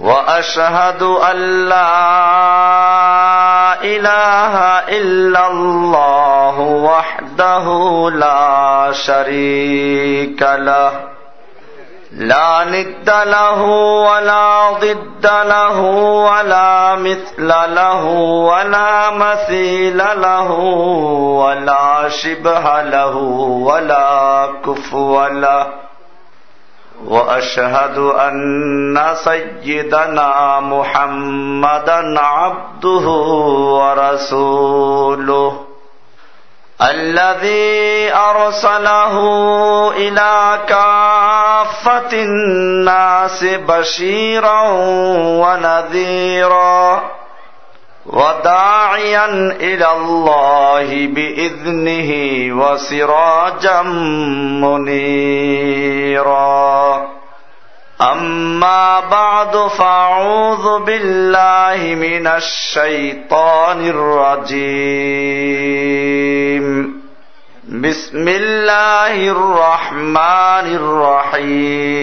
وأشهد أن لا إله إلا الله وحده لا شريك له. لا ند له ولا ضد له ولا مثل له ولا مثيل له ولا شبه له ولا كفو له. وأشهد أن سيدنا محمدا عبده ورسوله الذي أرسله إلى كافة الناس بشيرا ونذيرا وداعيا إلى الله بإذنه وسراجا منيرا. أما بعد فأعوذ بالله من الشيطان الرجيم. بسم الله الرحمن الرحيم.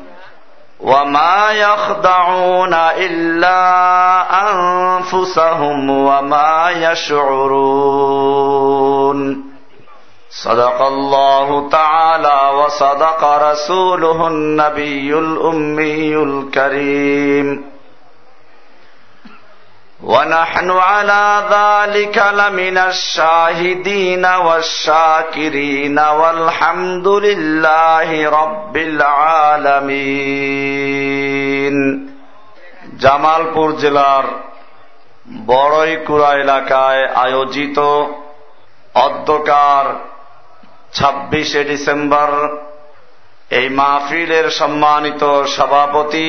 وما يخدعون إلا أنفسهم وما يشعرون صدق الله تعالى وصدق رسوله النبي الأمي الكريم ونحن على ذلك لمن الشاهدين والشاكرين والحمد لله رب العالمين জামালপুর জেলার বড়ইকুড়া এলাকায় আয়োজিত অধ্যকার ছাব্বিশে ডিসেম্বর এই মাহফিলের সম্মানিত সভাপতি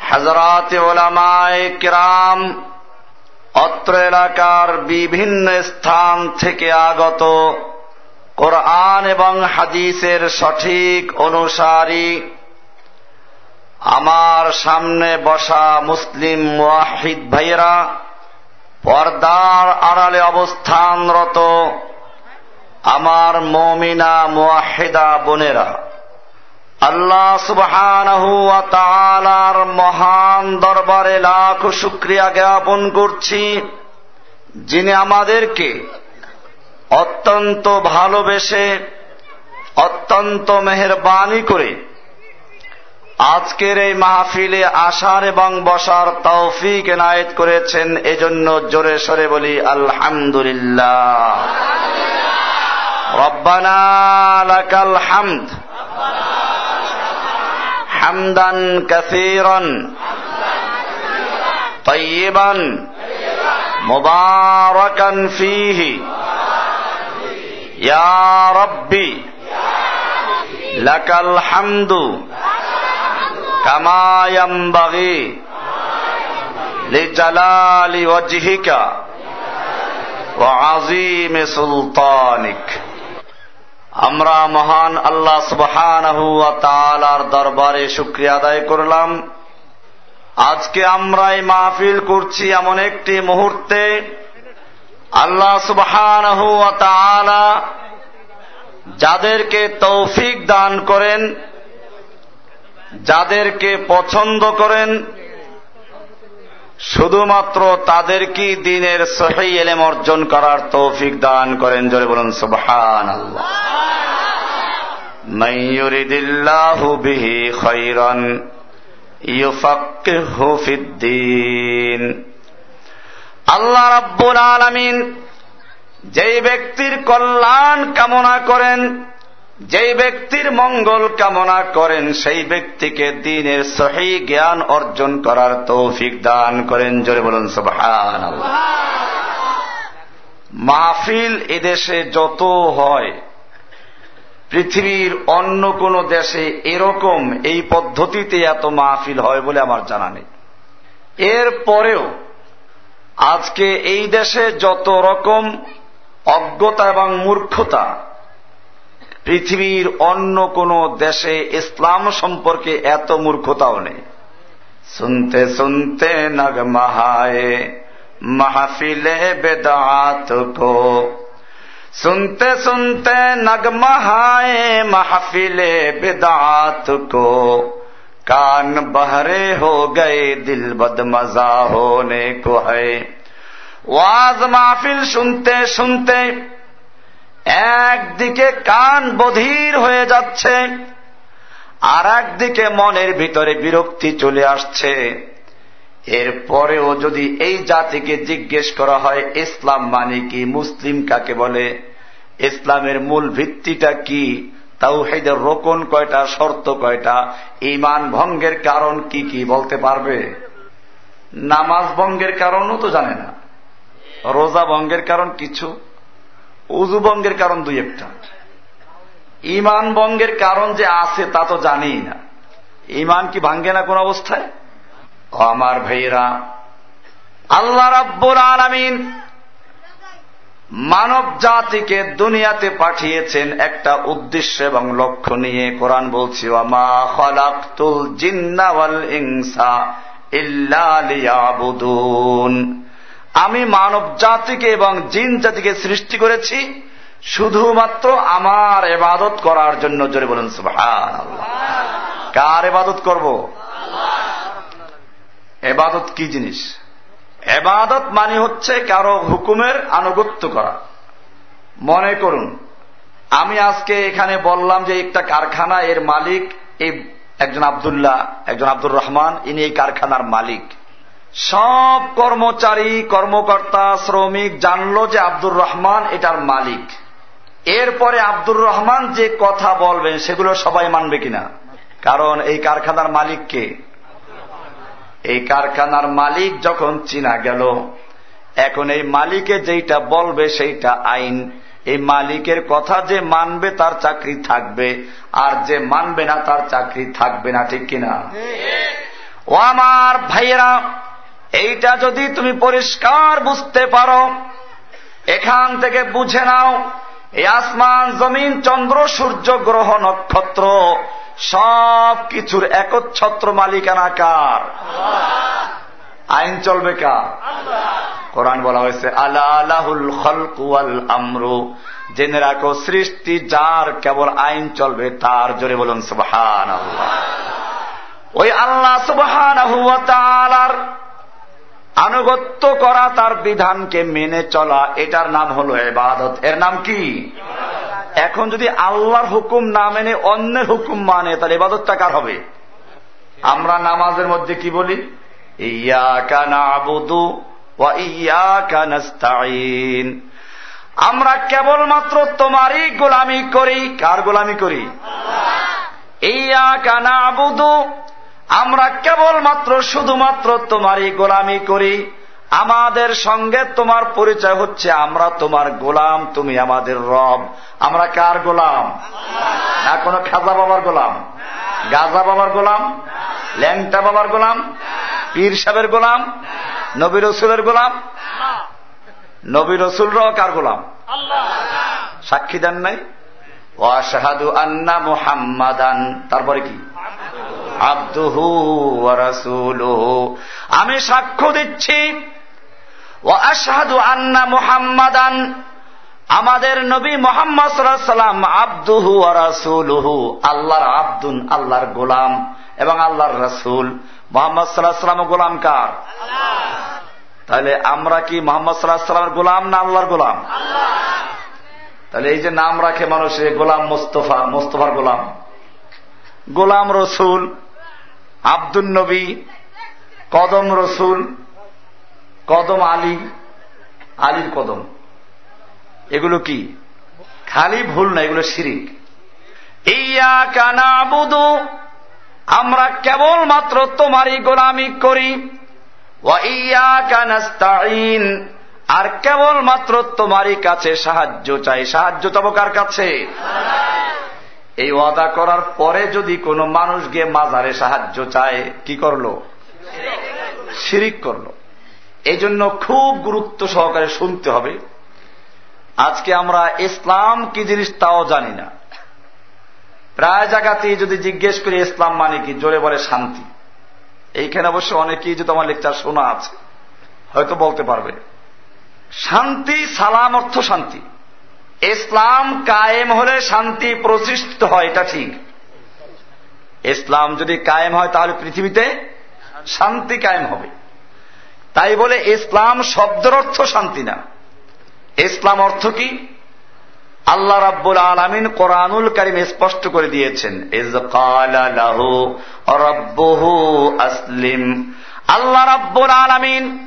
হাজরাত ওলামায় কিরাম অত্র এলাকার বিভিন্ন স্থান থেকে আগত কোরআন এবং হাদিসের সঠিক অনুসারী। আমার সামনে বসা মুসলিম ওয়াহিদ ভাইয়েরা, পর্দার আড়ালে অবস্থানরত আমার মমিনা মুয়াহিদা বোনেরা। আল্লাহ সুবহানাহু ওয়া মহান দরবারে লাখ শুক্রিয়া জ্ঞাপন করছি, যিনি আমাদেরকে অত্যন্ত ভালোবেসে, অত্যন্ত মেহরবানি করে আজকের এই মাহফিলে আসার এবং বসার তৌফিক এনায়েত করেছেন, এজন্য জোরে সরে বলি আলহামদুলিল্লাহ। রব্বানা লাকাল হামদ। حمدا كثيرا. طيبا. مباركا فيه. يا ربي. لك الحمد. كما ينبغي. لجلال وجهك وعظيم سلطانك. আমরা মহান আল্লাহ ওয়া দরবারে শুক্রিয়া আদায় করলাম। আজকে আমরা এই মাহফিল করছি এমন একটি মুহূর্তে। আল্লাহ সুবহানাহু ওয়া যাদেরকে তৌফিক দান করেন, যাদেরকে পছন্দ করেন শুধুমাত্র তাদেরকে দিনের সহি এলেম অর্জন করার তৌফিক দান করেন, জোরে বলুন সুবহান আল্লাহ রাব্বুল আলামিন যেই ব্যক্তির কল্যাণ কামনা করেন যেই ব্যক্তির মঙ্গল কামনা করেন, সেই ব্যক্তিকে দিনের সহি জ্ঞান অর্জন করার তৌফিক দান করেন। জোরে বলুন সুবহান মাহফিল এদেশে যত হয়, পৃথিবীর অন্য কোন দেশে এরকম এই পদ্ধতিতে এত মাহফিল হয় বলে আমার জানা নেই। এর পরেও আজকে এই দেশে যত রকম অজ্ঞতা এবং মূর্খতা পৃথিবীর অন্য কোন দেশে ইসলাম সম্পর্কে এত মূর্খতাও নেই শুনতে শুনতে নগ মহায়ে মাহফিলে বেদাত কো सुनते सुनते नगमहाए महफिल बिदात को कान बहरे हो गए दिल बद मजा होने को है ওয়াজ মাহফিল শুনতে শুনতে একদিকে কান বধির হয়ে যাচ্ছে, আর একদিকে মনের ভিতরে বিরক্তি চলে আসছে। এরপরেও যদি এই জাতিকে জিজ্ঞেস করা হয়, ইসলাম মানে কি, মুসলিম কাকে বলে? ইসলামের মূল ভিত্তিটা কি? তাও হেদের রোকন কয়টা, শর্ত কয়টা? ইমান ভঙ্গের কারণ কি কি বলতে পারবে? নামাজ ভঙ্গের কারণও তো জানে না। রোজা ভঙ্গের কারণ কিছু। উজু ভঙ্গের কারণ দুই একটা। ইমান ভঙ্গের কারণ যে আছে তা তো জানি না। ইমান কি ভাঙ্গে না কোন অবস্থায়? আমার ভাইয়েরা, আল্লাহ রাব্বুল আলামিন মানব জাতিকে দুনিয়াতে পাঠিয়েছেন একটা উদ্দেশ্য এবং লক্ষ্য নিয়ে কোরআন বলছি আমা খলাকতুল ইল্লা লিয়াবুদুন। আমি মানব জাতিকে এবং জিন জাতিকে সৃষ্টি করেছি শুধুমাত্র আমার এবাদত করার জন্য। জোরে বলুন কার এবাদত করব? এবাদত কি জিনিস? এবাদত মানে হচ্ছে কারও হুকুমের আনুগত্য করা। মনে করুন, আমি আজকে এখানে বললাম যে একটা কারখানা, এর মালিক এই একজন আবদুল্লাহ, একজন আব্দুর রহমান, ইনি এই কারখানার মালিক। সব কর্মচারী, কর্মকর্তা, শ্রমিক জানল যে আব্দুর রহমান এটার মালিক। এরপরে আব্দুর রহমান যে কথা বলবেন, সেগুলো সবাই মানবে কিনা? কারণ এই কারখানার মালিককে এই কারখানার মালিক যখন চিনা গেল, এখন এই মালিকে যেইটা বলবে সেইটা আইন। এই মালিকের কথা যে মানবে তার চাকরি থাকবে, আর যে মানবে না তার চাকরি থাকবে না, ঠিক কিনা? ও আমার ভাইয়েরা এইটা যদি তুমি পরিষ্কার বুঝতে পারো, এখান থেকে বুঝে নাও এই আসমান, জমিন, চন্দ্র, সূর্য, গ্রহ, নক্ষত্র সব কিছুর একচ্ছত্র মালিকানা কার আইন চলবে কার? কোরআন বলা হয়েছে আল্লাহ আল্লাহুল খলকুয়াল আমরু। জেনে রাখো, সৃষ্টি যার কেবল আইন চলবে, তার জোরে বলুন সুবহান ওই আল্লাহ সুবহান আনুগত্য করা তার বিধানকে মেনে চলা, এটার নাম হল এবাদত। এর নাম কি? এখন যদি আল্লাহর হুকুম না মেনে অন্যের হুকুম মানে তাহলে এবাদতটা কার হবে? আমরা নামাজের মধ্যে কি বলি? ইয়া কানা আবুদু ইয়া কানাস্তাইন আমরা কেবলমাত্র তোমারই গোলামি করি। কার গোলামি করি? ইয়া কানা আবুদু আমরা কেবলমাত্র শুধুমাত্র তোমারই গোলামি করি। আমাদের সঙ্গে তোমার পরিচয় হচ্ছে আমরা তোমার গোলাম তুমি আমাদের রব। আমরা কার গোলাম? না কোনো খাজা বাবার গোলাম? গাজা বাবার গোলাম? ল্যাংটা বাবার গোলাম? পীর সাহেবের গোলাম? নবী রসুলের গোলাম? নবী রসুলরাও কার গোলাম? সাক্ষী দেন নাই? ওয়াশাহাদু আন্না মুহাম্মাদান। তারপরে কি? আব্দুহু রাসূলুহু। আমি সাক্ষ্য দিচ্ছি ও আশহাদু আন্না মুহাম্মাদান আমাদের নবী মোহাম্মদ সাল্লাম আব্দুহু রাসুলহু আল্লাহর আব্দুন আল্লাহর গোলাম এবং আল্লাহর রাসুল। মোহাম্মদ সাল্লাহ সাল্লাম গোলাম কার? তাহলে আমরা কি মোহাম্মদ সাল্লাহ সাল্লামের গোলাম না আল্লাহর গোলাম? তাহলে এই যে নাম রাখে মানুষের গোলাম মোস্তফা মোস্তফার গোলাম। গোলাম রসুল। আব্দুল নবী, কদম রসুল, কদম আলী, আলীর কদম। এগুলো কি? খালি ভুল না, এগুলো শিরিক। ইয়া কানা বুধু আমরা কেবলমাত্র তোমারই গোলামি করি। ইয়া কানাস্তাইন আর কেবলমাত্র তোমারই কাছে সাহায্য চাই। সাহায্য চাবো কার কাছে? এই ওয়াদা করার পরে যদি কোনো মানুষ গিয়ে মাজারে সাহায্য চায়, কি করল? শিরিক করল। এই জন্য খুব গুরুত্ব সহকারে শুনতে হবে। আজকে আমরা ইসলাম কি জিনিস তাও জানি না। প্রায় জায়গাতে যদি জিজ্ঞেস করি, ইসলাম মানে কি? জোরে বলে শান্তি। এইখানে অবশ্য অনেকেই যদি আমার লেকচার শোনা আছে, হয়তো বলতে পারবে। শান্তি সালাম অর্থ শান্তি। ইসলাম কায়েম হলে শান্তি প্রতিষ্ঠিত হয়, এটা ঠিক। ইসলাম যদি কায়েম হয়, তাহলে পৃথিবীতে শান্তি কায়েম হবে। তাই বলে ইসলাম শব্দের অর্থ শান্তি না। ইসলাম অর্থ কি? আল্লাহ রাব্বুল আলমিন কোরআনুল করিম স্পষ্ট করে দিয়েছেন আসলিম। আল্লাহ রাব্বুল আলমিন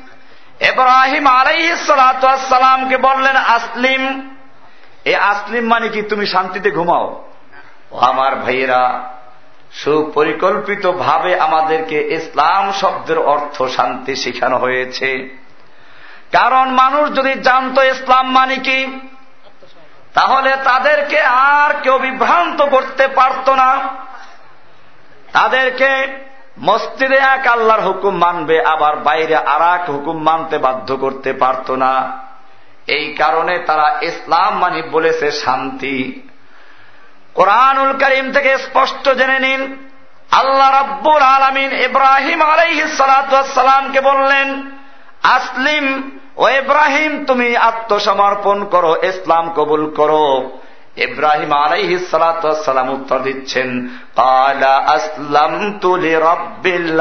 এব্রাহিম আলাইসালামকে বললেন, আসলিম। এ আসলিম মানে কি? তুমি শান্তিতে ঘুমাও। আমার ভাইয়েরা সুপরিকল্পিত ভাবে আমাদেরকে ইসলাম শব্দের অর্থ শান্তি শেখানো হয়েছে। কারণ মানুষ যদি জানতো ইসলাম মানে কি, তাহলে তাদেরকে আর কেউ বিভ্রান্ত করতে পারত না। তাদেরকে মসজিদে এক আল্লাহর হুকুম মানবে, আবার বাইরে আর হুকুম মানতে বাধ্য করতে পারত না। এই কারণে তারা ইসলাম মানে বলেছে শান্তি। কোরআনুল করিম থেকে স্পষ্ট জেনে নিন, আল্লাহ রাব্বুল আলমিন ইব্রাহিম সালাতামকে বললেন, আসলিম ও ইব্রাহিম, তুমি আত্মসমর্পণ করো, ইসলাম কবুল করো। ইব্রাহিম আলাইহি সালাম উত্তর দিচ্ছেন কালা আসলাম তুলি রব্বিল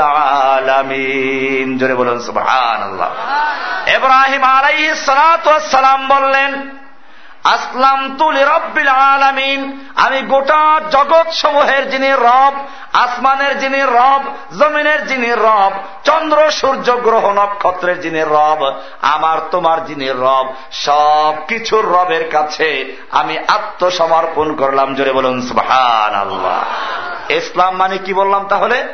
আলামিন। জোরে বলুন সুবহান আল্লাহ ইব্রাহিম আলাইহি সালাম বললেন আসলাম তুলি রব্বিল আলামিন। আমি গোটা জগৎ সমূহের যিনি রব, আসমানের যিনি রব, জমিনের যিনি রব, চন্দ্র, সূর্য, গ্রহ, নক্ষত্রের যিনি রব, আমার, তোমার যিনি রব সব কিছুর রবের কাছে আমি আত্মসমর্পণ করলাম। জোরে বলুন সুহান আল্লাহ ইসলাম মানে কি বললাম তাহলে?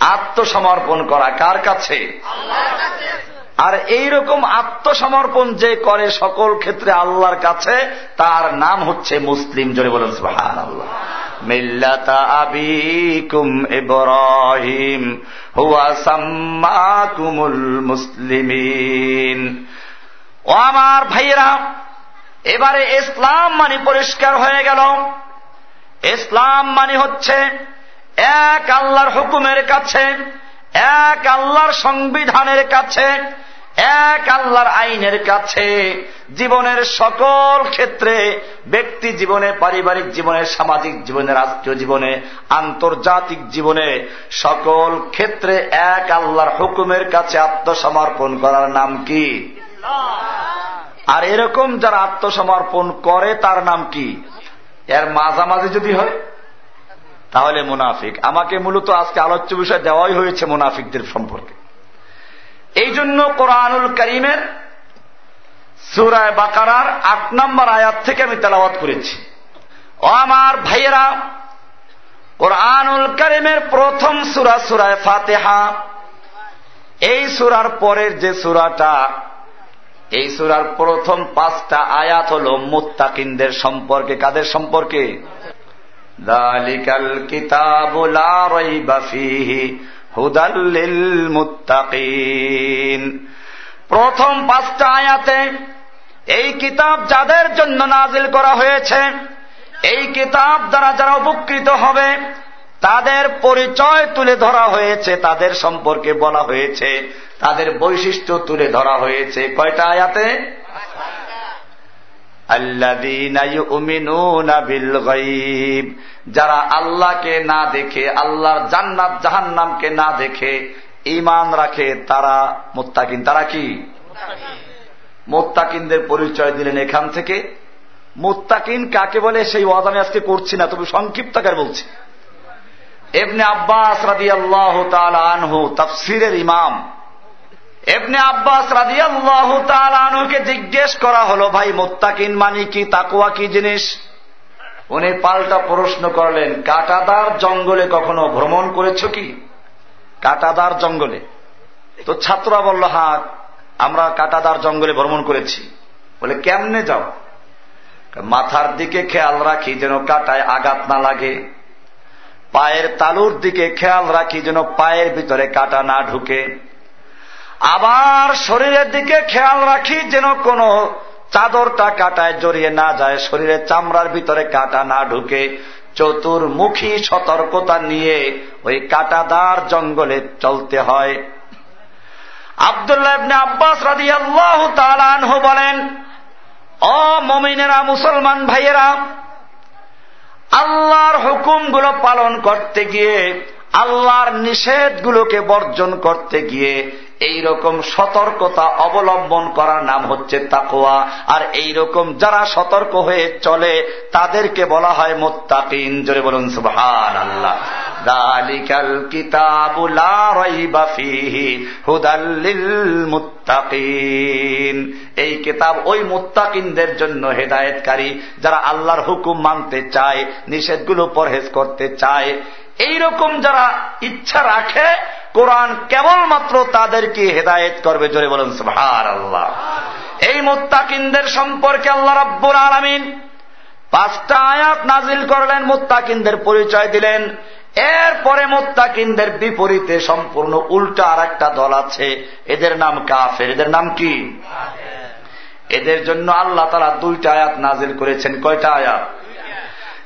আত্মসমর্পণ করা। কার কাছে। আর এই রকম আত্মসমর্পণ যে করে সকল ক্ষেত্রে আল্লাহর কাছে, তার নাম হচ্ছে মুসলিম। জোরে বলুন আল্লাহ মিল্লাতা আবিকুম হুয়া সাম্মাকুমুল মুসলিমিন। ও আমার ভাইয়েরা, এবারে ইসলাম মানে পরিষ্কার হয়ে গেল। ইসলাম মানে হচ্ছে এক আল্লাহর হুকুমের কাছে, এক আল্লাহর সংবিধানের কাছে এক আল্লাহর আইনের কাছে জীবনের সকল ক্ষেত্রে ব্যক্তি জীবনে, পারিবারিক জীবনে, সামাজিক জীবনে, রাষ্ট্রীয় জীবনে, আন্তর্জাতিক জীবনে সকল ক্ষেত্রে এক আল্লাহর হুকুমের কাছে আত্মসমর্পণ করার নাম কি? আর এরকম যারা আত্মসমর্পণ করে তার নাম কি? এর মাঝামাঝি যদি হয়, তাহলে মুনাফিক। আমাকে মূলত আজকে আলোচ্য বিষয় দেওয়াই হয়েছে মুনাফিকদের সম্পর্কে। এই জন্য কোরআনুল করিমের সুরায় বাকারার আট নম্বর আয়াত থেকে আমি তেলাওয়াত করেছি। ও আমার ভাইয়েরা, কোরআনুল করিমের প্রথম সুরা সুরায় ফাতেহা, এই সুরার পরের যে সুরাটা, এই সুরার প্রথম পাঁচটা আয়াত হল মুত্তাকিনদের সম্পর্কে। কাদের সম্পর্কে? দালিকাল কিতাবুলা রাইবা হুদাল্লিল মুত্তাকিন প্রথম পাঁচটা আয়াতে এই কিতাব যাদের জন্য নাজিল করা হয়েছে, এই কিতাব দ্বারা যারা উপকৃত হবে, তাদের পরিচয় তুলে ধরা হয়েছে, তাদের সম্পর্কে বলা হয়েছে, তাদের বৈশিষ্ট্য তুলে ধরা হয়েছে। কয়টা আয়াতে? যারা আল্লাহকে না দেখে আল্লাহর জান্নাত জাহান্নামকে না দেখে ইমান রাখে তারা মোত্তাকিন। তারা কি? মোত্তাকিনদের পরিচয় দিলেন এখান থেকে। মোত্তাকিন কাকে বলে? সেই ওয়াদ আমি আজকে করছি না তবে সংক্ষিপ্ত আকার বলছি। এমনি আব্বাস রাদি আল্লাহ আনহু তাফসিরের ইমাম। এবনে আব্বাস রাজি আল্লাহ তালুকে জিজ্ঞেস করা হলো, ভাই, মোত্তাকিন মানি কি? তাকুয়া কি জিনিস? উনি পাল্টা প্রশ্ন করলেন, কাটাদার জঙ্গলে কখনো ভ্রমণ করেছ কি? কাটাদার জঙ্গলে। তো ছাত্ররা বলল, হা, আমরা কাটাদার জঙ্গলে ভ্রমণ করেছি। বলে, কেমনে যাও? মাথার দিকে খেয়াল রাখি যেন কাটায় আঘাত না লাগে। পায়ের তালুর দিকে খেয়াল রাখি যেন পায়ের ভিতরে কাটা না ঢুকে। আবার শরীরের দিকে খেয়াল রাখি যেন কোন চাদরটা কাটায় জড়িয়ে না যায়, শরীরের চামড়ার ভিতরে কাটা না ঢুকে। চতুর্মুখী সতর্কতা নিয়ে ওই কাটাদার জঙ্গলে চলতে হয়। আবদুল্লাহ আব্বাস রাজি আল্লাহ তালানহ বলেন, অ মমিনেরা, মুসলমান ভাইয়েরা, আল্লাহর হুকুমগুলো পালন করতে গিয়ে, আল্লাহর নিষেধগুলোকে বর্জন করতে গিয়ে এই রকম সতর্কতা অবলম্বন করার নাম হচ্ছে তাকোয়া আর এই রকম যারা সতর্ক হয়ে চলে, তাদেরকে বলা হয় মোত্তাকিন। জোরে বলুন সুবহান আল্লাহ দালিকাল মুত্তাকিন। এই কিতাব ওই মুত্তাকিনদের জন্য হেদায়েতকারী, যারা আল্লাহর হুকুম মানতে চায়, নিষেধগুলো পরহেজ করতে চায়। এইরকম যারা ইচ্ছা রাখে কোরআন কেবলমাত্র তাদেরকে হেদায়েত করবে। জোরে বলেন সুভার আল্লাহ এই মোত্তাকিনদের সম্পর্কে আল্লাহ রব্বুর আলমিন পাঁচটা আয়াত নাজিল করলেন মোত্তাকিনদের পরিচয় দিলেন। এরপরে মোত্তাকিনদের বিপরীতে সম্পূর্ণ উল্টা আর একটা দল আছে। এদের নাম কাফের। এদের নাম কি? এদের জন্য আল্লাহ তারা দুইটা আয়াত নাজিল করেছেন। কয়টা আয়াত?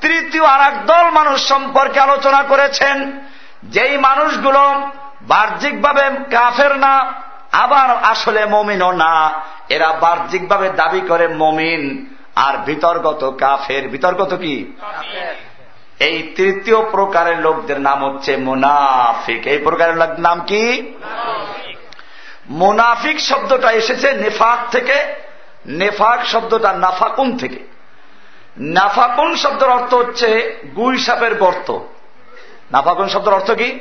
তৃতীয় আর দল মানুষ সম্পর্কে আলোচনা করেছেন। যেই মানুষগুলো বাহ্যিকভাবে কাফের না আবার আসলে মমিনও না। এরা বাহ্যিকভাবে দাবি করে মমিন আর বিতর্গত কাফের। বিতর্গত কি? এই তৃতীয় প্রকারের লোকদের নাম হচ্ছে মুনাফিক। এই প্রকারের নাম কি? মুনাফিক শব্দটা এসেছে নেফাক থেকে। নেফাক শব্দটা নাফাকুন থেকে। নাফাকুন শব্দের অর্থ হচ্ছে গুই সাপের গর্ত। নাফাকুন শব্দের অর্থ কি?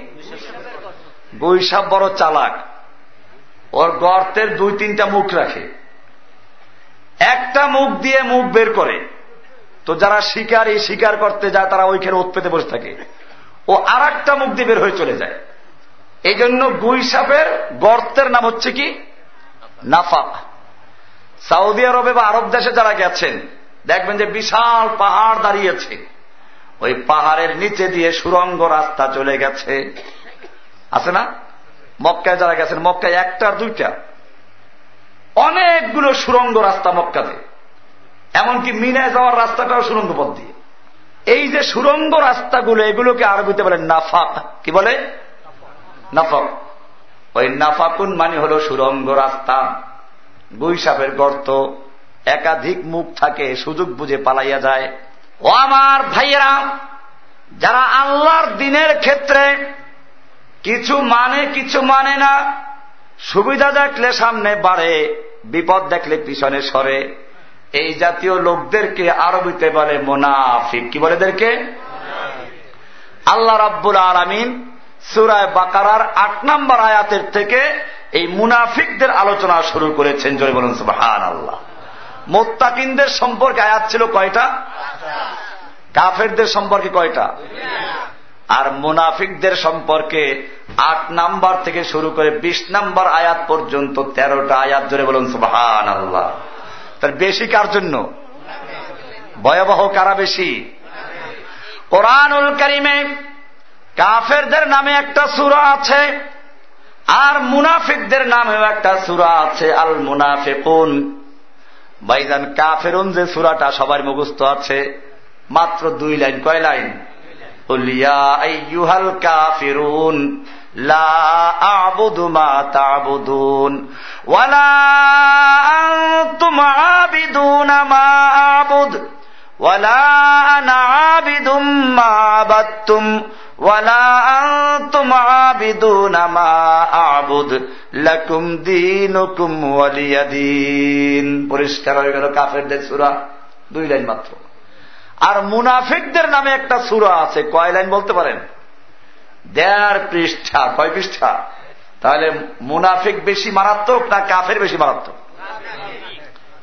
গুই সাপ বড় চালাক। ওর গর্তের দুই তিনটা মুখ রাখে। একটা মুখ দিয়ে মুখ বের করে। তো যারা শিকার এই শিকার করতে যায়, তারা ওইখানে উৎপেতে বসে থাকে। ও আর একটা মুখ দিয়ে বের হয়ে চলে যায়। এই জন্য গুই সাপের গর্তের নাম হচ্ছে কি? নাফাক। সৌদি আরবে বা আরব দেশে যারা গেছেন দেখবেন যে বিশাল পাহাড় দাঁড়িয়েছে। ওই পাহাড়ের নিচে দিয়ে সুরঙ্গ রাস্তা চলে গেছে। আছে না? মক্কায় যারা গেছেন, মক্কায় একটা দুইটা। অনেকগুলো সুরঙ্গ রাস্তা মক্কাতে। এমনকি মিনায় যাওয়ার রাস্তাটাও সুরঙ্গ পথ দিয়ে। এই যে সুরঙ্গ রাস্তাগুলো, এগুলোকে আরবিতে বলে নাফাক। কি বলে? নাফাক। ওই নাফাকুন মানে হল সুরঙ্গ রাস্তা। গুইসাপের গর্ত। একাধিক মুখ থাকে, সুযোগ বুঝে পালাইয়া যায়। ও আমার ভাইয়েরা, যারা আল্লাহর দিনের ক্ষেত্রে কিছু মানে কিছু মানে না, সুবিধা দেখলে সামনে বাড়ে, বিপদ দেখলে পিছনে সরে। এই জাতীয় লোকদেরকে আরবিতে বলে মোনাফিক। কি বলে এদেরকে? আল্লাহ রাব্বুল আলমিন সুরায় বাকারার আট নম্বর আয়াতের থেকে এই মুনাফিকদের আলোচনা শুরু করেছেন। জয় বলুন সুবাহান আল্লাহ মোত্তাকিনদের সম্পর্কে আয়াত ছিল কয়টা? কাফেরদের সম্পর্কে কয়টা? আর মুনাফিকদের সম্পর্কে আট নাম্বার থেকে শুরু করে বিশ নাম্বার আয়াত পর্যন্ত তেরোটা আয়াত ধরে বলুন সুবাহান আল্লাহ তার বেশি কার জন্য? ভয়াবহ কারা বেশি? কোরআনুল করিমে কাফেরদের নামে একটা সুরা আছে আর মুনাফিকদের নামেও একটা সুরা আছে, আল মুনাফিকুন। ভাইজান কাফেরুন যে সুরাটা সবার মুখস্থ আছে, মাত্র দুই লাইন। কয় লাইন? কাফিরুন, লা আবুদু মা তাবুদুন ওয়ালা মা আবুদ পরিষ্কার হয়ে গেল কাফেরদের সূরা, দুই লাইন মাত্র। আর মুনাফিকদের নামে একটা সুরা আছে, কয় লাইন বলতে পারেন? দেড় পৃষ্ঠা, কয় পৃষ্ঠা? তাহলে মুনাফিক বেশি মারাত্মক না কাফের বেশি মারাত্মক?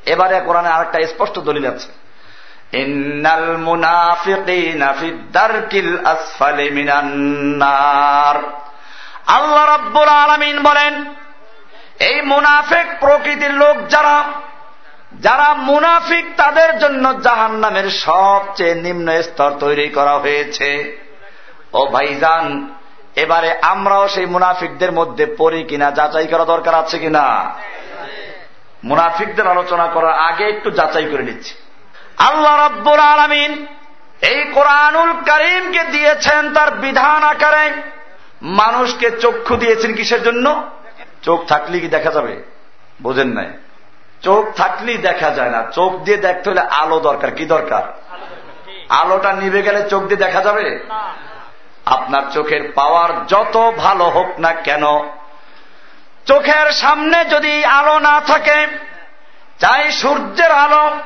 এবারে কোরআনে আরেকটা স্পষ্ট দলিল আছে। ইন্নাল আসফালে মিনান্নার আল্লাহ রব্বুল আলমিন বলেন, এই মুনাফিক প্রকৃতির লোক যারা যারা মুনাফিক তাদের জন্য জাহান নামের সবচেয়ে নিম্ন স্তর তৈরি করা হয়েছে। ও ভাইজান, এবারে আমরাও সেই মুনাফিকদের মধ্যে পড়ি কিনা, যাচাই করা দরকার আছে কিনা? মুনাফিকদের আলোচনা করার আগে একটু যাচাই করে নিচ্ছি। আল্লাহ রব্বুর আলমিন এই কোরআনুল করিমকে দিয়েছেন তার বিধান আকারে। মানুষকে চক্ষু দিয়েছেন কিসের জন্য? চোখ থাকলে কি দেখা যাবে? বোঝেন নাই। চোখ থাকলেই দেখা যায় না। চোখ দিয়ে দেখতে হলে আলো দরকার। কি দরকার? আলোটা নিভে গেলে চোখ দিয়ে দেখা যাবে? আপনার চোখের পাওয়ার যত ভালো হোক না কেন, চোখের সামনে যদি আলো না থাকে, চাই সূর্যের আলো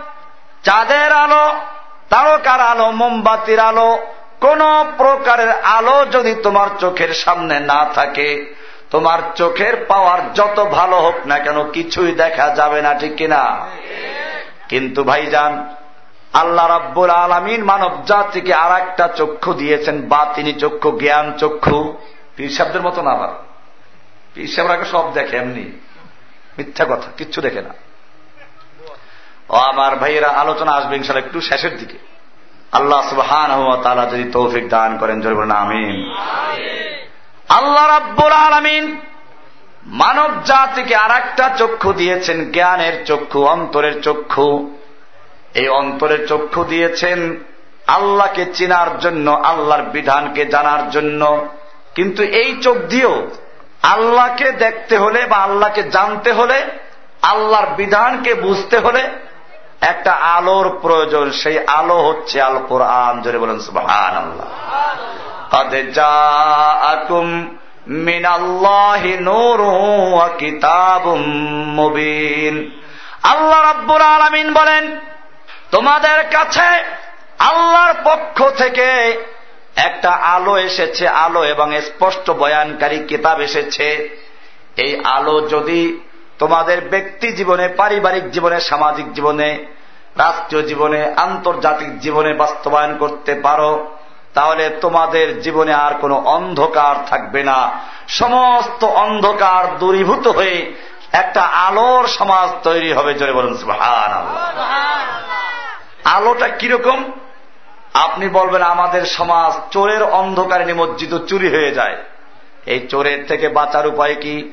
চাঁদের আলো, তারকার আলো, মোমবাতির আলো, কোন প্রকারের আলো যদি তোমার চোখের সামনে না থাকে, তোমার চোখের পাওয়ার যত ভালো হোক না কেন কিছুই দেখা যাবে না, ঠিক কিনা? কিন্তু ভাইজান, আল্লাহ রাব্বুল আলমিন মানব জাতিকে আর একটা চক্ষু দিয়েছেন বা তিনি চক্ষু, জ্ঞান চক্ষু। পিসাবদের মতো না আবার? পিসাবরা সব দেখে, এমনি। মিথ্যা কথা, কিচ্ছু দেখে না। ও আমার ভাইয়েরা, আলোচনা আসবে ইনশাল্লাহ একটু শেষের দিকে। আল্লাহ সুবহান যদি তৌফিক দান করেন, জোরে বলেন, আমিন। আল্লাহ রাব্বুল আলমিন মানব জাতিকে আর একটা চক্ষু দিয়েছেন, জ্ঞানের চক্ষু, অন্তরের চক্ষু। এই অন্তরের চক্ষু দিয়েছেন আল্লাহকে চেনার জন্য, আল্লাহর বিধানকে জানার জন্য। কিন্তু এই চোখ দিয়েও আল্লাহকে দেখতে হলে বা আল্লাহকে জানতে হলে, আল্লাহর বিধানকে বুঝতে হলে একটা আলোর প্রয়োজন, সেই আলো হচ্ছে আলপুর কোরআন জোরে বলেন সুবাহান আল্লাহ আকুম মিনাল্লাহি নূর কিতাবুম মুবিন। আল্লাহ রাব্বুল আলামিন বলেন, তোমাদের কাছে আল্লাহর পক্ষ থেকে একটা আলো এসেছে, আলো এবং স্পষ্ট বয়ানকারী কিতাব এসেছে। এই আলো যদি তোমাদের ব্যক্তি জীবনে পারিবারিক জীবনে সামাজিক জীবনে রাষ্ট্রীয় জীবনে আন্তর্জাতিক জীবনে বাস্তবায়ন করতে পারো তাহলে তোমাদের জীবনে আর কোনো অন্ধকার থাকবে না। সমস্ত অন্ধকার দূরীভূত হয়ে একটা আলোর সমাজ তৈরি হবে জোরে বলুন সুহান আলোটা কীরকম? আপনি বলবেন আমাদের সমাজ চোরের অন্ধকারে নিমজ্জিত চুরি হয়ে যায়। এই চোরের থেকে বাঁচার উপায় কি?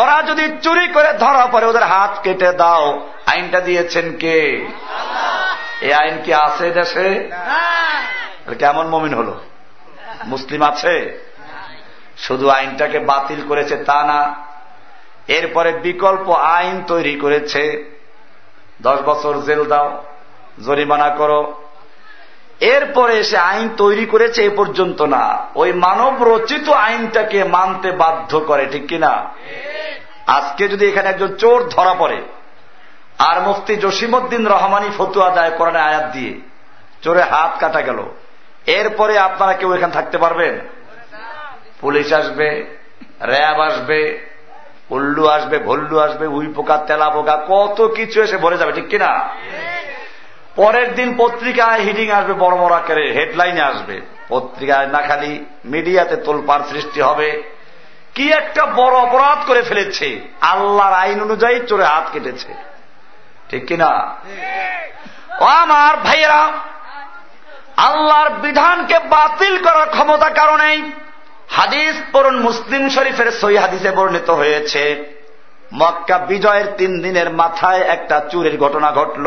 ওরা যদি চুরি করে ধরা পড়ে, ওদের হাত কেটে দাও। আইনটা দিয়েছেন কে? এই আইন কি আছে দেশে? কেমন মমিন হলো? মুসলিম আছে? শুধু আইনটাকে বাতিল করেছে তা না, এরপরে বিকল্প আইন তৈরি করেছে। দশ বছর জেল দাও, জরিমানা করো। এরপরে সে আইন তৈরি করেছে এ পর্যন্ত না। ওই মানব রচিত আইনটাকে মানতে বাধ্য করে, ঠিক কিনা আজকে যদি এখানে একজন চোর ধরা পড়ে, আর মুফতি জসিমুদ্দিন রহমানি ফতুয়া দেয় কোরআনে আয়াত দিয়ে, চোরে হাত কাটা গেল, এরপরে আপনারা কেউ এখানে থাকতে পারবেন? পুলিশ আসবে, র্যাব আসবে, উল্লু আসবে, ভল্লু আসবে, উই পোকা, তেলা পোকা, কত কিছু এসে ভরে যাবে, ঠিক কিনা পরের দিন পত্রিকায় হিডিং আসবে বড় বড় আকারে হেডলাইনে আসবে। পত্রিকায় না খালি মিডিয়াতে তোলপার সৃষ্টি হবে। কি একটা বড় অপরাধ করে ফেলেছে। আল্লাহর আইন অনুযায়ী চোরে হাত কেটেছে। ঠিক কিনা? আমার ভাইয়েরা, আল্লাহর বিধানকে বাতিল করার ক্ষমতা কারণেই হাদিস পড়ুন মুসলিম শরীফের সই হাদিসে বর্ণিত হয়েছে, মক্কা বিজয়ের তিন দিনের মাথায় একটা চুরির ঘটনা ঘটল।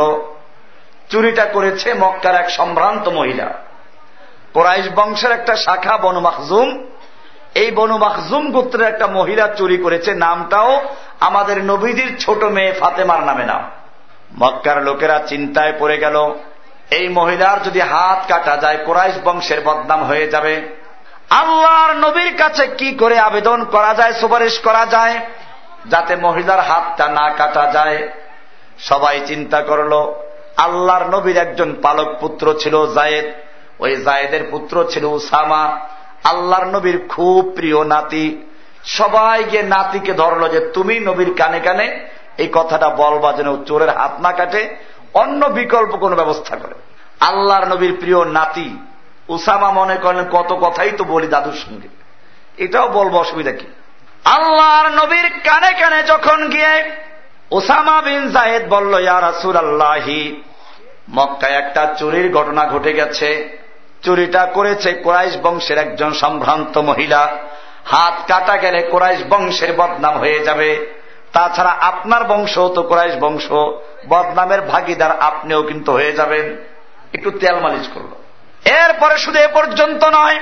চুরিটা করেছে মক্কার এক সম্ভ্রান্ত মহিলা। কোরাইশ বংশের একটা শাখা, বনু এই বনু গোত্রের একটা মহিলা চুরি করেছে। নামটাও আমাদের নবীজির ছোট মেয়ে ফাতেমার নামে নাম। মক্কার লোকেরা চিন্তায় পড়ে গেল, এই মহিলার যদি হাত কাটা যায়, কোরাইশ বংশের বদনাম হয়ে যাবে। আল্লাহর নবীর কাছে কি করে আবেদন করা যায়, সুপারিশ করা যায়? যাতে মহিলার হাতটা না কাটা যায়। সবাই চিন্তা করল আল্লাহর নবীর একজন পালক পুত্র ছিল জায়েদ। ওই জায়েদের পুত্র ছিল উসামা। আল্লাহর নবীর খুব প্রিয় নাতি। সবাই গিয়ে নাতিকে ধরলো যে, তুমি নবীর কানে কানে এই কথাটা বলবা যেন চোরের হাত না কাটে। অন্য বিকল্প কোন ব্যবস্থা করে। আল্লাহর নবীর প্রিয় নাতি উসামা মনে করেন কত কথাই তো বলি দাদুর সঙ্গে। এটাও বলব অসুবিধা কি? আল্লাহর নবীর কানে কানে যখন গিয়ে ওসামা বিন জাহেদ বলল, ইয়া রাসুল আল্লাহি মক্কায় একটা চুরির ঘটনা ঘটে গেছে। চুরিটা করেছে কোরাইশ বংশের একজন সম্ভ্রান্ত মহিলা। হাত কাটা গেলে কোরাইশ বংশের বদনাম হয়ে যাবে। তাছাড়া আপনার বংশ তো কোরাইশ বংশ। বদনামের ভাগিদার আপনিও কিন্তু হয়ে যাবেন। একটু তেল মালিশ করল। এরপরে শুধু এ পর্যন্ত নয়,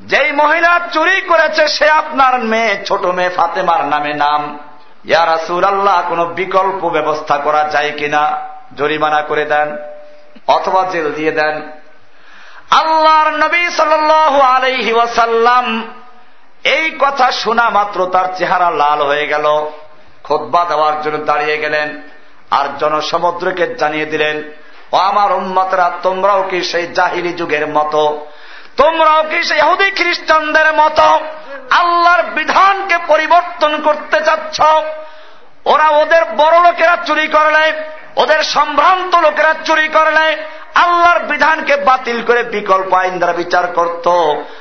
যেই মহিলা চুরি করেছে সে আপনার মেয়ে, ছোট মেয়ে ফাতেমার নামে নাম। ইয়ারাসুর আল্লাহ কোন বিকল্প ব্যবস্থা করা যায় কিনা? জরিমানা করে দেন অথবা জেল দিয়ে দেন। আল্লাহর নবী সাল আলহি ওয়াসাল্লাম এই কথা শোনা মাত্র তার চেহারা লাল হয়ে গেল। খোদবা দেওয়ার জন্য দাঁড়িয়ে গেলেন আর জনসমুদ্রকে জানিয়ে দিলেন, ও আমার উম্মতরা, তোমরাও কি সেই জাহিলি যুগের মতো তোমরাও কি সেই হুদি খ্রিস্টানদের মতো আল্লাহর বিধানকে পরিবর্তন করতে চাচ্ছ? ওরা ওদের বড় লোকেরা চুরি করলে, ওদের সম্ভ্রান্ত লোকেরা চুরি করলে আল্লাহর বিধানকে বাতিল করে বিকল্প আইন দ্বারা বিচার করত।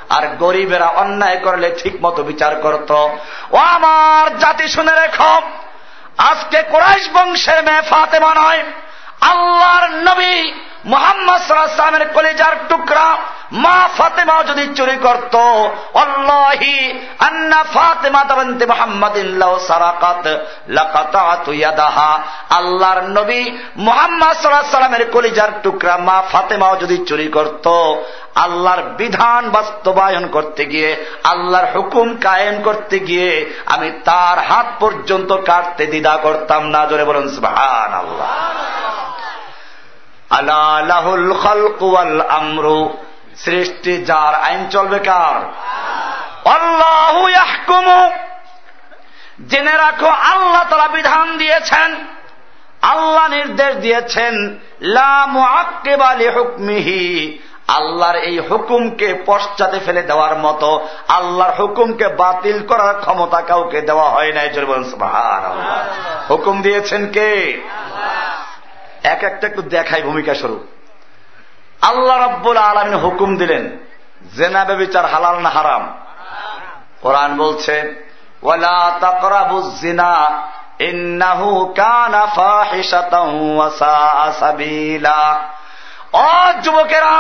আর গরিবেরা অন্যায় করলে ঠিক মতো বিচার করত। ও আমার জাতি শুনে রেখ, আজকে কোরাইশ বংশের মেয়ে ফাতেমা আল্লাহর নবী মোহাম্মদ সাল্লামের কলিজার টুকরা মা ফাতেমা যদি চুরি করত অল্লাহি আন্না ফাতেমা দাবন্তে মোহাম্মদিল্লাহ সারাকাত লাকাতাতু আল্লাহর নবী মোহাম্মদ সাল্লাহ সাল্লামের কলিজার টুকরা মা ফাতেমাও যদি চুরি করত, আল্লাহর বিধান বাস্তবায়ন করতে গিয়ে, আল্লাহর হুকুম কায়েম করতে গিয়ে, আমি তার হাত পর্যন্ত কাটতে দ্বিধা করতাম না। জোরে বলুন সুবহান আল্লাহ আলাহুল আমরু। সৃষ্টি যার আইন চলবে কার? জেনে রাখো, আল্লাহ তারা বিধান দিয়েছেন, আল্লাহ নির্দেশ দিয়েছেন হুকমিহি আল্লাহর এই হুকুমকে পশ্চাতে ফেলে দেওয়ার মতো, আল্লাহর হুকুমকে বাতিল করার ক্ষমতা কাউকে দেওয়া হয় নাই হুকুম দিয়েছেন কে? এক একটা একটু দেখাই ভূমিকা স্বরূপ। আল্লাহ রব্বুল আলমিন হুকুম দিলেন জেনাবে বিচার হালাল না হারাম। কোরআন বলছে যুবকেরা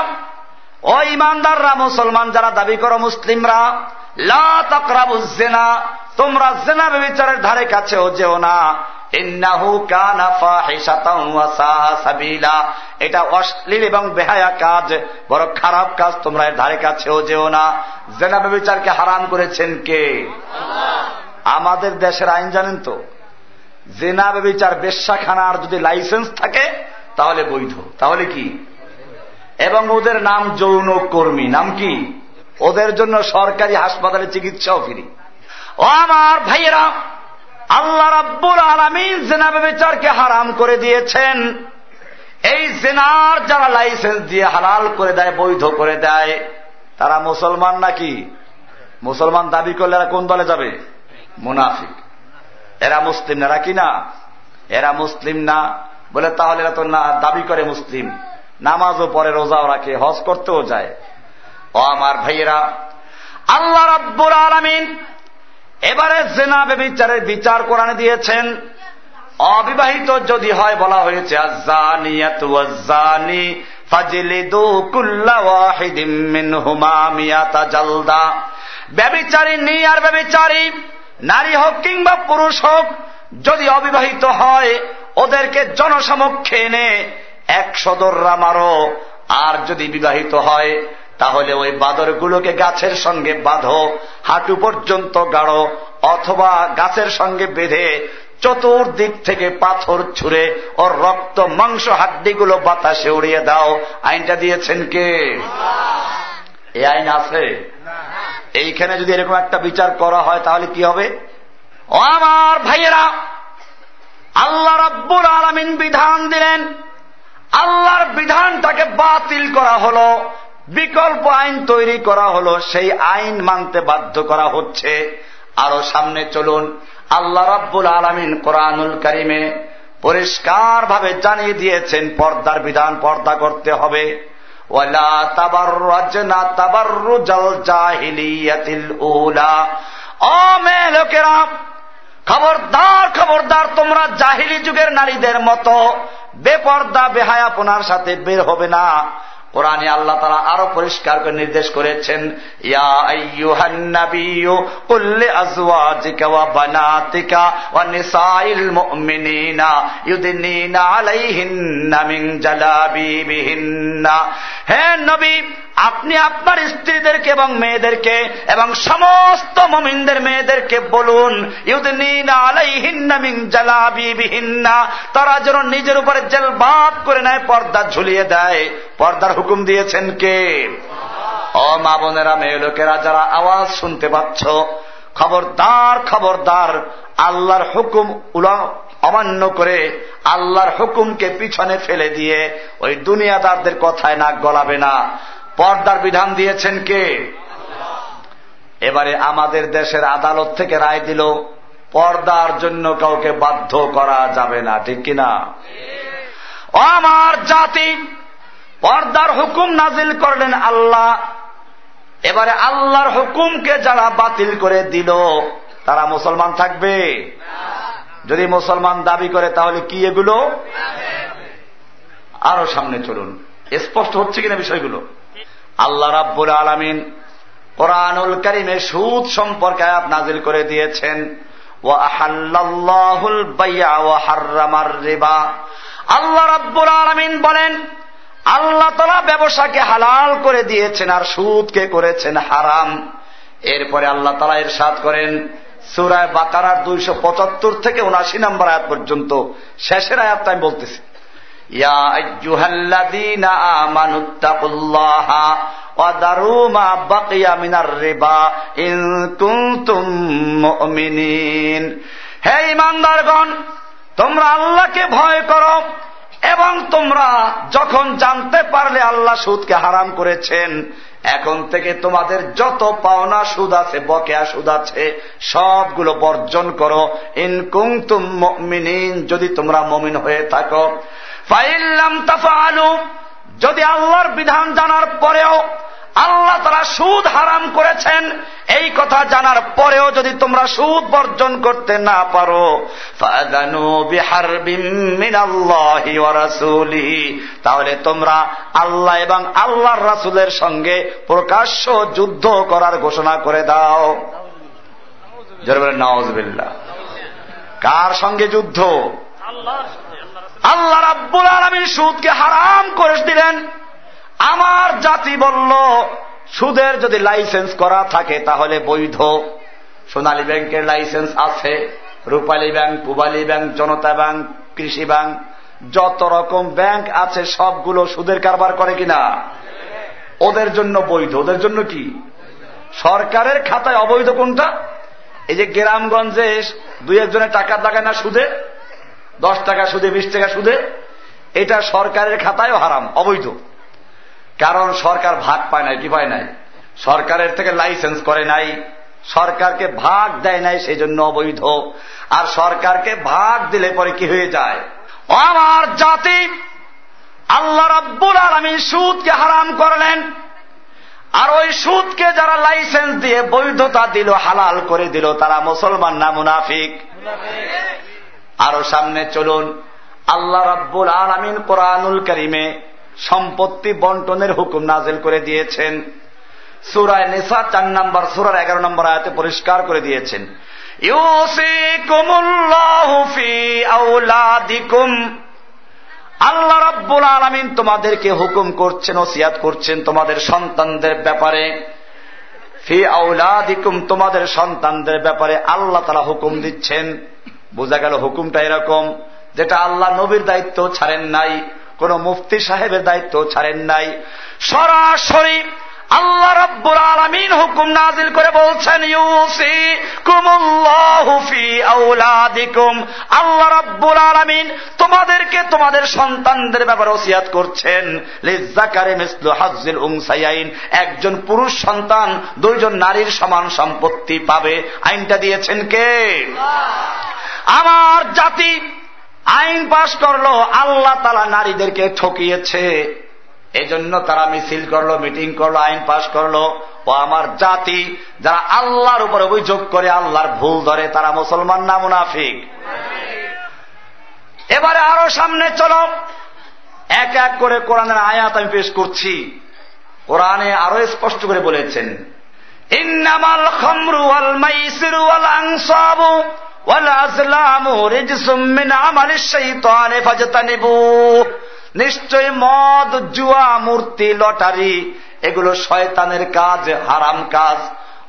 ও ইমানদাররা, মুসলমান যারা দাবি করো মুসলিমরা, লা তাকরাবুজিনা তোমরা জেনা বিচারের ধারে কাছেও যেও না। এটা অশ্লীল এবং বেহায়া কাজ বড় খারাপ কাজ তোমরা এর ধারে কাছেও যেও না। জেনা বিচারকে হারাম করেছেন কে? আমাদের দেশের আইন জানেন তো জেনা বিচার বেশ্যাখানার যদি লাইসেন্স থাকে তাহলে বৈধ। তাহলে কি? এবং ওদের নাম যৌন কর্মী নাম কি? ওদের জন্য সরকারি হাসপাতালে চিকিৎসাও ফিরি। ও আমার ভাইয়েরা আল্লাহ রাব্বুল আলমিন জেনাবে বিচারকে হারাম করে দিয়েছেন। এই জেনার যারা লাইসেন্স দিয়ে হালাল করে দেয়, বৈধ করে দেয়, তারা মুসলমান নাকি? মুসলমান দাবি করলে এরা কোন দলে যাবে? মুনাফিক। এরা মুসলিম এরা কি না? এরা মুসলিম না। বলে তাহলে এরা তো না, দাবি করে মুসলিম। নামাজও পরে রোজাও রাখে, হজ করতেও যায়। ও আমার ভাইয়েরা, আল্লাহ রব্বুর আলমিন এবারে জেনা বেবিচারের বিচার কোরআনে দিয়েছেন, অবিবাহিত যদি হয় বলা হয়েছে ব্যবিচারী নি আর ব্যবিচারী, নারী হোক কিংবা পুরুষ হোক, যদি অবিবাহিত হয়, ওদেরকে জনসমক্ষে এনে এক সদররা মারো আর যদি বিবাহিত হয় তাহলে ওই বাদরগুলোকে গাছের সঙ্গে বাঁধো, হাঁটু পর্যন্ত গাড়ো, অথবা গাছের সঙ্গে বেঁধে চতুর্দিক থেকে পাথর ছুঁড়ে ওর রক্ত মাংস হাড্ডিগুলো বাতাসে উড়িয়ে দাও। আইনটা দিয়েছেন কে? এই আইন আছে? এইখানে যদি এরকম একটা বিচার করা হয় তাহলে কি হবে? ও আমার ভাইয়েরা, আল্লাহ রব্বুর আলমিন বিধান দিলেন। আল্লাহর বিধানটাকে বাতিল করা হলো। বিকল্প আইন তৈরি করা হলো, সেই আইন মানতে বাধ্য করা হচ্ছে। আরও সামনে চলুন। আল্লাহ রাব্বুল আলমিন কোরআনুল করিমে পরিষ্কার ভাবে জানিয়ে দিয়েছেন, পর্দার বিধান পর্দা করতে হবে। লোকেরা, খবরদার খবরদার, তোমরা জাহিলি যুগের নারীদের মতো, বেপর্দা, বেহায়াপনার সাথে বের হবে না। কোরআনে আল্লাহ তারা আরও পরিষ্কার করে নির্দেশ করেছেন হে নবী আপনি আপনার স্ত্রীদেরকে এবং মেয়েদেরকে এবং সমস্ত মমিনদের মেয়েদেরকে বলুন তারা যেন নিজের উপরে জেলবাদ করে নেয়, পর্দা ঝুলিয়ে দেয়। পর্দার হুকুম দিয়েছেন কে? ও মা বোনেরা, মেয়ে লোকেরা, যারা আওয়াজ শুনতে পাচ্ছ, খবরদার খবরদার, আল্লাহর হুকুম অমান্য করে আল্লাহর হুকুমকে পিছনে ফেলে দিয়ে ওই দুনিয়াদারদের কথায় নাক গলাবে না। পর্দার বিধান দিয়েছেন কে? এবারে আমাদের দেশের আদালত থেকে রায় দিল, পর্দার জন্য কাউকে বাধ্য করা যাবে না, ঠিক কিনা? আমার জাতি, পর্দার হুকুম নাজিল করলেন আল্লাহ। এবারে আল্লাহর হুকুমকে যারা বাতিল করে দিল, তারা মুসলমান থাকবে? যদি মুসলমান দাবি করে, তাহলে কি এগুলো? আরও সামনে চলুন। স্পষ্ট হচ্ছে কিনা বিষয়গুলো? আল্লাহ রাব্বুল আলমিন কোরআনুল করিমে সুদ সম্পর্কে আয়াত নাজিল করে দিয়েছেন ও আহাল্লাহুল রিবা। আল্লাহ রাব্বুল আলমিন বলেন, আল্লাহ তালা ব্যবসাকে হালাল করে দিয়েছেন আর সুদকে করেছেন হারাম। এরপরে আল্লাহ তালা এর সাত করেন সুরায় বাকারার দুইশো পঁচাত্তর থেকে উনাশি নম্বর আয়াত পর্যন্ত শেষের আয়াতটা আমি বলতেছি। হে ইমানদারগণ তোমরা আল্লাহকে ভয় করো এবং তোমরা যখন জানতে পারলে আল্লাহ সুদকে হারাম করেছেন, এখন থেকে তোমাদের যত পাওনা সুদ আছে, বকেয়া সুদ আছে, সবগুলো বর্জন করো। ইনকুম তুম যদি তোমরা মমিন হয়ে থাকো। ফাইল্লাম তাফা আলু যদি আল্লাহর বিধান জানার পরেও আল্লাহ তারা সুদ হারাম করেছেন, এই কথা জানার পরেও যদি তোমরা সুদ বর্জন করতে না পারো তাহলে তোমরা আল্লাহ এবং আল্লাহর রাসুলের সঙ্গে প্রকাশ্য যুদ্ধ করার ঘোষণা করে দাও। নওয়াজবিল্লা কার সঙ্গে যুদ্ধ? আল্লাহ রাব্বুল আলমীর সুদকে হারাম করে দিলেন। আমার জাতি বলল, সুদের যদি লাইসেন্স করা থাকে তাহলে বৈধ। সোনালী ব্যাংকের লাইসেন্স আছে, Rupali bank, Pubali bank, Janata bank, Krishi bank, যত রকম ব্যাংক আছে সবগুলো সুদের কারবার করে কিনা? ওদের জন্য বৈধ। ওদের জন্য কি? সরকারের খাতায় অবৈধ কোনটা? এই যে গ্রামগঞ্জে দুই একজনের টাকা লাগায় না সুদে দশ টাকা সুদে, বিশ টাকা সুদে, এটা সরকারের খাতায়ও হারাম, অবৈধ। কারণ সরকার ভাগ পায় নাই, কি পায় নাই? সরকারের থেকে লাইসেন্স করে নাই, সরকারকে ভাগ দেয় নাই সেই জন্য অবৈধ। আর সরকারকে ভাগ দিলে পরে কি হয়ে যায়? আমার জাতি, আল্লাহ রব্বুল আলমী সুদকে হারাম করলেন। আর ওই সুদকে যারা লাইসেন্স দিয়ে বৈধতা দিল, হালাল করে দিল, তারা মুসলমান না মুনাফিক? আরও সামনে চলুন। আল্লাহ রব্বুল আলমিন কোরআনুল করিমে সম্পত্তি বন্টনের হুকুম নাজেল করে দিয়েছেন। সুরায় নেশা চার নম্বর, সুরার এগারো নম্বর আয়াতে পরিষ্কার করে দিয়েছেন। আল্লাহ রব্বুল আলমিন তোমাদেরকে হুকুম করছেন, ওসিয়াত করছেন তোমাদের সন্তানদের ব্যাপারে। ফি আউলাদিকুম তোমাদের সন্তানদের ব্যাপারে আল্লাহ তারা হুকুম দিচ্ছেন। বোঝা গেল হুকুমটা এরকম, যেটা আল্লাহ নবীর দায়িত্ব ছাড়েন নাই, কোন মুফতি সাহেবের দায়িত্ব ছাড়েন নাই। সরাসরি আল্লাহ রব্বুল আলমিন হুকুম নাজিল করে বলছেন ইউসি কুমুল্লাহুফি আউলাদিকুম আল্লাহ রব্বুল আলমিন তোমাদেরকে তোমাদের সন্তানদের ব্যাপারে ওসিয়াত করছেন। লিজাকারে মিসলু হাজিল উংসাইয়াইন একজন পুরুষ সন্তান, দুইজন নারীর সমান সম্পত্তি পাবে। আইনটা দিয়েছেন কে? আমার জাতি আইন পাশ করল, আল্লাহ তালা নারীদেরকে ঠকিয়েছে। এজন্য তারা মিছিল করল, মিটিং করল, আইন পাশ করল। ও আমার জাতি, যারা আল্লাহর উপর অভিযোগ করে আল্লাহর ভুল ধরে, তারা মুসলমান না মুনাফিক? এবারে আরও সামনে চলো। এক এক করে কোরআনের আয়াত আমি পেশ করছি। কোরআনে আরও স্পষ্ট করে বলেছেন, ইন্নামাল খমরু আল মাইসিরু আল আংসাবু ওয়াল আজলামু রিজসুম মিন আমালিশ শাইতানি ফাজতানিবুহ নিশ্চয় মদ জুয়া মূর্তি লটারি এগুলো শয়তানের কাজ হারাম কাজ।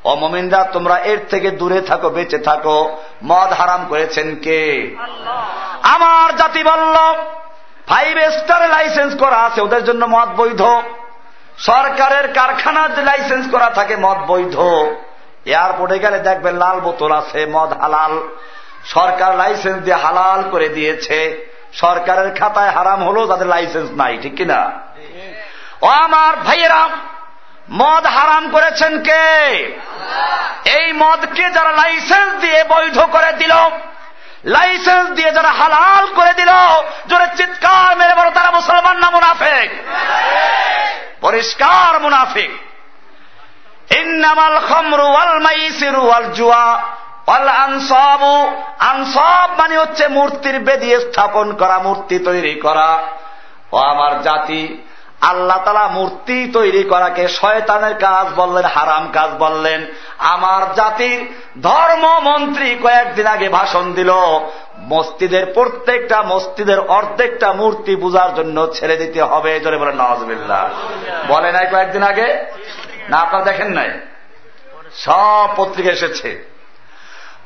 অমমিনরা তোমরা এর থেকে দূরে থাকো বেঁচে থাকো। মদ হারাম করেছেন কে? আমার জাতি বলল ফাইভ স্টার লাইসেন্স করা আছে ওদের জন্য মদ বৈধ। সরকারের কারখানা লাইসেন্স করা থাকে মদ বৈধ। এয়ারপোর্টে গেলে দেখবেন লাল বোতল আছে মদ হালাল। সরকার লাইসেন্স দিয়ে হালাল করে দিয়েছে। সরকারের খাতায় হারাম হলো তাদের লাইসেন্স নাই, ঠিক কিনা? ও আমার ভাইয়েরা, মদ হারাম করেছেন কে? এই মদকে যারা লাইসেন্স দিয়ে বৈধ করে দিল, লাইসেন্স দিয়ে যারা হালাল করে দিল, জোরে চিৎকার মেরে বড় তারা মুসলমান না মুনাফেক? পরিষ্কার মুনাফিক। ইন্নামাল খমরু আল মাইসিরু আল জুয়া। আনসাবু মানে হচ্ছে মূর্তির বেদি স্থাপন করা, মূর্তি তৈরি করা। ও আমার জাতি, আল্লাহ তালা মূর্তি তৈরি করাকে শয়তানের কাজ বললেন, হারাম কাজ বললেন। আমার জাতির ধর্ম মন্ত্রী কয়েকদিন আগে ভাষণ দিল, মসজিদের প্রত্যেকটা, মসজিদের অর্ধেকটা মূর্তি পূজার জন্য ছেড়ে দিতে হবে। জোরে বলে নওয়াজ বলে নাই কয়েকদিন আগে? না, আপনারা দেখেন নাই? সব পত্রিকা এসেছে।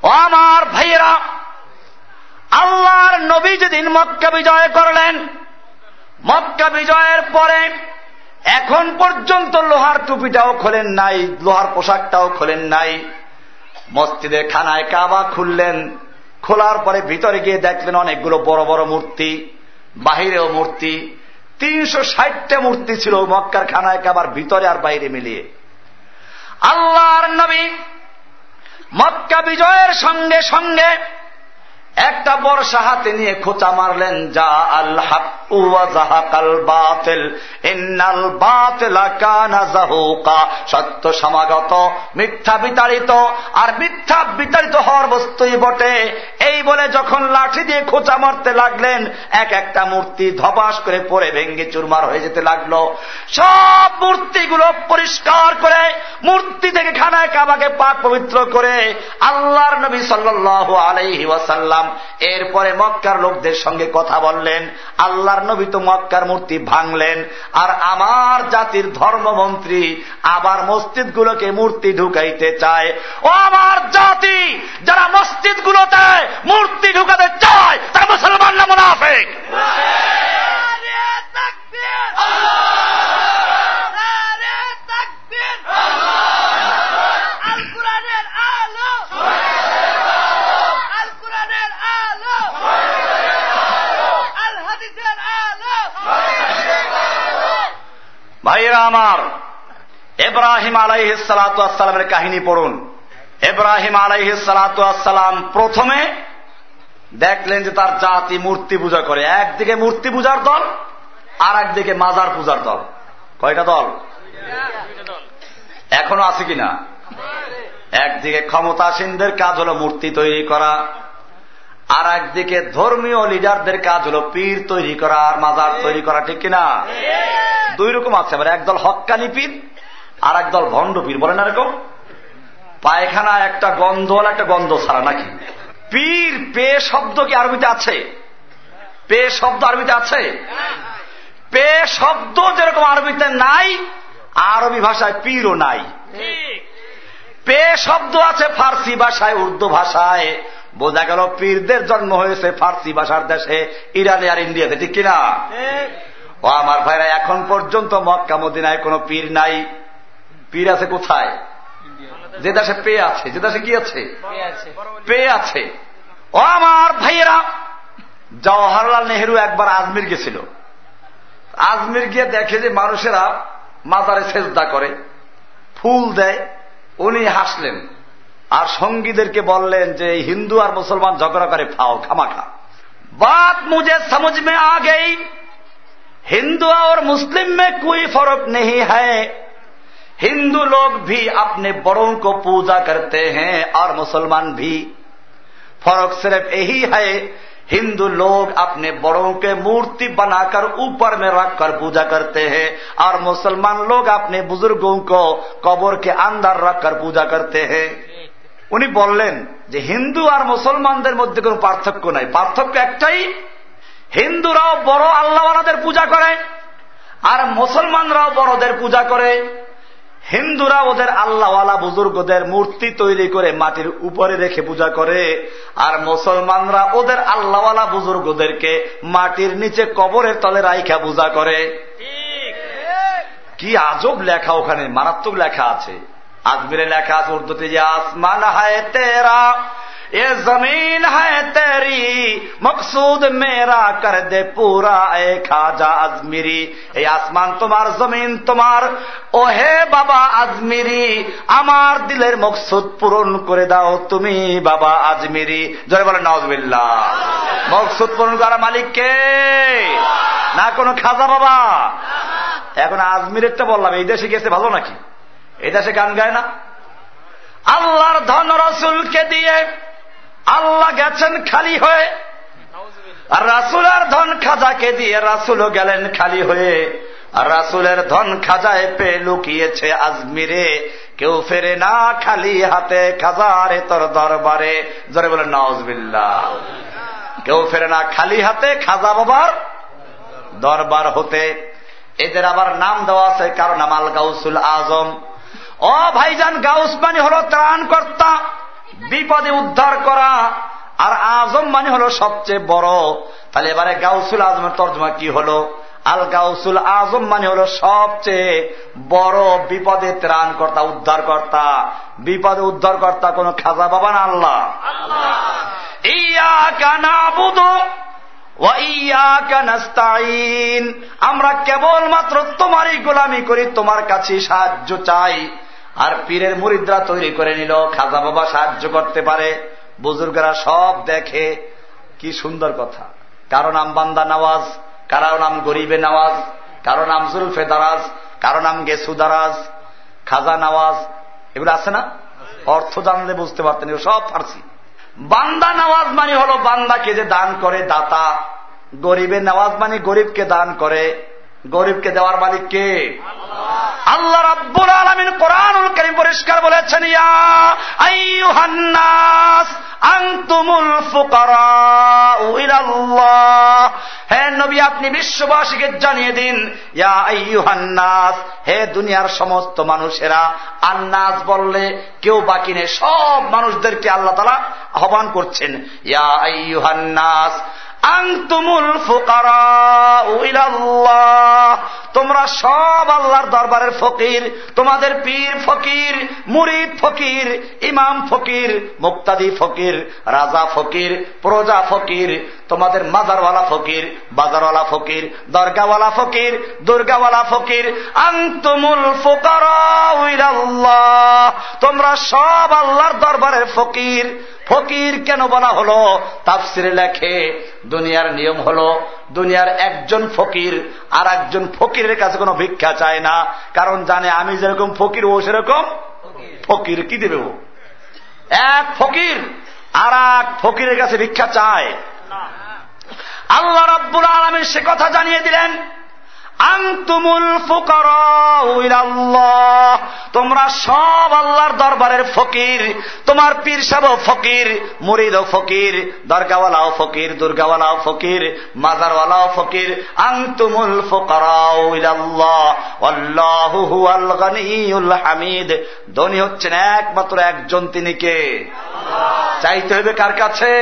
আমার ভাইয়েরা, আল্লাহর নবী যেদিন মক্কা বিজয় করলেন, মক্কা বিজয়ের পরে এখন পর্যন্ত লোহার টুপিটাও খোলেন নাই, লোহার পোশাকটাও খোলেন নাই। মসজিদে খানায় কাবা খুললেন, খোলার পরে ভিতরে গিয়ে দেখলেন অনেকগুলো বড় বড় মূর্তি, বাহিরেও মূর্তি, তিনশো ষাটটা মূর্তি ছিল মক্কার খানায় কাবার ভিতরে আর বাইরে মিলিয়ে। আল্লাহর নবী মক্কা বিজয়ের সঙ্গে সঙ্গে একটা বর্ষা হাতে নিয়ে খোঁচা মারলেন, যা আল হাকাল বাতিল, ইন্নাল সত্য সমাগত, মিথ্যা বিতাড়িত, আর মিথ্যা বিতাড়িত হওয়ার বস্তুই বটে। এই বলে যখন লাঠি দিয়ে খোঁচা মারতে লাগলেন, এক একটা মূর্তি ধপাস করে পড়ে ভেঙ্গে চুরমার হয়ে যেতে লাগল। সব মূর্তিগুলো পরিষ্কার করে, মূর্তি থেকে খানায় কাবাকে পাক পবিত্র করে, আল্লাহর নবী সাল্লাহ আলাইহি ওয়াসাল্লাম এরপরে মক্কার লোকদের সঙ্গে কথা বললেন। আল্লাহর নবী তো মক্কার মূর্তি ভাঙলেন। আর আমার জাতির ধর্মমন্ত্রী আবার মসজিদগুলোকে মূর্তি ঢুকাইতে চায়। ও আমার জাতি, যারা মসজিদগুলোতে মূর্তি ঢুকাতে চায়, তারা মুসলমান না মুনাফেক? ভাইরা আমার, এব্রাহিম আলাইসালামের কাহিনী পড়ুন। এব্রাহিম আলাইহ সালাম প্রথমে দেখলেন যে তার জাতি মূর্তি পূজা করে। একদিকে মূর্তি পূজার দল আর একদিকে মাজার পূজার দল। কয়টা দল? এখনও আছে কিনা? একদিকে ক্ষমতাসীনদের কাজ হলো মূর্তি তৈরি করা আর একদিকে ধর্মীয় লিডারদের কাজ হলো পীর তৈরি করা আর মাজার তৈরি করা ঠিক কিনা? দুই রকম আছে আবার একদল হকানি পীর আর একদল ভণ্ড পীর বলেন এরকম? পায়খানা একটা গন্ধ একটা গন্ধ ছাড়া নাকি? পীর পে শব্দ কি আরবিতে আছে? পে শব্দ আরবিতে আছে? পে শব্দ যেরকম আরবিতে নাই আরবি ভাষায় পীরও নাই। পে শব্দ আছে ফার্সি ভাষায় উর্দু ভাষায়। বোঝা গেল পীরদের জন্ম হয়েছে ফার্সি ভাষার দেশে ইরানে আর ইন্ডিয়াতে ঠিক কিনা? ও আমার ভাইরা এখন পর্যন্ত মক্কা মদিনায় কোন পীর নাই। পীর আছে কোথায়? যে দেশে পে আছে যে দেশে কি আছে? পে আছে। ও আমার ভাইয়েরা জওয়াহরলাল নেহরু একবার আজমির গেছিল। আজমির গিয়ে দেখে যে মানুষেরা মাজারে সেজদা করে ফুল দেয় উনি হাসলেন। আর সঙ্গীদেরকে বললেন যে হিন্দু আর মুসলমান ঝগড়া করে ফাও খামাখা बात मुझे समझ में आ गई हिंदू और मुस्लिम में कोई फर्क नहीं है हिंदू लोग भी अपने बड़ों को पूजा करते हैं और मुसलमान भी फर्क सिर्फ यही है हिंदू लोग अपने बड़ों के मूर्ति बनाकर ऊपर में रखकर पूजा करते हैं और मुसलमान लोग अपने बुजुर्गों को कब्र के अंदर रखकर पूजा करते हैं উনি বললেন যে হিন্দু আর মুসলমানদের মধ্যে কোন পার্থক্য নাই। পার্থক্য একটাই হিন্দুরাও বড় আল্লাহওয়ালাদের পূজা করে আর মুসলমানরাও বড়দের পূজা করে। হিন্দুরা ওদের আল্লাহওয়ালা বুজুর্গদের মূর্তি তৈরি করে মাটির উপরে রেখে পূজা করে আর মুসলমানরা ওদের আল্লাহওয়ালা বুজুর্গদেরকে মাটির নিচে কবরের তলে রাইখা পূজা করে। কি আজব লেখা ওখানে মারাত্মক লেখা আছে। আজমিরে লেখা আছে উর্দুতে যে আসমান হায় তেরা, এ জমিন হায় তেরি, মকসুদ মেরা কর দে পুরা এ খাজা আজমিরি। এই আসমান তোমার, জমিন তোমার ও হে বাবা আজমিরি, আমার দিলের মকসুদ পূরণ করে দাও তুমি বাবা আজমিরি। জয় বলে নজবিল্লা মকসুদ পূরণ করা মালিক কে? না কোনো খাজা বাবা? এখন আজমিরেরটা বললাম, এই দেশে গেছে ভালো নাকি? এই দেশে গান গায় না। আল্লাহর ধন রসুলকে দিয়ে আল্লাহ গেছেন খালি হয়ে। আর রাসুলের ধন খাজাকে দিয়ে রাসুলও গেলেন খালি হয়ে। আর রাসুলের ধন খাজায় পে লুকিয়েছে আজমিরে। কেউ ফেরে না খালি হাতে খাজারে তোর দরবারে। জরে বলে নওয়াজবিল্লা কেউ ফেরে না খালি হাতে খাজা বাবার দরবার হতে। এদের আবার নাম দেওয়া আছে, কারণ আমাল গাউসুল আজম। ও ভাইজান গাউস মানে হল ত্রাণকর্তা, বিপদে উদ্ধার করা, আর আজম মানে হল সবচেয়ে বড়। তাহলে এবারে গাউসুল আজমের তর্জমা কি হলো? আল গাউসুল আজম মানে হল সবচেয়ে বড় বিপদে ত্রাণকর্তা, উদ্ধারকর্তা। বিপদে উদ্ধারকর্তা কোন খাজা বাবা না আল্লাহ। ইয়া আমরা কেবলমাত্র তোমারই গোলামি করি, তোমার কাছে সাহায্য চাই। আর পীরের মুরিদরা তৈরি করে নিল, খাজা বাবা সাহায্য করতে পারে, বুজুর্গরা সব দেখে, কি সুন্দর কথা। কারও নাম বান্দা নওয়াজ, কারও নাম গরিবে নওয়াজ, কারও নাম জুলফে দারাজ, কারও নাম গেসু দারাজ, খাজা নওয়াজ, এগুলো আছে না? অর্থ জানলে বুঝতে পারতেন সব ফার্সি। বান্দা নওয়াজ মানে হলো বান্দাকে যে দান করে, দাতা। গরিবের নওয়াজ মানে গরিবকে দান করে গরিবকে দেওয়ার মালিক কে? আল্লাহ। রাব্বুল আলমিন কোরআনুল করিম পরিষ্কার বলেছেন আন্তুমুল হে নবী আপনি বিশ্ববাসীকে জানিয়ে দিন ইয়া আইয়ুহান্নাস হে দুনিয়ার সমস্ত মানুষেরা আন্নাস বললে কেউ বাকি নেই সব মানুষদেরকে আল্লাহ তালা আহ্বান করছেন ইয়া আইয়ুহান্নাস আংতুমুল তোমরা সব আল্লাহর দরবারের ফকির, তোমাদের পীর ফকির, মুরিদ ফকির, ইমাম ফকির, মুক্তাদি ফকির, রাজা ফকির, প্রজা ফকির তোমাদের মাজারওয়ালা ফকির, বাজারওয়ালা ফকির, দরগাওয়ালা ফকির, দুর্গাওয়ালা ফকির, আন্তমুল তোমরা সব আল্লাহর দরবারের ফকির। ফকির কেন বলা হলো? তাফসিরে লেখে, দুনিয়ার নিয়ম হলো, দুনিয়ার একজন ফকির আর একজন ফকিরের কাছে কোনো ভিক্ষা চায় না। কারণ জানে আমি যেরকম ফকির, ও সেরকম ফকির। কি দেবে এক ফকির আর এক ফকিরের কাছে ভিক্ষা চায়। আল্লাহ রব্বুল আলমী সে কথা জানিয়ে দিলেন আংতুমুল ফুকর তোমরা সব আল্লাহর দরবারের ফকির। তোমার পীর সাহ ফকির মুরিদ ফকির দরগাওয়ালাও ফকির দুর্গাওয়ালাও ফকির মাজারওয়ালাও ফকির। আংতুমুল ফুকর হামিদ। ধনী হচ্ছেন একমাত্র একজন তিনি কে? চাইতে হবে কার কাছে?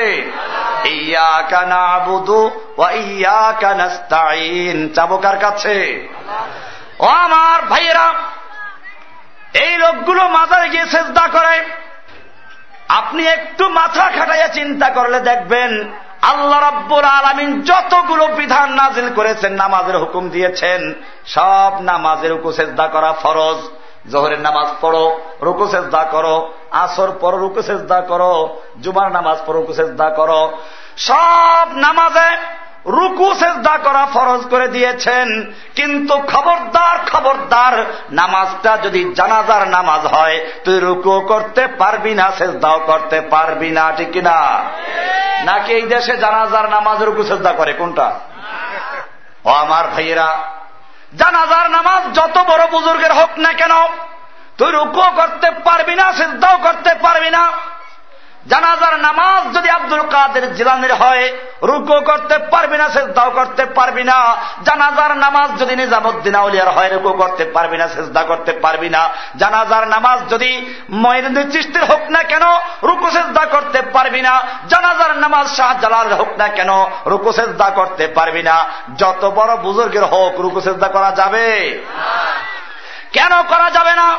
ইয়া কানা বুধু ইয়া কানাস্তাইন চাবো কার কাছে? আছে। ও আমার ভাইয়েরা, এই লোকগুলো মাথায় গিয়ে চেষ্টা করে। আপনি একটু মাথা খাটাইয়া চিন্তা করলে দেখবেন, আল্লাহ রাব্বুর আলমিন যতগুলো বিধান নাজিল করেছেন, নামাজের হুকুম দিয়েছেন, সব নামাজের উকু চেষ্টা করা ফরজ। জহরের নামাজ পড়ো, রুকু চেষ্টা করো, আসর পর রুকু চেষ্টা করো, জুমার নামাজ পড়ো, রুকু চেষ্টা করো। সব নামাজে রুকু সেজদা করা ফরজ করে দিয়েছেন। কিন্তু খবরদার খবরদার নামাজটা যদি জানাজার নামাজ হয়, তুই রুকু করতে পারবি না, সেজদাও করতে পারবি না, ঠিক না নাকি এই দেশে জানাজার নামাজ রুকু সেজদা করে? কোনটা? ও আমার ভাইয়েরা, জানাজার নামাজ যত বড় বুজুর্গের হোক না কেন, তুই রুকু করতে পারবি না, সেজদাও করতে পারবি না। জানাজার নামাজ যদি আব্দুল কাদের জিলানের হয়, রুকো করতে পারবি না, সেজদাও করতে পারবি না। জানাজার নামাজ যদি নিজামুদ্দিন আউলিয়ার হয়, রুকো করতে পারবি না, সেজদা করতে পারবি না। জানাজার নামাজ যদি মহিনুদ্দিন চিস্তির হোক না কেন, রুকু সেজদা করতে পারবি না। জানাজার নামাজ শাহ জালাল হোক না কেন, রুকু সেজদা করতে পারবি না। যত বড় বুজুর্গের হোক, রুকু সেজদা করা যাবে? কেন করা যাবে না?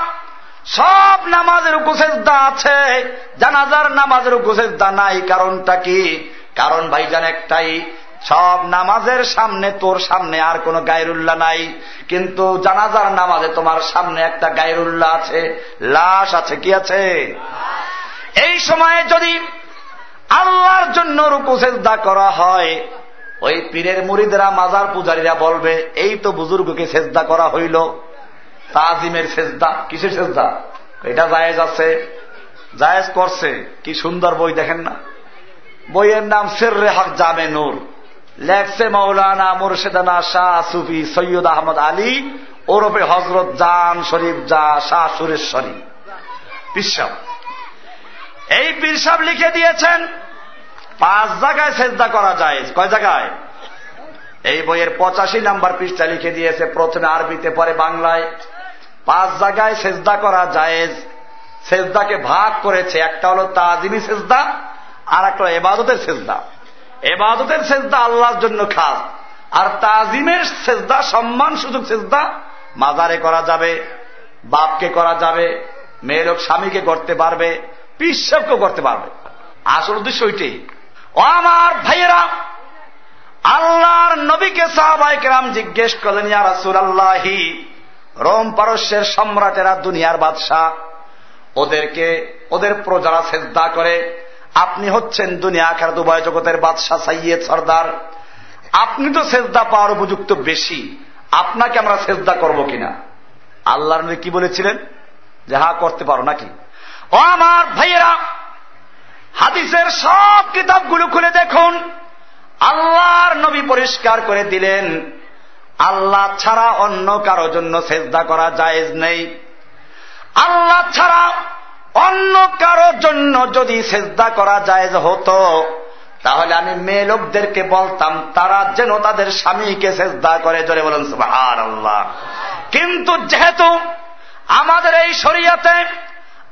সব নামাজের উপসেজদা আছে। জানাজার নামাজের উপসেজদা নাই, কারণটা কি? কারণ ভাইজান একটাই, সব নামাজের সামনে তোর সামনে আর কোন গায়রুল্লাহ নাই। কিন্তু জানাজার নামাজে তোমার সামনে একটা গায়রুল্লাহ আছে। লাশ আছে, কি আছে? এই সময়ে যদি আল্লাহর জন্য রূপসেজদা করা হয়, ওই পীরের মুড়িদেরা মাজার পূজারীরা বলবে, এই তো বুজুর্গকে সেজদা করা হইল। তাজিমের সেজদা। কিসের সেজদা? এটা জায়েজ আছে। জায়েজ করছে। কি সুন্দর বই দেখেন না? বইয়ের নাম সের রেহাক জামে নূর। লেখছে মৌলানা মুর্শেদানা শাহ সুফি সৈয়দ আহমদ আলী ওরফে হজরত জান শরীফ জা শাহ সুরেশ্বরী। পিসাব এই পিরসাব লিখে দিয়েছেন, পাঁচ জায়গায় সেজদা করা যায় কয় জায়গায়? এই বইয়ের পঁচাশি নাম্বার পৃষ্ঠা লিখে দিয়েছে, প্রথমে আরবিতে, পরে বাংলায়। পাঁচ জায়গায় সেজদা করা জায়েজ। সেজদাকে ভাগ করেছে। একটা হলো তাজিমি সেজদা আর একটা এবাদতের সেজদা। এবাদতের সেজদা আল্লাহর জন্য খাস। আর তাজিমের সেজদা সম্মান সুযোগ সেজদা মাজারে করা যাবে, বাপকে করা যাবে, মেয়ে লোক স্বামীকে করতে পারবে পিসবকে করতে পারবে। আসল উদ্দেশ্য ওইটাই। ও আমার ভাইয়েরা, আল্লাহর নবীকে সাহবাইকেরাম জিজ্ঞেস করলেন, ইয়া রাসুল আল্লাহি রোম পারস্যের সম্রাটেরা দুনিয়ার বাদশাহ। ওদেরকে, ওদের প্রজারা সেজদা করে, আপনি হচ্ছেন দুনিয়া আখার দুবাই জগতের বাদশাহ সাইয়েদ সর্দার। আপনি তো সেজদা পাওয়ার উপযুক্ত বেশি, আপনাকে আমরা সেজদা করব কিনা? আল্লাহ কি বলেছিলেন? যে হা করতে পারো নাকি? ও আমার ভাইয়েরা, হাদিসের সব কিতাবগুলো খুলে দেখুন। আল্লাহর নবী পরিষ্কার করে দিলেন আল্লাহ ছাড়া অন্য কারও জন্য সেজদা করা জায়েজ নেই। আল্লাহ ছাড়া অন্য কারও জন্য যদি সেজদা করা জায়েজ হতো, তাহলে আমি মেয়ে লোকদেরকে বলতাম, তারা যেন তাদের স্বামীকে সেজদা করে, জোরে বলেন আর আল্লাহ কিন্তু যেহেতু আমাদের এই শরিয়াতে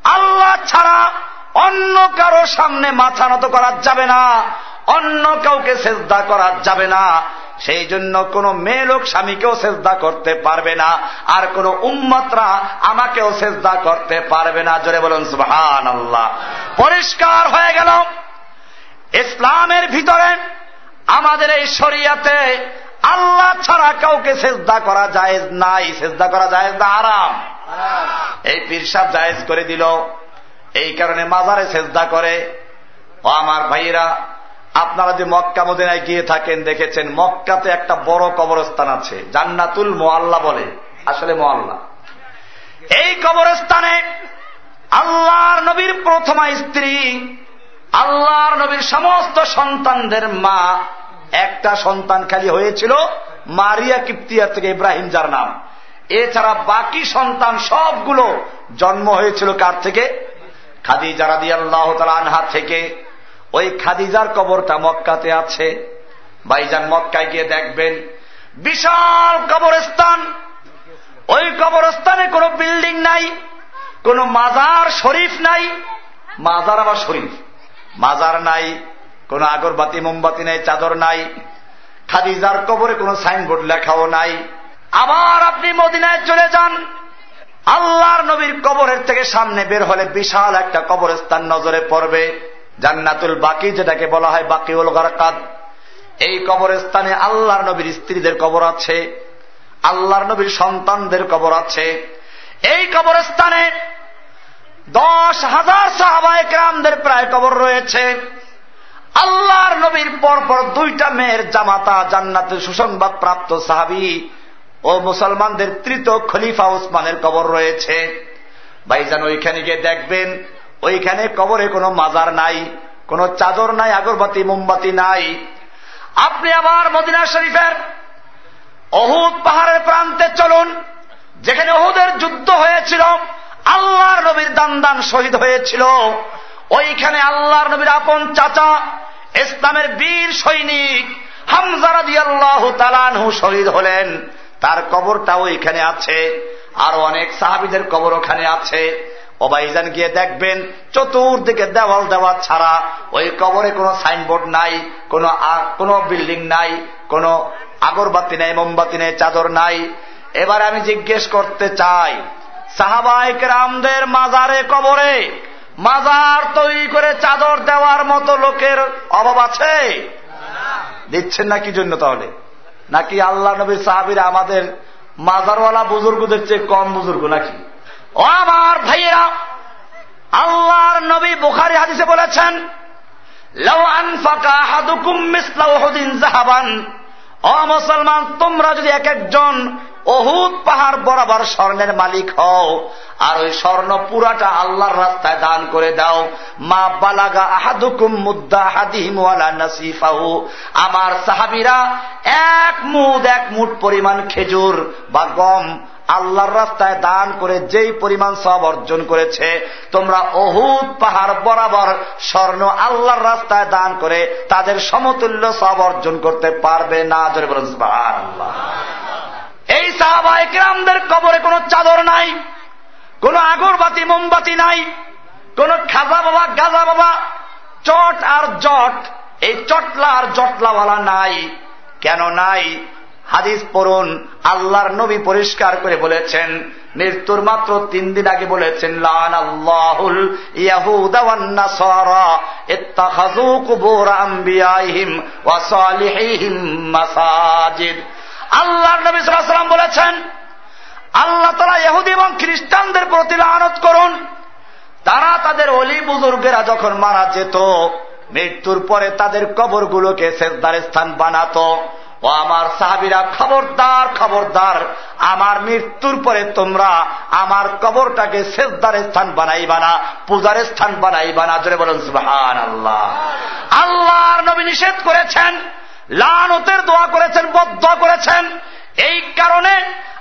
আল্লাহ ছাড়া অন্য কারও সামনে মাথা নত করা যাবে না, অন্য কাউকে সেজদা করা যাবে না সেই জন্য কোন মেয়ে লোক স্বামীকেও সেজদা করতে পারবে না। আর কোন উম্মতরা আমাকেও সেজদা করতে পারবে না। জোরে বলুন সুহান আল্লাহ পরিষ্কার হয়ে গেল। ইসলামের ভিতরে আমাদের এই শরিয়াতে আল্লাহ ছাড়া কাউকে সেজদা করা যায় নাই। সেজদা করা যায় না আরাম এই পীরসাব জায়েজ করে দিল। এই কারণে মাজারে সেজদা করে। ও আমার ভাইয়েরা আপনারা যে মক্কা মদিনায় গিয়ে থাকেন, দেখেছেন মক্কাতে একটা বড় কবরস্থান আছে। জান্নাতুল মোয়াল্লা বলে। আসলে মোয়াল্লা এই কবরস্থানে আল্লাহর নবীর প্রথমা স্ত্রী, আল্লাহর নবীর সমস্ত সন্তানদের মা, একটা সন্তান খালি হয়েছিল, মারিয়া কিপ্তিয়া থেকে ইব্রাহিম, যার নাম। এছাড়া বাকি সন্তান সবগুলো জন্ম হয়েছিল কার থেকে? খাদি জারাদি আল্লাহ তালা আনহা থেকে। ওই খাদিজার কবরটা মক্কাতে আছে। ভাইজান মক্কায় গিয়ে দেখবেন, বিশাল কবরস্থান। ওই কবরস্থানে কোনো বিল্ডিং নাই, কোন মাজার শরীফ নাই। মাজার আবার শরীফ। মাজার নাই, কোন আগরবাতি, মোমবাতি নাই, চাদর নাই। খাদিজার কবরে কোনো সাইনবোর্ড লেখাও নাই। আবার আপনি মদিনায় চলে যান। আল্লাহর নবীর কবরের থেকে সামনে বের হলে বিশাল একটা কবরস্থান নজরে পড়বে। জান্নাতুল বাকি, যেটাকে বলা হয় বাকিউল গারকাদ এই কবরস্থানে আল্লাহর নবীর স্ত্রীদের কবর আছে, আল্লাহর নবীর সন্তানদের কবর আছে। এই কবরস্থানে দশ হাজার সাহাবায় গ্রামদের প্রায় কবর রয়েছে। আল্লাহর নবীর পরপর দুইটা মেয়ের জামাতা জান্নাতের সুসংবাদ প্রাপ্ত সাহাবি ও মুসলমানদের তৃতীয় খলিফা ওসমানের কবর রয়েছে। ভাইজান, ওইখানে গিয়ে দেখবেন ওইখানে কবরে কোনো মাজার নাই, কোনো চাদর নাই, আগরবাতি, মোমবাতি নাই। আপনি আবার মদিনা শরীফের অহুদ পাহাড়ের প্রান্তে চলুন, যেখানে অহুদের যুদ্ধ হয়েছিল, আল্লাহর নবীর দান দান শহীদ হয়েছিল। ওইখানে আল্লাহর নবীর আপন চাচা, ইসলামের বীর সৈনিক হামজারাদি আল্লাহ তালানহু শহীদ হলেন। তার কবরটা ওইখানে আছে, আর অনেক সাহাবিদের কবর ওখানে আছে। ওবাইজান গিয়ে দেখবেন, চতুর্দিকে দেওয়াল দেওয়া ছাড়া ওই কবরে কোনো সাইনবোর্ড নাই, কোনো কোনো বিল্ডিং নাই, কোনো আগরবাতি নেই, মোমবাতি নেই, চাদর নাই। এবার আমি জিজ্ঞেস করতে চাই সাহাবাইক রামদের মাজারে কবরে মাজার তৈরি করে চাদর দেওয়ার মতো লোকের অভাব আছে? দিচ্ছেন না কি জন্য তাহলে? নাকি আল্লাহ নবীর সাহাবিরা আমাদের মাজারওয়ালা বুজুর্গদের চেয়ে কম বুজুর্গ নাকি? ও আমার ভাইয়েরা, আল্লাহর নবী বুখারি হাদিসে বলেছেন অ মুসলমান, তোমরা যদি এক একজন অহুদ পাহাড় বরাবর স্বর্ণের মালিক হও, আর ওই স্বর্ণ পুরাটা আল্লাহর রাস্তায় দান করে দাও, মা বালাগা আহাদুকুম মুদ্দা হাদিমওয়ালা নাসিফাহু। আমার সাহাবিরা এক মুদ, এক মুঠ পরিমাণ খেজুর বা গম আল্লাহর রাস্তায় দান করে যেই পরিমাণ সব অর্জন করেছে, তোমরা অহুদ পাহাড় বরাবর স্বর্ণ আল্লাহর রাস্তায় দান করে তাদের সমতুল্য সব অর্জন করতে পারবে না। এই সাহাবাহামদের কবরে কোনো চাদর নাই, কোন আগরবাতি, মোমবাতি নাই, কোন খাজা বাবা, গাজা বাবা, চট আর জট, এই চটলা আর জটলাওয়ালা নাই। কেন নাই? হাদিস পড়ুন, আল্লাহর নবী পরিষ্কার করে বলেছেন, মৃত্যুর মাত্র তিন দিন আগে বলেছেন লান আল্লাহুল মাসাজিদ। আল্লাহর নবী বলেছেন, আল্লাহ তারা ইহুদি এবং খ্রিস্টানদের প্রতি লানত করুন। তারা তাদের অলি বুজুর্গেরা যখন মারা যেত, মৃত্যুর পরে তাদের কবরগুলোকে শেষদার স্থান বানাত। ও আমার সাহাবিরা, খবরদার খবরদার, আমার মৃত্যুর পরে তোমরা আমার কবরটাকে শেষদার স্থান বানাইবা না, পূজার স্থান বানাইবা না। জোরে বলেন সুহান আল্লাহ আল্লাহর নবী নিষেধ করেছেন, লানতের দোয়া করেছেন বদ্ধ করেছেন। এই কারণে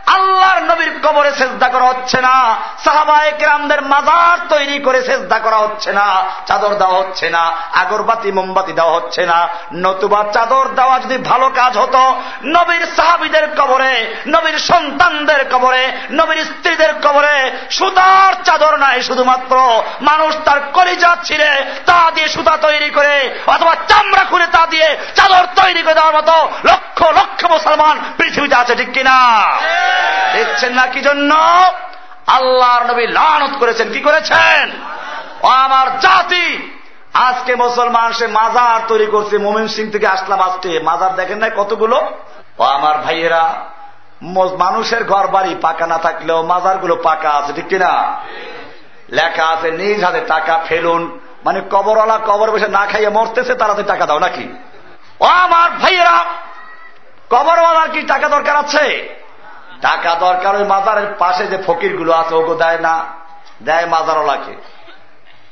আল্লাহর নবীর কবরে সেজদা করা হচ্ছে না। সাহাবায় কেরামদের মাজার তৈরি করে সেজদা করা হচ্ছে না, চাদর দেওয়া হচ্ছে না, আগরবাতি, মোমবাতি দেওয়া হচ্ছে না। নতুবা চাদর দেওয়া যদি ভালো কাজ হতো, নবীর সাহাবিদের কবরে, নবীর সন্তানদের কবরে, নবীর স্ত্রীদের কবরে সুতার চাদর নাই শুধুমাত্র। মানুষ তার কলিজা ছিঁড়ে তা দিয়ে সুতা তৈরি করে, অথবা চামড়া খুলে তা দিয়ে চাদর তৈরি করে দেওয়ার মতো লক্ষ লক্ষ মুসলমান পৃথিবীতে আছে ঠিক কিনা? দেখছেন না, কি জন্য? আল্লাহর নবী লানত করেছেন, কি করেছেন? আমার জাতি! আজকে মুসলমান, সে মাজার তৈরি করছে, মোমিন সিং থেকে আসলাম আজকে। মাজার দেখেন নাই কতগুলো? ও আমার ভাইয়েরা মানুষের ঘর বাড়ি পাকা না থাকলেও মাজারগুলো পাকা আছে, ঠিক কিনা? লেখা আছে, নিজ হাতে টাকা ফেলুন। মানে কবরওয়ালা কবর বসে না খাইয়ে মরতেছে তারাতে টাকা দাও নাকি? ও আমার ভাইয়েরা, কবরওয়ালার কি টাকা দরকার আছে? টাকা দরকার ওই মাজারের পাশে যে ফকিরগুলো আছে, ওগো দেয় না। দেয় মাজারওয়ালাকে।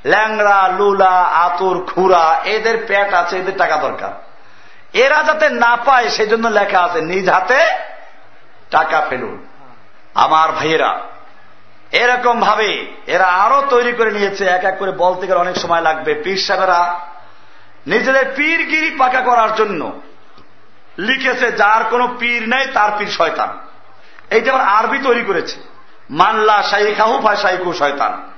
ল্যাংরা লুলা, আতুর, খুরা, এদের প্যাট আছে, এদের টাকা দরকার। এরা যাতে না পায়, সেজন্য লেখা আছে, নিজ হাতে টাকা ফেলুন। আমার ভাইয়েরা এরকম ভাবে এরা আরও তৈরি করে নিয়েছে, এক এক করে বলতে গেলে অনেক সময় লাগবে। পীর সাহেবেরা, নিজেদের পীরগিরি পাকা করার জন্য লিখেছে, যার কোনো পীর নেই, তার পীর শয়তান। এইটা আবার আরবি তৈরি করেছে। মানলা শাইখাহু ফা শাইকু শয়তান।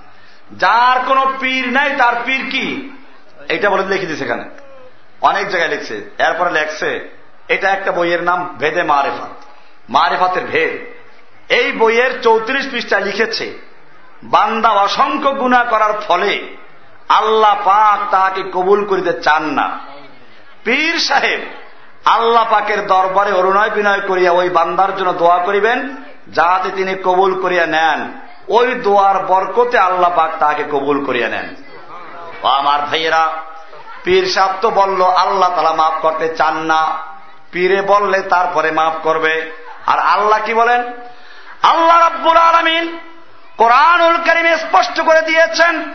যার কোনো পীর নাই, তার পীর কি? এটা বলে লিখে দিচ্ছে এখানে। অনেক জায়গায় লিখছে। এরপরে লেখছে, এটা একটা বইয়ের নাম ভেদে মারেফাত। মারেফাতের ভেদ। এই বইয়ের চৌত্রিশ পৃষ্ঠা লিখেছে, বান্দা অসংখ্য গুণা করার ফলে আল্লাহ পাক তাহাকে কবুল করিতে চান না। পীর সাহেব আল্লাহ পাকের দরবারে অরুণয় বিনয় করিয়া ওই বান্দার জন্য দোয়া করিবেন যাতে তিনি কবুল করিয়া নেন। ওই দোয়ার বরকতে আল্লাহ পাক তাকে কবুল করিয়া নেন। আমার ভাইয়েরা, পীর সাহ তো বলল, আল্লাহ তালা মাফ করতে চান না। পীরে বললে তারপরে মাফ করবে। আর আল্লাহ কি বলেন? আল্লাহ রাব্বুল আলমিন কোরআনুল করিমে স্পষ্ট করে দিয়েছেন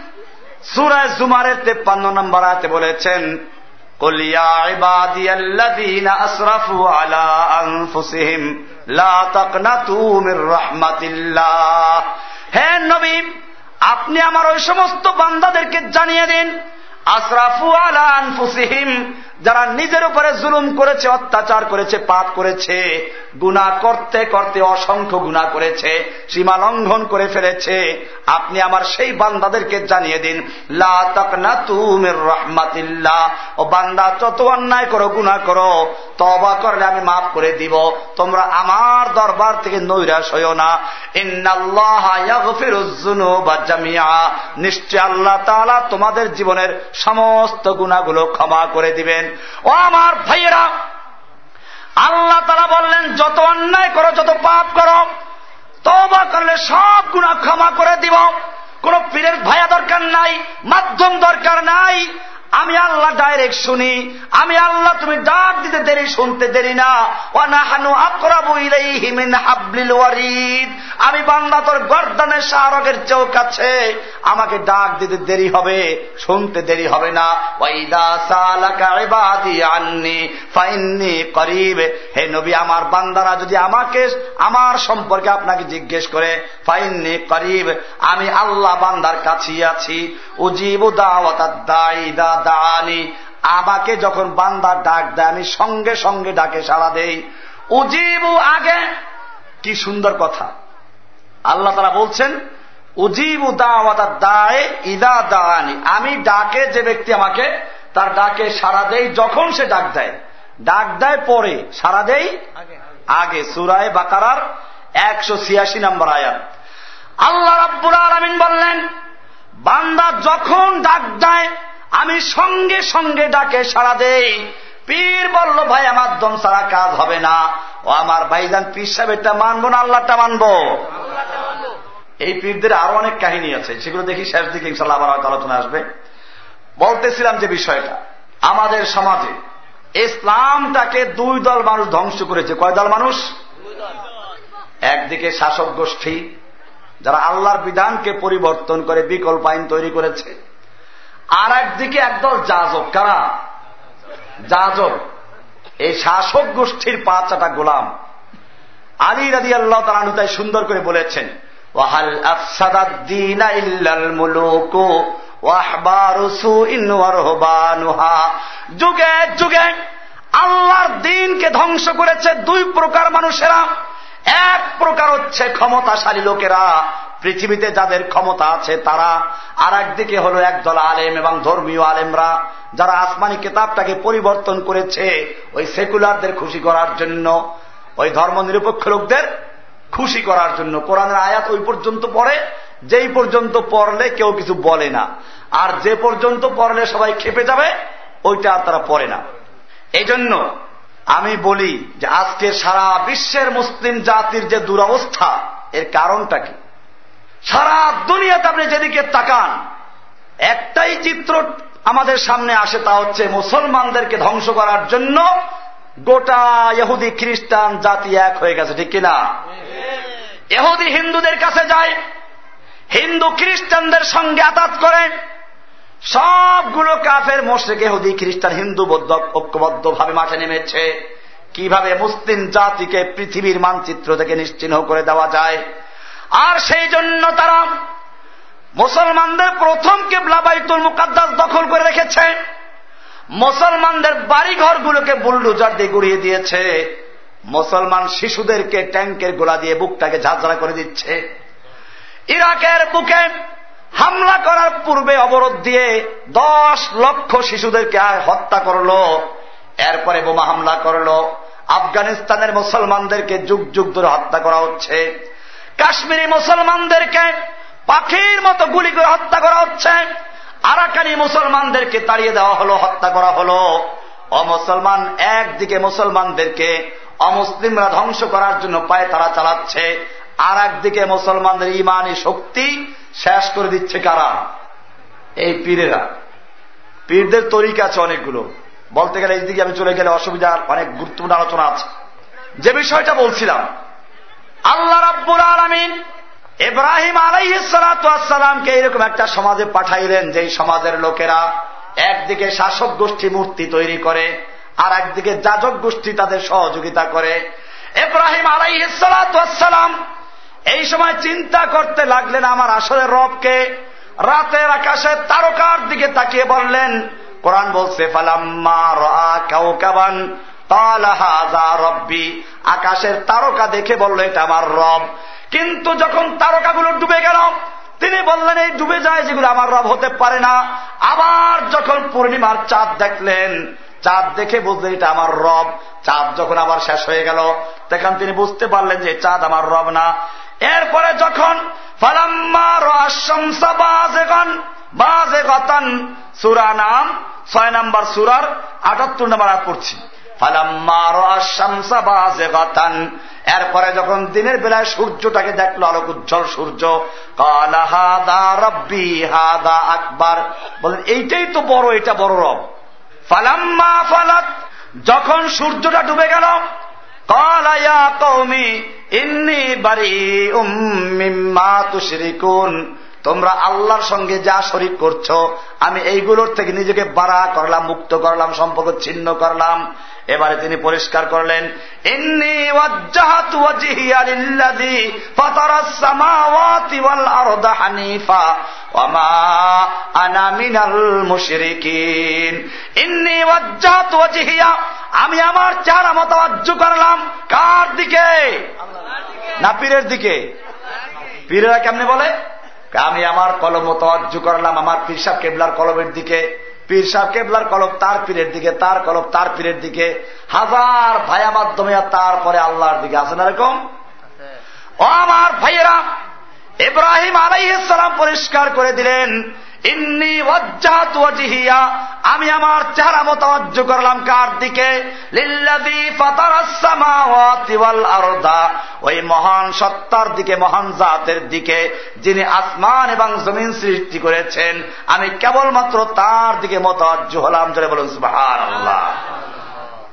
সুরায় জুমারের তেপ্পান্ন নম্বর আয়তে বলেছেন قل يا عبادي الذين أسرفوا على أنفسهم لا تقنطوا من رحمة الله হে নবী আপনি আমার ওই সমস্ত বান্দাদেরকে জানিয়ে দিন আসরাফু আলা আনফুসিহিম যারা নিজের উপরে জুলুম করেছে, অত্যাচার করেছে, পাপ করেছে গুণা করতে করতে অসংখ্য গুণা করেছে, সীমা লঙ্ঘন করে ফেলেছে, আপনি আমার সেই বান্দাদেরকে জানিয়ে দিন রহমাতিল্লাহ। ও বান্দা, যত অন্যায় করো গুণা করো তবা করলে আমি মাফ করে দিব। তোমরা আমার দরবার থেকে নৈরাশ হইও না। নিশ্চয় আল্লাহ তালা তোমাদের জীবনের সমস্ত গুণাগুলো ক্ষমা করে দিবেন। ও আমার ভাইয়েরা, আল্লাহ তারা বললেন, যত অন্যায় করো, যত পাপ করো তবা করলে সব গুণা ক্ষমা করে দিব। কোন পীরের ভাইয়া দরকার নাই, মাধ্যম দরকার নাই। আমি আল্লাহ ডাইরেক্ট শুনি। আমি আল্লাহ, তুমি ডাক দিতে দেরি, শুনতে দেরি না। ওয়ানাহানু আকরাবু ইলাইহি মিন হাবলিল ওয়ারিদ। আমি বান্দা, তোর গর্দানের শাহরগের চেয়েও কাছে আমাকে ডাক দিতে দেরি হবে, শুনতে দেরি হবে না। ওয়াইদা সালাকা ইবাদি আন্নি ফাইন্নি করিব। হে নবী, আমার বান্দারা যদি আমাকে, আমার সম্পর্কে আপনাকে জিজ্ঞেস করে ফাইন্নি করিব, আমি আল্লাহ বান্দার কাছেই আছি। উজিবু দাওয়াতাদ দাইদা দানি আমাকে যখন বান্দা ডাক দেয়, আমি সঙ্গে সঙ্গে ডাকে সাড়া দেই। উজিবু আগে, কি সুন্দর কথা। আল্লাহ তারা বলছেন, উজিবু দাওয়াতা দায় ইদা দানি আমি ডাকে যে ব্যক্তি আমাকে, তার ডাকে সাড়া দেই যখন সে ডাক দেয়। ডাক দেয় পরে, সাড়া দেই আগে। সুরায় বাকারার একশো ছিয়াশি নম্বর আয়াত। আল্লাহ রাব্বুল আলমিন বললেন, বান্দা যখন ডাক দেয় আমি সঙ্গে সঙ্গে ডাকে সাড়া দেই। পীর বলল, ভাই, আমার দম ছাড়া কাজ হবে না। ও আমার ভাইজান পীর সাহেবটা মানবো না, আল্লাহটা মানবো? এই পীরদের আরও অনেক কাহিনী আছে, সেগুলো দেখি শেষ দিকে ইনশাল্লাহ আবার হয়তো আলোচনা আসবে। বলতেছিলাম যে বিষয়টা, আমাদের সমাজে ইসলামটাকে দুই দল মানুষ ধ্বংস করেছে। কয় দল মানুষ? একদিকে শাসক গোষ্ঠী, যারা আল্লাহর বিধানকে পরিবর্তন করে বিকল্প আইন তৈরি করেছে। আর একদিকে একদল যাজক, কারা? যাজক। এই শাসক গোষ্ঠীর পাঁচটা গোলাম। আলী রাজি আল্লাহ তালু তাই সুন্দর করে বলেছেন, ওয়াহাল আফসাদাদ্দিন যুগে যুগে আল্লাহর দিনকে ধ্বংস করেছে দুই প্রকার মানুষেরা। এক প্রকার হচ্ছে ক্ষমতাশালী লোকেরা, পৃথিবীতে যাদের ক্ষমতা আছে তারা আর একদিকে হল একদল আলেম এবং ধর্মীয় আলেমরা, যারা আসমানি কেতাবটাকে পরিবর্তন করেছে ওই সেকুলারদের খুশি করার জন্য, ওই ধর্ম নিরপেক্ষ লোকদের খুশি করার জন্য। কোরআনের আয়াত ওই পর্যন্ত পড়ে, যেই পর্যন্ত পড়লে কেউ কিছু বলে না। আর যে পর্যন্ত পড়লে সবাই খেপে যাবে, ওইটা আর তারা পড়ে না। এই জন্য আমি বলি যে আজকে সারা বিশ্বের মুসলিম জাতির যে দুরবস্থা, এর কারণটা কি? সারা দুনিয়াতে আপনি যেদিকে তাকান, একটাই চিত্র আমাদের সামনে আসে তা হচ্ছে মুসলমানদেরকে ধ্বংস করার জন্য গোটা ইহুদি খ্রিস্টান জাতি এক হয়ে গেছে, ঠিক কিনা? এহুদি হিন্দুদের কাছে যায়, হিন্দু খ্রিস্টানদের সঙ্গে আতাত করে সবগুলো কাফের মোশেক এহুদি খ্রিস্টান, হিন্দু, বৌদ্ধ ঐক্যবদ্ধ ভাবে মাঠে নেমেছে। কীভাবে মুসলিম জাতিকে পৃথিবীর মানচিত্র থেকে নিশ্চিহ্ন করে দেওয়া যায়? আর সেই জন্য তারা মুসলমানদের প্রথম কেবলা বাইতুল মুকাদ্দাস দখল করে রেখেছে। মুসলমানদের বাড়ি ঘরগুলোকে বুলডুজার দিয়ে গুড়িয়ে দিয়েছে। মুসলমান শিশুদেরকে ট্যাঙ্কের গোলা দিয়ে বুকটাকে ঝাঁঝরা করে দিচ্ছে। ইরাকের বুকে হামলা করার পূর্বে অবরোধ দিয়ে দশ লক্ষ শিশুদেরকে হত্যা করল, এরপরে বোমা হামলা করল, আফগানিস্তানের মুসলমানদেরকে যুগ যুগ ধরে হত্যা করা হচ্ছে, কাশ্মীরি মুসলমানদেরকে পাখির মতো গুলি করে হত্যা করা হচ্ছে, আরাকানি মুসলমানদেরকে তাড়িয়ে দেওয়া হলো, হত্যা করা হলো। অমুসলমান একদিকে মুসলমানদেরকে অমুসলিমরা ধ্বংস করার জন্য পায়ে তারা চালাচ্ছে আর একদিকে মুসলমানদের ইমানি শক্তি শেষ করে দিচ্ছে কারা? এই পীরেরা। পীরদের তরিকা আছে অনেকগুলো। বলতে গেলে এই দিকে আমি চলে গেলে অসুবিধার অনেক গুরুত্বপূর্ণ আলোচনা আছে। যে বিষয়টা বলছিলাম, আল্লাহ রাব্বুল আলমিন ইব্রাহিম আলাইসালামকে এরকম একটা সমাজে পাঠাইলেন, যেই সমাজের লোকেরা একদিকে শাসক গোষ্ঠী মূর্তি তৈরি করে, আর একদিকে যাজক গোষ্ঠী তাদের সহযোগিতা করে। এব্রাহিম আলাইসালাম এই সময় চিন্তা করতে লাগলেন আমার আসলে রবকে। রাতের আকাশে তারকার দিকে তাকিয়ে বললেন, কোরআন বলছে আকাশের তারকা দেখে বলল, এটা আমার রব। কিন্তু যখন তারকাগুলো ডুবে গেল, তিনি বললেন, এই ডুবে যায় যেগুলো আমার রব হতে পারে না। আবার যখন পূর্ণিমার চাঁদ দেখলেন, চাঁদ দেখে বুঝলেন, এটা আমার রব। চাঁদ যখন আবার শেষ হয়ে গেল, তখন তিনি বুঝতে পারলেন যে চাঁদ আমার রব না। এরপরে যখন গতান সুরা নাম, ছয় নাম্বার সুরার আটাত্তর নাম্বার আর পড়ছি। এরপরে যখন দিনের বেলায় সূর্যটাকে দেখল, আলোক উজ্জ্বল সূর্য, কালা হাদা রব্বি আকবার, বলেন, এইটাই তো বড়, এটা বড় রব। ফালাম্মা ফালাত, যখন সূর্যটা ডুবে গেল কালায়া কৌমি ইন্নি বাড়ি উম্মিম্মা তুশরিকুন। তোমরা আল্লাহর সঙ্গে যা শরিক করছ, আমি এইগুলোর থেকে নিজেকে বাড়া করলাম, মুক্ত করলাম, সম্পর্ক ছিন্ন করলাম। এবারে তিনি পরিষ্কার করলেন আমি আমার চারা অজ্জু করলাম। কার দিকে? না পীরের দিকে? পীরেরা কেমনে বলে? আমি আমার কলম মতজ্জু করলাম আমার পিরসাব কেবলার কলমের দিকে। পীর সাহ কেবলার কলব তার পীরের দিকে তার কলব তার পীরের দিকে। হাজার ভাইয়া মাধ্যমে তারপরে আল্লাহর দিকে আছেন এরকম? ও আমার ভাইয়েরা ইব্রাহিম আলাইসালাম পরিষ্কার করে দিলেন। ইন্নি আমি আমার চেহারা মতজ্জ করলাম কার দিকে? ওই মহান সত্তার দিকে, মহান জাতের দিকে, যিনি আসমান এবং জমিন সৃষ্টি করেছেন। আমি কেবলমাত্র তার দিকে মতজ্জ হলাম, জোরে বলুন আল্লাহ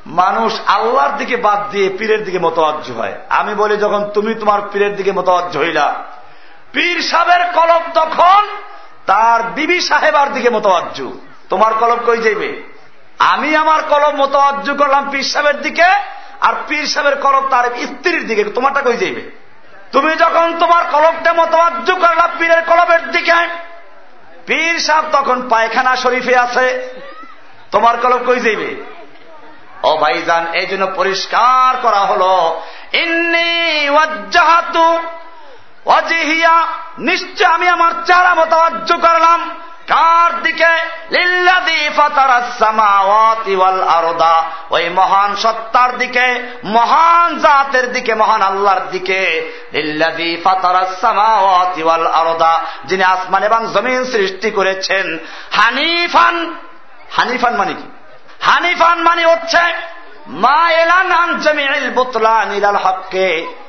মানুষ আল্লাহর দিকে বাদ দিয়ে পীরের দিকে মতজ্জ হয়। আমি বলি, যখন তুমি তোমার পীরের দিকে মতজ্জ হইলা, পীর সাহেবের কলব তখন তার বিবি সাহেবার দিকে মতবাজ্য তোমার কলম কই যাইবে? আমি আমার কলম মতবাজ্য করলাম পীর সাহেবের দিকে, আর পীর সাহেবের কলম তার স্ত্রীর দিকে। তোমারটা কই যাইবে? তুমি যখন তোমার কলমটা মতবাজ্য করলাম পীরের কলমের দিকে, পীর সাহেব তখন পায়খানা শরীফে আছে। তোমার কলম কই যাইবে? ও ভাইজান, এই জন্য পরিষ্কার করা হল, ইন্নি অজিহিয়া, নিশ্চয় আমি আমার চারা মতাবাজ্য করলাম। কার দিকে? ওই মহান সত্তার দিকে, মহান জাতের দিকে, মহান আল্লাহর দিকে। যিনি আসমান এবং জমিন সৃষ্টি করেছেন। হানিফান হানিফান মানে কি? হানিফান মানে হচ্ছে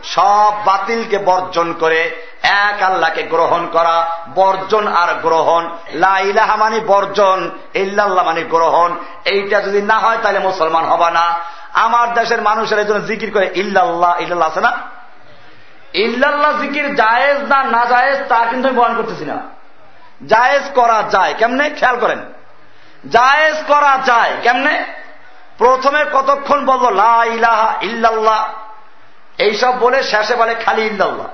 সব বাতিলকে বর্জন করে এক আল্লাহকে গ্রহণ করা। বর্জন আর গ্রহণ। লা ইলাহা মানে বর্জন, ইল্লাল্লাহ মানে গ্রহণ। এইটা যদি না হয় তাহলে মুসলমান হবা না। আমার দেশের মানুষের জন্য জিকির করে, ইল্লাল্লাহ ইল্লাল্লাহ আছে না? ইল্লাল্লাহ জিকির জায়েজ না না জায়েজ, তা কিন্তু আমি বয়ান করতেছি না। জায়েজ করা যায়, কেমনে? খেয়াল করেন। জায়েজ করা যায়, কেমনে? প্রথমে কতক্ষণ বলল, লা ইলাহা ইল্লাল্লাহ এইসব বলে শেষে বলে, খালি ইল্লাল্লাহ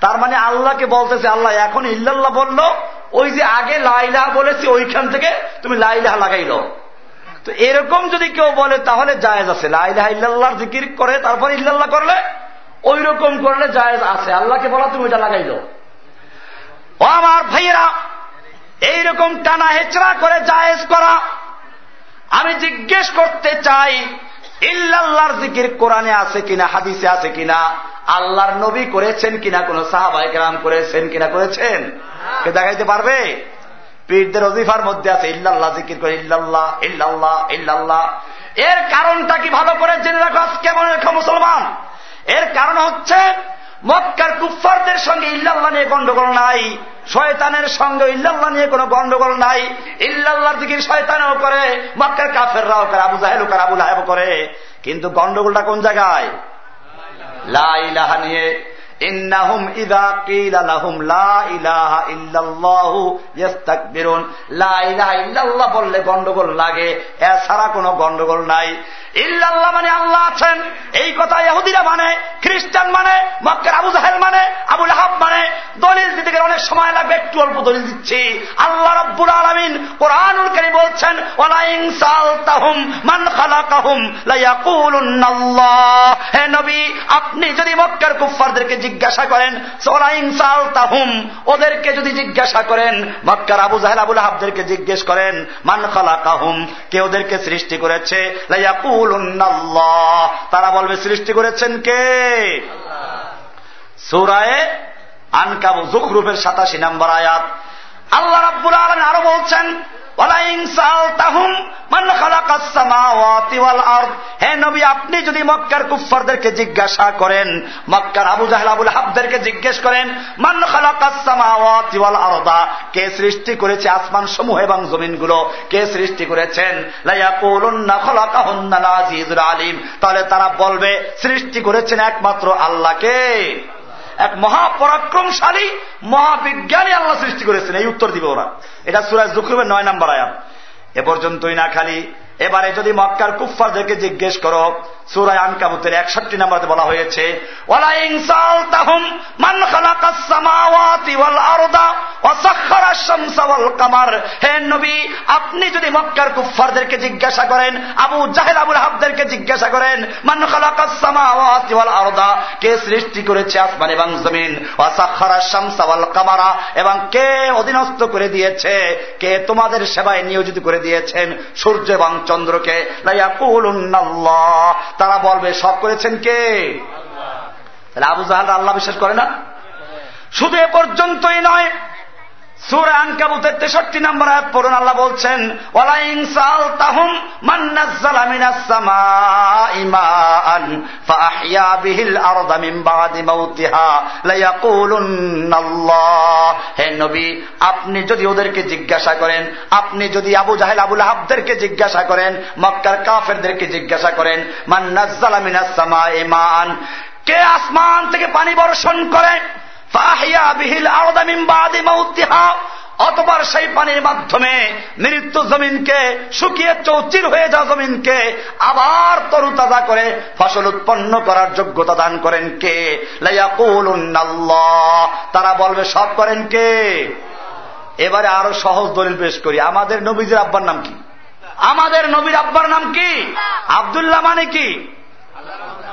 তার মানে আল্লাহকে বলতেছে, আল্লাহ, এখন ইল্লাল্লাহ বলল, ওই যে আগে লাইলাহা বলেছি, ওইখান থেকে তুমি লাইলাহা লাগাইল তো এরকম যদি কেউ বলে, তাহলে জায়েজ আছে। লাইলাহা ইল্লাল্লাহর জিকির করে, তারপর ইল্লাল্লাহ করলে ওই রকম করলে জায়েজ আছে। আল্লাহকে বলা, তুমি এটা লাগাইল ও আমার ভাইয়েরা, এইরকম টানা হেচড়া করে জায়েজ করা আমি জিজ্ঞেস করতে চাই ইল্লাল্লাহর জিকির কোরআনে আছে কিনা হাদিসে আছে কিনা? আল্লাহর নবী করেছেন কিনা? কোন সাহাবাই কেরাম করেছেন কিনা? করেছেন? কে দেখাইতে পারবে? পীরদের অজিফার মধ্যে আছে ইল্লাল্লাহ জিকির করে ইল্লাল্লাহ ইল্লাল্লাহ ইল্লাল্লাহ। এর কারণটা কি ভালো করে জেনে রাখো? আজকে মনে রেখো মুসলমান। এর কারণ হচ্ছে মক্কার কুফারদের সঙ্গে ইল্লাল্লাহ নিয়ে গন্ডগোল নাই, শয়তানের সঙ্গে ইল্লাল্লাহ নিয়ে কোনো গন্ডগোল নাই। ইল্লাল্লাহর দিকে শয়তানও করে, মক্কার কাফেররাও করে, আবু জাহেল করে আবুল হায়ব করে। কিন্তু গন্ডগোলটা কোন জায়গায়? লাইলাহা নিয়ে বললে গন্ডগোল লাগে, এছাড়া কোনো গন্ডগোল নাই। ইল্লাল্লাহ মানে আল্লাহ আছেন, এই কথা ইহুদিরা মানে খ্রিস্টান মানে মক্কের আবু জাহেল মানে আবুল হাব মানে। দলিল দিতে গেলে অনেক সময় লাগবে, একটু অল্প দলিল দিচ্ছি। আল্লাহ রব্বুল আলমিন কোরআনুল কারি বলছেন ওয়ালাইন সালতাহুম মান খালাকাহুম লায়াকুলুন্নাল্লাহ। হে নবী, আপনি যদি মক্কার কুফফারদেরকে জিজ্ঞাসা করেন সোলাইন সালতাহুম ওদেরকে যদি জিজ্ঞাসা করেন, মক্কার আবু জাহেল, আবুল হাবদেরকে জিজ্ঞেস করেন, মান খালাকাহুম? কে ওদেরকে সৃষ্টি করেছে? তারা বলবে, সৃষ্টি করেছেন কে? সুরায় আনকাবু জুখরুফের সাতাশি নম্বর আয়াত। আল্লাহ রাব্বুল আলম আরও বলছেন হে নবী, আপনি যদি মক্কার কুফারদেরকে জিজ্ঞাসা করেন, মক্কার আবু জাহেল, আবুল হাবদেরকে জিজ্ঞেস করেন, মান খালাকাসমাওয়াতিওয়াল আরদা, কে সৃষ্টি করেছে আসমান সমূহ এবং জমিনগুলো? কে সৃষ্টি করেছেন? আলিম। তাহলে তারা বলবে, সৃষ্টি করেছেন একমাত্র আল্লাহকে। এক মহাপরাক্রমশালী, মহাবিজ্ঞানী আল্লাহ সৃষ্টি করেছেন। এই উত্তর দিবে ওরা। এটা সুরাজ জুকরুবের নয় নাম্বার আয়াত। এ পর্যন্তই না খালি এবারে যদি মক্কার কুফফারদেরকে জিজ্ঞেস করো সুরায় আনকাবুতের একষট্টি নাম্বারে বলা হয়েছে আপনি যদি মক্কার কুফফারদেরকে জিজ্ঞাসা করেন, আবু জাহেদ আবুল হাবদেরকে জিজ্ঞাসা করেন, মান আরদা? কে সৃষ্টি করেছে আসমান এবং জমিন? শামসাওয়াল কামারা। এবং কে অধীনস্থ করে দিয়েছে? কে তোমাদের সেবায় নিয়োজিত করে দিয়েছেন? সূর্য এবং চন্দ্রকে তারা বলবে, সব করেছেন কে? আবু জাহাল আল্লাহ বিশ্বাস করে না? শুধু এ পর্যন্তই নয় তেষট্টি নম্বর বলছেন, ওয়ালাইন আপনি যদি ওদেরকে জিজ্ঞাসা করেন, আপনি যদি আবু জাহেল, আবুল হাবদেরকে জিজ্ঞাসা করেন, মক্কার কাফেরদেরকে জিজ্ঞাসা করেন মান্নাজ্জালা মিনাস সামাই মাআন? কে আসমান থেকে পানি বর্ষণ করে? অতবার সেই পানির মাধ্যমে মৃত্যু জমিনকে, শুকিয়ে চৌচির হয়ে যাওয়া জমিনকে আবার তরুতাজা করে ফসল উৎপন্ন করার যোগ্যতা দান করেন কে? তারা বলবে, সব করেন কে? এবারে আরও সহজ দলিল পেশ করি। আমাদের নবীজির আব্বার নাম কি? আমাদের নবীর আব্বার নাম কি? আবদুল্লাহ মানে কি?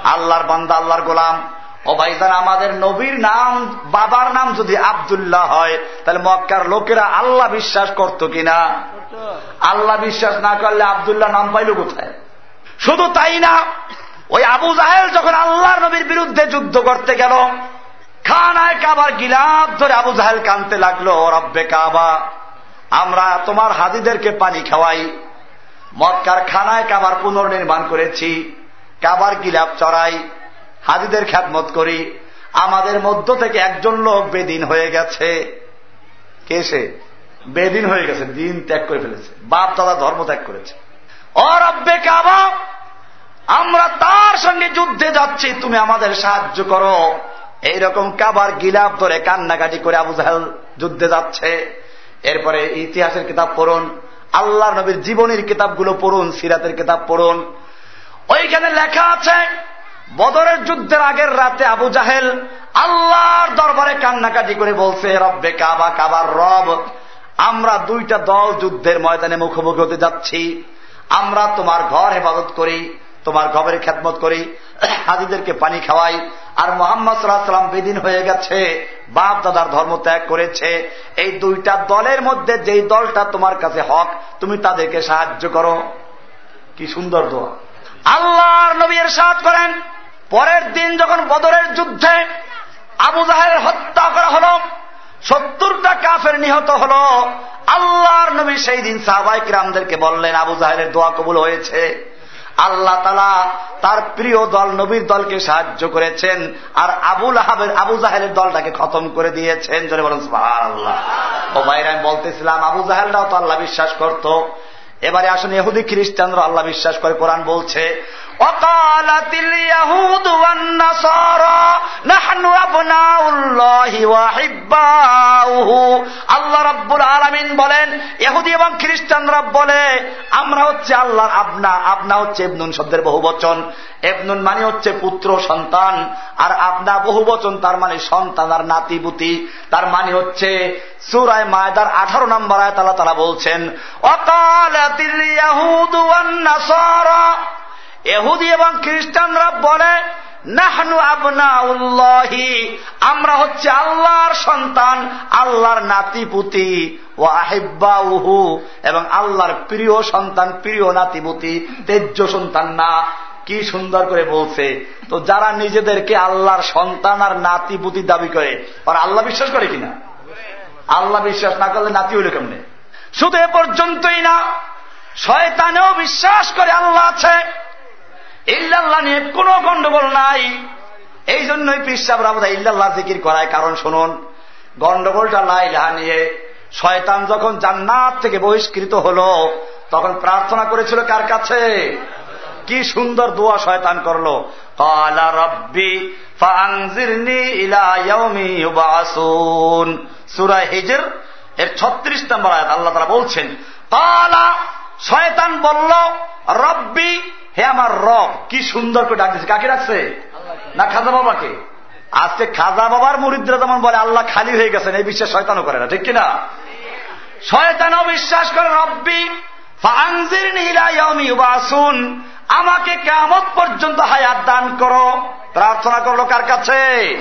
আল্লাহর বান্দা, আল্লাহর গোলাম। ও ভাইজান আমাদের নবীর নাম, বাবার নাম যদি আবদুল্লাহ হয়, তাহলে মক্কার লোকেরা আল্লাহ বিশ্বাস করত কিনা? আল্লাহ বিশ্বাস না করলে আবদুল্লাহ নাম পাইল কোথায়? শুধু তাই না, ওই আবু জাহেল যখন আল্লাহর নবীর বিরুদ্ধে যুদ্ধ করতে গেল, খানায় কাবার গিলাপ ধরে আবু জাহেল কানতে লাগল রব্বে কাবা, আমরা তোমার হাদিদেরকে পানি খাওয়াই। মক্কার খানায় কাবার পুনর্নির্মাণ করেছি, কাবার গিলাপ চড়াই হাদিদের খ্যাতমত করি, আমাদের মধ্য থেকে একজন লোক বেদিন হয়ে গেছে। কে সে? বেদিন হয়ে গেছে, দিন ত্যাগ করে ফেলেছে। বাপ, দাদা ধর্ম ত্যাগ করেছে। অরব্বে কাবা, আমরা তার সঙ্গে যুদ্ধে যাচ্ছি, তুমি আমাদের সাহায্য করো। এইরকম কাবার গিলাপ ধরে কান্নাকাটি করে আবু জাহেল যুদ্ধে যাচ্ছে। এরপরে ইতিহাসের কিতাব পড়ুন আল্লাহ নবীর জীবনীর কিতাবগুলো পড়ুন, সিরাতের কিতাব পড়ুন। ওইখানে লেখা আছে বদরের যুদ্ধের আগের রাতে আবু জাহেল আল্লাহর দরবারে কান্নাকাটি করে বলছে, রব্বে কাবা, কাবার রব, আমরা দুইটা দল যুদ্ধের ময়দানে মুখোমুখি হতে যাচ্ছি। আমরা তোমার ঘর হেফাজত করি, তোমার ঘরের খেদমত করি, হাজিদেরকে পানি খাওয়াই, আর মোহাম্মদ সাল্লাহ সাল্লাম বেদিন হয়ে গেছে, বাপ দাদার ধর্ম ত্যাগ করেছে। এই দুইটা দলের মধ্যে যেই দলটা তোমার কাছে হক, তুমি তাদেরকে সাহায্য করো। কি সুন্দর দোয়া। আল্লাহর নবী সাহায্য করেন। পরের দিন যখন বদরের যুদ্ধে আবু জাহের হত্যা করা হল, সত্তরটা কাফের নিহত হল, আল্লাহর নবী সেই দিন সাহবাইক রামদেরকে বললেন, আবু জাহের দোয়া কবুল হয়েছে। আল্লাহ তালা তার প্রিয় দল নবীর দলকে সাহায্য করেছেন আর আবুল আহাবের আবু জাহেলের দলটাকে খতম করে দিয়েছেন। বলেন আল্লাহ ও ভাইরা, আমি বলতেছিলাম, আবু জাহেলরাও তো আল্লাহ বিশ্বাস করত। এবারে আসুন এহুদি খ্রিস্টানরা আল্লাহ বিশ্বাস করে কোরআন বলছে وقالت اليهود والنصارى نحن أبناء الله وأحباؤه আল্লাহ রাব্বুল আলামিন বলেন ইহুদি এবং খ্রিস্টানরা বলে আমরা হচ্ছে আল্লাহর আপনা আপনা হচ্ছে এবনুন শব্দের বহু বচন এবনুন মানে হচ্ছে পুত্র সন্তান আর আপনা বহু বচন তার মানে সন্তান আর নাতিপুতি তার মানে হচ্ছে সুরায় মায়দার আঠারো নম্বর আয় তালা তারা বলছেন অকালাতিল ইয়াহুদ ওয়ান নাসারা এহুদি এবং খ্রিস্টানরা বলে, নাহনু আবনা উল্লাহি আমরা হচ্ছে আল্লাহর সন্তান, আল্লাহর নাতিপুতি ও আহিব্বা উহু এবং আল্লাহর প্রিয় সন্তান, প্রিয় নাতিপুতি, তেজ্য সন্তান না। কি সুন্দর করে বলছে। তো যারা নিজেদেরকে আল্লাহর সন্তান আর নাতিপুতি দাবি করে আর আল্লাহ বিশ্বাস করে কিনা? আল্লাহ বিশ্বাস না করলে নাতি হইল কেমনে? শুধু এ পর্যন্তই না, শয়তানেও বিশ্বাস করে আল্লাহ আছে। ইল্লাল্লাহ নিয়ে কোন গন্ডগোল নাই। এই জন্যই পিসাব রাবদা ইল্লাল্লাহ জিকির করায়। কারণ শুনুন, গন্ডগোলটা লাইলাহা নিয়ে শয়তান যখন জান্নাত থেকে বহিষ্কৃত হল, তখন প্রার্থনা করেছিল কার কাছে? কি সুন্দর দোয়া শয়তান করল। কালা রব্বি সুরায় হিজর এর ছত্রিশ নম্বর আয়াত, আল্লাহ তারা বলছেন, কালা শয়তান বলল, রব্বি হে আমার রব কি সুন্দর করে ডাক দিচ্ছে কাকে ডাকছে? না খাজা বাবাকে? আজকে খাজা বাবার মুরিদরা যেমন বলে আল্লাহ খালি হয়ে গেছেন এই বিশ্বাস শয়তানও করে না ঠিক কিনা? শয়তানও বিশ্বাস করে রব্বি আমাকে কেমন পর্যন্ত হায়াত দান করো। প্রার্থনা করল কার কাছে?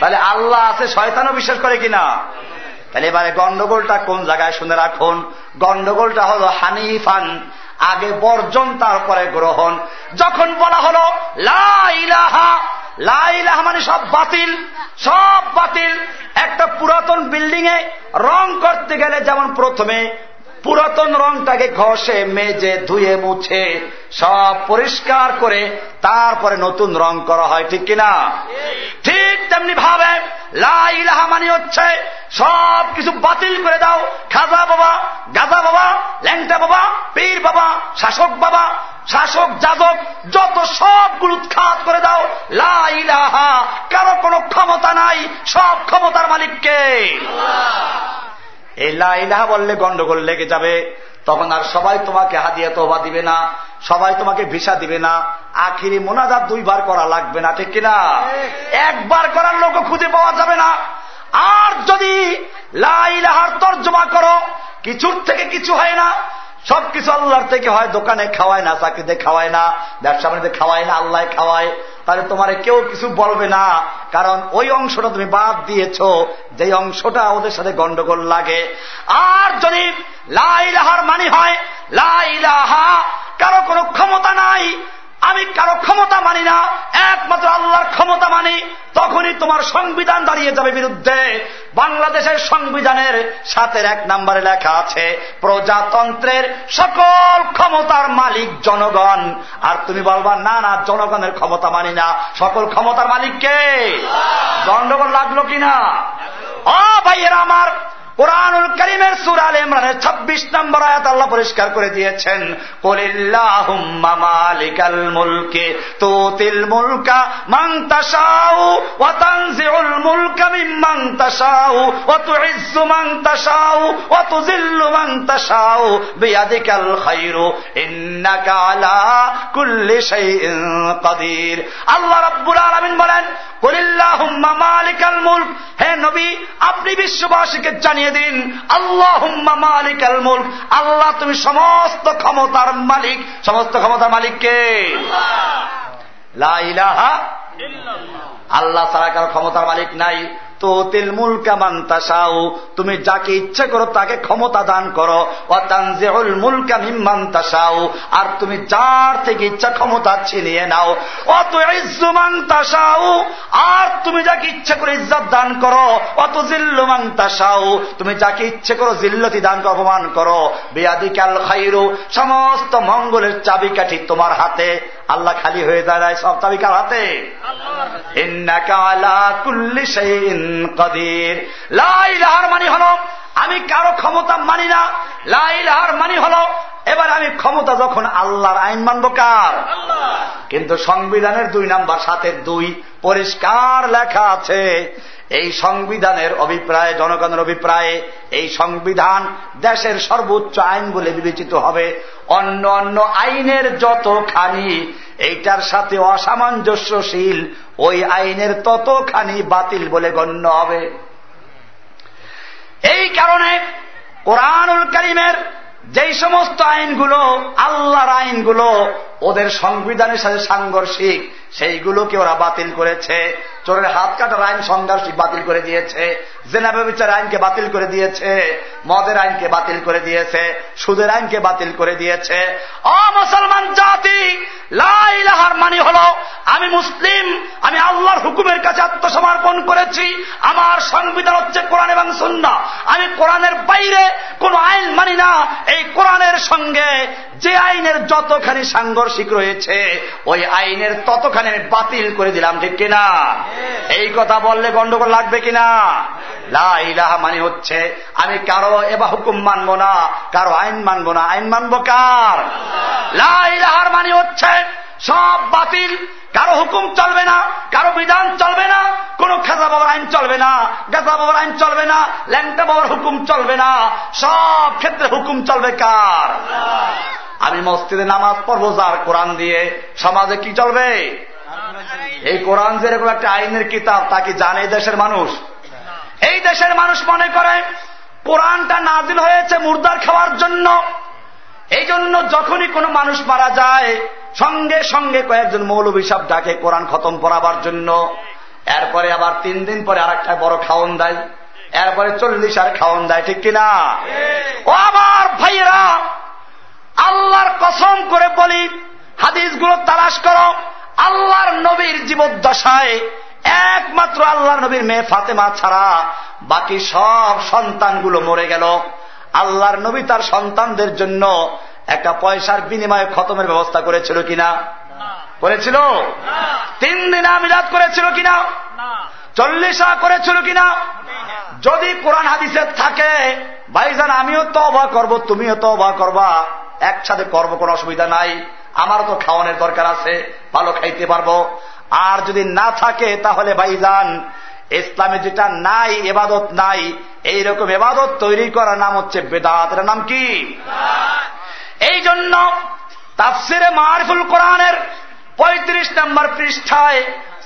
তাহলে আল্লাহ আছে শয়তানও বিশ্বাস করে কিনা? তাহলে এবারে গন্ডগোলটা কোন জায়গায় শুনে রাখুন? গন্ডগোলটা হল হানিফান আগে বর্জন তারপরে গ্রহণ। যখন বলা হল লাইলাহা লাইলাহা মানে সব বাতিল সব বাতিল। একটা পুরাতন বিল্ডিং এ রং করতে গেলে যেমন প্রথমে পুরাতন রংটাকে ঘষে, মেজে, ধুয়ে, মুছে, সব পরিষ্কার করে তারপরে নতুন রং করা হয়, ঠিক কিনা? ঠিক তেমনি ভাবে লাইলাহা মানে হচ্ছে সব কিছু বাতিল করে দাও। খাজা বাবা, গাজা বাবা ল্যাংটা বাবা পীর বাবা শাসক বাবা শাসক যাদব যত সবগুলো উৎখাত করে দাও লাইলাহা কারও কোনো ক্ষমতা নাই সব ক্ষমতার মালিককে। এই লাইলাহা বললে গন্ডগোল লেগে যাবে তখন আর সবাই তোমাকে হাদিয়া তোবা দিবে না সবাই তোমাকে ভিসা দিবে না আখিরি মোনাজাত দুইবার করা লাগবে না ঠিক কিনা? একবার করার লোক খুঁজে পাওয়া যাবে না আর যদি লাইলাহার তর্জমা করো, কিছুর থেকে কিছু হয় না। সবকিছু আল্লাহর থেকে হয়, দোকানে খাওয়ায় না, চাকরিতে খাওয়ায় না, ব্যবসা বাণিজ্যে খাওয়ায় না, আল্লাহ খাওয়ায়। তাহলে তোমার কেউ কিছু বলবে না, কারণ ওই অংশটা তুমি বাদ দিয়েছ যে অংশটা ওদের সাথে গন্ডগোল লাগে। আর যদি লাইলাহার মানি হয় লাইলাহা কারও কোনো ক্ষমতা নাই আমি কারও ক্ষমতা মানি না একমাত্র আল্লাহর ক্ষমতা মানি তখনই তোমার সংবিধান দাঁড়িয়ে যাবে বিরুদ্ধে। বাংলাদেশের সংবিধানের সাথের এক নম্বরে লেখা আছে প্রজাতন্ত্রের সকল ক্ষমতার মালিক জনগণ। আর তুমি বলবা না না জনগণের ক্ষমতা মানি না। সকল ক্ষমতার মালিককে গন্ডগোল লাগল কিনা? অ ভাইয়েরা আমার কোরআনুল করিমের সুরাল ইমরানের ছাব্বিশ নম্বর আয়াত আল্লাহ পরিষ্কার করে দিয়েছেন আল্লাহ রাব্বুল আলামিন বলেন, কুলিল্লাহুম্মা মালিকাল মুলক হে নবী, আপনি বিশ্ববাসীকে জানিয়ে দিন। আল্লাহ মালিক। আলমুল আল্লাহ তুমি সমস্ত ক্ষমতার মালিক। সমস্ত ক্ষমতার মালিককে লাইলাহা আল্লাহ ছাড়া কারও ক্ষমতার মালিক নাই। তো তিল মুল কামান্তাসাও তুমি যাকে ইচ্ছে করো তাকে ক্ষমতা দান করো। অতানজেউল মুল কামিমান্তাসাও আর তুমি যার থেকে ইচ্ছা ক্ষমতা ছিনিয়ে নাও। অত ইজ্জুমান্তাসাও আর তুমি যাকে ইচ্ছে করে ইজ্জত দান করো অত জিল্লুমান্তাসাও তুমি যাকে ইচ্ছে করো জিল্লতি দান করো, অপমান করো। বেয়াদিকাল খাইরু। সমস্ত মঙ্গলের চাবিকাঠি তোমার হাতে। আল্লাহ খালি হয়ে দাঁড়ায় সব হাতে? কুল্লি কদির। লাইলাহার মানি হল আমি কারও ক্ষমতা মানি না। লাইলাহার মানি হল এবার আমি ক্ষমতা যখন আল্লাহর আইন মানব কার? কিন্তু সংবিধানের দুই নাম্বার সাথে দুই পরিষ্কার লেখা আছে এই সংবিধানের অভিপ্রায়, জনগণের অভিপ্রায়ে এই সংবিধান দেশের সর্বোচ্চ আইন বলে বিবেচিত হবে। অন্য অন্য আইনের যতখানি এইটার সাথে অসামঞ্জস্যশীল, ওই আইনের ততখানি বাতিল বলে গণ্য হবে। এই কারণে কোরআনুল করিমের যেই সমস্ত আইনগুলো, আল্লাহর আইনগুলো, ওদের সংবিধানের সাথে সাংঘর্ষিক, সেইগুলোকে ওরা বাতিল করেছে। চোরের হাত কাটার আইন সংঘর্ষ বাতিল করে দিয়েছে। জেনাবে বিচার আইনকে বাতিল করে দিয়েছে মদের আইনকে বাতিল করে দিয়েছে সুদের আইনকে বাতিল করে দিয়েছে। অ মুসলমান জাতি লাইলাহার মানি হল আমি মুসলিম আমি আল্লাহর হুকুমের কাছে আত্মসমর্পণ করেছি আমার সংবিধান হচ্ছে কোরআন এবং সুন্না আমি কোরআনের বাইরে কোন আইন মানি না এই কোরআনের সঙ্গে যে আইনের যতখানি সাংঘর্ষিক রয়েছে ওই আইনের ততখানি আমি বাতিল করে দিলাম ঠিক কিনা? এই কথা বললে গন্ডগোল লাগবে কিনা? লাইলাহা মানে হচ্ছে, আমি কারও এবার হুকুম মানবো না, কারও আইন মানবো না। আইন মানবো কার? লাইলাহার মানে হচ্ছে, সব বাতিল, কারও হুকুম চলবে না, কারও বিধান চলবে না, কোন খেজা বাবার আইন চলবে না, গাজা বাবার আইন চলবে না, ল্যাংটা বাবার হুকুম চলবে না, সব ক্ষেত্রে হুকুম চলবে কার? আমি মসজিদে নামাজ পড়ব যার কোরআন দিয়ে, সমাজে কি চলবে? এই কোরআন যেরকম একটা আইনের কিতাব, তা কি জানে দেশের মানুষ? এই দেশের মানুষ মনে করে, কোরআনটা নাজিল হয়েছে মুর্দার খাওয়ার জন্য। এই জন্য যখনই কোনো মানুষ মারা যায়, সঙ্গে সঙ্গে কয়েকজন মৌলবী সাহ ডাকে কোরআন খতম করাবার জন্য। এরপরে আবার তিন দিন পরে আর একটা বড় খাওয়ন দেয়। এরপরে চল্লিশ আর খাওয়ন দেয়, ঠিক কিনা? ও আমার ভাইয়েরা, আল্লাহর কসম করে বলি, হাদিসগুলো তালাশ করো। আল্লাহর নবীর জীবদ্দশায় একমাত্র আল্লাহ নবীর মেয়ে ফাতেমা ছাড়া বাকি সব সন্তানগুলো মরে গেল। আল্লাহর নবী তার সন্তানদের জন্য একটা পয়সার বিনিময়ে খতমের ব্যবস্থা করেছিল কিনা? করেছিল? তিন দিন আমিরাত করেছিল কিনা? চল্লিশা করেছিল কিনা? যদি কোরআন হাদিসে থাকে, ভাইজান, আমিও তো অবাক করব, তুমিও তো অবাক করবা। একসাথে করব কোনো অসুবিধা নাই। আমারও তো খাওয়ানোর দরকার আছে, ভালো খাইতে পারব। আর যদি না থাকে তাহলে ভাইজান ইসলামে যেটা নাই এবাদত নাই এইরকম এবাদত তৈরি করার নাম হচ্ছে বেদাত। এর নাম কি? এই জন্য তাফসিরে মারফুল কোরআনের পঁয়ত্রিশ নম্বর পৃষ্ঠায়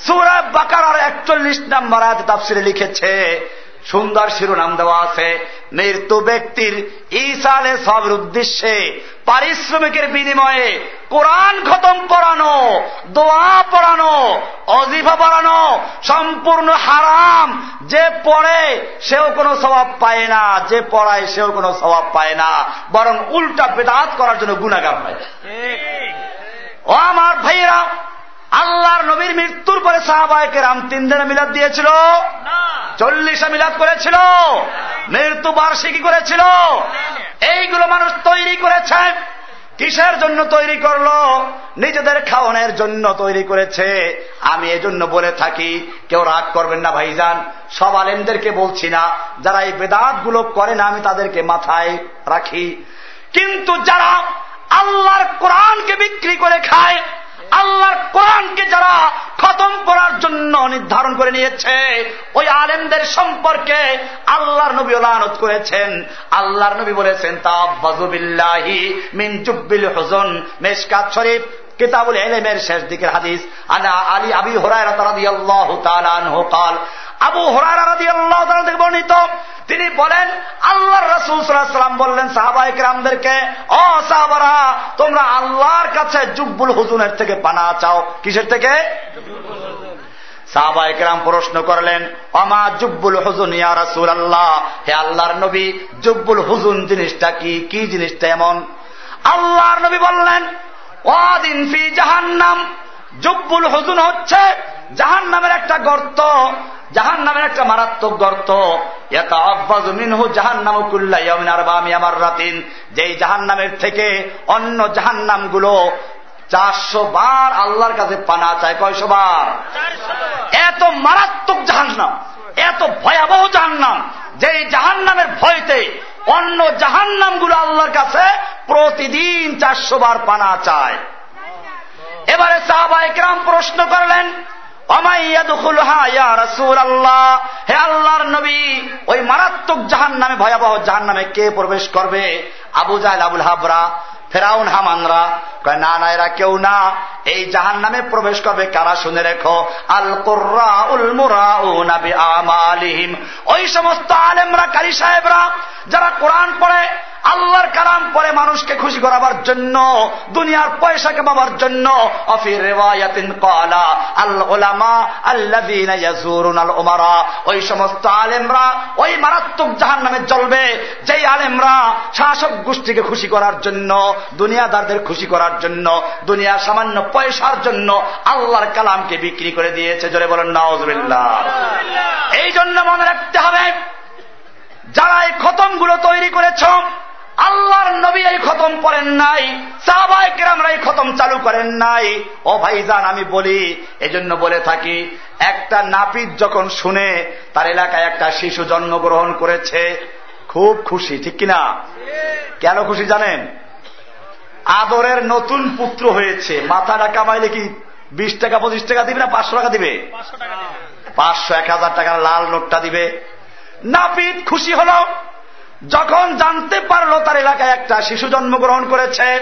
সুরাব বাকার একচল্লিশ নম্বর আজ তাফসিরে লিখেছে সুন্দর শিরোনাম দেওয়া আছে মৃত্যু ব্যক্তির ইসালে সবের উদ্দেশ্যে পারিশ্রমিকের বিনিময়ে কোরআন খতম পড়ানো দোয়া পড়ানো অজিফা পড়ানো সম্পূর্ণ হারাম। যে পড়ে সেও কোনো স্বভাব পায় না। যে পড়ায় সেও কোনো স্বভাব পায় না। বরং উল্টা বেদাত করার জন্য গুণাগার হয় ও আমার ভাইয়েরা আল্লাহর নবীর মৃত্যুর পরে সাহাবায়কে রাম তিন দিনে মিলাদ দিয়েছিল। চল্লিশে মিলাদ করেছিল। মৃত্যু বার্ষিকী করেছিল। এইগুলো মানুষ তৈরি করেছে। কিসের জন্য তৈরি করল? নিজেদের খাওয়ানোর জন্য তৈরি করেছে। আমি এজন্য বলে থাকি কেউ রাগ করবেন না ভাইজান। সব আলেমদেরকে বলছি না যারা এই বেদাতগুলো করে না আমি তাদেরকে মাথায় রাখি। কিন্তু যারা আল্লাহর কোরআনকে বিক্রি করে খায় আল্লাহর কোরআনকে যারা খতম করার জন্য নির্ধারণ করে নিয়েছে, ওই আলেমদের সম্পর্কে আল্লাহর নবী লানত করেছেন। আল্লাহর নবী বলেছেন তাবাজুবিল্লাহি মিন জুব্বিল মেশকাত শরীফ, কিতাবুল এলেমের শেষ দিকের হাদিস। আনা আলী আবি হরায় রাতারাদি আল্লাহ তালান হোকাল আবু হরাই রাদি আল্লাহ থেকে বর্ণিত তিনি বলেন আল্লাহ রসুল সাল্লাম বললেন সাহাবাহিক রামদেরকে ও সাহাবারা, তোমরা আল্লাহর কাছে জুব্বুল হুজুনের থেকে পানা চাও। কিসের থেকে? সাহাবাহিক রাম প্রশ্ন করলেন অমা জুব্বুল হুজুন ইয়া রাসুল আল্লাহ হে আল্লাহর নবী, জুব্বুল হুজুন জিনিসটা কি? কি জিনিসটা এমন? আল্লাহর নবী বললেন, ওয়াদিন ফি জাহান্নাম। জুব্বুল হুজুন হচ্ছে জাহান নামের একটা গর্ত। জাহান নামের একটা মারাত্মক গর্ত। মিনহু জাহান নামকুল্লাহ রাতিন যেই জাহান নামের থেকে অন্য জাহান নামগুলো চারশো বার আল্লাহর কাছে পানা চায়। কয়শো বার? এত মারাত্মক জাহান্নাম, এত ভয়াবহ জাহান্নাম, যেই জাহান নামের ভয়তে অন্য জাহান্নামগুলো আল্লাহর কাছে প্রতিদিন চারশো বার পানা চায়। এবারে সাহাবা একরাম প্রশ্ন করলেন হে আল্লাহর নবী, ওই মারাত্মক জাহান নামে ভয়াবহ জাহান নামে কে প্রবেশ করবে? আবু জাহেল, আবুল হাবরা, ফেরাউন, হামানরা। কয়, না না, এরা কেউ না। এই জাহান নামে প্রবেশ করবে কারা? শুনে রেখো। আল আমালিহিম ওই সমস্ত আলেমরা, কারি সাহেবরা, যারা কোরআন পড়ে আল্লাহর কালাম পরে মানুষকে খুশি করাবার জন্য দুনিয়ার পয়সা পাবার জন্য। ওই সমস্ত আলেমরা ওই মারাত্মক জাহান নামে জ্বলবে। যেই আলেমরা শাসক গোষ্ঠীকে খুশি করার জন্য দুনিয়াদারদের খুশি করার জন্য দুনিয়ার সামান্য পয়সার জন্য আল্লাহর কালামকে বিক্রি করে দিয়েছে। জোরে বলেন নওয়াজ এই জন্য মনে রাখতে হবে যারা এই খতমগুলো তৈরি করেছ আল্লাহর নবী এই খতম করেন নাই সাহবাইকেরামরা এই খতম চালু করেন নাই। ও ভাইজান আমি বলি এজন্য বলে থাকি একটা নাপিত যখন শুনে তার এলাকায় একটা শিশু জন্মগ্রহণ করেছে খুব খুশি ঠিক কিনা? কেন খুশি জানেন? আদরের নতুন পুত্র হয়েছে মাথাটা কামাইলে কি বিশ টাকা পঁচিশ টাকা দিবে না পাঁচশো টাকা দিবে। পাঁচশো এক হাজার টাকার লাল নোটটা দিবে। নাপিত খুশি হল যখন জানতে পারল তার এলাকায় একটা শিশু জন্মগ্রহণ করেছে,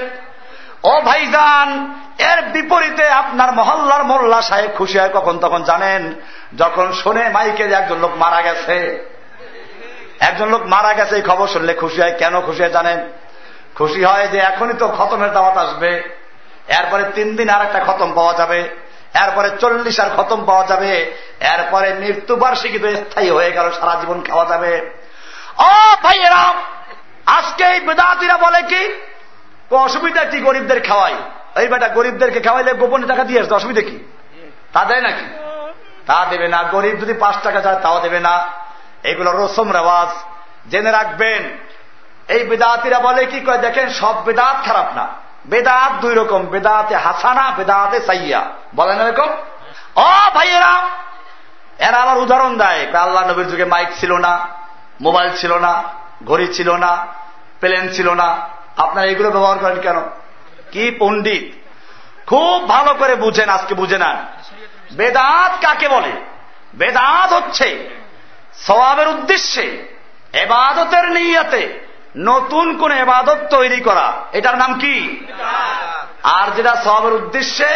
ও ভাইজান, এর বিপরীতে আপনার মহল্লার মোল্লা সাহেব খুশি হয় কখন তখন জানেন, যখন শোনে মাইকে যে একজন লোক মারা গেছে। একজন লোক মারা গেছে, এই খবর শুনলে খুশি হয়, কেন খুশি হয় জানেন? খুশি হয় যে এখনই তো খতমের দাওয়াত আসবে। এরপরে তিন দিন আর একটা খতম পাওয়া যাবে। এরপরে চল্লিশ আর খতম পাওয়া যাবে। এরপরে মৃত্যুবার্ষিকী তো স্থায়ী হয়ে গেল, সারা জীবন খাওয়া যাবে। ও ভাইয়েরা আজকে এই বেদাতিরা বলে কি? অসুবিধা কি গরিবদের খাওয়াই? এই বেটা, গরিবদেরকে খাওয়াইলে গোপনে টাকা দিয়ে আসতো, অসুবিধা কি? তা দেয় নাকি? তা দেবে না, গরিব যদি পাঁচ টাকা চায় তাও দেবে না। এগুলো রসম রেওয়াজ, জেনে রাখবেন। এই বেদাতিরা বলে কি, কয়, দেখেন, সব বেদাত খারাপ না। বেদাত দুই রকম, বেদাতে হাসানা, বেদাতে সাইয়া। বলেন এরকম? ও ভাইয়েরা এরা আবার উদাহরণ দেয় আল্লাহ নবীর যুগে মাইক ছিল না। মোবাইল ছিল না, ঘড়ি ছিল না, প্লেন ছিল না। আপনারা এগুলো ব্যবহার করেন কেন? কি পণ্ডিত? খুব ভালো করে বুঝেন, আজকে বুঝে না বেদাত কাকে বলে? বেদাত হচ্ছে স্বভাবের উদ্দেশ্যে, এবাদতের নিয়াতে নতুন কোন এবাদত তৈরি করা। এটার নাম কি? আর যেটা স্বভাবের উদ্দেশ্যে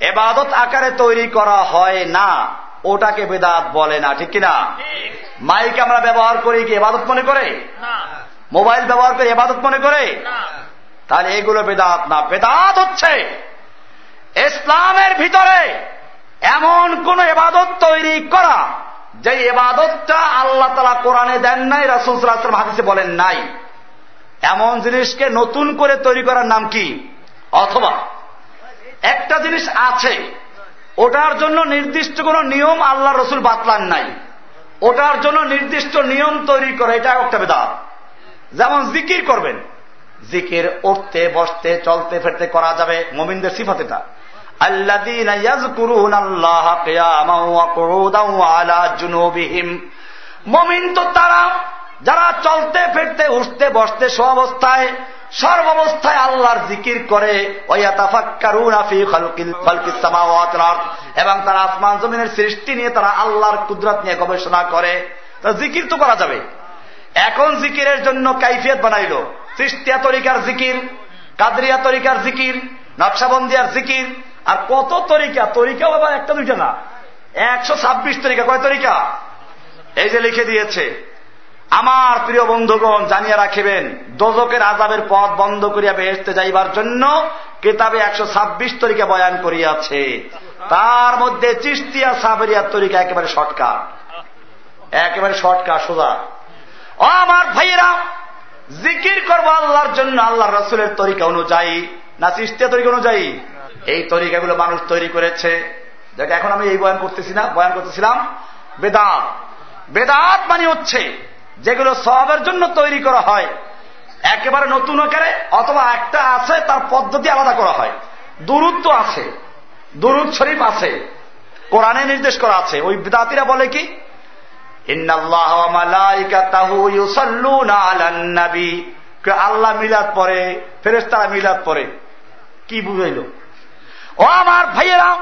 এবাদত আকারে তৈরি করা হয় না। ওটাকে বেদাত বলে না ঠিক কিনা? মাইক আমরা ব্যবহার করি কি এবাদত মনে করে? মোবাইল ব্যবহার করে এবাদত মনে করে? তাহলে এগুলো বেদাত না বেদাত হচ্ছে। ইসলামের ভিতরে এমন কোন এবাদত তৈরি করা যে এবাদতটা আল্লাহ তালা কোরআনে দেন নাই রাসুল হাদিসে বলেন নাই। এমন জিনিসকে নতুন করে তৈরি করার নাম কি? অথবা একটা জিনিস আছে ওটার জন্য নির্দিষ্ট কোন নিয়ম আল্লাহ রসুল বাতলান নাই। ওটার জন্য নির্দিষ্ট নিয়ম তৈরি করে, এটা একটা বেদাত। যেমন জিকির করবেন, জিকির উঠতে, বসতে, চলতে, ফেরতে করা যাবে, মোমিনদের সিফাত এটা। মমিন তো তারা যারা চলতে, ফিরতে, উঠতে, বসতে অবস্থায় সর্বাবস্থায় আল্লাহর জিকির করে এবং তারা আসমান জমিনের সৃষ্টি নিয়ে তারা আল্লাহর কুদরত নিয়ে গবেষণা করে। তা জিকির তো করা যাবে। এখন জিকিরের জন্য কাইফিয়ত বানাইল। সৃষ্টিয়া তরিকার জিকির, কাদরিয়া তরিকার জিকির, নকশাবন্দিয়ার জিকির, আর কত তরিকা? তরিকাও আবার একটা দুইটা না। একশো ছাব্বিশ তরিকা। কয় তরিকা? এই যে লিখে দিয়েছে। আমার প্রিয় বন্ধুগণ জানিয়ে রাখিবেন দোজকের আজাবের পথ বন্ধ করিয়া বেহেস্তে যাইবার জন্য কেতাবে একশো ছাব্বিশ তরিকা বয়ান করিয়াছে। তার মধ্যে চিস্তিয়া সাবেরিয়ার তরিকা একেবারে শর্টকাট। একেবারে শর্টকাট, সোজা। আমার ভাইয়েরা, জিকির করব আল্লাহর জন্য আল্লাহ রসুলের তরিকা অনুযায়ী। না চিস্তিয়া তরিকা অনুযায়ী? এই তরিকাগুলো মানুষ তৈরি করেছে। দেখ, এখন আমি এই বয়ান করতেছি না, বয়ান করতেছিলাম। বেদাত। বেদাত মানে হচ্ছে যেগুলো সবের জন্য তৈরি করা হয়। একেবারে নতুন আকারে অথবা একটা আছে, তার পদ্ধতি আলাদা করা হয়। দূরত্ব আছে। দুরুদ শরীফ আছে। কোরআনে নির্দেশ করা আছে। ওই বিদাতিরা বলে কি? আল্লাহ মিলাদ পরে ফেরেস্তারা মিলাদ পরে কি বুঝাইল? ও আমার ভাইয়েরা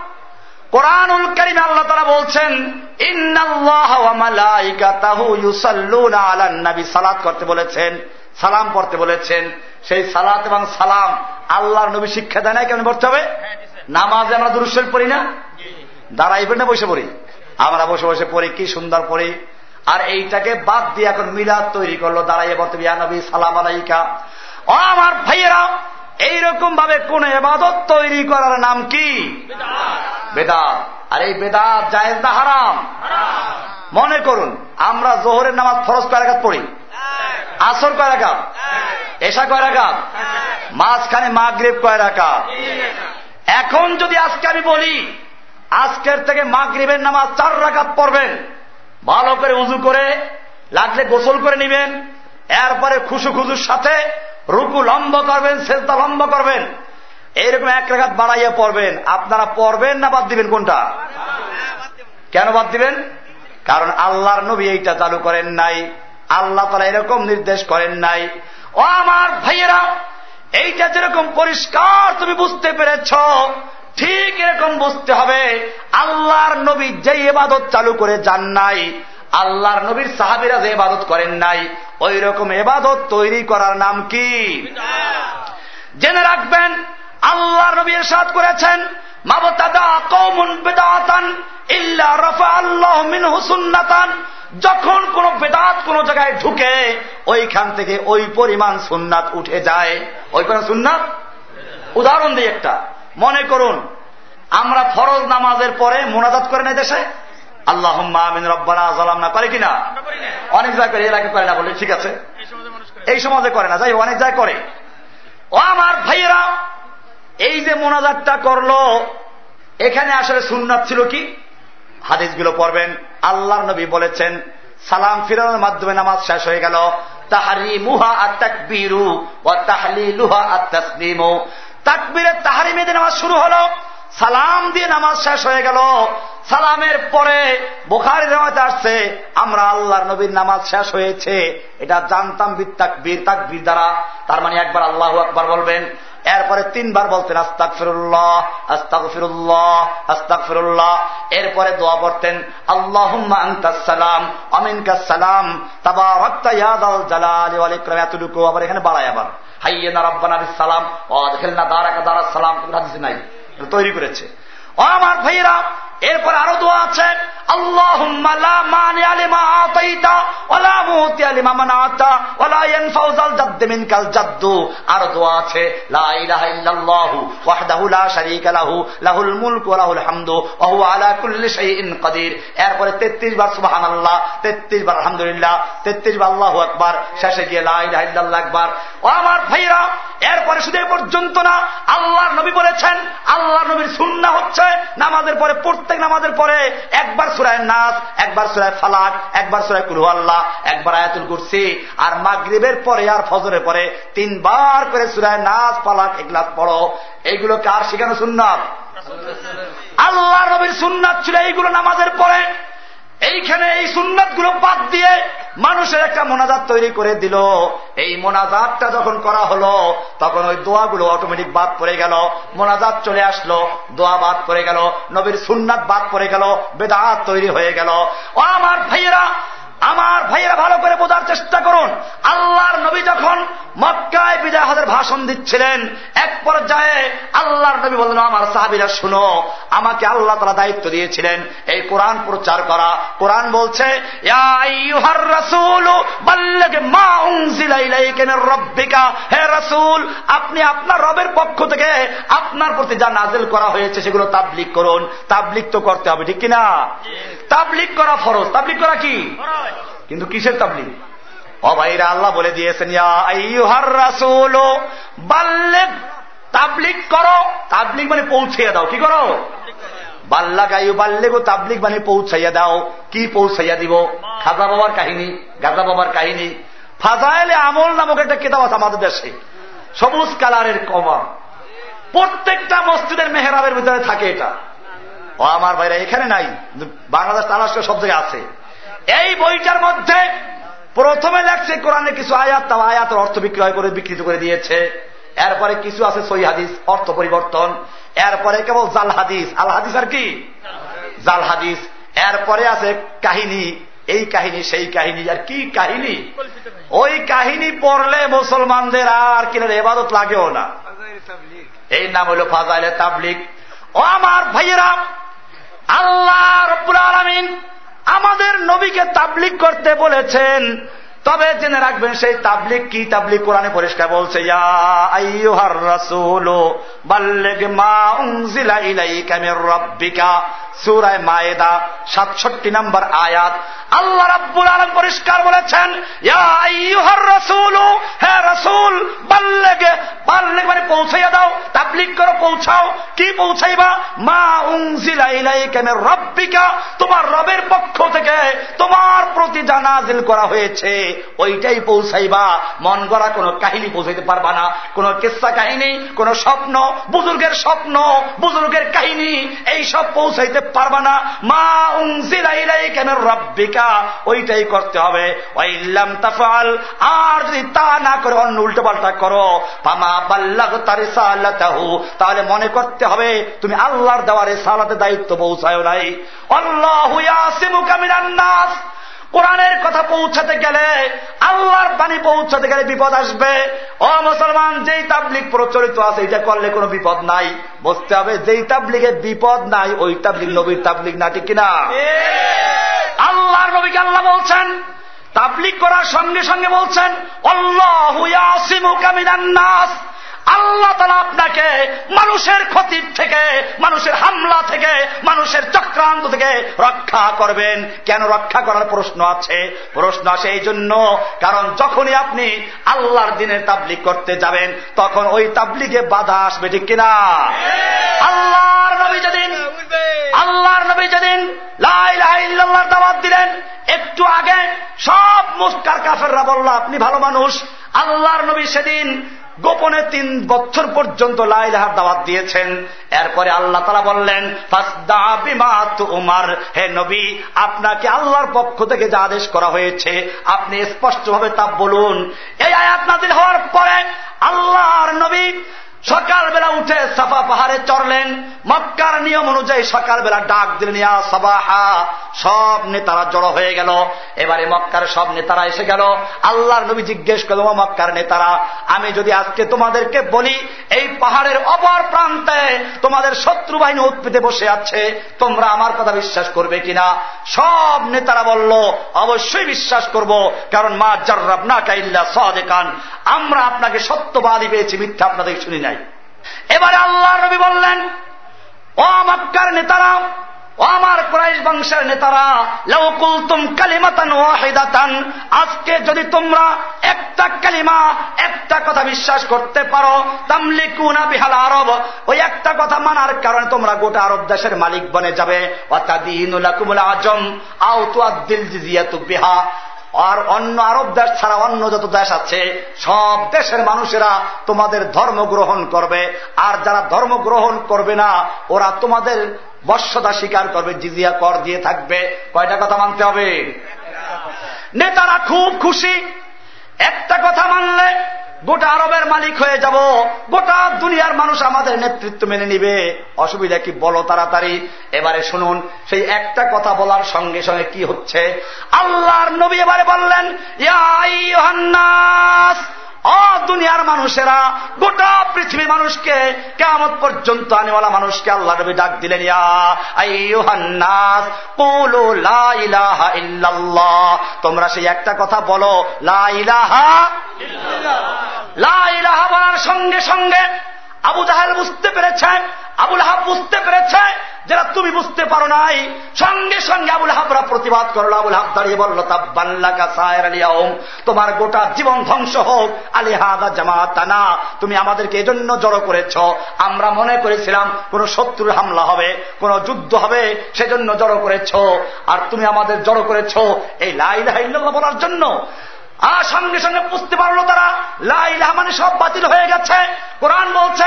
কোরআনুল করিম আল্লাহ তারা বলছেন নবী। সালাত করতে বলেছেন, সালাম পড়তে বলেছেন। সেই সালাত এবং সালাম আল্লাহর নবী শিক্ষা দেয় না কেন পড়তে হবে? নামাজে আমরা দুরুশ্বর পড়ি না? দাঁড়াইবেন না, বসে পড়ি? আমরা বসে বসে পড়ি, কি সুন্দর পড়ি। আর এইটাকে বাদ দিয়ে এখন মিলাদ তৈরি করল, দাঁড়াইয়ে বলতে নবী, সালাম আলাইকা। আমার ভাইয়েরা এইরকম ভাবে কোন এবাদত তৈরি করার নাম কি? বেদাত। আর এই বেদাত জায়েজ না হারাম? মনে করুন, আমরা জোহরের নামাজ ফরজ কয় রাখাত পড়ি? আসর কয় রাখাত এসা কয় রাখাত মাঝখানে মাগরীব কয় রাখাত এখন যদি আজকে আমি বলি, আজকের থেকে মাগরীবের নামাজ চার রাখাত পড়বেন, ভালো করে উজু করে, লাগলে গোসল করে নিবেন, এরপরে খুশু খুশুর সাথে রুকু লম্ব করবেন, সেজদা লম্ব করবেন। এইরকম এক রেখাত বাড়াইয়া পড়বেন। আপনারা পড়বেন না বাদ দিবেন কোনটা? কেন বাদ দিবেন? কারণ আল্লাহর নবী এইটা চালু করেন নাই। আল্লাহ তারা এরকম নির্দেশ করেন নাই। ও আমার ভাইয়েরা, এইটা যেরকম পরিষ্কার তুমি বুঝতে পেরেছ, ঠিক এরকম বুঝতে হবে। আল্লাহর নবী যে এবাদত চালু করে যান নাই, আল্লাহর নবীর সাহাবিরা যে এবাদত করেন নাই ওই রকম এবাদত তৈরি করার নাম কি? জেনে রাখবেন, আল্লাহর নবী এরশাদ করেছেন যখন কোন বেদাত কোন জায়গায় ঢুকে, ওইখান থেকে ওই পরিমাণ সুন্নাত উঠে যায়। ওই পরিমাণ সুন্নাত? উদাহরণ দিই একটা। মনে করুন, আমরা ফরজ নামাজের পরে মোনাজাত করে নাই দেশে? আল্লাহ আমিন রব্বানা জালাম না করে কিনা অনেক জায়গায় করে এলাকা করে না বলে ঠিক আছে। এই সমাজে করে। না যাই অনেক জায়গায় করে। ও আমার ভাইয়েরা এই যে মোনাজাতটা করল এখানে আসলে সুন্নাত ছিল কি? হাদিসগুলো পড়বেন আল্লাহর নবী বলেছেন সালাম ফিরানোর মাধ্যমে নামাজ শেষ হয়ে গেল। তাহারি মুহা আত্মাকবিরু ও তাহলি লুহা আত্মাসলিমু তাকবিরের তাহারি মেয়েদের নামাজ শুরু হলো। সালাম দিয়ে নামাজ শেষ হয়ে গেল। সালামের পরে বোখারি নামাজ আসছে, আমরা আল্লাহর নবীর নামাজ শেষ হয়েছে। এটা জানতাম বিত্তাক বীর তাক বীর দ্বারা। তার মানে একবার আল্লাহ আকবার বলবেন, এরপরে তিনবার বলতেন আস্তাক ফিরুল্লাহ আস্তাক ফিরুল্লাহ আস্তাক ফিরুল্লাহ এরপরে দোয়া পড়তেন আল্লাহ সালাম অমিনকা সালাম তাবা রক্তা ইয়াদ আল জালাল এতটুকু আবার এখানে বাড়ায় আবার। হাইয়ে না রব্বানা সালাম ও দেখেন না দাঁড়াকা দাঁড়া সালাম নাই। তৈরি করেছে আমার ভাইয়েরা, এরপর আরও দোয়া আছে। এরপরে তেত্রিশ বার সুবাহান আল্লাহ তেত্রিশ বার আলহামদুলিল্লাহ, তেত্রিশ বার আল্লাহ আকবার, শেষে গিয়ে লাইল্লাহ একবার ও আমার ভাইরা এরপরে শুধু পর্যন্ত না, আল্লাহর নবী বলেছেন, আল্লাহর নবীর সুন্না হচ্ছে নামাজের পরে প্রত্যেক নামাজের পরে একবার সুরায় নাচ একবার সুরায় ফালাক একবার সুরায় কুরুয়াল্লাহ একবার আয়াতুল কুরসি আর মাগরীবের পরে আর ফজরের পরে তিনবার করে সুরায় নাচ ফালাক এগুলাস পড়ো। এইগুলো কার শেখানো সুন্নাত? আল্লাহ নবীর সুন্নাত ছিল এইগুলো নামাজের পরে। এইখানে এই সুন্নাতগুলো বাদ দিয়ে মানুষের একটা মোনাজাত তৈরি করে দিল। এই মোনাজাতটা যখন করা হলো, তখন ওই দোয়াগুলো অটোমেটিক বাদ পড়ে গেল, মোনাজাত চলে আসলো, দোয়া বাদ পড়ে গেল, নবীর সুন্নাত বাদ পড়ে গেল, বেদাত তৈরি হয়ে গেল। ও আমার ভাইয়েরা আমার ভাইয়েরা ভালো করে বোঝার চেষ্টা করুন। আল্লাহর নবী যখন মক্কায় বিদায় হাজার ভাষণ দিচ্ছিলেন এক পর্যায়ে আল্লাহর নবী বললেন আমার সাহাবিরা শুনো আমাকে আল্লাহ তারা দায়িত্ব দিয়েছিলেন এই কোরআন প্রচার করা। কোরআন বলছে হে রসুল আপনি আপনার রবের পক্ষ থেকে আপনার প্রতি যা নাজেল করা হয়েছে সেগুলো তাবলিক করুন। তাবলিক তো করতে হবে ঠিক কিনা? তাবলিক করা ফরজ। তাবলিক করা কি? কিন্তু কিসের তাবলিক অভাইরা আল্লাহ বলে দিয়েছেন তাবলিক করো। তাবলিক মানে পৌঁছিয়ে দাও। কি করো? বাল্লা গাইও বাল্লে গো তাবলিক মানে পৌঁছাইয়া দাও। কি পৌঁছাইয়া দিব? খাজা বাবার কাহিনী, গাজা বাবার কাহিনী। ফাজাইলে আমল নামক একটা কেতাব আছে আমাদের দেশে। সবুজ কালারের কমা। প্রত্যেকটা মসজিদের মেহরাবের ভিতরে থাকে এটা। ও আমার ভাইরা, এখানে নাই। বাংলাদেশ, তালাশ সব জায়গায় আছে। এই বইটার মধ্যে প্রথমে লেখছে কোরআনে কিছু আয়াত তা আয়াতের অর্থ বিক্রয় করে বিকৃত করে দিয়েছে। এরপরে কিছু আছে সই হাদিস, অর্থ পরিবর্তন। এরপরে কেবল জাল হাদিস। আল হাদিস আর কি? জাল হাদিস। এরপরে আছে কাহিনী। এই কাহিনী, সেই কাহিনী। আর কি কাহিনী? ওই কাহিনী পড়লে মুসলমানদের আর কিনা এবাদত লাগেও না। এই নাম হলো ফাজাইলে তাবলিক ও আমার ভাইয়েরা, আল্লাহ রব্বুল আলমিন আমাদের নবীকে তাবলিক করতে বলেছেন তবে জেনে রাখবেন, সেই তাবলিক কি তাবলিক কোরআনে পরিষ্কার বলছে সুরায় মায়েদা, সাতষট্টি নম্বর আয়াত। আল্লাহ রাব্বুল আলম পরিষ্কার বলেছেন হে রসুল, বাল্লেগে বাল্লেগ মানে পৌঁছাইয়া দাও তাবলিক করো, পৌঁছাও। কি পৌঁছাইবা? মা উংজিলা ইলাইকামের রব্বিকা। তোমার রবের পক্ষ থেকে তোমার প্রতি জানাজিল করা হয়েছে। ওইটাই পৌঁছাইবা। মন গড়া কোন কাহিনী পৌঁছাইতে পারবা না। কোন কেসা কাহিনী, কোন স্বপ্ন, বুজুর্গের স্বপ্ন, বুজুর্গের কাহিনী এই সব পৌঁছাইতে পারবা না। মা উংজিলাইকেমের রব্বিকা, ওইটাই করতে হবে। ওইল্লাম তাফাল আর যদি তা না করে অন্য উল্টো পাল্টা করো পামা বাল্লাহ তারে তাহলে মনে করতে হবে তুমি আল্লাহর দেওয়ারে সালাতে দায়িত্ব পৌঁছায় নাই। আল্লাহ নাস কোরআনের কথা পৌঁছাতে গেলে, আল্লাহর বাণী পৌঁছাতে গেলে বিপদ আসবে। ও মুসলমান, যেই তাবলিক প্রচলিত আছে, এটা করলে কোনো বিপদ নাই। বুঝতে হবে, যেই তাবলিগে বিপদ নাই, ওই তাবলিক নবীর তাবলিক না, ঠিক কিনা? আল্লাহর নবীকে আল্লাহ বলছেন তাবলিক করার সঙ্গে সঙ্গে বলছেন নাস। আল্লাহ তালা আপনাকে মানুষের ক্ষতির থেকে, মানুষের হামলা থেকে, মানুষের চক্রান্ত থেকে রক্ষা করবেন। কেন রক্ষা করার প্রশ্ন আছে? প্রশ্ন আসে এই জন্য, কারণ যখনই আপনি আল্লাহর দিনের তাবলিক করতে যাবেন, তখন ওই তাবলিগে বাধা আসবে, ঠিক কিনা? আল্লাহর নবী যেদিন, আল্লাহর নবী যেদিন লাইল্লাহর দাবাত দিলেন, একটু আগে সব মুস্কার কাফেররা বলল, আপনি ভালো মানুষ। আল্লাহর নবী সেদিন গোপনে তিন বছর পর্যন্ত লাইলাহার দাওয়াত দিয়েছেন। এরপরে আল্লাহ তারা বললেন উমার হে নবী, আপনাকে আল্লাহর পক্ষ থেকে যা আদেশ করা হয়েছে, আপনি স্পষ্টভাবে তা বলুন। এই আয়াত নাজিল হওয়ার পরে আল্লাহর নবী সকালবেলা উঠে পাহাড়ে চড়লেন, মক্কার নিয়ম অনুযায়ী সকালবেলা ডাক দিলেন, ইয়া সবাহা, সব নেতারা জড়ো হয়ে গেল। এবারে মক্কার সব নেতারা এসে গেল। আল্লাহর নবী জিজ্ঞেস করল মক্কার নেতারা, আমি যদি আজকে তোমাদেরকে বলি, এই পাহাড়ের অপর প্রান্তে তোমাদের শত্রু বাহিনী উৎপিতে বসে আছে, তোমরা আমার কথা বিশ্বাস করবে কিনা? সব নেতারা বলল, অবশ্যই বিশ্বাস করব, কারণ মা জার্রাব না কাইল্লা সাদেকান, আমরা আপনাকে সত্যবাদী পেয়েছি, মিথ্যা আপনাদের শুনি নাই। এবারে আল্লাহ নবী বললেন, ও মক্কার নেতারা, ও আমার ক্রাইশ বংশের নেতারা লৌকুলতুম কালিমাতান ওয়াহিদাতান, আজকে যদি তোমরা একটা কালিমা, একটা কথা বিশ্বাস করতে পারো, তামলিকুনা বিহাল আরব, ওই একটা কথা মানার কারণে তোমরা গোটা আরব দেশের মালিক বনে যাবে অতাদিনুলাকুমুল আজম আও তুয়াদ্দিল জিজিয়াতু বিহা। আর অন্য আরব দেশ ছাড়া অন্য যত দেশ আছে, সব দেশের মানুষেরা তোমাদের ধর্ম গ্রহণ করবে। আর যারা ধর্ম গ্রহণ করবে না, ওরা তোমাদের বর্ষতা স্বীকার করবে, জিজিয়া কর দিয়ে থাকবে। কয়টা কথা মানতে হবে? নেতারা খুব খুশি। একটা কথা মানলে গোটা আরবের মালিক হয়ে যাব। গোটা দুনিয়ার মানুষ আমাদের নেতৃত্ব মেনে নিবে। অসুবিধা কি? বলো তাড়াতাড়ি। এবারে শুনুন, সেই একটা কথা বলার সঙ্গে সঙ্গে কি হচ্ছে? আল্লাহর নবী এবারে বললেন অ দুনিয়ার মানুষেরা, গোটা পৃথিবীর মানুষকে কেমন পর্যন্ত আনেওয়ালা মানুষকে আল্লাহ নবী ডাক দিলেন তোমরা সেই একটা কথা বলো লাইলাহা লাইলাহা বলার সঙ্গে সঙ্গে আবু জাহেল বুঝতে পেরেছে, আবুল হাব বুঝতে পেরেছে যারা তুমি বুঝতে পারো নাই, সঙ্গে সঙ্গে আবুল হাবরা প্রতিবাদ করল। আবুল হাব দাঁড়িয়ে বলল তোমার গোটা জীবন ধ্বংস হোক। আলী হাদা জামাতানা, তুমি আমাদেরকে এজন্য জড়ো করেছ। আমরা মনে করেছিলাম কোন শত্রুর হামলা হবে, কোন যুদ্ধ হবে, সেজন্য জড়ো করেছ। আর তুমি আমাদের জড়ো করেছ এই লাইলাহ বলার জন্য। আর সঙ্গে সঙ্গে বুঝতে পারল তারা লাইলা মানে সব বাতিল হয়ে গেছে। কোরআন বলছে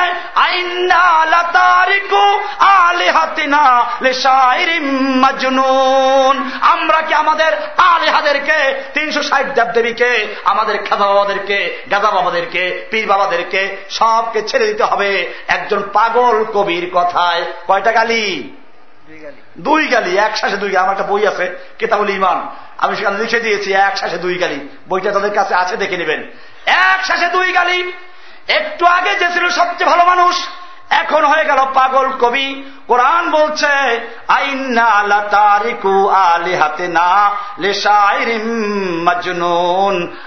আমরা কি আমাদের আলেহাদেরকে, তিনশো ষাট দেব দেবীকে আমাদের খাদা বাবাদেরকে গাদা বাবাদেরকে, পীর বাবাদেরকে সবকে ছেড়ে দিতে হবে? একজন পাগল কবির কথায়। কয়টা গালি? দুই গালি, এক দুই আমার একটা বই আছে, কেতাবুল ইমান আমি সেখানে লিখে দিয়েছি, এক দুই গালি। বইটা তাদের কাছে আছে, দেখে নেবেন। এক দুই গালি। একটু আগে যে ছিল সবচেয়ে ভালো মানুষ, এখন হয়ে গেল পাগল কবি। কোরআন বলছে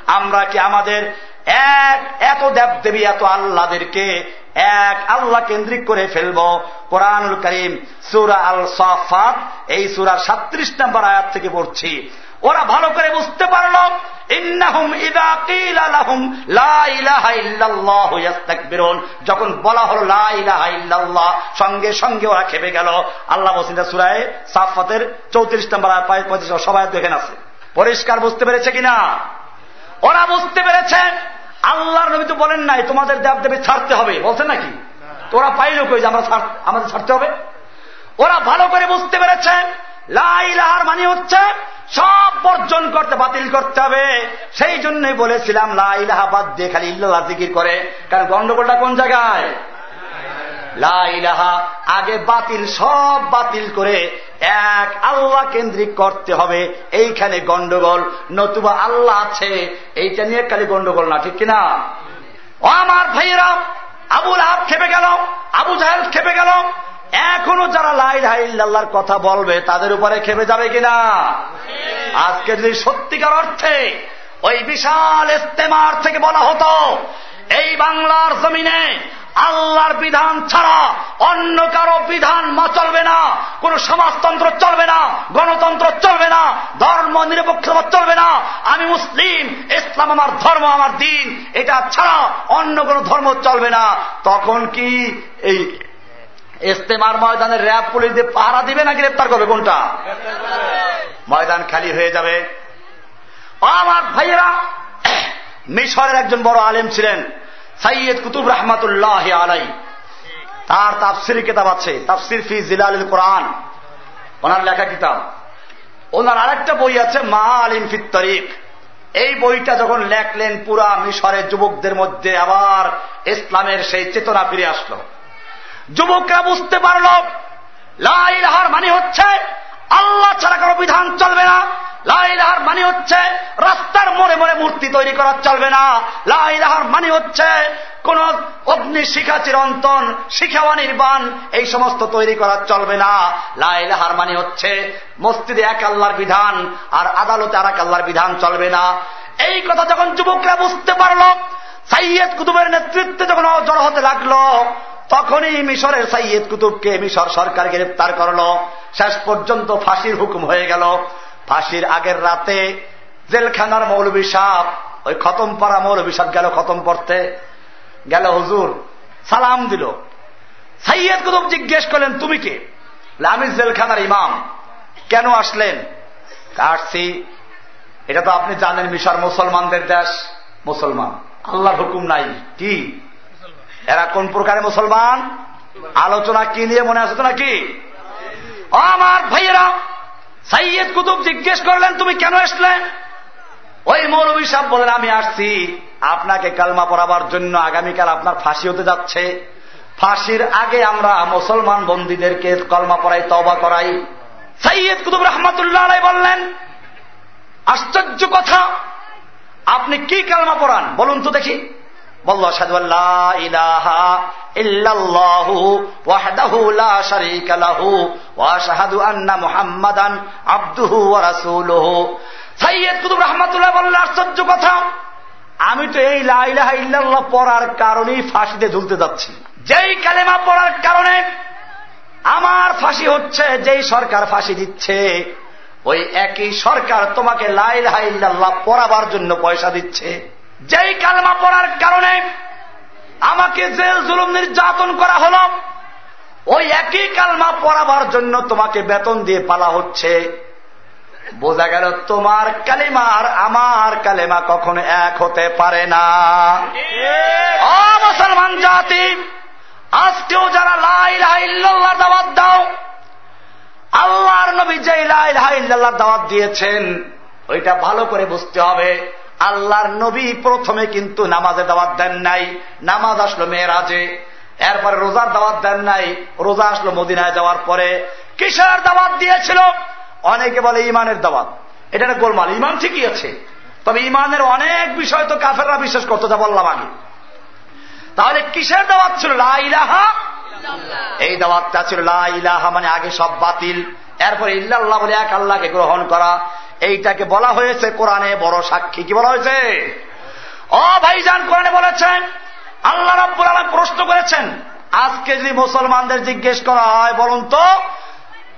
আমরা কি আমাদের এক, এত দেব দেবী এত আল্লাহদেরকে এক আল্লাহ কেন্দ্রিক করে ফেলব। কোরআনুল করিম, সুরা আল সাফাত এই সুরার সাত্রিশ নম্বর আয়াত থেকে পড়ছি। ওরা ভালো করে বুঝতে পারল যখন বলা হল লাহ সঙ্গে সঙ্গে ওরা খেপে গেল। আল্লাহ বসিন্দা সুরায় সাফাতের চৌত্রিশ নম্বর পঁয়ত্রিশ সবাই দেখেন আছে। পরিষ্কার বুঝতে পেরেছে কিনা? ওরা বুঝতে পেরেছে। আল্লাহর নবী তো বলেন নাই, তোমাদের দেব দেবী ছাড়তে হবে। বলছেন নাকি? তোরা পাইল কই যে আমরা আমাদের ছাড়তে হবে? ওরা ভালো করে বুঝতে পেরেছে। লাইলাহার মানে হচ্ছে সব বর্জন করতে, বাতিল করতে হবে। সেই জন্যই বলেছিলাম লাইলাহা বাদ দিয়ে খালি ইল্লাহ জিকির করে। কারণ গন্ডগোলটা কোন জায়গায়? লাইলাহা আগে বাতিল, সব বাতিল করে এক আল্লাহ কেন্দ্রিক করতে হবে। এইখানে গন্ডগোল, নতুবা আল্লাহ আছে। এইটা নিয়ে খালি গন্ডগোল না, ঠিক কিনা? ও আমার ভাইয়েরা, আবুল আহাব খেপে গেল, আবু জাহেল খেপে গেল। এখনও যারা লাইল হাইল্লাহর কথা বলবে, তাদের উপরে খেপে যাবে কিনা? আজকে যদি সত্যিকার অর্থে ওই বিশাল ইস্তেমার থেকে বলা হতো, এই বাংলার জমিনে আল্লাহর বিধান ছাড়া অন্য কারও বিধান মা চলবে না, কোন সমাজতন্ত্র চলবে না, গণতন্ত্র চলবে না, ধর্ম নিরপেক্ষ চলবে না। আমি মুসলিম, ইসলাম আমার ধর্ম, আমার দিন, এটা ছাড়া অন্য কোন ধর্ম চলবে না। তখন কি এই ইস্তেমার ময়দানে র্যাব পুলিশ দিয়ে পাহারা দিবে না গ্রেপ্তার করবে কোনটা? ময়দান খালি হয়ে যাবে। আমার ভাইয়েরা, মিশরের একজন বড় আলেম ছিলেন। সাইয়দ কুতুব রহমাতুল্লাহ আলাই তার তাফসির কিতাব আছে, তাফসির ফি জিলাল কোরআন। ওনার লেখা কিতাব। ওনার আরেকটা বই আছে মা আলিম ফিত তরিক। এই বইটা যখন লেখলেন পুরা মিশরের যুবকদের মধ্যে আবার ইসলামের সেই চেতনা ফিরে আসলো। যুবকরা বুঝতে পারল লাইলাহার মানে হচ্ছে আল্লাহ ছাড়া কারও বিধান চলবে না। লাইলাহার মানে হচ্ছে রাস্তার মোড়ে মোড়ে মূর্তি তৈরি করা চলবে না। লাইলাহার মানে হচ্ছে কোন অগ্নি শিখা চিরন্তন, শিখাওয়া নির্বাণ, এই সমস্ত তৈরি করা চলবে না। লাইলাহার মানে হচ্ছে মসজিদে এক আল্লাহর বিধান আর আদালতে আর এক আল্লাহর বিধান চলবে না। এই কথা যখন যুবকরা বুঝতে পারল, সাইয়েদ কুতুবের নেতৃত্বে যখন জড় হতে লাগল তখনই মিশরের সাইয়েদ কুতুবকে মিশর সরকার গ্রেপ্তার করল। শেষ পর্যন্ত ফাঁসির হুকুম হয়ে গেল। ফাঁসির আগের রাতে জেলখানার মৌলবী সাপ ওই খতম পাড়া মৌলবী সাপ গেল খতম পড়তে গেল হুজুর, সালাম দিল। সাইয়েদ কুতুব জিজ্ঞেস করলেন, তুমি কে? আমি জেলখানার ইমাম। কেন আসলেন? আসছি। এটা তো আপনি জানেন, মিশর মুসলমানদের দেশ, মুসলমান। আল্লাহর হুকুম নাই। কি? এরা কোন প্রকারে মুসলমান? আলোচনা কি নিয়ে মনে আছে তো নাকি আমার ভাইয়েরা, সাইয়েদ কুতুব জিজ্ঞেস করলেন, তুমি কেন আসলে? ওই মৌলবী সাহেব বলেন, আমি আসছি আপনাকে কালমা পড়াবার জন্য। আগামীকাল আপনার ফাঁসি হতে যাচ্ছে। ফাঁসির আগে আমরা মুসলমান বন্দীদেরকে কলমা পড়াই তবা করাই। সাইয়েদ কুতুব রহমতুল্লাহ বললেন, আশ্চর্য কথা, আপনি কি কালমা পড়ান? বলুন তো দেখি। বলল সাধু ইলাহা ইল্লাল্লাহু ওয়াহদাহু লা ওয়া মুহাম্মাদান আশ্চর্য কথা, আমি তো এই লা ইলাহা ইল্লাল্লাহ পড়ার কারণেই ফাঁসিতে ঝুলতে যাচ্ছি। যেই কালেমা পড়ার কারণে আমার ফাঁসি হচ্ছে, যেই সরকার ফাঁসি দিচ্ছে, ওই একই সরকার তোমাকে লাইল হাইল্লাহ পড়াবার জন্য পয়সা দিচ্ছে। যেই কালমা পড়ার কারণে আমাকে জেল জুলুম নির্যাতন করা হল ওই একই কালমা পড়াবার জন্য তোমাকে বেতন দিয়ে পালা হচ্ছে। বোঝা গেল তোমার কালিমা আর আমার কালেমা কখনো এক হতে পারে না। ও মুসলমান জাতি আজকেও যারা লাইল হাইল্লাহ দাবাদ দাও আল্লাহর নবী যে লাই লাইল্লাহ দাওয়াত দিয়েছেন ওইটা ভালো করে বুঝতে হবে। আল্লাহর নবী প্রথমে কিন্তু নামাজে দাওয়াত দেন নাই, নামাজ আসলো মেয়েরাজে, এরপরে রোজার দাওয়াত দেন নাই, রোজা আসলো মদিনায় যাওয়ার পরে কিসের দাওয়াত দিয়েছিল? অনেকে বলে ইমানের দাওয়াত। এটা একটা গোলমাল, ইমান ঠিকই আছে, তবে ইমানের অনেক বিষয় তো কাফেররা বিশ্বাস করতো, যা বললাম আগে। তাহলে কিসের দাওয়াত ছিল? লাইলাহা এই দাওয়াতটা ছিল ইলাহা মানে আগে সব বাতিল। এরপরে ইল্লাল্লাহ বলে, এক আল্লাহকে গ্রহণ করা। এইটাকে বলা হয়েছে কোরআনে বড় সাক্ষী। কি বলা হয়েছে? ও ভাইজান, কোরআনে বলেছেন, আল্লাহ রব্বুল আলম প্রশ্ন করেছেন, আজকে যদি মুসলমানদের জিজ্ঞেস করা হয়, বলুন তো,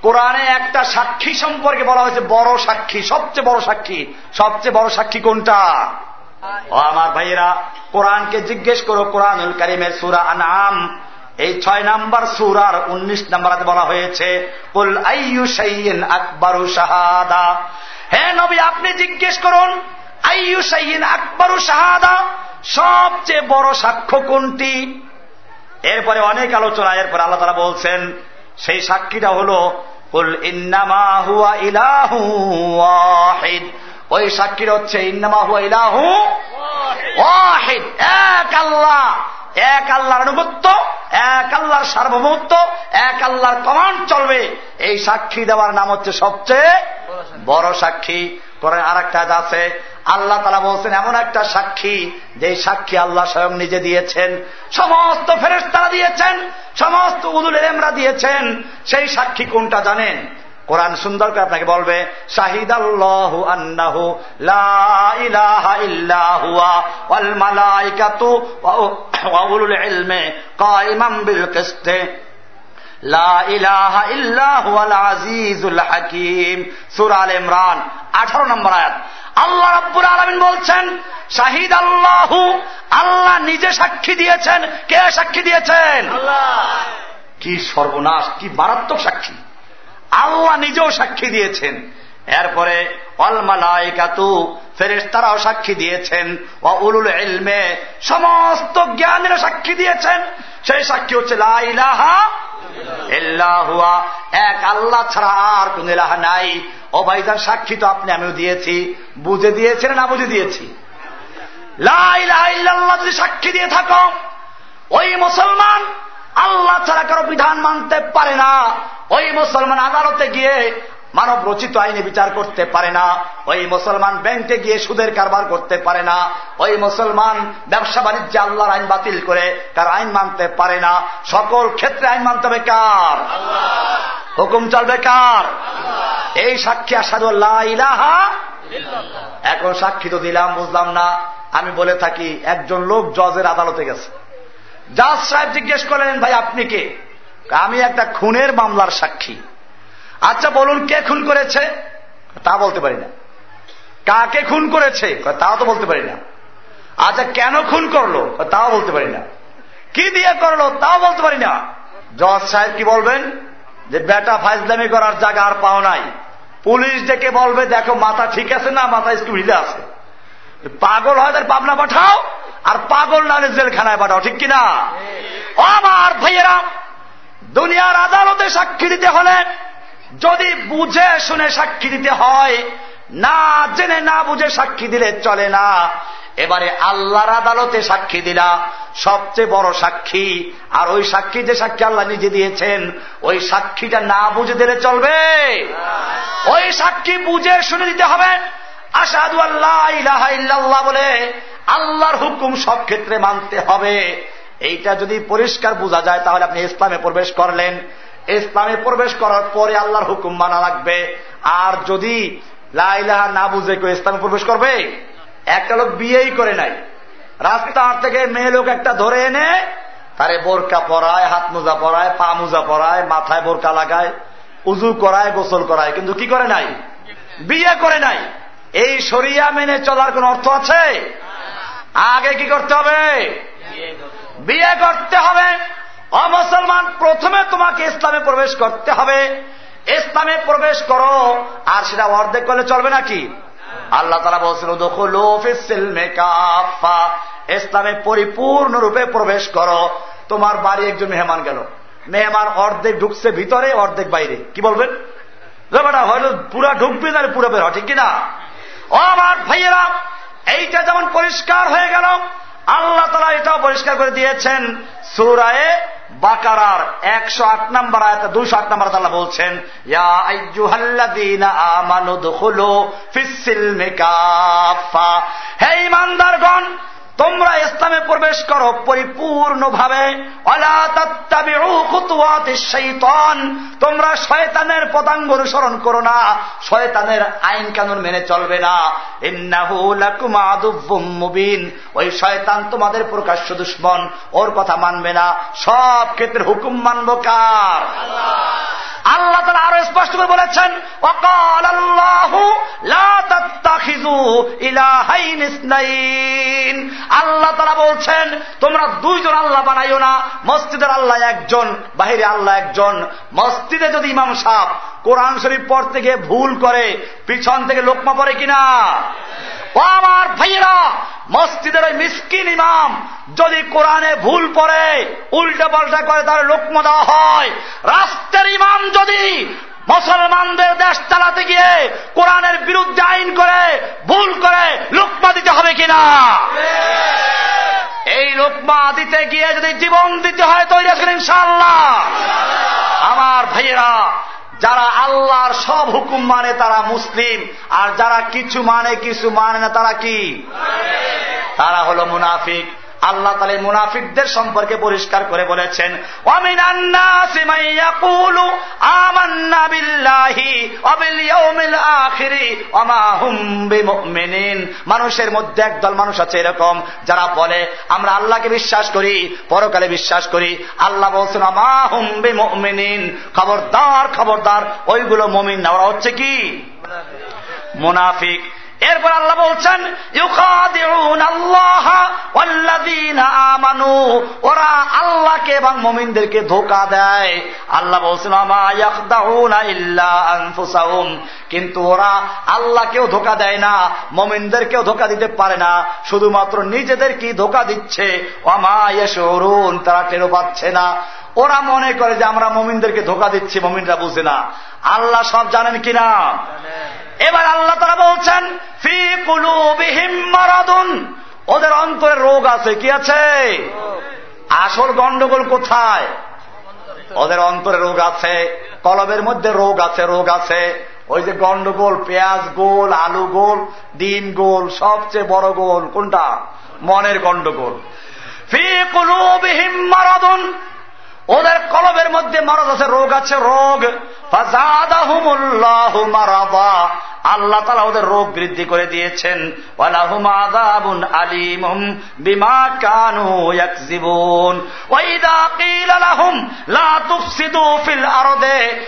কোরআনে একটা সাক্ষী সম্পর্কে বলা হয়েছে, বড় সাক্ষী, সবচেয়ে বড় সাক্ষী। সবচেয়ে বড় সাক্ষী কোনটা? আমার ভাইয়েরা, কোরআনকে জিজ্ঞেস করো, কোরআনুল করিমের সুরা আনাম এই ছয় নাম্বার সুরার উনিশ নাম্বারে বলা হয়েছে আকবরু শাহাদা। হে নবী, আপনি জিজ্ঞেস করুন, আইয়ু সাইন আকবরু শাহাদা? সবচেয়ে বড় সাক্ষ্য কোনটি? এরপরে অনেক আলোচনা, এরপরে আল্লাহ তারা বলছেন, সেই সাক্ষীটা হল, কুল ইন্নামা হুয়া ইলাহু ওয়াহিদ। ওই সাক্ষীর হচ্ছে, ইন্নামা হুয়া ইলাহু ওয়াহিদ। এক আল্লাহ এক আল্লাহর আনুগত্য, এক আল্লাহর সার্বভৌমত্ব, এক আল্লাহর কমান্ড চলবে। এই সাক্ষী দেওয়ার নাম হচ্ছে সবচেয়ে বড় সাক্ষী। করে আর একটা আছে, আল্লাহ তালা বলছেন, এমন একটা সাক্ষী যে সাক্ষী আল্লাহ স্বয়ং নিজে দিয়েছেন। সমস্ত ফেরেস তারা দিয়েছেন, সমস্ত উদুল এমরা দিয়েছেন। সেই সাক্ষী কোনটা জানেন? কোরআন সুন্দর করে আপনাকে বলবে শাহিদ আল্লাহু আন্নাহু ইমরান আঠারো নম্বর আয়াত। আল্লাহ রব্বুর আলমিন বলছেন শাহিদ আল্লাহু আল্লাহ নিজে সাক্ষী দিয়েছেন। কে সাক্ষী দিয়েছেন? কি সর্বনাশ কি মারাত্মক সাক্ষী। আল্লাহ নিজেও সাক্ষী দিয়েছেন। এরপরে অলমালাইকাতু ফেরেস তারাও সাক্ষী দিয়েছেন ও উলুল এলমে সমস্ত জ্ঞানের সাক্ষী দিয়েছেন। সেই সাক্ষী হচ্ছে লাইলাহা এল্লাহুয়া এক আল্লাহ ছাড়া আর কোন এলাহা নাই। ও ভাইজান, সাক্ষী তো আপনি, আমিও দিয়েছি। বুঝে দিয়েছেন না বুঝে দিয়েছি? লাইলাহ যদি সাক্ষী দিয়ে থাকো, ওই মুসলমান আল্লাহ ছাড়া কারও বিধান মানতে পারে না। ওই মুসলমান আদালতে গিয়ে মানব রচিত আইনে বিচার করতে পারে না। ওই মুসলমান ব্যাংকে গিয়ে সুদের কারবার করতে পারে না। ওই মুসলমান ব্যবসা বাণিজ্যে আল্লাহর আইন বাতিল করে তার আইন মানতে পারে না। সকল ক্ষেত্রে আইন মানতে হবে কার? হুকুম চলবে কার? এই সাক্ষী আসাদু ইলাহা এখন সাক্ষী তো দিলাম বুঝলাম না। আমি বলে থাকি একজন লোক জজের আদালতে গেছে। জাজ সাহেব জিজ্ঞেস করলেন, ভাই, আপনি কে? আমি একটা খুনের মামলার সাক্ষী। আচ্ছা বলুন, কে খুন করেছে? তা বলতে পারি না। কাকে খুন করেছে? তাও তো বলতে পারি না। আচ্ছা কেন খুন করল? তাও বলতে পারি না। কি দিয়ে করল? তাও বলতে পারি না। জজ সাহেব কি বলবেন? যে বেটা ফাইজলামি করার জায়গা আর পাও নাই। পুলিশ ডেকে বলবে, দেখো, মাথা ঠিক আছে না? মাথা স্কুলে আছে। পাগল হয় তার পাবনা পাঠাও। আর পাগল না জেলখানায় পাঠাও, ঠিক কিনা? আমার ভাইয়েরা, দুনিয়ার আদালতে সাক্ষী দিতে হলে যদি বুঝে শুনে সাক্ষী দিতে হয়, না জেনে না বুঝে সাক্ষী দিলে চলে না। এবারে আল্লাহর আদালতে সাক্ষী দিলা, সবচেয়ে বড় সাক্ষী। আর ওই সাক্ষী যে সাক্ষী আল্লাহ নিজে দিয়েছেন, ওই সাক্ষীটা না বুঝে দিলে চলবে। ওই সাক্ষী বুঝে শুনে দিতে হবে। আসাদু আল্লাহ বলে আল্লাহর হুকুম সব ক্ষেত্রে মানতে হবে। এইটা যদি পরিষ্কার বোঝা যায়, তাহলে আপনি ইসলামে প্রবেশ করলেন। ইসলামে প্রবেশ করার পরে আল্লাহর হুকুম মানা লাগবে। আর যদি লাইলাহা না বুঝে কেউ ইসলামে প্রবেশ করবে? একটা লোক বিয়েই করে নাই। রাস্তার থেকে মেয়ে লোক একটা ধরে এনে তারে বোরকা পরায়, হাত মোজা পরায়, পা মোজা পরায়, মাথায় বোরকা লাগায়, উজু করায়, গোসল করায়। কিন্তু কি করে নাই? বিয়ে করে নাই। এই সরিয়া মেনে চলার কোন অর্থ আছে? আগে কি করতে হবে? বিয়ে করতে হবে। অমুসলমান, প্রথমে তোমাকে ইসলামে প্রবেশ করতে হবে। ইসলামে প্রবেশ করো, আর সেটা অর্ধেক করলে চলবে নাকি? আল্লাহ তারা বলছিল ইসলামে পরিপূর্ণ রূপে প্রবেশ করো। তোমার বাড়ি একজন মেহমান গেল। মেহমান অর্ধেক ঢুকছে ভিতরে, অর্ধেক বাইরে। কি বলবেন? হয়তো পুরা ঢুকবে না পুরো বের ঠিক কিনা? ও আমার ভাইয়েরা এইটা যেমন পরিষ্কার হয়ে গেল, আল্লাহ তালা এটাও পরিষ্কার করে দিয়েছেন। সুরায়ে বাকারার একশো আট নম্বর আয়তা দুশো আট নম্বর তালা বলছেন হে ইমানদারগণ তোমরা ইসলামে প্রবেশ করো পরিপূর্ণভাবে। তোমরা শয়তানের পদাঙ্গ অনুসরণ করো না। শয়তানের আইন কানুন মেনে চলবে না। ওই শয়তান তোমাদের প্রকাশ্য দুশ্মন। ওর কথা মানবে না। সব ক্ষেত্রে হুকুম মানব কার? আল্লাহ তারা আরও স্পষ্ট করে বলেছেন অকাল আল্লাহ আল্লাহ তারা বলছেন, তোমরা দুইজন আল্লাহ বানাইও না, মসজিদের আল্লাহ একজন, বাহিরে আল্লাহ একজন। মসজিদে যদি ইমাম সাহ কোরআন শরীফ পড়তে গিয়ে ভুল করে, পিছন থেকে লোকমা পড়ে কিনা? ও আমার ভাইয়েরা, মসজিদের ওই মিসকিন ইমাম যদি কোরআনে ভুল পড়ে উল্টা পাল্টা করে তার লোকমা দেওয়া হয়। রাষ্ট্রের ইমাম যদি মুসলমানদের দেশ চালাতে গিয়ে কোরআনের বিরুদ্ধে আইন করে ভুল করে লোকমা দিতে হবে কিনা? এই লোকমা দিতে গিয়ে যদি জীবন দিতে হয় তৈরি আছেন ইনশাল্লাহ আমার ভাইয়েরা যারা আল্লাহর সব হুকুম মানে তারা মুসলিম আর যারা কিছু মানে কিছু মানে না তারা কি? তারা হল মুনাফিক। আল্লাহ তালে মুনাফিকদের সম্পর্কে পরিষ্কার করে বলেছেন মানুষের মধ্যে একদল মানুষ আছে এরকম, যারা বলে, আমরা আল্লাহকে বিশ্বাস করি, পরকালে বিশ্বাস করি। আল্লাহ বলছেন আমা হুম্বে মিন খবরদার খবরদার, ওইগুলো মমিন না, ওরা হচ্ছে কি? মুনাফিক। এরপর আল্লাহ বলছেন আমানু। ওরা আল্লাহকে এবং মমিনদেরকে ধোকা দেয়। আল্লাহ বলছেন কিন্তু ওরা আল্লাহকেও ধোকা দেয় না, মমিনদেরকেও ধোকা দিতে পারে না। শুধুমাত্র নিজেদেরকে ধোকা দিচ্ছে? অমায়সরুন তারা টেরো পাচ্ছে না। ওরা মনে করে যে আমরা মমিনদেরকে ধোকা দিচ্ছি, মমিনরা বুঝে না। আল্লাহ সব জানেন কিনা? এবার আল্লাহ তারা বলছেন, ফি কুলু মারাদুন। ওদের অন্তরে রোগ আছে, কি আছে? আসল গন্ডগোল কোথায়? ওদের অন্তরে রোগ আছে, কলবের মধ্যে রোগ আছে রোগ আছে। ওই যে গন্ডগোল, পেঁয়াজ গোল, আলু গোল, ডিম গোল, সবচেয়ে বড় গোল কোনটা? মনের গন্ডগোল। ফি কুলুবিহিম মারাদুন। ওদের কলবের মধ্যে মারাদ আছে রোগ আছে রোগ। আল্লাহ তালা ওদের রোগ বৃদ্ধি করে দিয়েছেন। বিমা কানু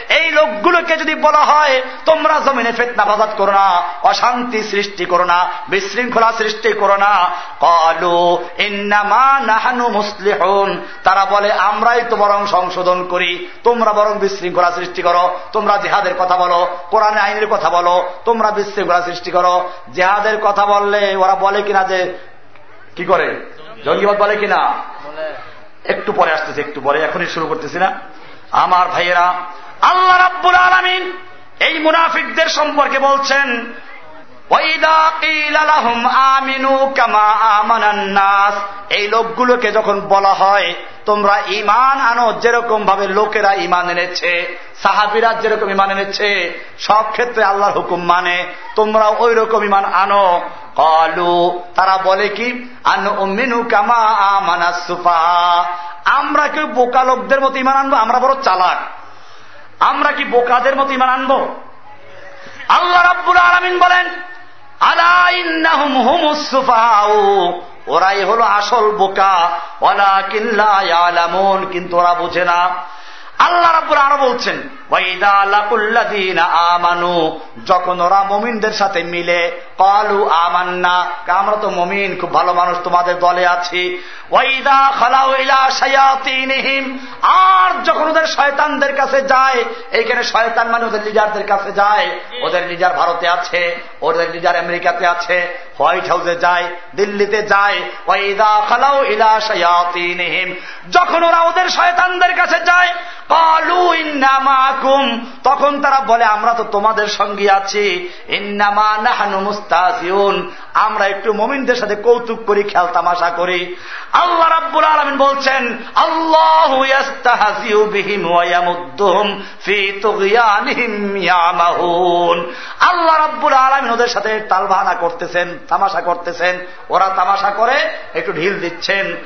এই লোকগুলোকে যদি বলা হয়, তোমরা জমিনে ফেতনা বাজাত করো না, অশান্তি সৃষ্টি করো না, বিশৃঙ্খলা সৃষ্টি করো না। কলু ইন্নামা নাহানু মুসলিহন। তারা বলে, আমরাই তো বরং সংশোধন করি, তোমরা বরং বিশৃঙ্খলা সৃষ্টি করো, তোমরা জেহাদের কথা বলো কোরআনে আইনের কথা বলো তোমরা বিশৃঙ্খলা সৃষ্টি করো। জেহাদের কথা বললে ওরা বলে কিনা যে, কি করে? জঙ্গিবাদ বলে কিনা? একটু পরে আসতেছে, একটু পরে, এখনই শুরু করতেছি না। আমার ভাইয়েরা, আল্লাহ রাব্বুল আলমিন এই মুনাফিকদের সম্পর্কে বলছেন এই লোকগুলোকে যখন বলা হয়, তোমরা ইমান আনো যেরকম ভাবে লোকেরা ইমান এনেছে, সাহাবিরা যেরকম ইমান এনেছে, সব ক্ষেত্রে আল্লাহর হুকুম মানে তোমরা ওই রকম ইমান আনো। কলু, তারা বলে কি? আনু কামা আমানা সুফা। আমরা কেউ বোকা লোকদের মতো ইমান আনব? আমরা বড় চালাক। আমরা কি বোকাদের মতো ইমান আনব? আল্লাহ রাব্বুল আলমিন বলেন ওরাই হলো আসল বোকা। ওলা কিল্লা কিন্তু ওরা বুঝে না। আল্লাহ রাবুল আরও বলছেন আমানু যখন ওরা মমিনদের সাথে মিলে, কালু আমান্না আমরা তো মমিন, খুব ভালো মানুষ, তোমাদের দলে আছি আর যখন ওদের শয়তানদের কাছে যায়, এইখানে শয়তান মানে ওদের লিডারদের কাছে যায়, ওদের লিডার ভারতে আছে, ওদের লিডার আমেরিকাতে আছে, হোয়াইট হাউসে যায়, দিল্লিতে যায় ওয়াইদা খালাউ ইলা শায়াতিনহিম যখন ওরা ওদের শয়তানদের কাছে যায় কালু ইন্নামাকুম তখন তারা বলে, আমরা তো তোমাদের সঙ্গে আছি। ইন্নামা নাহানু মুস্তাজিউন আমরা একটু মমিনদের সাথে কৌতুক করি, খেয়াল তামাশা করি। আল্লাহ রাব্বুল আলমিন বলছেন, আল্লাহ আল্লাহ রাব্বুল আলমিন ওদের সাথে তালবাহানা করতেছেন, তামাশা করতেছেন। ওরা তামাশা করে একটু ঢিল দিচ্ছেন।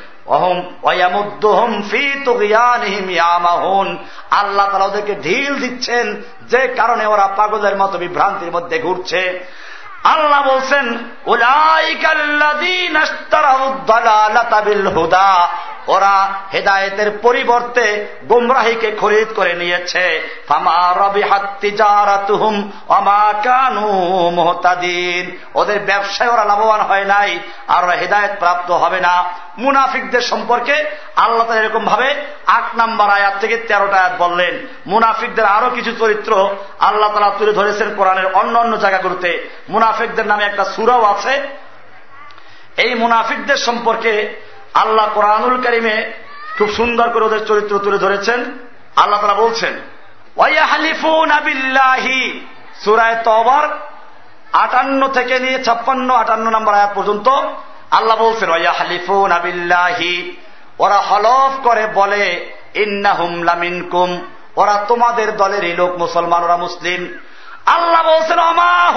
আল্লাহ তালা ওদেরকে ঢিল দিচ্ছেন যে কারণে ওরা পাগলের মতো বিভ্রান্তির মধ্যে ঘুরছে। আল্লাহ বলছেন হুদা ওরা হেদায়েতের পরিবর্তে গুমরাহিকে খরিদ করে নিয়েছে। ওদের ব্যবসায় ওরা লাভবান হয় নাই, আর হেদায়ত প্রাপ্ত হবে না। মুনাফিকদের সম্পর্কে আল্লাহ তালা এরকম ভাবে আট নাম্বার আয়াত থেকে তেরোটা আয়াত বললেন। মুনাফিকদের আরও কিছু চরিত্র আল্লাহ তালা তুলে ধরেছেন কোরআনের অন্য অন্য জায়গাগুলোতে। মুনাফিকদের নামে একটা সুরাও আছে। এই মুনাফিকদের সম্পর্কে আল্লাহ কোরআনুল করিমে খুব সুন্দর করে ওদের চরিত্র তুলে ধরেছেন। আল্লাহ তারা বলছেন সুরায় আটান্ন থেকে নিয়ে ছাপ্পান্ন আটান্ন নম্বর আয়াত পর্যন্ত আল্লাহ বলছেন ওয়া হালিফুন আবিল্লাহি ওরা হলফ করে বলে, ইন্নাহুম লামিনকুম। ওরা তোমাদের দলের এই লোক মুসলমান, ওরা মুসলিম। আল্লাহ বলছেন অমা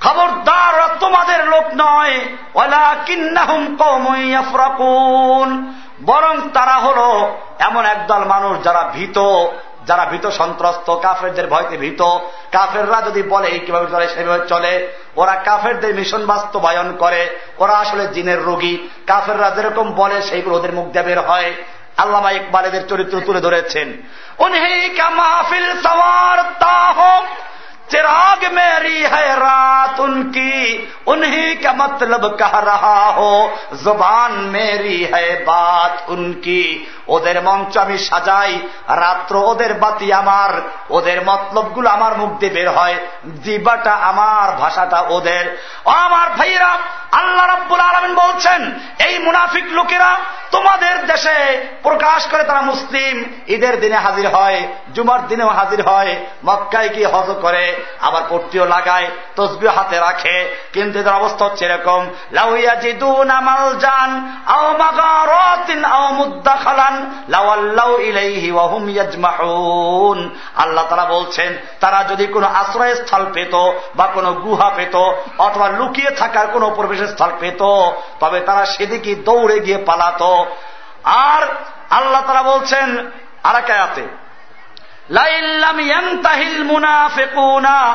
খবরদার, ওরা তোমাদের লোক নয়। বরং তারা হল এমন একদল মানুষ যারা ভীত যারা ভীত সন্ত্রস্ত, কাফেরদের ভয়তে ভীত। কাফেররা যদি বলে, এই কীভাবে চলে, সেভাবে চলে। ওরা কাফেরদের মিশন বাস্তবায়ন করে। ওরা আসলে জিনের রোগী। কাফেররা যেরকম বলে, সেইগুলো ওদের মুখ দেবের হয়। আল্লামা ইকবাল এদের চরিত্র তুলে ধরেছেন। চিরাগ মেরি হাত উনহি কা? মতলব কাহ রা হো, জবান মেরি হাত উনকি ওদের মঞ্চ আমি সাজাই, রাত্র ওদের বাতি আমার, ওদের মতলবগুলো আমার মুখ দিয়ে বের হয় জিবাটা আমার, ভাষাটা ওদের। আমার ভাইয়েরা, আল্লাহ রাব্বুল আলমিন বলছেন, এই মুনাফিক লোকেরা তোমাদের দেশে প্রকাশ করে তারা মুসলিম, ঈদের দিনে হাজির হয়, জুমার দিনেও হাজির হয়, মক্কায় গিয়ে হজ করে, আবার পট্টিও লাগায় তসবিও হাতে রাখে, কিন্তু এদের অবস্থা হচ্ছে এরকম। লাউইয়া জিদুন আমাল জান আও মাগারাতিন আও মুদ্দাখালান। লাওয়াল্লাউ আল্লাহ তারা বলছেন, তারা যদি কোনো আশ্রয়স্থল পেত বা কোনো গুহা পেত অথবা লুকিয়ে থাকার কোনো প্রবেশের স্থল পেত, তবে তারা সেদিকে দৌড়ে গিয়ে পালাতো। আর আল্লাহ তারা বলছেন আরাকায়াতে লাইল্লাম ইয়ান্তাহিল মুনাফিকুনা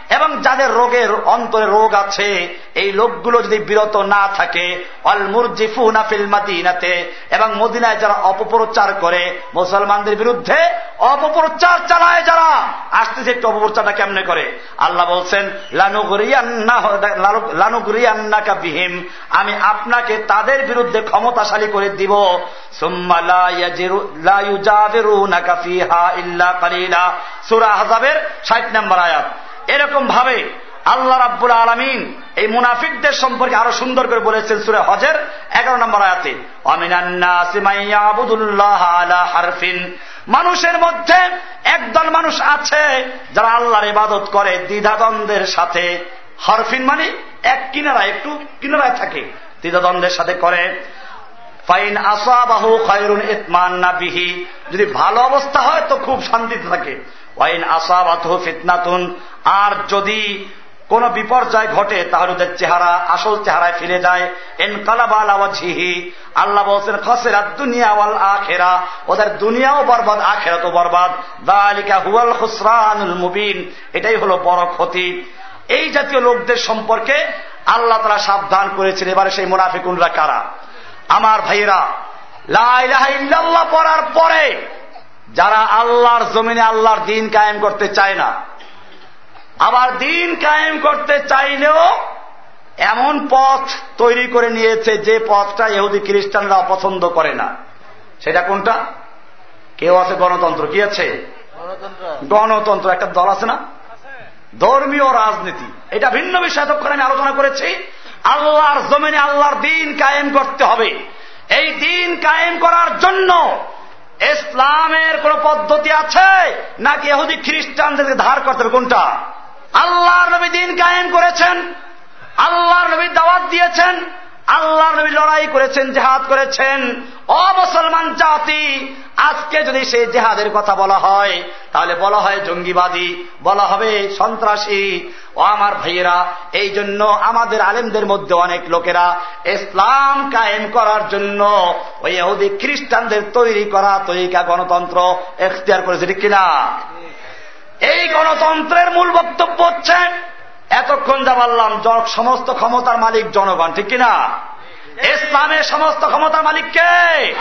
এবং যাদের রোগের অন্তরে রোগ আছে, এই লোকগুলো যদি বিরত না থাকে অল মুরজিফু নাফিল মাদিনাতে, এবং মদিনায় যারা অপপ্রচার করে, মুসলমানদের বিরুদ্ধে অপপ্রচার চালায় যারা, আসতেছে একটু অপপ্রচারটা কেমনে করে? আল্লাহ বলছেন লানুগুরিয়ান্নাকা বিহিম, আমি আপনাকে তাদের বিরুদ্ধে ক্ষমতাশালী করে দিব। সুম্মা ইল্লা সুরা হাজাবের ষাট নম্বর আয়াত। এরকম ভাবে আল্লাহ রাব্বুল আলমিন এই মুনাফিকদের সম্পর্কে আরও সুন্দর করে বলেছেন সুরে হজের এগারো নম্বর আয়াতে মানুষের মধ্যে একদল মানুষ আছে যারা আল্লাহর ইবাদত করে দ্বিধাদ্বন্দ্বের সাথে। হরফিন মানে এক কিনারা একটু কিনারায় থাকে, দ্বিধাদ্বন্দ্বের সাথে করে। ফাইন আসাবাহু খয়রুন ইতমান না বিহি। যদি ভালো অবস্থা হয় তো খুব শান্তিতে থাকে। ওয়াইন আসাবাত ফিতনাতুন, আর যদি কোন বিপর্যয় ঘটে, তাহলে ওদের চেহারা, আসল চেহারায় ফিরে যায়। এন কালাবাল আওয়াজিহি আল্লাহ বলছেন খসের দুনিয়া ওয়াল আখেরা, ওদের দুনিয়াও বরবাদ আখেরা তো বরবাদ। দালিকা হুয়াল খুসরানুল মুবিন, এটাই হলো বড় ক্ষতি। এই জাতীয় লোকদের সম্পর্কে আল্লাহ তারা সাবধান করেছেন। এবারে সেই মুনাফিকুনরা কারা? আমার ভাইয়েরা লাইল্লাহ পড়ার পরে যারা আল্লাহর জমিনে আল্লাহর দিন কায়েম করতে চায় না, আবার দিন কায়েম করতে চাইলেও এমন পথ তৈরি করে নিয়েছে যে পথটা ইহুদি খ্রিস্টানরা পছন্দ করে না। সেটা কোনটা? কেউ আছে গণতন্ত্র? কি আছে? গণতন্ত্র। একটা দল আছে না? ধর্মীয় রাজনীতি। এটা ভিন্ন বিষয়, এতক্ষণ আমি আলোচনা করেছি। আল্লাহর জমিনে আল্লাহর দিন কায়েম করতে হবে। এই দিন কায়েম করার জন্য ইসলামের কোন পদ্ধতি আছে? নাকি এহুদি খ্রিস্টানদেরকে ধার করতে হবে, কোনটা? আল্লাহর নবী দিন কায়েম করেছেন, আল্লাহর নবী দাওয়াত দিয়েছেন আল্লাহ নবী লড়াই করেছেন, জেহাদ করেছেন। অমুসলমান জাতি, আজকে যদি সেই জেহাদের কথা বলা হয়, তাহলে বলা হয় জঙ্গিবাদী, বলা হবে সন্ত্রাসী। ও আমার ভাইয়েরা এই জন্য আমাদের আলেমদের মধ্যে অনেক লোকেরা ইসলাম কায়েম করার জন্য ওই ইহুদি খ্রিস্টানদের তৈরি করা তৈরিকা, গণতন্ত্র এখতিয়ার করেছে, ঠিক কিনা? এই গণতন্ত্রের মূল বক্তব্য হচ্ছে এতক্ষণ যা বললাম সমস্ত ক্ষমতার মালিক জনগণ ঠিক কিনা? ইসলামের সমস্ত ক্ষমতার মালিক কে?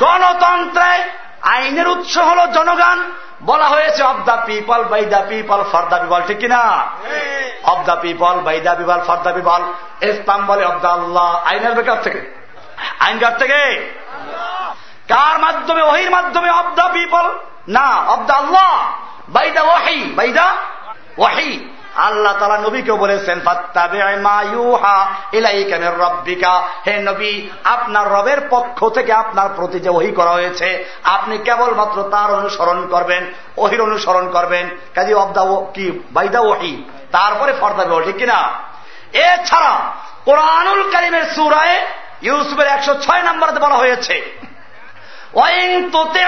গণতন্ত্রে আইনের উৎস হল জনগণ। বলা হয়েছে of the people by the people for the people ঠিক কিনা? Of the people by the people for the people ইসলাম বলে অব দ্য আল্লাহ আইনের বেকার থেকে। আইনকার থেকে? কার মাধ্যমে ওহির মাধ্যমে অব দ্য পিপল না অব দ্য আল্লাহ বাই দ্য ওয়াহি বাই দ্য ওয়াহি আল্লাহ তালা নবীকে বলেছেন রব্বিকা। হে নবী, আপনার রবের পক্ষ থেকে আপনার প্রতি যে ওহি করা হয়েছে, আপনি কেবলমাত্র তার অনুসরণ করবেন, ওহির অনুসরণ করবেন। কাজী অবদা কি, বাইদা ওহি, তারপরে ফর্দা ঠিক কিনা? এছাড়া কোরআনুল করিমের সুরায় ইউসুফের একশো ছয় নম্বরতে বলা হয়েছে ওয়াইং তোতে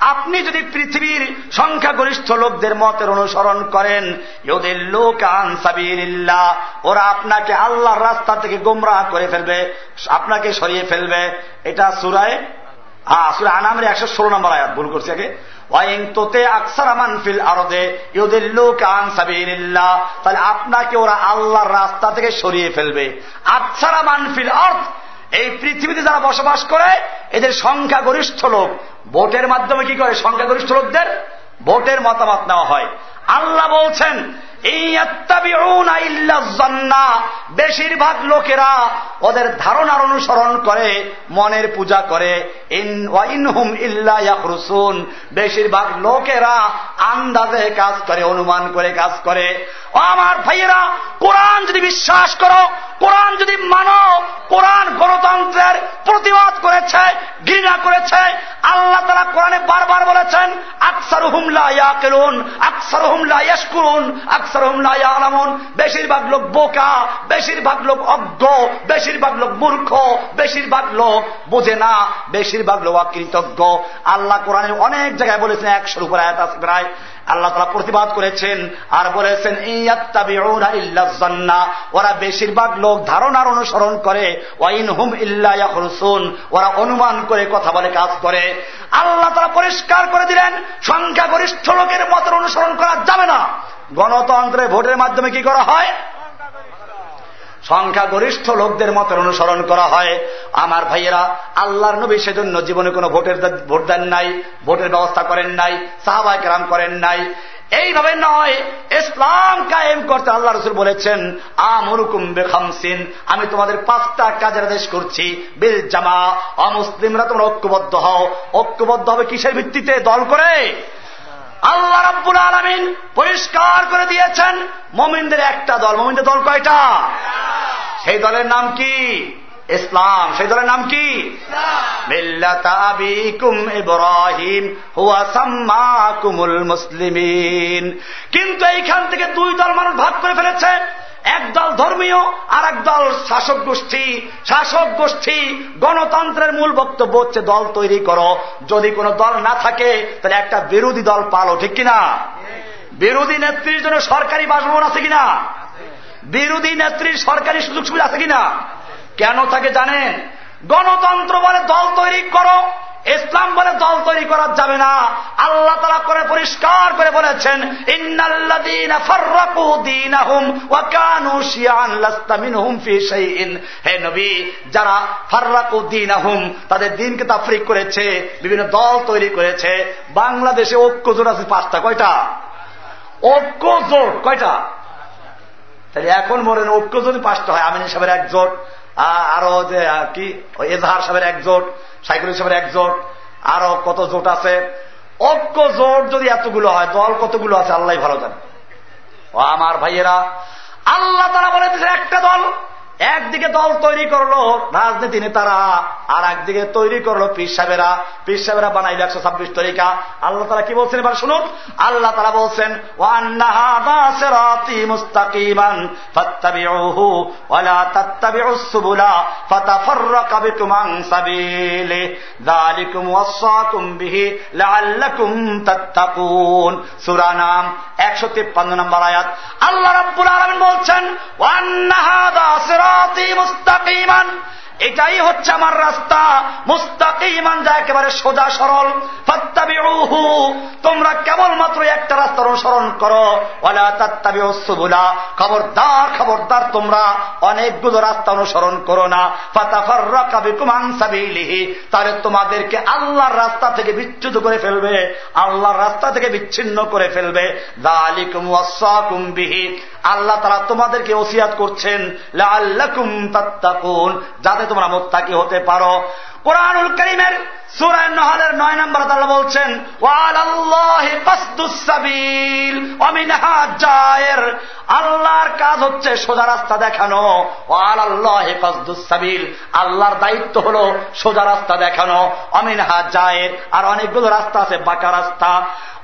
আপনি যদি পৃথিবীর সংখ্যাগরিষ্ঠ লোকদের মতের অনুসরণ করেন ইউদিল্লুকান সাবিল্লাহ ওরা আপনাকে আল্লাহর রাস্তা থেকে গোমরাহ করে ফেলবে, আপনাকে সরিয়ে ফেলবে। এটা সুরায় সুরা আনামের একশো ষোলো নম্বর আয়াত, ভুল করছি আগে। তাহলে আপনাকে ওরা আল্লাহর রাস্তা থেকে সরিয়ে ফেলবে। আকসারা মানফিল অর্থ এই পৃথিবীতে যারা বসবাস করে, এদের সংখ্যাগরিষ্ঠ লোক। ভোটের মাধ্যমে কি করে সংখ্যাগরিষ্ঠ লোকদের? ভোটের মতামত নেওয়া হয়। আল্লাহ বলছেন বেশিরভাগ লোকেরা ওদের ধারণার অনুসরণ করে, মনের পূজা করে। ইনহুম বেশিরভাগ লোকেরা আন্দাজে কাজ করে, অনুমান করে কাজ করে। আমার ভাইয়েরা, কোরআন যদি বিশ্বাস করো, কোরআন যদি মানো, কোরআন গণতন্ত্রের প্রতিবাদ করেছে, ঘৃণা করেছে, আল্লাহ তারা কোরআনে বারবার বলেছেন আকসার হুমলা ইয়াকেলুন আকসার হুমলা ইয়াসকুরুন আকসার বেশিরভাগ লোক বোকা, বেশিরভাগ লোক অজ্ঞ, বেশিরভাগ লোক মূর্খ, বেশিরভাগ লোক বোঝে না, বেশিরভাগ লোক অকৃতজ্ঞ। আল্লাহ কোরআনে অনেক জায়গায় বলেছেন, একশোর উপর আয়াত আছে প্রায়। আল্লাহ তারা প্রতিবাদ করেছেন আর বলেছেন ওরা বেশিরভাগ লোক ধারণার অনুসরণ করে ওয়াইন হুম ইসুন ওরা অনুমান করে কথা বলে, কাজ করে। আল্লাহ তারা পরিষ্কার করে দিলেন, সংখ্যাগরিষ্ঠ লোকের মতের অনুসরণ করা যাবে না। গণতন্ত্রে ভোটের মাধ্যমে কি করা হয়? সংখ্যাগরিষ্ঠ লোকদের মতের অনুসরণ করা হয়। আমার ভাইয়েরা, আল্লাহর নবী সেজন্য জীবনে কোনো ভোটের ভোট দেন নাই, ভোটের ব্যবস্থা করেন নাই সাহাবাই কেরাম করেন নাই। এইভাবে নয়, ইসলাম কায়েম করতে আল্লাহ রসুল বলেছেন, আমরুকুম বেখামসিন আমি তোমাদের পাঁচটা কাজের আদেশ করছি, বিল জামা। অমুসলিমরা তোমরা ঐক্যবদ্ধ হও। ঐক্যবদ্ধ হবে কিসের ভিত্তিতে? দল করে। আল্লাহ রাব্বুল আলমিন পরিষ্কার করে দিয়েছেন। মমিনদের একটা দল। মমিনদের দল কয়টা? সেই দলের নাম কি? ইসলাম। সেই দলের নাম কি? ইব্রাহিম হুয়া মুসলিমিন। কিন্তু এইখান থেকে দুই দল মানুষ ভাগ করে ফেলেছে। একদল ধর্মীয় আর একদল শাসক গোষ্ঠী। শাসক গোষ্ঠী গণতন্ত্রের মূল বক্তব্য হচ্ছে দল তৈরি করো। যদি কোনো দল না থাকে তাহলে একটা বিরোধী দল পালো। ঠিক কিনা? বিরোধী নেত্রীর জন্য সরকারি বাসভবন আছে কিনা? বিরোধী নেত্রীর সরকারি সুযোগ সুবিধা আছে কিনা? কেন থাকে জানেন গণতন্ত্র বলে দল তৈরি করো, ইসলাম বলে দল তৈরি করা যাবে না। আল্লাহ তালা করে পরিষ্কার করে বলেছেন যারা ফার্রাকু দিন আহুম তাদের দিনকে তাফরিক করেছে, বিভিন্ন দল তৈরি করেছে। বাংলাদেশে ঐক্য জোট আছে পাঁচটা, কয়টা? ঐক্য জোট, কয়টা? তাহলে এখন মরেন ঐক্য যদি পাঁচটা হয়, আমিন সাহেবের এক জোট। আরও যে কি এজাহার সাহেবের এক জোট, সাইকুল সাহেবের এক জোট, আরও কত জোট আছে। ঐক্য জোট যদি এতগুলো হয়, দল কতগুলো আছে, আল্লাহ ভালো জানে। আমার ভাইয়েরা, আল্লাহ তারা বলে একটা দল। একদিকে দল তৈরি করল রাজনীতি নেতারা, আর একদিকে তৈরি করল পীর সাহেবেরা। পীর সাহেবেরা বানাইল একশো ছাব্বিশ তরিকা। আল্লাহ তারা কি বলছেন এবার শুনুন? আল্লাহ তারা বলছেন একশো তিপ্পান্ন নম্বর আয়াত। আল্লাহ রাব্বুল আলমিন বলছেন ওয়ান্নাহাদা মুস্তাকিমান। এটাই হচ্ছে আমার রাস্তা। মুস্তাকিমান যা একেবারে সোজা সরল। তোমরা কেবলমাত্র একটা রাস্তার অনুসরণ করো। ওলা তাত্তাবি সুবুলা। খবরদার খবরদার তোমরা। অনেকগুলো রাস্তা অনুসরণ করো না। ফাতাফার সাবিলিহি। তাহলে তোমাদেরকে আল্লাহর রাস্তা থেকে বিচ্যুত করে ফেলবে। আল্লাহর রাস্তা থেকে বিচ্ছিন্ন করে ফেলবে। দালিকুম বিহি। আল্লাহ তারা তোমাদেরকে ওসিয়াত করছেন যাতে তোমরা মোত্তাকি হতে পারো। কোরআনুল করিমের সুরায় নহলের নয় নম্বর তারা বলছেন আল্লাহর কাজ হচ্ছে সোজা রাস্তা দেখানো। ওয়াল আল্লাহ কসদুসাবিল আল্লাহর দায়িত্ব হল সোজা রাস্তা দেখানো। অমিনহা জায়ের, আর অনেকগুলো রাস্তা আছে, বাঁকা রাস্তা।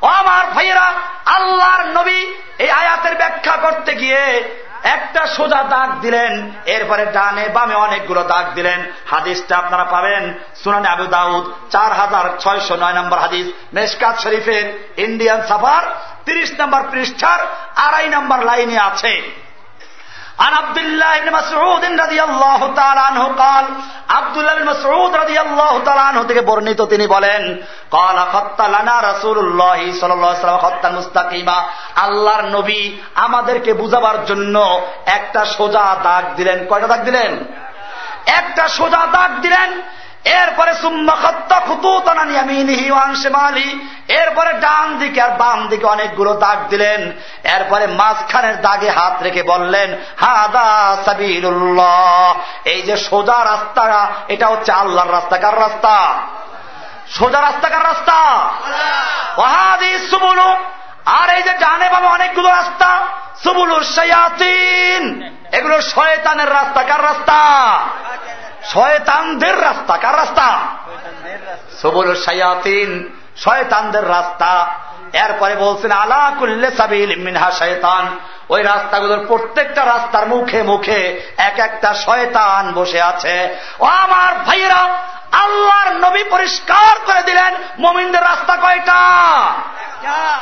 আমার ভাইয়েরা, আল্লাহর নবী এই আয়াতের ব্যাখ্যা করতে গিয়ে একটা সোজা দাগ দিলেন, এরপরে ডানে বামে অনেকগুলো দাগ দিলেন। হাদিসটা আপনারা পাবেন। সুনানি আবু দাউদ, চার হাজার ছয়শো নয় নম্বর হাদিস মেসকাত শরীফের ইন্ডিয়ান সাফার, তিরিশ নম্বর পৃষ্ঠার আড়াই নম্বর লাইনে আছে। عن عبد الله بن مسعود رضي الله تعالى عنه قال عبد الله بن مسعود رضي الله تعالى عنه থেকে বর্ণিত তিনি বলেন قال خط لنا رسول الله صلى الله عليه وسلم خطا مستقيما আল্লাহর নবী আমাদেরকে বুঝাবার জন্য একটা সোজা দাগ দিলেন কয়টা দাগ দিলেন একটা সোজা দাগ দিলেন এরপরে এরপরে ডান দিকে আর বাম দিকে অনেকগুলো দাগ দিলেন। এরপরে মাঝখানের দাগে হাত রেখে বললেন হাদা সাবিরুল্লাহ এই যে সোজা রাস্তা এটা হচ্ছে আল্লাহর রাস্তা। কার রাস্তা? সোজা রাস্তা কার রাস্তা? ওহাদি সুবুলু। আর এই যে ডানে বামে অনেকগুলো রাস্তা সুবুলুর সয়াতিন এগুলো শয়তানের রাস্তা। কার রাস্তা? শয়তানদের রাস্তা, কার রাস্তা? সবুল শায়াতিন, শয়তানদের রাস্তা। এরপরে বলছেন, আলা কুল্লে সাবিল মিনহা শয়তান। ওই রাস্তাগুলোর প্রত্যেকটা রাস্তার মুখে মুখে এক একটা শয়তান বসে আছে। ও আমার ভাইয়েরা, আল্লাহর নবী পরিষ্কার করে দিলেন, মমিনদের রাস্তা কয়টা?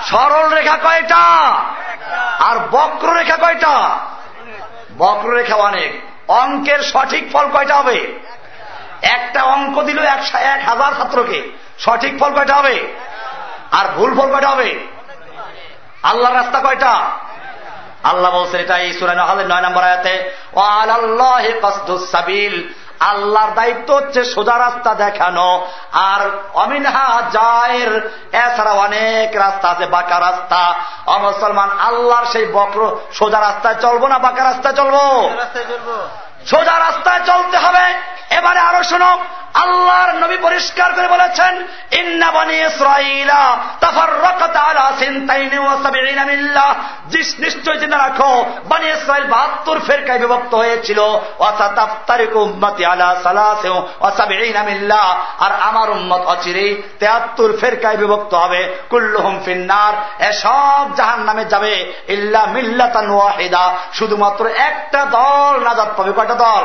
সরল রেখা কয়টা? আর বক্র রেখা কয়টা? বক্র রেখা অনেক। অঙ্কের সঠিক ফল কয়টা হবে? একটা অঙ্ক দিল এক হাজার ছাত্রকে। সঠিক ফল কয়টা হবে? আর ভুল ফল কয়টা হবে? আল্লাহর রাস্তা কয়টা? আল্লাহ বলছেন, এটা এই সুরান নয় নম্বর আয়াতে আল্লাহ আল্লাহর দায়িত্ব হচ্ছে সোজা রাস্তা দেখানো। আর অমিনহা জায়ের এছাড়া অনেক রাস্তা আছে বাঁকা রাস্তা। অমুসলমান আল্লাহর সেই বক্র সোজা রাস্তায় চলবো না বাঁকা রাস্তায় চলবো? সোজা রাস্তায় চলতে হবে। এবারে আরও শোনো আল্লাহর নবী পরিষ্কার করে বলেছেন, ইন্না বানি ইসরাইলা তাফাররাকাত আলা সিনতাইনি ওয়া সাবঈনা নিশ্চয় জেনে রাখো, বানি ইসরাইল 72 ফিরকায় বিভক্ত হয়েছিল। ওয়া সাতাফতারিকু উম্মতি আর আমার উম্মত অচিরেই 73 ফিরকায় বিভক্ত হবে। কুল্লুহুম ফিন্নার। এসব জাহান্নামে যাবে। ইল্লা মিল্লাতান ওয়াহিদা। শুধুমাত্র একটা দল নাজাত পাবে। কয়টা দল?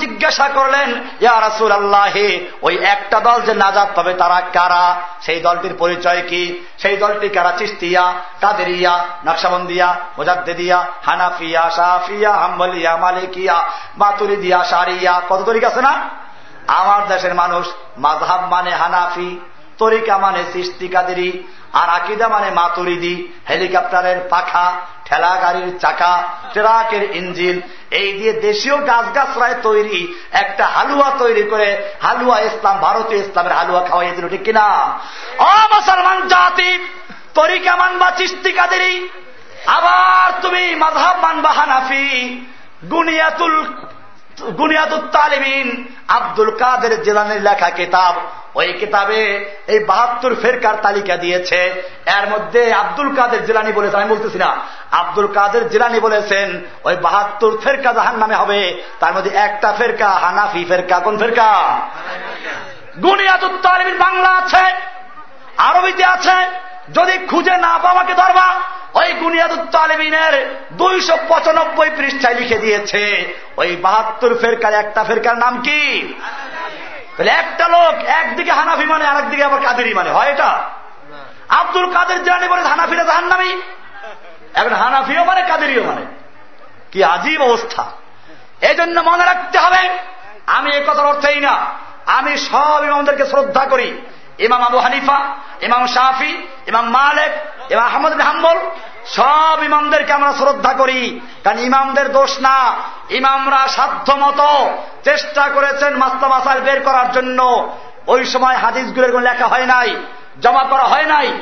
জিজ্ঞাসা করলেন, ইয়া রাসুল আল্লাহে ওই একটা দল যে নাজাদ পাবে তারা কারা? সেই দলটির পরিচয় কি? সেই দলটি কারা? চিস্তিয়া, কাদেরিয়া, নকশাবন্দিয়া মুজাদ্দিয়া হানাফিয়া শাহফিয়া হাম্বলিয়া, মালিকিয়া, মাতুরিদিয়া সারিয়া কত তরিক আছে না? আমার দেশের মানুষ মাঝহাব মানে হানাফি, তরিকা মানে সৃষ্টি কাদেরি। আর আকিদা মানে মাতুরিদি, হেলিকপ্টারের পাখা, ঠেলা গাড়ির চাকা, ট্রাকের ইঞ্জিন, এই দিয়ে দেশীয় গাছ গাছরায় তৈরি একটা হালুয়া তৈরি করে হালুয়া ইসলাম, ভারতীয় ইসলামের হালুয়া খাওয়াই দিল, ঠিক কিনা? অ মুসলমান জাতি, তরিকা মানবা চিস্তিকাদেরই। আবার তুমি মাধাব মানবা হানাফি, গুনিয়াতুল গুনিয়াতুল তালিমিন আব্দুল কাদের জেলানের লেখা কিতাব ওই কিতাবে এই বাহাত্তর ফেরকার তালিকা দিয়েছে। এর মধ্যে আব্দুল কাদের জিলানি বলেছেন আমি বলতেছি না আব্দুল কাদের জিলানি বলেছেন ওই বাহাত্তর ফেরকা জাহান নামে হবে। তার মধ্যে একটা ফেরকা হানাফি ফেরকা কোন ফেরকা? গুনিয়াতুত্তালিমিন বাংলা আছে আরবিতে আছে যদি খুঁজে না পাওয়াকে ধরবা। ওই গুনিয়াদুত্তালিমিনের দুইশো পঁচানব্বই পৃষ্ঠায় লিখে দিয়েছে, ওই বাহাত্তর ফেরকার একটা ফেরকার নাম কি? তাহলে একটা লোক একদিকে হানাফি মানে আর একদিকে আবার কাদেরই মানে। হয় এটা? আব্দুল কাদের জানি বলে হানাফিরা জাহান নামি এখন হানাফিও মানে কাদেরিও মানে। কি আজীব অবস্থা। এই জন্য মনে রাখতে হবে, আমি এ কথার অর্থেই না। আমি সব ইমামদেরকে শ্রদ্ধা করি। ইমাম আবু হানিফা, ইমাম শাহি ইমাম মালেক, ইমাম আহমদ হাম্বল, সব ইমামদেরকে আমরা শ্রদ্ধা করি। কারণ ইমামদের দোষ না। ইমামরা সাধ্য মতো চেষ্টা করেছেন মাস্তা মাসাল বের করার জন্য। ওই সময় হাদিসগুলোর লেখা হয় নাই জমা করা হয় নাই।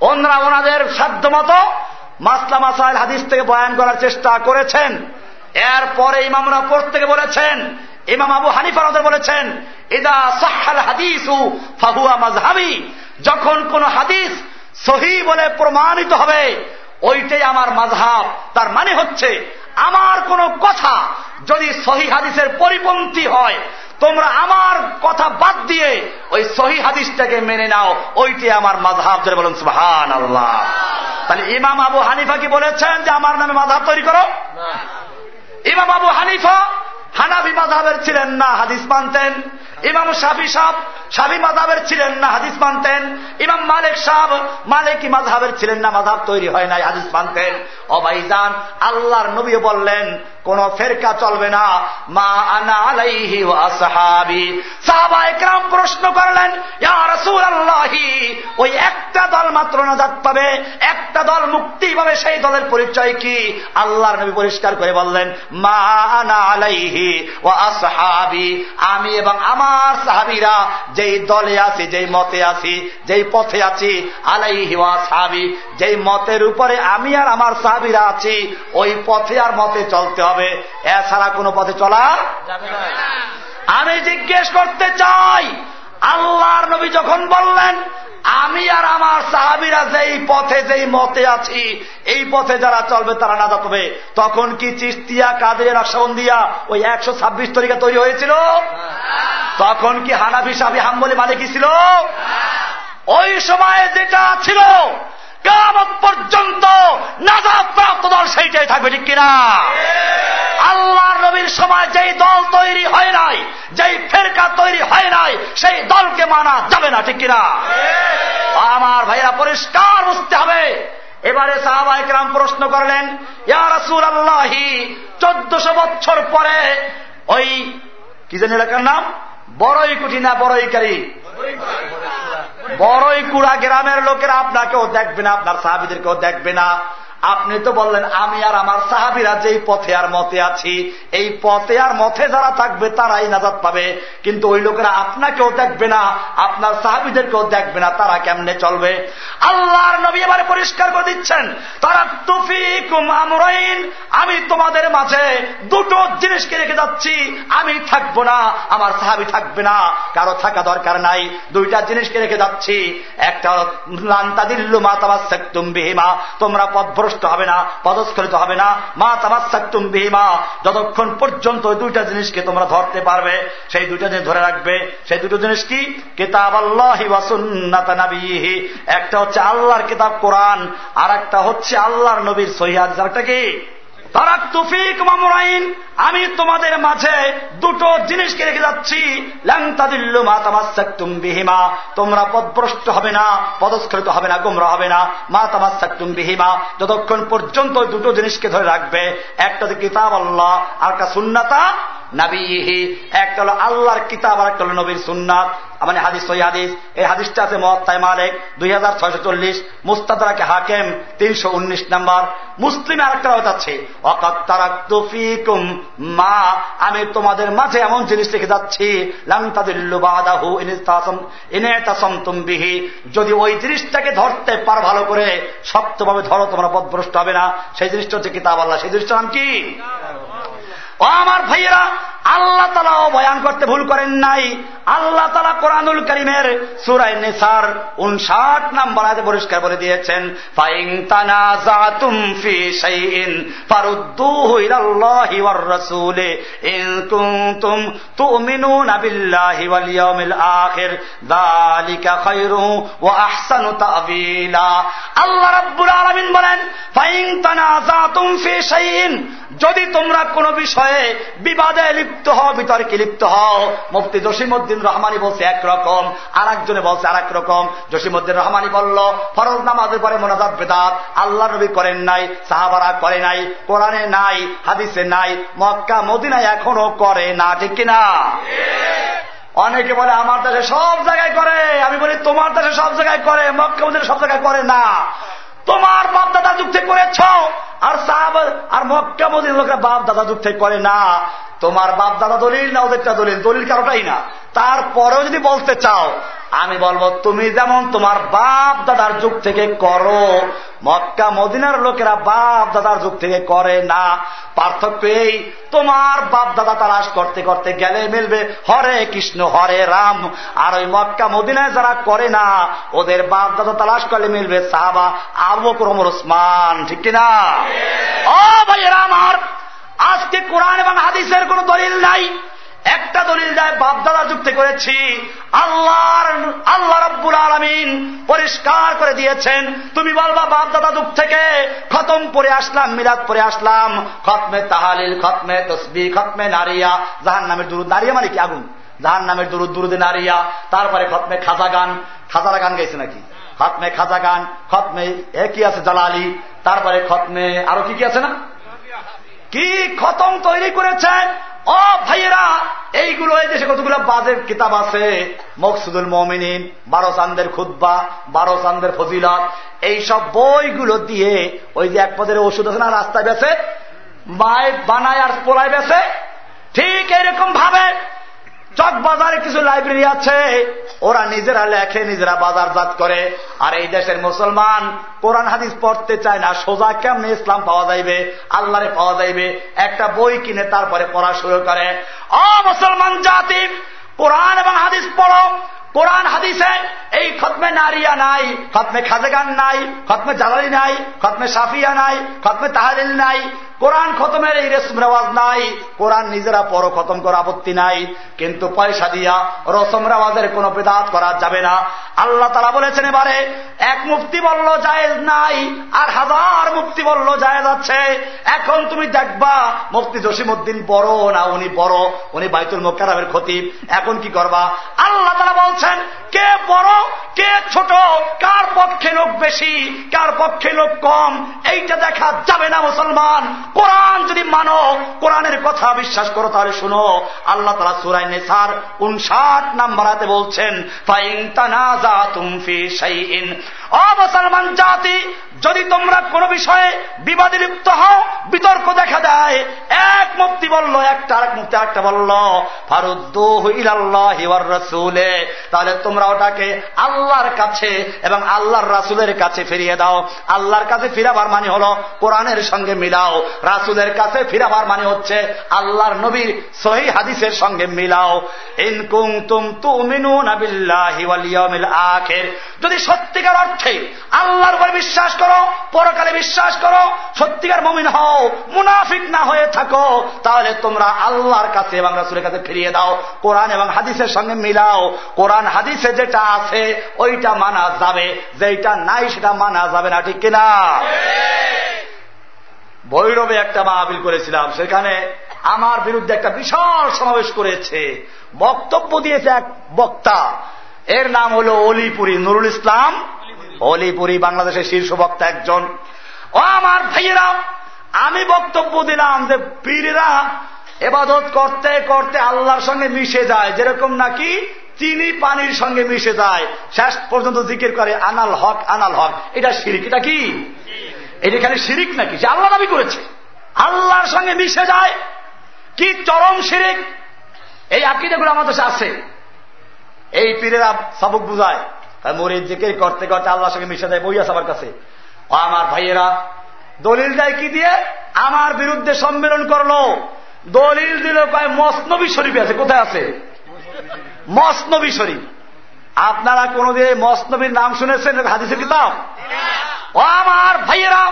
ওনরা ওনাদের সাধ্য মতো মাসলা মাসাইল হাদিস থেকে বয়ান করার চেষ্টা করেছেন। এরপরে ইমামরা প্রত্যেকে বলেছেন ইমাম আবু হানিফার বলেছেন এদা সাহাল হাদিস ফাহুয়া মাজহাবি যখন কোন হাদিস সহি বলে প্রমাণিত হবে ওইটাই আমার মাঝহাব তার মানে হচ্ছে আমার কোন কথা যদি সহি হাদিসের পরিপন্থী হয় তোমরা আমার কথা বাদ দিয়ে ওই সহি হাদিসটাকে মেনে নাও। ওইটি আমার মাঝহাব ধরে বলুন সুহান আল্লাহ তাহলে ইমাম আবু হানিফা কি বলেছেন যে আমার নামে মাঝহাব তৈরি করো? ইমাম আবু হানিফা হানাবি মাধাবের ছিলেন না হাদিস মানতেন। ইমাম সাফি সাহ সাফি মাধাবের ছিলেন না, হাদিস মানতেন। ইমাম মালিক সাহ মালিক মাধাবের ছিলেন না মাধাব তৈরি হয় নাই, হাদিস মানতেন। অবাইজান আল্লাহর নবী বললেন, কোন ফেরকা চলবে না। মা আনা আলাইহি ওয়াসহাবি সাহাবা একরাম প্রশ্ন করলেন, ইয়া রাসূলুল্লাহি, ওই একটা দল মাত্র নাজাত পাবে? একটা দল মুক্তি পাবে, সেই দলের পরিচয় কি? আল্লাহর নবী পরিষ্কার করে বললেন, মা আনা আলাইহি ওয়া আসহাবি। আমি এবং আমার সাহাবীরা, যেই দলে আছি, যেই মতে আছি, যেই পথে আছি আলাই হিওয়া সাহাবি, যেই মতের উপরে আমি আর আমার সাহাবিরা আছি, ওই পথে আর মতে চলতে হবে। এছাড়া কোনো পথে চলা আমি জিজ্ঞেস করতে চাই আল্লাহর নবী যখন বললেন আমি আর আমার সাহাবিরা যেই পথে যেই মতে আছি এই পথে যারা চলবে তারা না যাবে তখন কি চিস্তিয়া কাদের নকশাবন্দিয়া ওই একশো ছাব্বিশ তরিকা তৈরি হয়েছিল? তখন কি হানাবি সাবি হাম্বলি মালিকি ছিল? ওই সময়ে যেটা ছিল কামত পর্যন্ত নাজাদ প্রাপ্ত দল সেইটাই থাকবে, ঠিক কিনা? আল্লাহর নবীর সময় যেই দল তৈরি হয় নাই, যেই ফেরকা তৈরি হয় নাই, সেই দলকে মানা যাবে না, ঠিক কিনা? আমার ভাইরা, পরিষ্কার বুঝতে হবে। এবারে সাহাবাহিকরাম প্রশ্ন করলেন, ইয়া রাসুল আল্লাহি চোদ্দশো বছর পরে ওই, কি জানি এলাকার নাম? বড়ই কুটি না বড়ইকারী বড়ই কুড়া গ্রামের লোকেরা আপনাকেও দেখবে না আপনার সাহাবিদেরকেও দেখবে না। আপনি তো বললেন, আমি আর আমার সাহাবিরা যেই পথে আর মতে আছি, এই পথে আর মথে যারা থাকবে, তারাই নাজাদ পাবে। কিন্তু ওই লোকেরা আপনাকেও দেখবে না, আপনার সাহাবিদেরকেও দেখবে না, তারা কেমনে চলবে? আল্লাহর নবী এবারে পরিষ্কার করে দিচ্ছেন, তারা তুফিকুম আমরাইন, আমি তোমাদের মাঝে দুটো জিনিসকে রেখে যাচ্ছি, আমি থাকব না, আমার সাহাবি থাকবে না, কারও থাকা দরকার নাই, দুইটা জিনিসকে রেখে যাচ্ছি, একটা লান্তা দিল্লু মা তাবাস বিহিমা, তোমরা পথভ্রষ্ট পদভ্রষ্ট হবে না, পদস্খলিত হবে না। মা তামাসাক্তুম বিহিমা। যতক্ষণ পর্যন্ত ওই দুইটা জিনিসকে তোমরা ধরতে পারবে, সেই দুইটা জিনিস ধরে রাখবে। সেই দুটো জিনিস কি? কিতাব আল্লাহি ওয়াসুন্নাতানাবিহি একটা হচ্ছে আল্লাহর কিতাব কোরআন আর একটা হচ্ছে আল্লাহর নবীর সহিদ আরেকটা কি? তারাক তুফিক মামুরাইন, আমি তোমাদের মাঝে দুটো জিনিসকে রেখে যাচ্ছি। ল্যাংতাদিল্লু মা তামাসাক্তুম বিহিমা, তোমরা পদভ্রষ্ট হবে না, পদস্খলিত হবে না, গুমরা হবে না। মা তামাসাক্তুম বিহিমা, যতক্ষণ পর্যন্ত দুটো জিনিসকে ধরে রাখবে, একটা যে কিতাব আল্লাহ, আর একটা সুন্নাতা নাবিহি, একটা হলো আল্লাহর কিতাব আর একটা হলো নবীর সুন্নাত। মানে হাদিস সই হাদিস। এই হাদিসটা আছে মহাত্তায় মালেক, দুই হাজার ছয়শো চল্লিশ মুস্তাদারাকে হাকেম, তিনশো উনিশ নাম্বার। মুসলিমে আরেকটা অকাত্তারাকুম মা আমি তোমাদের মাঝে এমন জিনিস লিখে যাচ্ছি যদি ওই জিনিসটাকে ধরতে পার ভালো করে, শক্তভাবে ধরো, তোমরা পদভ্রষ্ট হবে না। সেই জিনিসটা হচ্ছে কিতাব আল্লাহ। সেই জিনিসটার নাম কি? ও আমার ভাইয়েরা, আল্লাহ তালাও বয়ান করতে ভুল করেন নাই। আল্লাহ তালা কোরআনুল করিমের সুরাই নেসার উনষাট নাম্বার আজ পরিষ্কার করে দিয়েছেন ফাইং তানা ফি শাইইন ইলাল্লাহি ওয়ার ইন কুনতুম তুমিনুনা বিল্লাহি ওয়াল ইয়াউমিল আখির। যালিকা খায়রু ওয়া আহসানু আল্লাহ রাব্বুল আলামিন বলেন ফাইং তানা ফি শাইইন। যদি তোমরা কোনো বিষয়ে বিবাদে লিপ্ত হও, বিতর্কে লিপ্ত হও। মুফতি জসিমুদ্দিন রহমানি বলছে একরকম আর একজনে বলছে আর রকম জসিমুদ্দিন রহমানি বলল, ফরজ নামাজের পরে মোনাজাত বেদাত আল্লাহ নবী করেন নাই, সাহাবারা করে নাই, কোরআনে নাই, হাদিসে নাই, মক্কা, মদিনায় এখনও করে না, ঠিক কিনা? অনেকে বলে, আমার দেশে সব জায়গায় করে। আমি বলি, তোমার দেশে সব জায়গায় করে, মক্কা, মদিনা সব জায়গায় করে না। তোমার বাপ দাদা যুগ থেকে করেছ? আর সাহাব আর মক্কা মদিন লোকরা বাপ দাদা যুগ থেকে করে, না, তোমার বাপ দাদা দলিল না ওদেরটা দলিল দলিল কারোটাই না। তারপরেও যদি বলতে চাও, আমি বলব, তুমি যেমন তোমার বাপ দাদার যুগ থেকে করো, মক্কা মদিনার লোকেরা বাপ দাদার যুগ থেকে করে না। পার্থক্য এই, তোমার বাপ দাদা তালাশ করতে করতে গেলে মিলবে, হরে কৃষ্ণ, হরে রাম। আর ওই মক্কা মদিনায় যারা করে না, ওদের বাপ দাদা তালাশ করলে মিলবে সাহাবা আবু ক্রমর ওসমান, ঠিক কিনা? ও ভাইয়েরা আমার, আজকে কোরআন এবং হাদিসের কোন দলিল নাই। একটা দলিল দেয় বাপদাদা যুক্তি করেছি, আল্লাহর, আল্লাহ রব্বুল আলমিন পরিষ্কার করে দিয়েছেন। তুমি বলবা বাপদাদা যুগ থেকে খতম পরে আসলাম, মিলাদ পরে আসলাম। খতমে তাহালিল, খতমে তসবি, খতমে নারিয়া। জাহান নামের দূর নারিয়া মানে কি আগুন? জাহান নামের দুরুদ, দুরুদে নারিয়া। তারপরে খতমে খাজা গান। খাজারা গান গাইছে নাকি? খতমে খাজা গান খতমে এ কি আছে জালালি, তারপরে খতমে আরও কি কি আছে না? কি খতম তৈরি করেছেন? ও ভাইয়েরা, এইগুলো এই দেশে কতগুলো বাজের কিতাব আছে? মকসুদুল মমিনিন, বারো চান্দের খুদ্া বারো চান্দের ফজিলত, এইসব বইগুলো দিয়ে ওই যে এক পদের ওষুধ আছে না, রাস্তায় বেছে মায় বানায় আর পোলায় বেছে, ঠিক এরকম ভাবে চক বাজারে কিছু লাইব্রেরি আছে, ওরা নিজেরা লেখে, নিজেরা বাজারজাত করে। আর এই দেশের মুসলমান কোরআন, হাদিস পড়তে চায় না, সোজা কেমনে ইসলাম পাওয়া যাইবে? আল্লাহরে পাওয়া যাইবে। একটা বই কিনে তারপরে পড়া শুরু করে। অ মুসলমান জাতি, কোরআন এবং হাদিস পড়ো। কোরআন, হাদিসে এই খতমে নারিয়া নাই, খতমে খাজেগান নাই, খতমে জালালি নাই, খতমে সাফিয়া নাই, খতমে তাহারিল নাই। কোরআন খতমের এই রেসম রেওয়াজ নাই। কোরআন নিজেরা পর খতম করা আপত্তি নাই। কিন্তু পয়সা দিয়া রসম রেওয়াজের কোন বেদাত করা যাবে না। আল্লাহ তারা বলেছেন এবারে, এক মুক্তি বলল, জায়েজ নাই। আর হাজার মুক্তি বলল, জায়েজ আছে। এখন তুমি দেখবা মুক্তি জসিমুদ্দিন বড় না উনি বড়? উনি বাইতুল মোকারামের ক্ষতি এখন কি করবা? আল্লাহ তারা বলছেন, কে বড়, কে ছোট, কার পক্ষে লোক বেশি, কার পক্ষে লোক কম, এইটা দেখা যাবে না মুসলমান। কোরআন যদি মানো, কোরআনের কথা বিশ্বাস করো তাহলে শুনো, আল্লাহ তালা সুরাই নেসার উনষাট নাম্বারাতে বলছেন অবসলমান জাতি যদি তোমরা কোন বিষয়ে বিবাদে লিপ্ত হও, বিতর্ক দেখা দেয়, এক মুক্তি বলল, একটা আরেক মুক্তি আরেকটা বলল রসুলে তাহলে তোমরা ওটাকে আল্লাহর কাছে এবং আল্লাহর রাসুলের কাছে ফিরিয়ে দাও। আল্লাহর কাছে ফিরাবার মানে হলো কোরআনের সঙ্গে মিলাও। রাসুলের কাছে ফিরাবার মানে হচ্ছে আল্লাহর নবীর সহি হাদিসের সঙ্গে মিলাও। ইনকুম তুম তুমিনু আখের। যদি সত্যিকার অর্থে আল্লাহর উপর বিশ্বাস করো পরকালে বিশ্বাস করো, সত্যিকার মমিন হও, মুনাফিক না হয়ে থাকো, তাহলে তোমরা আল্লাহর কাছে এবং রাসুলের কাছে ফিরিয়ে দাও, কোরআন এবং হাদিসের সঙ্গে মিলাও। কোরআন হাদিসে যেটা আছে, ওইটা মানা যাবে যেটা নাই সেটা মানা যাবে না, ঠিক কিনা? ভৈরবে একটা মাহবিল করেছিলাম, সেখানে আমার বিরুদ্ধে একটা বিশাল সমাবেশ করেছে। বক্তব্য দিয়েছে এক বক্তা, এর নাম হল অলিপুরি নুরুল ইসলাম। অলিপুরি বাংলাদেশের শীর্ষ বক্তা একজন। ও আমার ভাইয়েরা, আমি বক্তব্য দিলাম যে পীররা এবাদত করতে করতে আল্লাহর সঙ্গে মিশে যায়। যেরকম নাকি চিনি পানির সঙ্গে মিশে যায়। শেষ পর্যন্ত জিকির করে, আনাল হক আনাল হক। এটা শিরিক, এটা কি? এটা খালি শিরিক নাকি? সে আল্লাহ দাবি করেছে। আল্লাহর সঙ্গে মিশে যায়। কি চরম শিরিক? এই আকিদাগুলো আমাদের দেশে আছে। এই পীরেরা সবক বুঝায়। মরিদ জিকির করতে করতে আল্লাহর সঙ্গে মিশে যায়, বই আছে আমার কাছে। ও আমার ভাইয়েরা, দলিল দেয় কি দিয়ে? আমার বিরুদ্ধে সম্মেলন করল। দলিল দিল, কয়, মসনবী শরীফ আছে, কোথায় আছে? মসনবী শরীফ। আপনারা কোনদিন মসনবীর নাম শুনেছেন হাদিসের কিতাব? ও আমার ভাইয়েরা,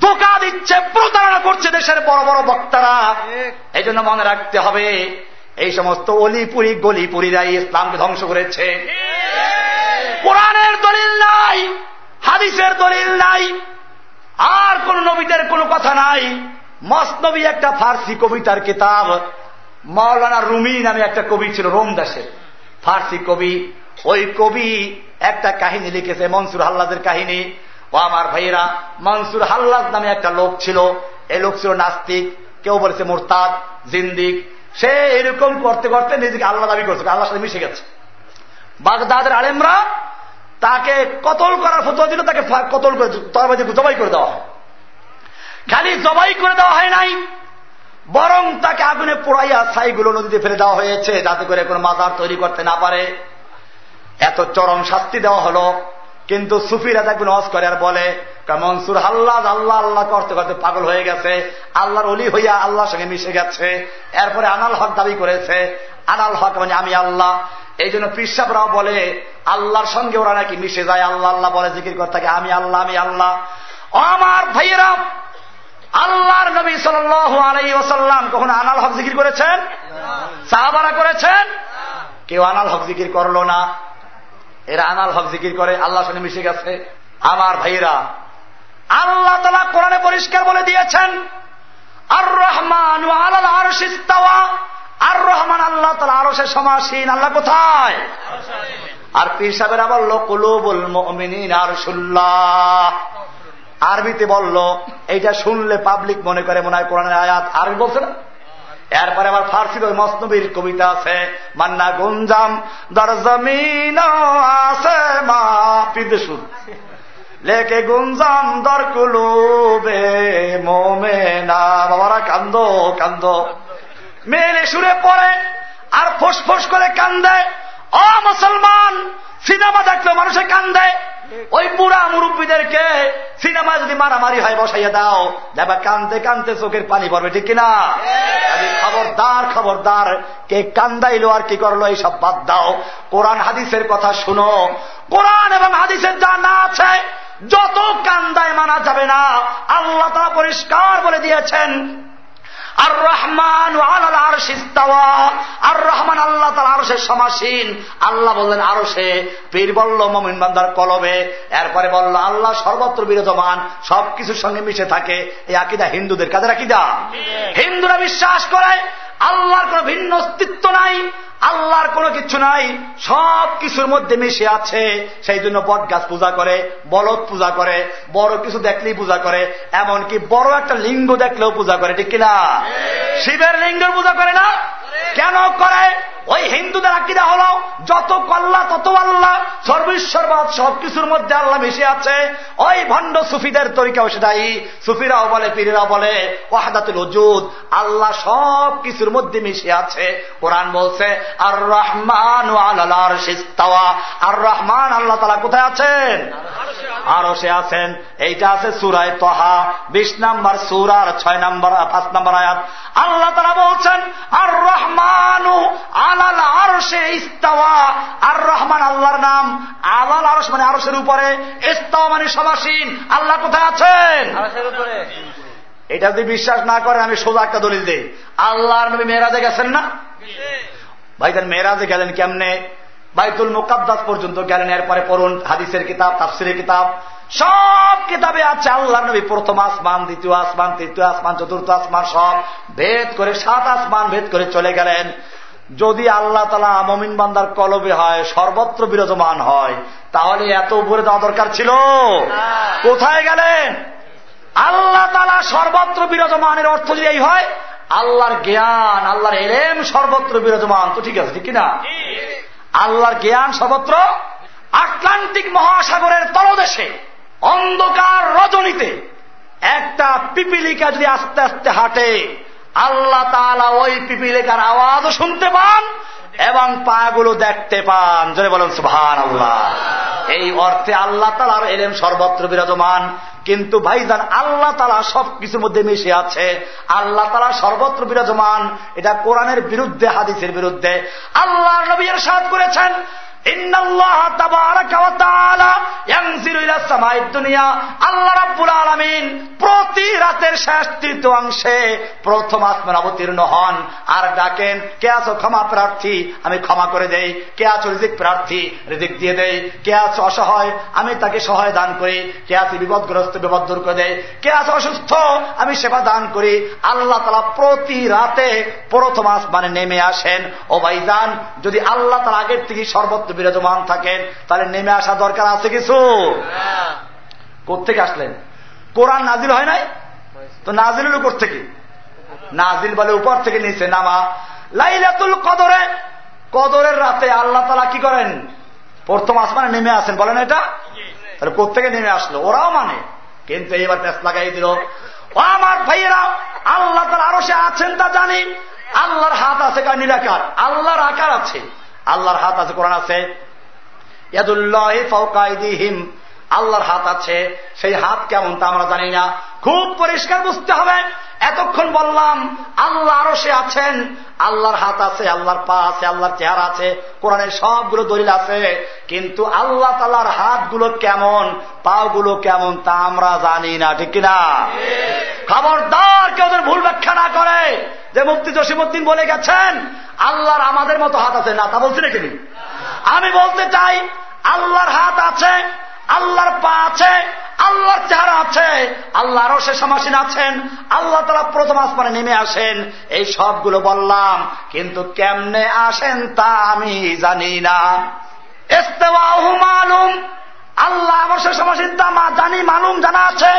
ধোকা দিচ্ছে, প্রতারণা করছে দেশের বড় বড় বক্তারা। এই জন্য মনে রাখতে হবে এই সমস্ত অলিপুরি গলিপুরিরাই ইসলামকে ধ্বংস করেছে। কোরআনের দলিল নাই হাদিসের দলিল নাই আর কোন নবীদের কোনো কথা নাই। মসনবী একটা ফার্সি কবিতার কিতাব মাওলানা রুমি নামে একটা কবি ছিল রোম দাসের। ফার্সি কবি ওই কবি একটা কাহিনী লিখেছে মনসুর হাল্লাদের কাহিনী। ও আমার ভাইয়েরা মনসুর হাল্লাদ নামে একটা লোক ছিল এই লোক ছিল নাস্তিক কেউ বলেছে মোরতাদ জিন্দিক সে এরকম করতে করতে নিজেকে আল্লাহ দাবি করছে আল্লাহর সাথে মিশে গেছে। বাগদাদের আলেমরা তাকে কতল করার ফতোয়া দিল, তাকে কতল করে তরবাজি জবাই করে দেওয়া হয়। খালি জবাই করে দেওয়া হয় নাই, বরং তাকে আগুনে পোড়াইয়া ছাইগুলো নদীতে ফেলে দেওয়া হয়েছে, যাতে করে কোনো মাজার তৈরি করতে না পারে। এত চরম শাস্তি দেওয়া হলো। কিন্তু সুফিরা দেখবেন হজ করে আর বলে মনসুর হাল্লাদ আল্লাহ আল্লাহ করতে করতে পাগল হয়ে গেছে। আল্লাহর অলি হইয়া আল্লাহর সঙ্গে মিশে গেছে। এরপরে আনাল হক দাবি করেছে। আনাল হক মানে আমি আল্লাহ। এই জন্য পিসাবরাও বলে, আল্লাহর সঙ্গে ওরা নাকি মিশে যায়। আল্লাহ আল্লাহ বলে, জিকির করতে থাকে আমি আল্লাহ আমি আল্লাহ। আমার ভাইয়েরা, আল্লাহর নবী সাল আলাই ওসাল্লাম কখন আনাল হক জিকির করেছেন? সাহাবারা করেছেন? কেউ আনাল হক জিকির করল না। এরা আনাল হক জিকির করে আল্লাহ সঙ্গে মিশে গেছে। আমার ভাইয়েরা আল্লাহ তালা কোরআনে পরিষ্কার বলে দিয়েছেন আর রহমান আর রহমান আল্লাহ তালা আরও সে সমাসীন আল্লাহ কোথায়? আর পীর সাহেবেরা বলল কুলুবুল মমিনিন আর সুল্লাহ আরবিতে বলল এইটা শুনলে পাবলিক মনে করে মনে হয় কোরআনের আয়াত আরবি বলছে না? এরপরে আবার ফার্সি মস্তনবীর কবিতা আছে, মান্না গুঞ্জাম, দর জমিন আছে মা পিদেশুর লেকে গুঞ্জাম, দর কুলুবে মোমে না বাবারা কান্দ কান্দ। মেলে সুরে পড়ে আর ফোস করে কান্দে। অ মুসলমান, সিনেমা দেখল মানুষে কান্দে। ওই বুড়া মুরব্বীদেরকে সিনেমা যদি মারামারি হয় বসাইয়া দাও। যাবা কানতে কানতে চোখের পানি পড়বে ঠিক কিনা? খবরদার খবরদার কে কান্দাইলো আর কি করল এইসব বাদ দাও। কোরআন হাদিসের কথা শুনো। কোরআন এবং হাদিসের যা না আছে যত কান্দায় মানা যাবে না আল্লাহ তারা পরিষ্কার বলে দিয়েছেন আর রহমান আর রহমান আল্লাহ তার আরও সে সমাসীন। আল্লাহ বললেন আরও সে পীর বলল মমিন বান্দার কলবে। এরপরে বলল আল্লাহ সর্বত্র বিরাজমান সবকিছুর সঙ্গে মিশে থাকে। এই আকিদা হিন্দুদের কাদের আকিদা? হিন্দুরা বিশ্বাস করে আল্লাহর কোন ভিন্ন অস্তিত্ব নাই আল্লাহর কোনো কিছু নাই সব কিছুর মধ্যে মিশে আছে। সেই জন্য বট গাছ পূজা করে বলদ পূজা করে বড় কিছু দেখলেই পূজা করে এমনকি বড় একটা লিঙ্গ দেখলেও পূজা করে ঠিক কিনা? শিবের লিঙ্গের পূজা করে না? কেন করে? ওই হিন্দুদের আকিদা হল যত কল্লা তত আল্লাহ সর্বেশ্বরবাদ সবকিছুর মধ্যে আল্লাহ মিশে আছে। ওই ভণ্ড সুফিদের তরিকাও সেটাই। সুফিরাও বলে পীরেরাও বলে ওয়াহাদাতুল ওজুদ আল্লাহ সব কিছুর মধ্যে মিশে আছে। কোরআন বলছে আর রহমান আর রহমান আল্লাহ তালা কোথায় আছেন? আরও সে আছেন। এইটা আছে সুরায় তহা, বিশ নাম্বার সুরার ছয় নাম্বার, পাঁচ নাম্বার আয়াত। আল্লাহ তারা বলছেন আর রহমানু আলাল আরশে ইস্তাওয়া। আর রহমান আল্লাহর নাম। আলাল আরশ মানে আরশের উপরে, ইস্তাওয়া মানে সমাসীন। আল্লাহ কোথায় আছেন? এটা যদি বিশ্বাস না করে আমি সোজা একটা দলিল দিই। আল্লাহর নবী মেয়েরাজে গেছেন না? ভাইজান মেয়েরাজে গেলেন কেমনে? বাইতুল মোকাদ্দাস পর্যন্ত গেলেন এরপরে পড়ুন হাদিসের কিতাব তাফসিরের কিতাব। সব কিতাবে আছে আল্লাহ নবী প্রথম আসমান দ্বিতীয় আসমান তৃতীয় আসমান চতুর্থ আসমান সব ভেদ করে সাত আসমান ভেদ করে চলে গেলেন। যদি আল্লাহ তালা মমিন বান্দার কলবে হয় সর্বত্র বিরাজমান হয় তাহলে এত উপরে দেওয়া দরকার ছিল। কোথায় গেলেন? আল্লাহ তালা সর্বত্র বিরাজমানের অর্থ যদি এই হয়, আল্লাহর জ্ঞান, আল্লাহর এলেম সর্বত্র বিরাজমান। তো ঠিক আছে, ঠিক কিনা? আল্লাহর জ্ঞান সর্বত্র আটলান্টিক মহাসাগরের তলদেশে, অন্ধকার রজনীতে। একটা পিপিলিকা যদি আস্তে আস্তে হাঁটে, আল্লাহ তালা ওই পিপিলিকার আওয়াজও শুনতে পান এবং পাগুলো দেখতে পান। যদি বলেন সুহান আল্লাহ এই অর্থে আল্লাহ তালার এলেম সর্বত্র বিরাজমান। কিন্তু ভাইজান আল্লাহ তালা সব কিছুর মধ্যে মিশে আছে, আল্লাহ তালা সর্বত্র বিরাজমান, এটা কোরআনের বিরুদ্ধে, হাদিসের বিরুদ্ধে। আল্লাহ নবী সাথ করেছেন প্রতি রাতের শেষ তৃতীয়াংশে প্রথম আসমান অবতীর্ণ হন। আর ডাকেন, কে আছো ক্ষমা প্রার্থী? আমি ক্ষমা করে দেই। কে আছো রিজিক প্রার্থী? রিজিক দিয়ে দেই। কে আছো অসহায়? আমি তাকে সহায় দান করি। কে আছে বিপদগ্রস্ত? বিপদ দূর করে দেয় কে আছে অসুস্থ? আমি সেবা দান করি। আল্লাহ তালা প্রতি রাতে প্রথম আসমানে নেমে আসেন। ও ভাইজান, যদি আল্লাহ তালা আগের থেকে সর্বত্র বিরাজমান থাকেন তাহলে নেমে আসা দরকার আছে কিছু? কোথেকে আসলেন? কোরআন নাজিল হয় নাই? তো নাজিল হল থেকে। নাজিল বলে উপর থেকে নিচে নামা। লাইলাতুল কদরে কদরের রাতে আল্লাহ তালা কি করেন? প্রথম আসমানে নেমে আসেন। বলেন এটা? তাহলে কোথেকে নেমে আসলো? ওরাও মানে। কিন্তু এবার পেস লাগাই দিল। ও আমার ভাইয়েরা আল্লাহ তার আরও সে আছেন তা জানি আল্লাহর হাত আছে কার? নিরাকার। আল্লাহর আকার আছে। আল্লাহর হাত আছে কোরআন আছে? আল্লাহর হাত আছে সেই হাত কেমন তা আমরা জানি না। খুব পরিষ্কার বুঝতে হবে। এতক্ষণ বললাম আল্লাহ আরও সে আছেন। আল্লাহর হাত আছে আল্লাহর পা আছে আল্লাহর চেহারা আছে কোরআনের সবগুলো দলিল আছে। কিন্তু আল্লাহ তাল্লাহর হাতগুলো কেমন পাগুলো কেমন তা আমরা জানি না ঠিক কিনা? খবরদার কেউ ভুল ব্যাখ্যা না করে। যে মুফতি জসিমুদ্দিন বলে গেছেন আল্লাহর আমাদের মতো হাত আছে। না, তা বলছি নাকি আমি? বলতে চাই, আল্লাহর হাত আছে, আল্লাহর পা আছে, আল্লাহর চেহারা আছে আল্লাহ আরও সে সমাসীন আছেন, আল্লাহ তারা প্রথম আসমানে নেমে আসেন, এই সবগুলো বললাম, কিন্তু কেমনে আসেন তা আমি জানি না। মালুম, আল্লাহ আমার সে সমাসীন তা মা জানি, মালুম জানা আছে।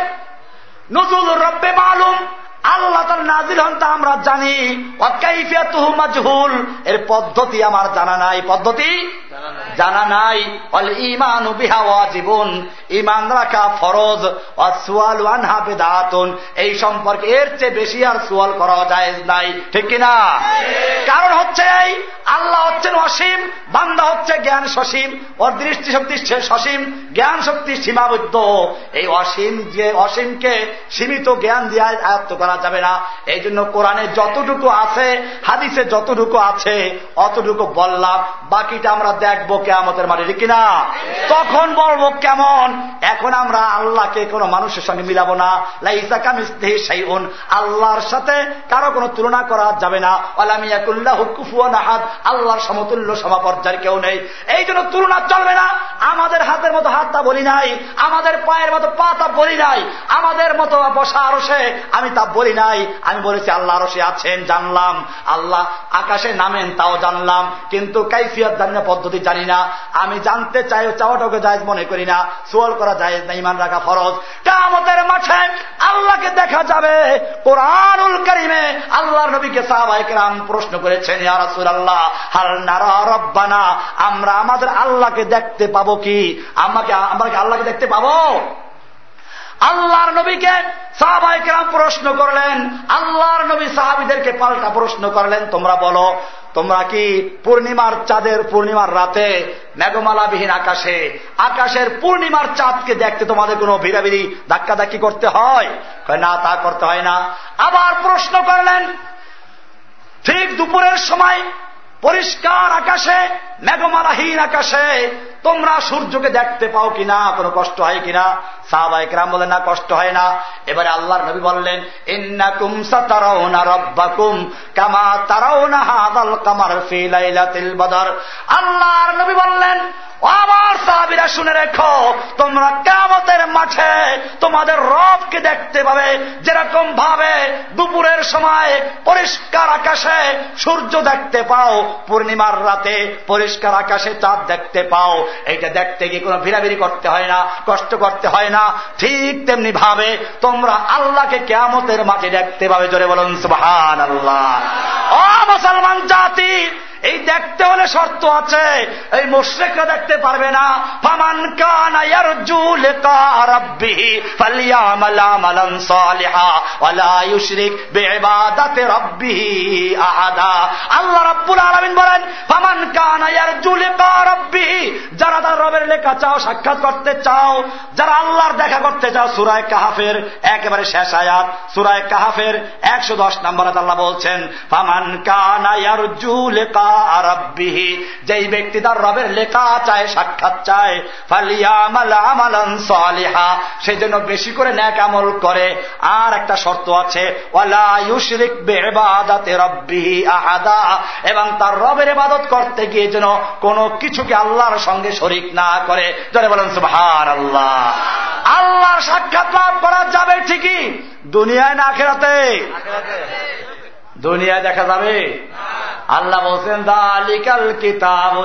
নজরুল রব্বে মালুম আল্লাহ তার নাজিল হন তা আমরা জানি। মাজহুল। এর পদ্ধতি আমার জানা নাই। পদ্ধতি? জানা নাই। ইমান জীবন ইমান রাখা ফরজ। সুয়াল আনহা বেদাতন। এই সম্পর্কে এর চেয়ে বেশি আর সুয়াল করা যায় নাই। ঠিক কিনা কারণ হচ্ছে এই আল্লাহ হচ্ছেন অসীম বান্দা হচ্ছে জ্ঞান সসীম ওর দৃষ্টি শক্তি সসীম জ্ঞান শক্তি সীমাবদ্ধ। এই অসীম যে অসীমকে সীমিত জ্ঞান দিয়ে আয়ত্ত করা যাবে না। এই জন্য কোরআনে যতটুকু আছে, হাদিসে যতটুকু আছে, অতটুকু বললাম। বাকিটা আমরা দেখব কেমতের মাটি কিনা? তখন বলব কেমন? এখন আমরা আল্লাহকে কোনো মানুষের সঙ্গে মিলাবো না। লাইসাকামিস্তেহিন আল্লাহর সাথে কারও কোনো তুলনা করা যাবে না। আহাদ। আল্লাহর সমতুল্য সমাপর্যায়ের কেউ নেই। এই জন্য তুলনা চলবে না। আমাদের হাতের মতো হাতটা বলি নাই। আমাদের পায়ের মতো পা তা বলি নাই। আমাদের মতো বসা আরও আমি তা বলি নাই, আমি বলেছি আল্লাহ আরও আছেন, জানলাম। আল্লাহ আকাশে নামেন, তাও জানলাম। কিন্তু কাইফিয়ত জানিনা পদ্ধতি জানি না। আমি জানতে চাই, চাওয়াটাকে জায়জ মনে করি না। সোয়াল করা যায় না, ইমান রাখা ফরজ। কামতের মাঠে আল্লাহকে দেখা যাবে। কোরআনুল করিমে আল্লাহর নবীকে সাহাবাহাম প্রশ্ন করেছেন ইয়ারসুল আল্লাহ হাল নারা রব্বানা? আমরা আমাদের আল্লাহকে দেখতে পাবো কি? আমাকে আমরা আল্লাহকে দেখতে পাবো? আল্লাহর নবীকে সাহাবাহিকেরাম প্রশ্ন করলেন, আল্লাহর নবী সাহাবিদেরকে পাল্টা প্রশ্ন করলেন, তোমরা বলো, তোমরা কি পূর্ণিমার চাঁদের পূর্ণিমার রাতে মেঘমালাবিহীন আকাশে, আকাশের পূর্ণিমার চাঁদকে দেখতে তোমাদের কোনো ভিড়াভিড়ি, ধাক্কাধাক্কি করতে হয়? না, তা করতে হয় না। আবার প্রশ্ন করলেন, ঠিক দুপুরের সময় পরিষ্কার আকাশে, মেঘমালাহীন আকাশে, তোমরা সূর্যকে দেখতে পাও কিনা, কোনো কষ্ট হয় কিনা? সাহবাইকরাম বলেন, না, কষ্ট হয় না। এবারে আল্লাহর নবী বললেন, ইন্নাকুম সাতারাউনা রব্বাকুম কামা তারাউনা হাদাল কামার ফি বদর। আল্লাহর নবী বললেন আমার সাহাবিরা, শুনে রেখো, তোমরা কামতের মাঠে তোমাদের রবকে দেখতে পাবে। যেরকম ভাবে দুপুরের সময় পরিষ্কার আকাশে সূর্য দেখতে পাও পূর্ণিমার রাতে পরিষ্কার আকাশে চাঁদ দেখতে পাও। এইটা দেখতে গিয়ে কোনো ভিড়াভিড়ি করতে হয় না, কষ্ট করতে হয় না। ঠিক তেমনি ভাবে তোমরা আল্লাহকে কেমতের মাঠে দেখতে পাবে। জোরে বলুন সুহান আল্লাহ ও মুসলমান জাতি এই দেখতে হলে শর্ত আছে। এই মোশ্রেকরা দেখতে পারবে না। ফামান আল্লাহ আলামিন বলেন, ফামান কানা ইয়ারজু লিকা রাব্বিহি, যারা তার রবের লেখা চাও, সাক্ষাৎ করতে চাও, যারা আল্লাহর দেখা করতে চাও, সুরায় কাহাফের একেবারে শেষ আয়াত, সুরায় কাহাফের একশো দশ নম্বর আল্লাহ বলছেন, ফামান কানা ইয়ারজু যেই ব্যক্তি তার রবের লেখা চায়, সাক্ষাৎ চায় আমালান সালিহা সেই জন্য বেশি করে ন্যাক আমল করে। আর একটা শর্ত আছে এবং তার রবের ইবাদত করতে গিয়ে যেন কোনো কিছুকে আল্লাহর সঙ্গে শরিক না করে। যারা বলেন সুবহান আল্লাহ আল্লাহর সাক্ষাৎ লাভ করা যাবে ঠিকই, দুনিয়ায় না খেরাতে দুনিয়ায় দেখা যাবে? আল্লাহ বলছেন, দালিকাল কিতাব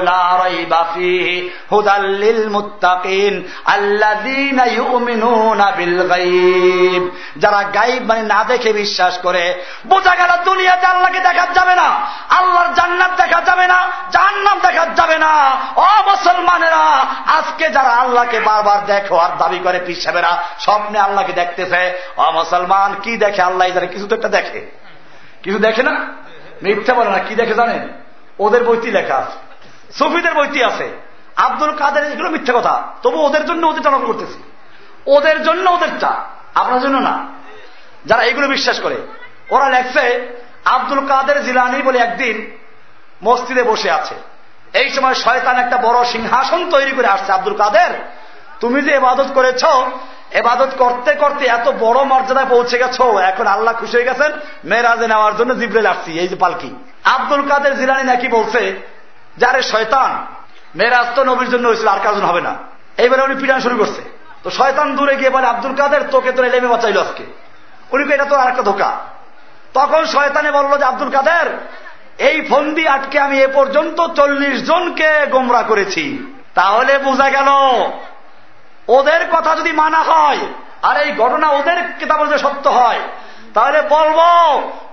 হুদাল্লিল মুত্তাকিন আল্লাযীনা ইউমিনুনা বিল গায়ব। যারা গায়ব মানে না দেখে বিশ্বাস করে, বোঝা গেল দুনিয়াতে আল্লাহকে দেখা যাবে না, আল্লাহর জান্নাত দেখা যাবে না জান্নাত দেখা যাবে না। ও মুসলমানেরা, আজকে যারা আল্লাহকে বারবার দেখো আর দাবি করে পিসাবেরা স্বপ্নে আল্লাহকে দেখতেছে, ও মুসলমান, কি দেখে আল্লাহ যারা কিছু তো একটা দেখে। কিছু দেখে না? মিথ্যা বলে না, কি দেখে জানেন? ওদের বইটি লেখা আছে। সফিদের বইটি আছে। আব্দুল কাদের এগুলো মিথ্যা কথা। তবু ওদের জন্য ওদের টানা করতেছে। ওদের জন্য ওদেরটা, আপনার জন্য না। যারা এগুলো বিশ্বাস করে, ওরা লেখছে, আব্দুল কাদের জিলানি বলে একদিন মসজিদে বসে আছে। এই সময় শয়তান একটা বড় সিংহাসন তৈরি করে আসছে। আব্দুল কাদের, তুমি যে এবাদত করেছ এবাদত করতে করতে এত বড় মর্যাদায় পৌঁছে গেছ, এখন আল্লাহ খুশি হয়ে গেছেন মেয়েরাজে নেওয়ার জন্য জিব্রেল আসছি, এই যে পালকি। আব্দুল কাদের জিলানি নাকি বলছে, যারে শয়তান মেয়েরাজ তো নবীর জন্য হয়েছিল, আর কাজন হবে না। এইবারে উনি পিটান শুরু করছে। তো শয়তান দূরে গিয়ে বলে, আব্দুল কাদের, তোকে তোর এলেমে বাঁচাইল আজকে। উনি এটা তো আর একটা ধোকা। তখন শয়তানে বলল যে, আব্দুল কাদের, এই ফন্দি আটকে আমি এ পর্যন্ত চল্লিশ জনকে গোমরা করেছি। তাহলে বোঝা গেল ওদের কথা যদি মানা হয় আর এই ঘটনা ওদের কিতাব যে সত্য হয় তাহলে বলব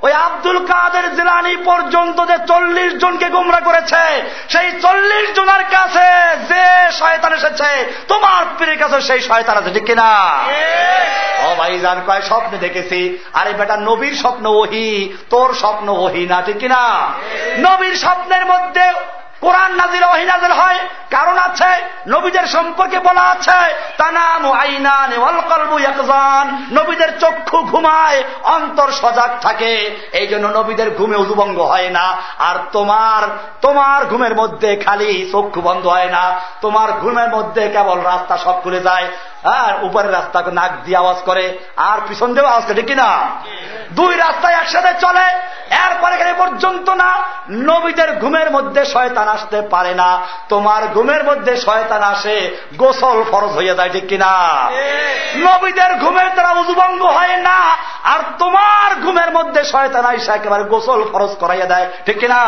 ওই আব্দুল কাদের জিলানি পর্যন্ত যে চল্লিশ জনকে গুমরা করেছে সেই চল্লিশ জনের কাছে যে শয়তান এসেছে তোমার পীরের কাছে সেই শয়তান আছে ঠিক কিনা? ও ভাই জান কয় স্বপ্নে দেখেছি আরে বেটা নবীর স্বপ্ন ওহি তোর স্বপ্ন ওহি না ঠিক কিনা? নবীর স্বপ্নের মধ্যে কোরআন নাজিল ওহি হয়। কারণ আছে, নবীদের সম্পর্কে বলা আছে, তানাম নবীদের চক্ষু ঘুমায়, অন্তর সজাগ থাকে। এই জন্য নবীদের ঘুমে উদুভঙ্গ হয় না। আর তোমার তোমার ঘুমের মধ্যে খালি চক্ষু বন্ধ হয় না। তোমার ঘুমের মধ্যে কেবল রাস্তা সব খুলে যায়। আর উপরের রাস্তা নাক দিয়ে আওয়াজ করে, আর পিছন দিয়ে আওয়াজ করে কিনা? দুই রাস্তায় একসাথে চলে, এরপরে এখানে পর্যন্ত না, নবীদের ঘুমের মধ্যে শয়তান আসতে পারে না। তোমার ঘুমের মধ্যে শয়তান আসে, গোসল ফরজ হয়ে যায়, ঠিক কিনা? নবীদের ঘুমের দ্বারা উজুভঙ্গ হয় না, আর তোমার ঘুমের মধ্যে শয়তান আইসা একেবারে গোসল ফরজ করাইয়া দেয়, ঠিক কিনা?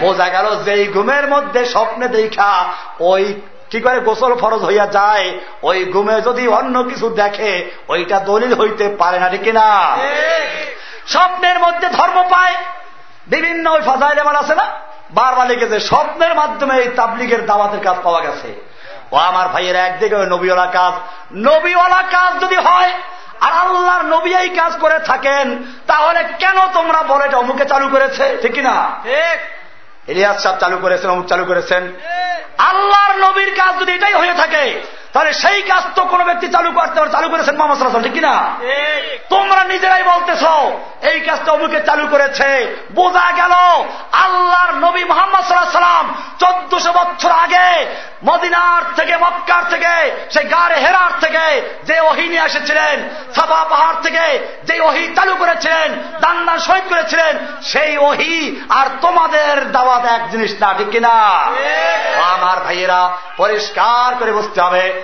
বোঝা গেল, যেই ঘুমের মধ্যে স্বপ্নে দেখা, ওই কি করে গোসল ফরজ হইয়া যায়? ওই ঘুমে যদি অন্য কিছু দেখে ওইটা দলিল হইতে পারে না ঠিক না স্বপ্নের মধ্যে ধর্ম পায়। বিভিন্ন ওই ফাজাইল এমন আছে না? বারবার লিখেছে স্বপ্নের মাধ্যমে এই তাবলিগের দাওয়াতের কাজ পাওয়া গেছে। ও আমার ভাইয়ের একদিকে ওই নবীওয়ালা কাজ। নবীওয়ালা কাজ যদি হয় আর আল্লাহর নবী এই কাজ করে থাকেন তাহলে কেন তোমরা বলে এটা অমুকে চালু করেছে? ঠিক না ইলিয়াস সাহ চালু করেছেন অমুক চালু করেছেন। আল্লাহর নবীর কাজ যদি এটাই হয়ে থাকে তাহলে সেই কাজ তো কোন ব্যক্তি চালু করতে পারে চালু করেছেন মোহাম্মদ সাল্লাহ ঠিক কিনা? তোমরা নিজেরাই বলতেছ এই কাজটা অমুকে চালু করেছে। বোঝা গেল আল্লাহর নবী মোহাম্মদ সাল্লাহ সাল্লাম চোদ্দশো বছর আগে মদিনার থেকে মক্কার থেকে সে গাড়ে হেরার থেকে যে ওহি নিয়ে এসেছিলেন সাবা পাহাড় থেকে যে ওহি চালু করেছিলেন দান্না শহীদ করেছিলেন সেই ওহি আর তোমাদের দাওয়াত এক জিনিস না ঠিক কিনা? আমার ভাইয়েরা পরিষ্কার করে বুঝতে হবে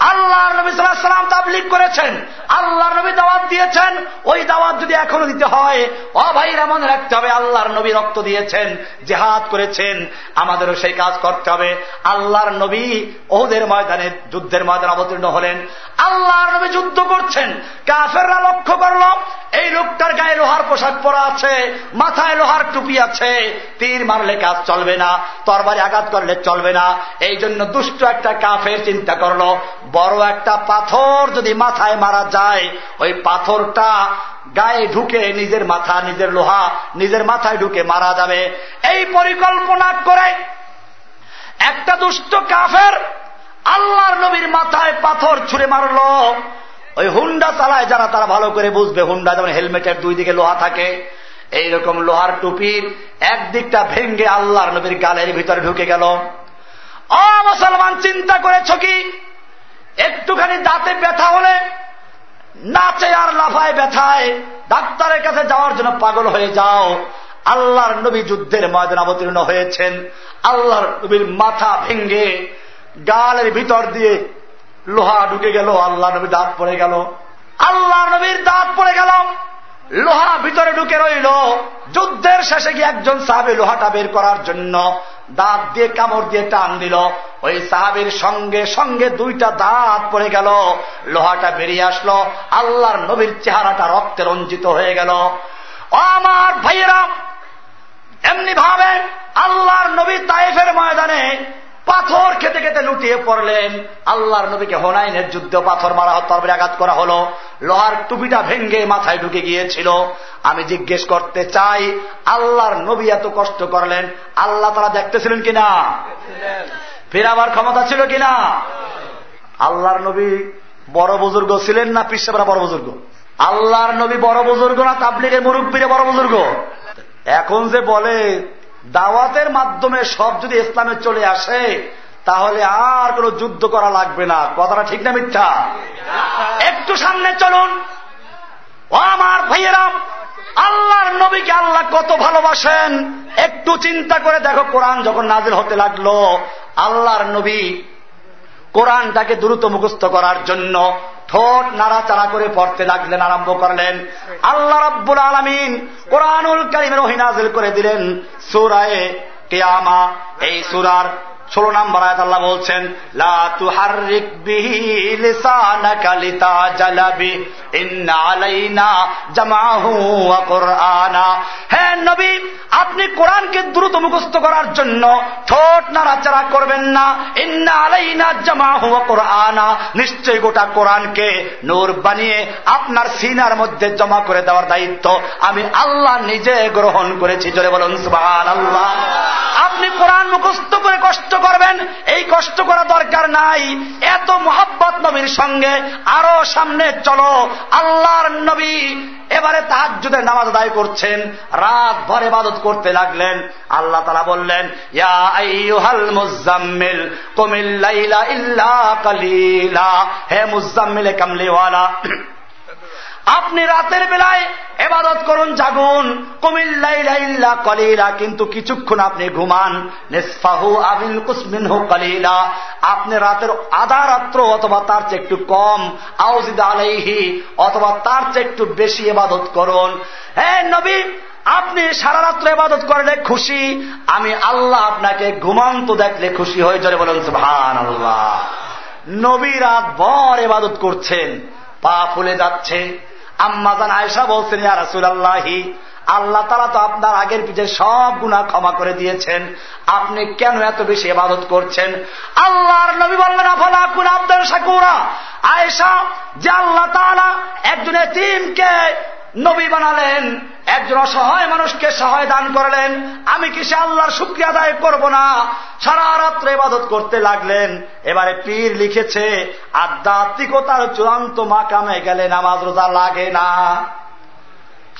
আল্লাহর নবী সাল্লাম তাবলিক করেছেন। আল্লাহর নবী দাওয়াত দিয়েছেন। ওই দাওয়াত যদি এখনও দিতে হয়, ও ভাইরা মনে রাখতে হবে, আল্লাহর নবী রক্ত দিয়েছেন, জেহাদ করেছেন, আমাদেরও সেই কাজ করতে হবে। আল্লাহর নবী ওদের ময়দানে, যুদ্ধের ময়দানে অবতীর্ণ হলেন। আল্লাহর নবী যুদ্ধ করছেন। কাফেররা লক্ষ্য করল, এই লোকটার গায়ে লোহার পোশাক পরা আছে, মাথায় লোহার টুপি আছে, তীর মারলে কাজ চলবে না, তরবারি আঘাত করলে চলবে না। এই জন্য দুষ্ট একটা কাফের চিন্তা করল বড় একটা পাথর যদি মাথায় মারা যায়, ওই পাথরটা গায়ে ঢুকে নিজের মাথা, নিজের লোহা, নিজের মাথায় ঢুকে মারা যাবে। এই পরিকল্পনা করে একটা দুষ্ট কাফের আল্লাহর নবীর মাথায় পাথর ছুঁড়ে মারল। ওই হুন্ডা চালায় যারা, তারা ভালো করে বুঝবে। হুন্ডা যেমন হেলমেটের দুই দিকে লোহা থাকে, এইরকম লোহার টুপির একদিকটা ভেঙ্গে আল্লাহর নবীর গালের ভিতরে ঢুকে গেল। অ, মুসলমান, চিন্তা করেছ কি? একটুখানি দাঁতে ব্যথা হলে নাচে আর লাফায় ব্যথায়। ডাক্তারের কাছে যাওয়ার জন্য পাগল হয়ে যাও। আল্লাহর নবী যুদ্ধের ময়দান অবতীর্ণ হয়েছেন। আল্লাহর নবীর মাথা ভেঙ্গে গালের ভিতর দিয়ে লোহা ঢুকে গেল আল্লাহ নবীর দাঁত পড়ে গেল। আল্লাহ নবীর দাঁত পড়ে গেল। লোহা ভিতরে ঢুকে রইল। যুদ্ধের শেষে গিয়ে একজন সাহাবি লোহাটা বের করার জন্য দাঁত দিয়ে কামড় দিয়ে টান দিল। ওই সাহাবির সঙ্গে সঙ্গে দুইটা দাঁত পড়ে গেল। লোহাটা বেরিয়ে আসলো। আল্লাহর নবীর চেহারাটা রক্তে রঞ্জিত হয়ে গেল। আমার ভাইয়েরা এমনি ভাবে আল্লাহর নবী তাইফের ময়দানে পাথর খেতে খেতে লুটিয়ে পড়লেন। আল্লাহর নবীকে হোনাইনের যুদ্ধ পাথর মারা তরবারি আঘাত করা হলো। লোহার টুপিটা ভেঙ্গে মাথায় ঢুকে গিয়েছিল। আমি জিজ্ঞেস করতে চাই, আল্লাহর নবী এত কষ্ট করলেন, আল্লাহ তারা দেখতেছিলেন কিনা? ফেরাবার ক্ষমতা ছিল কিনা? আল্লাহর নবী বড় বুজুর্গ ছিলেন না পিসাবরা বড় বুজুর্গ? আল্লাহর নবী বড় বুজুর্গ না তাবলিগের মুরব্বীরে বড় বুজুর্গ? এখন যে বলে দাওয়াতের মাধ্যমে সব যদি ইসলামে চলে আসে তাহলে আর কোন যুদ্ধ করা লাগবে না। কথাটা ঠিক না মিথ্যা? একটু সামনে চলুন। ও আমার ভাইয়েরাম আল্লাহর নবীকে আল্লাহ কত ভালোবাসেন। একটু চিন্তা করে দেখো, কোরআন যখন নাজিল হতে লাগল, আল্লাহর নবী কোরআনটাকে দ্রুত মুখস্থ করার জন্য ঠোঁট নাড়াচাড়া করে পড়তে লাগলেন, আরম্ভ করলেন। আল্লাহ রাব্বুল আলমিন কোরআনুল কারিমের ওহিনাজিল করে দিলেন। সুরায় কেয়ামা, এই সুরার ষোলো নাম্বার আয়াত আল্লাহ বলছেন, লা তুহারিক বিহি লিসানাকা লিতাজালাবি ইন্না আলাইনা জামাহু ওয়া কুরআনা। হে নবী, আপনি কোরআনকে দ্রুত মুখস্থ করার জন্য ঠোঁট নাড়াচাড়া করবেন না। ইন্না আলাইনা জামাহু কুরআনা। নিশ্চয়ই গোটা কোরআনকে নূর বানিয়ে আপনার সিনার মধ্যে জমা করে দেওয়ার দায়িত্ব আমি আল্লাহ নিজে গ্রহণ করেছি। জোরে বলুন, সুবহানাল্লাহ। আপনি কোরআন মুখস্থ করে কষ্ট করবেন, এই কষ্ট করা দরকার নাই। এত মোহাব্বত নবীর সঙ্গে, আরও সামনে চলো। আল্লাহর নবী এবারে তাহাজুদের নামাজ আদায় করছেন, রাত ভর এবাদত করতে লাগলেন। আল্লাহ তারা বললেন মুজাম্মিল হে মুজাম্মিলে কামলিওয়ালা আপনি রাতের বেলায় এবাদত করুন, জাগুন। কুমিল্লা কলিলা, কিন্তু কিছুক্ষণ আপনি ঘুমান। নিসফাহু আবিল কুসমিনহু কলিলা। আপনি রাতের আধা রাত্র অথবা তার চেয়ে একটু কম, আউজিদ আলাইহি, অথবা তার চেয়ে একটু বেশি এবাদত করুন। হ্যাঁ নবী, আপনি সারা রাত্র এবাদত করলে খুশি। আমি আল্লাহ আপনাকে ঘুমান্ত দেখলে খুশি হয়ে যাবে বলেন ভান আল্লাহ নবী রাত ভর এবাদত করছেন, পা ফুলে যাচ্ছে। আম্মাজান আয়সা বলছেন, ইয়া রাসুলাল্লাহি, আল্লাহ তারা তো আপনার আগের পিছে সব গুণা ক্ষমা করে দিয়েছেন। আপনি কেন এত বেশি এবাদত করছেন? আল্লাহর নবী বললেন, আফলা কুন আব্দার শাকুরা? আয়েশা যে আল্লাহ তালা একজন এতিমকে নবী বানালেন, একজন অসহায় মানুষকে সহায় দান করলেন, আমি কি সে আল্লাহর শুক্রিয়া আদায় করব না? সারা রাত্রে ইবাদত করতে লাগলেন। এবারে পীর লিখেছে, আধ্যাত্মিকতার চূড়ান্ত মাকামে গেলে নামাজ রোজা লাগে না।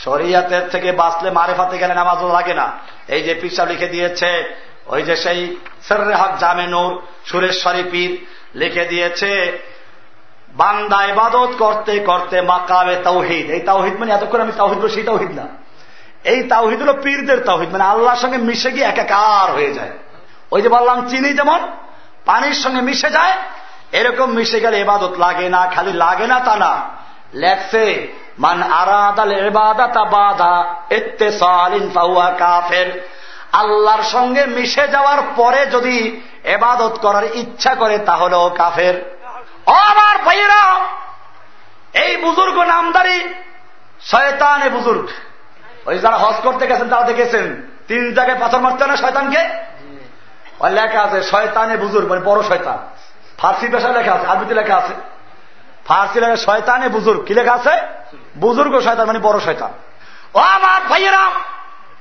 শরিয়াতের থেকে বাঁচলে মারেফাতে গেলে নামাজ লাগে না। এই যে পিসা লিখে দিয়েছে, ওই যে সেই সর্রে হক জামেনুর সুরেশ্বরী পীর লিখে দিয়েছে বান্দা ইবাদত করতে করতে মাকাবে তাওহিদ। এই তাওহিদ মানে এতক্ষণ আমি তাওহিদ সেই তাওহিদ না। এই তাওহিদ হল পীরদের তাওহিদ মানে আল্লাহর সঙ্গে মিশে গিয়ে একাকার হয়ে যায়। ওই যে বললাম, চিনি যেমন, পানির সঙ্গে মিশে যায়, এরকম মিশে গেলে এবাদত লাগে না, খালি লাগে না তা না। লেখছে, মান আরাদাল এবাদাতা বাধা এতে সালিন ফাউয়া কাফের। আল্লাহর সঙ্গে মিশে যাওয়ার পরে যদি এবাদত করার ইচ্ছা করে, তাহলেও কাফের। আমার ভাইয়েরা, এই বুজুর্গ নামদারি শয়তান এ বুজুর্গ। ওই যারা হজ করতে গেছেন, তারা দেখেছেন, তিন জায়গায় পাথর মারতে না শয়তানকে? ওই লেখা আছে, শয়তানে বুজুর্গ মানে বড় শয়তান। ফার্সি পেশা লেখা আছে, আরবিতে লেখা আছে। ফার্সি লেখা শয়তানে বুজুর্গ, কি লেখা আছে? বুজুর্গ শয়তান মানে বড় শয়তান। ও আমার ভাইয়েরা,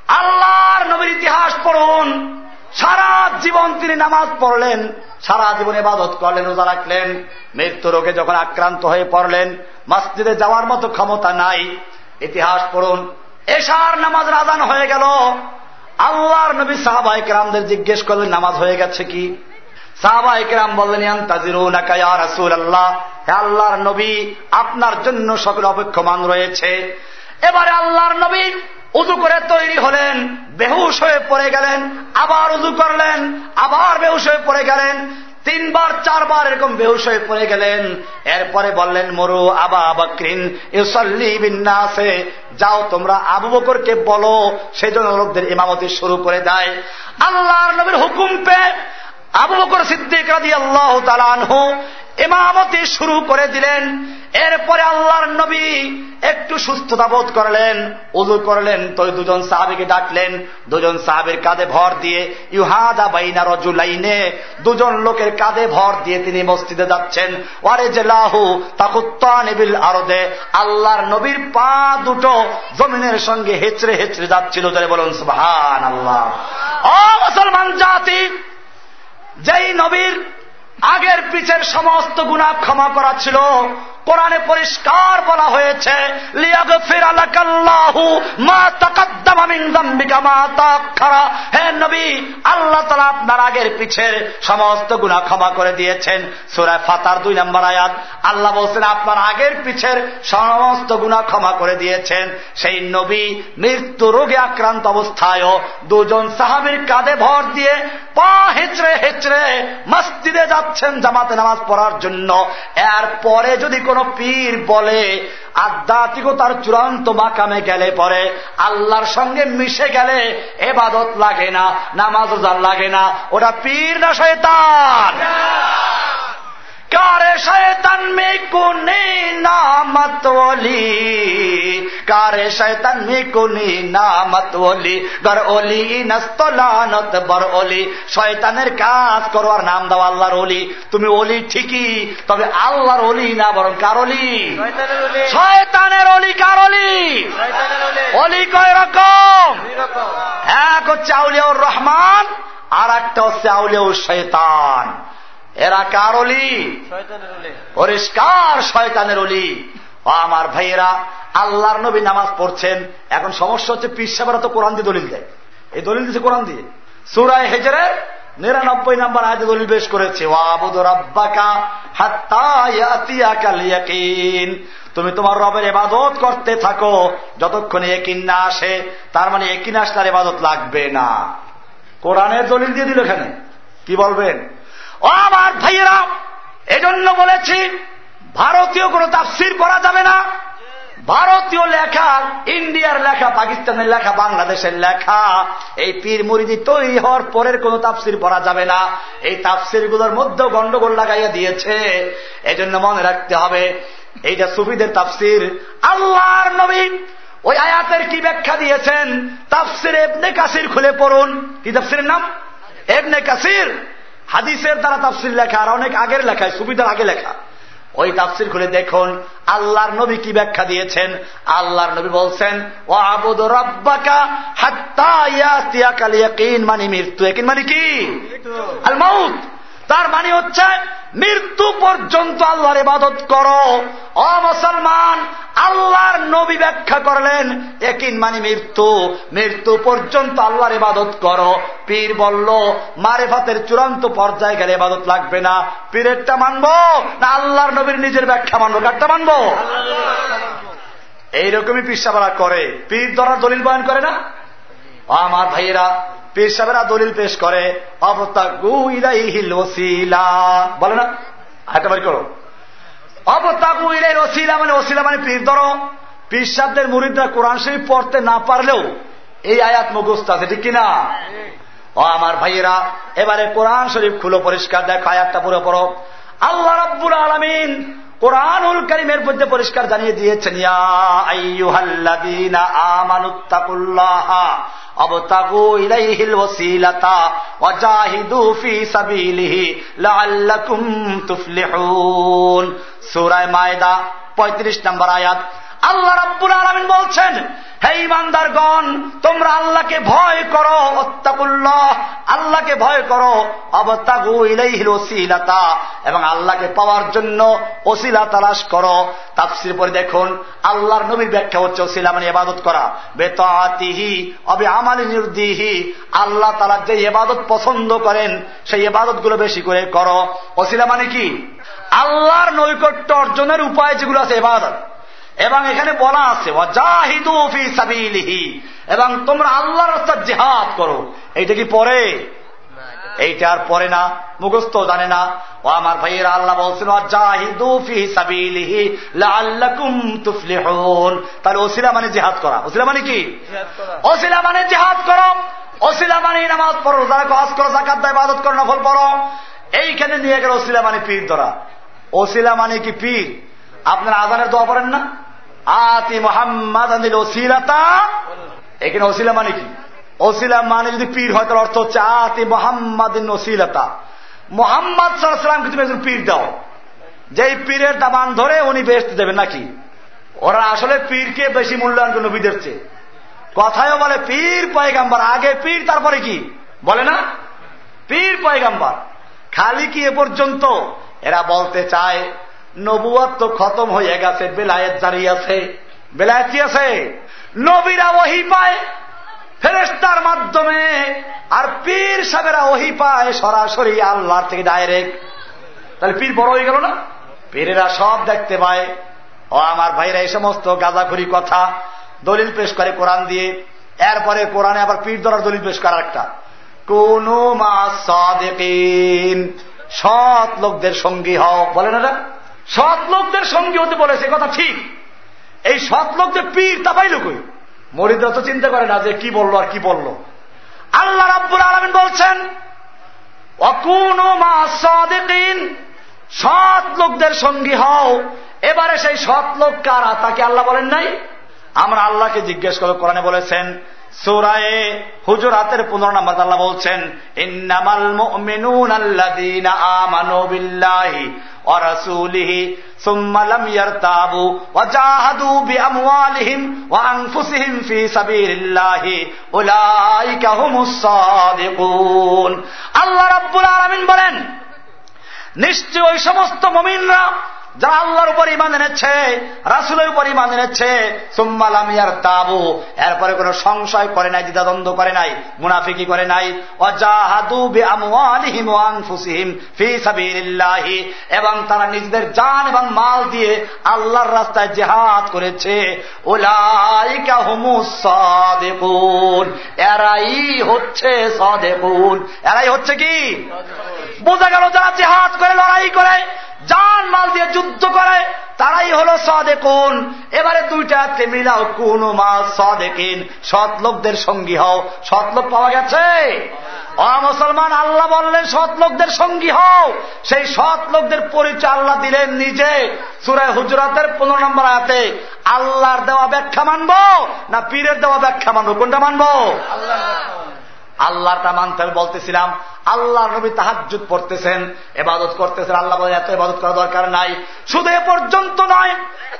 আল্লাহর নবীর ইতিহাস পড়ুন। সারা জীবন তিনি নামাজ পড়লেন, সারা জীবন এবাদত করলেন, রোজা রাখলেন, মৃত্যু রোগে যখন আক্রান্ত হয়ে পড়লেন, মসজিদে যাওয়ার মতো ক্ষমতা নাই। ইতিহাস পড়ুন, এশার নামাজ রাজান হয়ে গেল। আল্লাহর নবী সাহাবাই কেরামদের জিজ্ঞেস করলেন, নামাজ হয়ে গেছে কি? সাহাবাই কেরাম বললেন রাসুল আল্লাহ আল্লাহর নবী, আপনার জন্য সকল অপেক্ষমান রয়েছে। এবারে আল্লাহর নবী উজু করে তৈরি হলেন, বেহুশ হয়ে পড়ে গেলেন, আবার উজু করলেন, আবার বেহুশ হয়ে পড়ে গেলেন, তিনবার, চারবার এরকম বেহুশ হয়ে পড়ে গেলেন। এরপরে বললেন, মরু আবা বকরিন, ইউসল্লি বিন্যাসে যাও তোমরা আবু বকরকে বলো, সেজন্য লোকদের ইমামতি শুরু করে দেয়। আল্লাহর নবীর হুকুম পে আবু বকর সিদ্দিক রাজি আল্লাহ তালানহু ইমামতি শুরু করে দিলেন। এরপরে আল্লাহর নবী একটু সুস্থতা বোধ করলেন উজু করলেন, তো দুজন সাহাবিকে ডাকলেন, দুজন সাহাবের কাঁধে ভর দিয়ে, ইউহাদা বাইনা রজুলাইনে, দুজন লোকের কাঁধে ভর দিয়ে তিনি মসজিদে যাচ্ছেন। ওয়ারে যে লাহু তাকুত্তানিবিল আরদে, আল্লাহর নবীর পা দুটো জমিনের সঙ্গে হেচড়ে হেচড়ে যাচ্ছিল যারা বলুন সুবহান আল্লাহ ও মুসলমান জাতি, যেই নবীর আগের পিছের সমস্ত গুণা ক্ষমা করা ছিল। কোরআনে পরিষ্কার বলা হয়েছে আল্লাহ তালা আপনার আগের পিছের সমস্ত গুণা ক্ষমা করে দিয়েছেন। সুরায় ফাতার দুই নম্বর আয়াত, আল্লাহ বলছেন, আপনার আগের পিছের সমস্ত গুণা ক্ষমা করে দিয়েছেন। সেই নবী মৃত্যু রোগে আক্রান্ত অবস্থায়ও দুজন সাহাবির কাঁধে ভর দিয়ে পা হেঁচড়ে হেঁচড়ে মসজিদে যাচ্ছেন জামাতে নামাজ পড়ার জন্য। এর পরে যদি কোনো পীর বলে আধ্যাত্মিকতার চূড়ান্ত মাকামে গেলে পরে আল্লাহর সঙ্গে মিশে গেলে এবাদত লাগে না, নামাজ লাগে না। ওটা পীর না শয়তান? কারে শয়তান মে কুনি নামত ওলি? কারে শয়তান মে কুনি নামত ওলি? গর ওলি নস্তলানত বর ওলি। শয়তানের কাজ করো আর নাম দাও আল্লাহর ওলি। তুমি ওলি ঠিকই তবে আল্লাহর ওলি না বরং কারলি শয়তানের অলি কারলি অলি কয় রকম? এক হচ্ছে আউলিয়াউর রহমান আর একটা হচ্ছে আউলিয়াউর শয়তান। এরা কার অলি? পরিষ্কার শয়তানের অলি। ও আমার ভাইয়েরা আল্লাহর নবী নামাজ পড়ছেন। এখন সমস্যা হচ্ছে পিসাবেরা তো কোরআন দিয়ে দলিল দেয়। এই দলিল দিচ্ছে কোরআন দিয়ে। সুরায় হেজরের নিরানব্বই নাম্বার আয়তে দলিল বেশ করেছে তুমি তোমার রবের এবাদত করতে থাকো যতক্ষণে একিন না আসে তার মানে একিন আসলে এবাদত লাগবে না। কোরআনের দলিল দিয়ে দিল এখানে। কি বলবেন? ও আমার ভাইয়েরা, এজন্য বলেছি, ভারতীয় কোন তাফসির করা যাবে না। ভারতীয় লেখা, ইন্ডিয়ার লেখা, পাকিস্তানের লেখা, বাংলাদেশের লেখা, এই পীর মুরিদি তৈরি হওয়ার পরের কোন তাফসির পড়া যাবে না। এই তাফসিরগুলোর মধ্যেও গন্ডগোল লাগাইয়া দিয়েছে। এজন্য মনে রাখতে হবে, এইটা সুফিদের তাফসির। আল্লাহর নবী ওই আয়াতের কি ব্যাখ্যা দিয়েছেন? তাফসির এবনে কাসির খুলে পড়ুন। কি তাফসিরের নাম? এবনে কাসির। হাদিসের দ্বারা তাফসির লেখা আর অনেক আগের লেখায় সুবিধার আগে লেখা। ওই তাফসির খুলে দেখুন আল্লাহর নবী কি ব্যাখ্যা দিয়েছেন? আল্লাহর নবী বলছেন ও আবুদ রব্বাকা হাত্তা ইয়াস্তিয়া কালিয়াকিন মানে মৃত্যু। একিন মানে কি? আল মাউত তার মানে হচ্ছে, মৃত্যু পর্যন্ত আল্লাহর ইবাদত করো। অ মুসলমান, আল্লাহর নবী ব্যাখ্যা করলেন, একিন মানে মৃত্যু। মৃত্যু পর্যন্ত আল্লাহর ইবাদত করো। পীর বলল, মারেফাতের চূড়ান্ত পর্যায়ে গেলে ইবাদত লাগবে না। পীরেরটা মানবো না আল্লাহর নবীর নিজের ব্যাখ্যা মানবো? কারটা মানব? এইরকমই পিসাবারা করে। পীর ধরার দলিল বয়ন করে না? আমার ভাইয়েরা পীর সাহেবেরা দলিল পেশ করে। বলে না? হাতে বাড়ি করো। অবতাগু ইলাই ওসিলা মানে ওসিলা মানে পীর ধরো। পীর সাহেবদের মুরিদরা কোরআন শরীফ পড়তে না পারলেও এই আয়াত মুখস্থ আছে, ঠিক কিনা? ও আমার ভাইয়েরা, এবারে কোরআন শরীফ খুলো, পরিষ্কার দেখো, আয়াতটা পুরো পড়ো। আল্লাহ রব্বুল আলমিন কোরআনুল করিমের মধ্যে পরিষ্কার জানিয়ে দিয়েছেন অবতাগু ইলাইহিল ওসিলাতা ওয়াজাহিদু ফি সাবিলিহি লাআল্লাকুম তুফলিহুন। সূরা মায়দা 35 নম্বর আয়াত। আল্লাহ রাব্বুল আলামিন বলছেন, হে ইমানদারগণ, তোমরা আল্লাহকে ভয় করো অত্তাকুল্লাহ আল্লাহকে ভয় করো অবতাগু ইলাইহিল এবং আল্লাহকে পাওয়ার জন্য ওসিলা তালাশ করো। তাফসির পরে দেখুন, আল্লাহর নবীর ব্যাখ্যা হচ্ছে ওসিলা মানে ইবাদত করা। বেতাতিহি অবে আমালি নির্দিহি। আল্লাহ তালা যে ইবাদত পছন্দ করেন, সেই ইবাদতগুলো বেশি করে করো। ওসিলা মানে কি? আল্লাহর নৈকট্য অর্জনের উপায় যেগুলো আছে, ইবাদত। এবং এখানে বলা আছে এবং তোমরা আল্লাহর রাস্তার জেহাদ করো। এইটা কি পরে? এইটা আর পরে না মুখস্থ জানে না। ও আমার ভাইয়েরা আল্লাহ বলছেন তাহলে ওসিলা মানে জেহাদ করা। ওসিলা মানে কি? ওসিলা মানে জেহাদ করো। ওসিলা মানে নামাজ পড়ো যারা কাজ করো জাকাত দেয় বাদত করো নফল পড়ো। এইখানে নিয়ে গেল ওসিলা মানে পীর ধরা। ওসিলা মানে কি পীর? আপনারা আজানের দোয়া পড়েন না? আতি মোহাম্মদ আনিল ওসিলাতা। এখানে ওসিলা মানে কি? ওসিলা মানে যদি পীর হয়, তার অর্থ হচ্ছে আতি মোহাম্মদ ওসিলাতা। মোহাম্মদ সাল্লামকে তুমি একজন পীর দাও। যেই পীরের দাবান ধরে উনি বেসতে দেবেন নাকি? ওরা আসলে পীরকে বেশি মূল্যায়ন করে নবীদের চেয়ে। কথায়ও বলে, পীর পয়গাম্বার। আগে পীর, তারপরে কি? বলে না? পীর পয়গাম্বার। খালি কি এ পর্যন্ত? এরা বলতে চায় নবুয়ার তো খতম হয়ে গেছে, বেলায়েত জারি আছে বেলায়েত কি আছে? নবীরা ওহি পায় ফেরেস্তার মাধ্যমে, আর পীর সাহেবেরা ওহি পায় সরাসরি আল্লাহর থেকে ডাইরেক্ট তাহলে পীর বড় হয়ে গেল না? পীরেরা সব দেখতে পায়। ও আমার ভাইরা, এই সমস্ত গাঁজাখুরি কথা দলিল পেশ করে কোরআন দিয়ে। এরপরে কোরআনে আবার পীর ধরার দলিল পেশ করার একটা। কোন সৎ লোকদের সঙ্গী হও। বলে না সৎ লোকদের সঙ্গী হতে বলেছে কথা ঠিক। এই সৎ লোকদের পীর তা পাইল কই? মরিদরা তো চিন্তা করে না যে কি বলল আর কি বলল। আল্লাহ রাব্বুল আলমিন বলছেন অকুন সৎ লোকদের সঙ্গী হও। এবারে সেই সৎ লোক কারা? তাকে আল্লাহ বলেন নাই? আমরা আল্লাহকে জিজ্ঞেস করে কোরআনে বলেছেন, সুরায়ে হুজুরাতের পনেরো নম্বর আল্লাহ বলছেন, ইন্নামাল মুমিনুন আল্লাযীনা আমানু বিল্লাহি ওয়া রাসূলিহি সুম্মা লাম ইয়ারতাবু ওয়া জাহাদু বিআমওয়ালিহিম ওয়া আনফুসিহিম ফি সাবিলিল্লাহি উলাইকা হুমুস সাদিকুন আল্লাহ বলেন, নিশ্চয় ওই সমস্ত মুমিনরা যারা আল্লাহর উপর ইমান এনেছে রাসুলের উপর ইমান এনেছে সুম্মালামিয়ার তাবু এরপরে কোন সংশয় করে নাই দ্বিধাদ্বন্দ্ব করে নাই মুনাফিকি করে নাই এবং তারা নিজেদের জান এবং মাল দিয়ে আল্লাহর রাস্তায় জেহাদ করেছে। এরাই হচ্ছে সদেকুন। এরাই হচ্ছে কি? বোঝা গেল যারা জেহাদ করে লড়াই করে জান মাল দিয়ে যুদ্ধ করে, তারাই হলো সদেকুন। এবারে দুইটা মিলাও, কোন মাল সদেকিন। সৎ লোকদের সঙ্গী হও। সৎ লোক পাওয়া গেছে? মুসলমান, আল্লাহ বললেন, সৎ লোকদের সঙ্গী হও। সেই সৎ লোকদের পরিচয় আল্লাহ দিলেন নিজে। সুরায় হুজরাতের পনেরো নম্বর আয়াতে, আল্লাহর দেওয়া ব্যাখ্যা মানব না পীরের দেওয়া ব্যাখ্যা মানবো? কোনটা মানব? আল্লাহটা মানতে বলতেছিলাম। আল্লাহ নবী তাহাজুদ পড়তেছেন এবাদত করতেছেন। আল্লাহ বলে এত এবাদত করা দরকার নাই। শুধু এ পর্যন্ত নয়,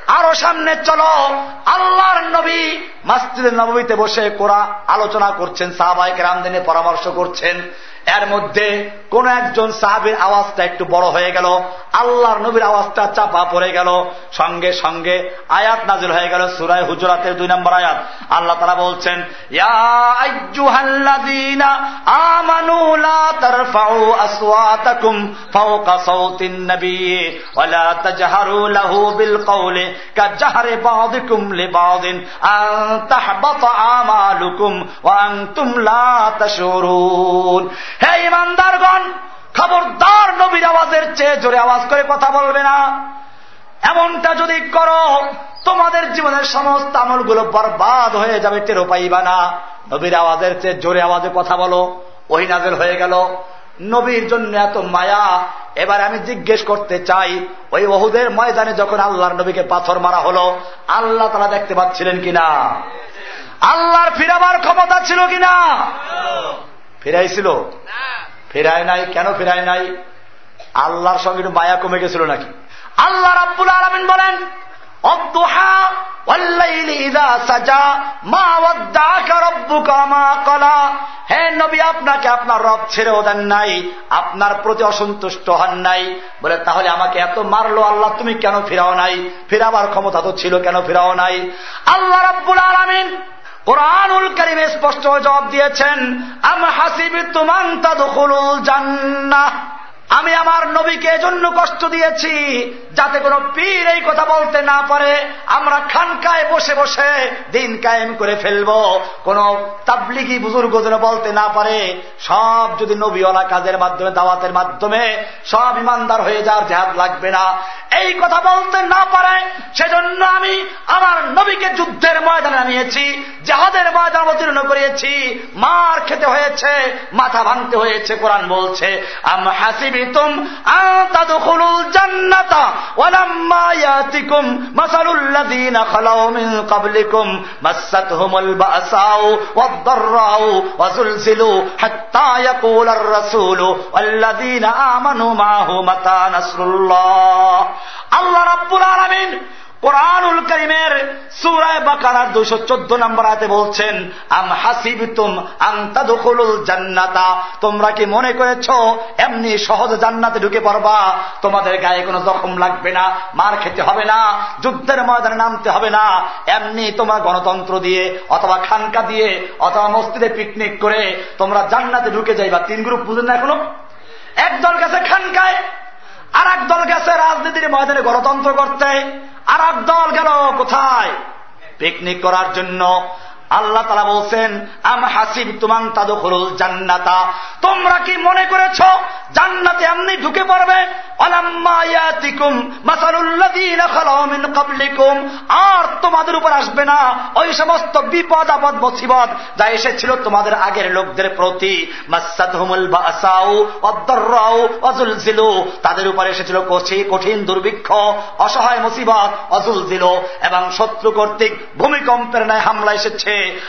আরও সামনে চলো। আল্লাহর নবী মাসজিদের নবীতে বসে কোরা আলোচনা করছেন সাহবাইকে রামদিনে পরামর্শ করছেন। এর মধ্যে কোন একজন সাহাবির আওয়াজটা একটু বড় হয়ে গেল, আল্লাহর নবীর আওয়াজটা চাপা পড়ে গেল, সঙ্গে সঙ্গে আয়াত নাজিল হয়ে গেল, সুরায় হুজরাতের দুই নম্বর আয়াত। আল্লাহ তারা বলছেন হে ইমানদারগণ, খবরদার নবীর আওয়াজের চেয়ে জোরে আওয়াজ করে কথা বলবে না। এমনটা যদি করো, তোমাদের জীবনের সমস্ত আমলগুলো বরবাদ হয়ে যাবে টেরো পাইবা না। নবীর আওয়াজের চেয়ে জোরে আওয়াজে কথা বলো। ওই নাজের হয়ে গেল। নবীর জন্য এত মায়া। এবার আমি জিজ্ঞেস করতে চাই, ওই ওহুদের ময়দানে যখন আল্লাহর নবীকে পাথর মারা হলো, আল্লাহ তারা দেখতে পাচ্ছিলেন কিনা? আল্লাহর ফিরাবার ক্ষমতা ছিল কিনা? ফিরাইছিল? ফেরায় নাই? কেন ফেরায় নাই? আল্লাহর সঙ্গে একটু মায়া কমে গেছিল নাকি? আল্লাহ রাব্বুল আলমিন বলেন হে নবী আপনাকে আপনার রব ছেড়েও দেন নাই আপনার প্রতি অসন্তুষ্ট হন নাই। বলে তাহলে আমাকে এত মারলো আল্লাহ তুমি কেন ফিরাও নাই? ফিরাবার ক্ষমতা তো ছিল কেন ফিরাও নাই? আল্লাহ রব্বুল আলমিন কোরআনুল করিমে স্পষ্ট জবাব দিয়েছেন আম হাসিবি তুমান জান্নাহ। আমি আমার নবীকে এজন্য কষ্ট দিয়েছি যাতে কোনো পীর এই কথা বলতে না পারে। আমরা খানকায় বসে বসে দিন কায়েম করে ফেলব। কোন তাবলিগি বুজুর্গ যেন বলতে না পারে। সব যদি নবীওয়ালা কাজের মাধ্যমে, দাওয়াতের মাধ্যমে, সব ইমানদার হয়ে যাওয়ার জেহাদ লাগবে না। এই কথা বলতে না পারে, সেজন্য আমি আমার নবীকে যুদ্ধের ময়দানে নামিয়েছি জাহাদের ময়দান অবতীর্ণ করিয়েছি। মার খেতে হয়েছে, মাথা ভাঙতে হয়েছে, কোরআন বলছে। আম হাসিব حسبتم أن تدخلوا الجنة ولما ياتكم مثل الذين خلوا من قبلكم مستهم البأساء والضراء وزلزلوا حتى يقول الرسول والذين آمنوا معه متى نصر الله الله رب العالمين কোরআনুল করিমের সুরায় বাকারার দুশো চোদ্দ নম্বর হাতে বলছেন, আম হাসিব তুম আংতাদুল জান্নাতা। তোমরা কি মনে করেছ, এমনি সহজ জান্নাতে ঢুকে পড়বা? তোমাদের গায়ে কোনো জখম লাগবে না, মার খেতে হবে না, যুদ্ধের ময়দানে নামতে হবে না। এমনি তোমরা গণতন্ত্র দিয়ে, অথবা খানকা দিয়ে, অথবা মসজিদে পিকনিক করে তোমরা জান্নাতে ঢুকে যাইবা। তিন গ্রুপ বুঝেন না এখনও? একদল গেছে খানকায় আর এক দল গেছে রাজনীতির ময়দানে গণতন্ত্র করতে। আর এক দল গেল কোথায়? পিকনিক করার জন্য। আল্লাহ তালা বলছেন, আম হাসিব তুমাং তাদুল জান্নাতা? তোমরা কি মনে করেছ জান্নাতে এমনি ঢুকে পড়বে। আর তোমাদের উপর আসবে না ওই সমস্ত বিপদ, আপদ বসিবত যা এসেছিল তোমাদের আগের লোকদের প্রতি। তাদের উপর এসেছিল কঠিন, দুর্ভিক্ষ, অসহায় মুসিবত অজুল দিল এবং শত্রু কর্তৃক ভূমিকম্পের ন্যায় হামলা এসেছে।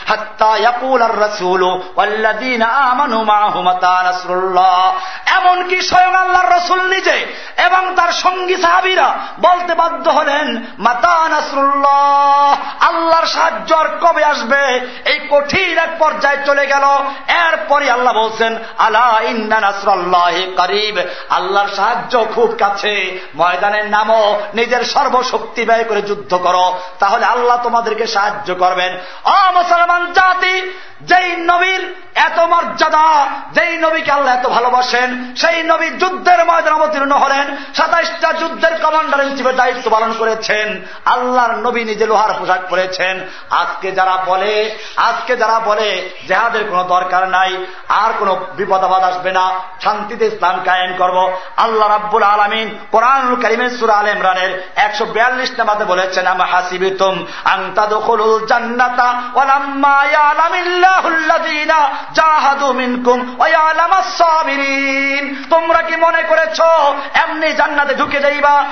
এমনকি স্বয়ং আল্লাহর রসুল নিজে এবং তার সঙ্গী সাহাবিরা বলতে বাধ্য হলেন, মাতা নাসরুল্লাহ, আল্লাহর সাহায্য আর কবে আসবে? এই কঠিন এক পর্যায়ে চলে গেল। এরপরে আল্লাহ বলছেন আল্লাহ ইন্না নাসরাল্লাহ করিব। আল্লাহর সাহায্য খুব কাছে। ময়দানের নামও নিজের সর্বশক্তি ব্যয় করে যুদ্ধ করো। তাহলে আল্লাহ তোমাদেরকে সাহায্য করবেন। মুসলমান জাতি, যেই নবীর এত মর্যাদা, যেই নবীকে আল্লাহ এত ভালোবাসেন সেই নবী যুদ্ধের ময়দান অবতীর্ণ হলেন। সাতাইশটা যুদ্ধের কমান্ডার হিসেবে দায়িত্ব পালন করেছেন। আল্লাহর নবী নিজে লোহার পোশাক পরেছেন। আজকে যারা বলে, আজকে যারা বলে, জেহাদের কোনো দরকার নাই, আর কোনো বিপদ আবাদ আসবে না। শান্তিতে ইসলাম কায়েম করব। আল্লাহ রাব্বুল আলমিন কোরআন করিমের সুরা আল ইমরানের একশো বিয়াল্লিশ নামাতে বলেছেন, আমা জান্নাতা ওয়ালাম্মা ইয়ালামিল্লাহুল্লাযীনা জাহাদু মিনকুম ওয়ালামাস-সাবিরিন তোমরা কি মনে করেছ? এমনি জান্নাতে ঢুকে যাইবা।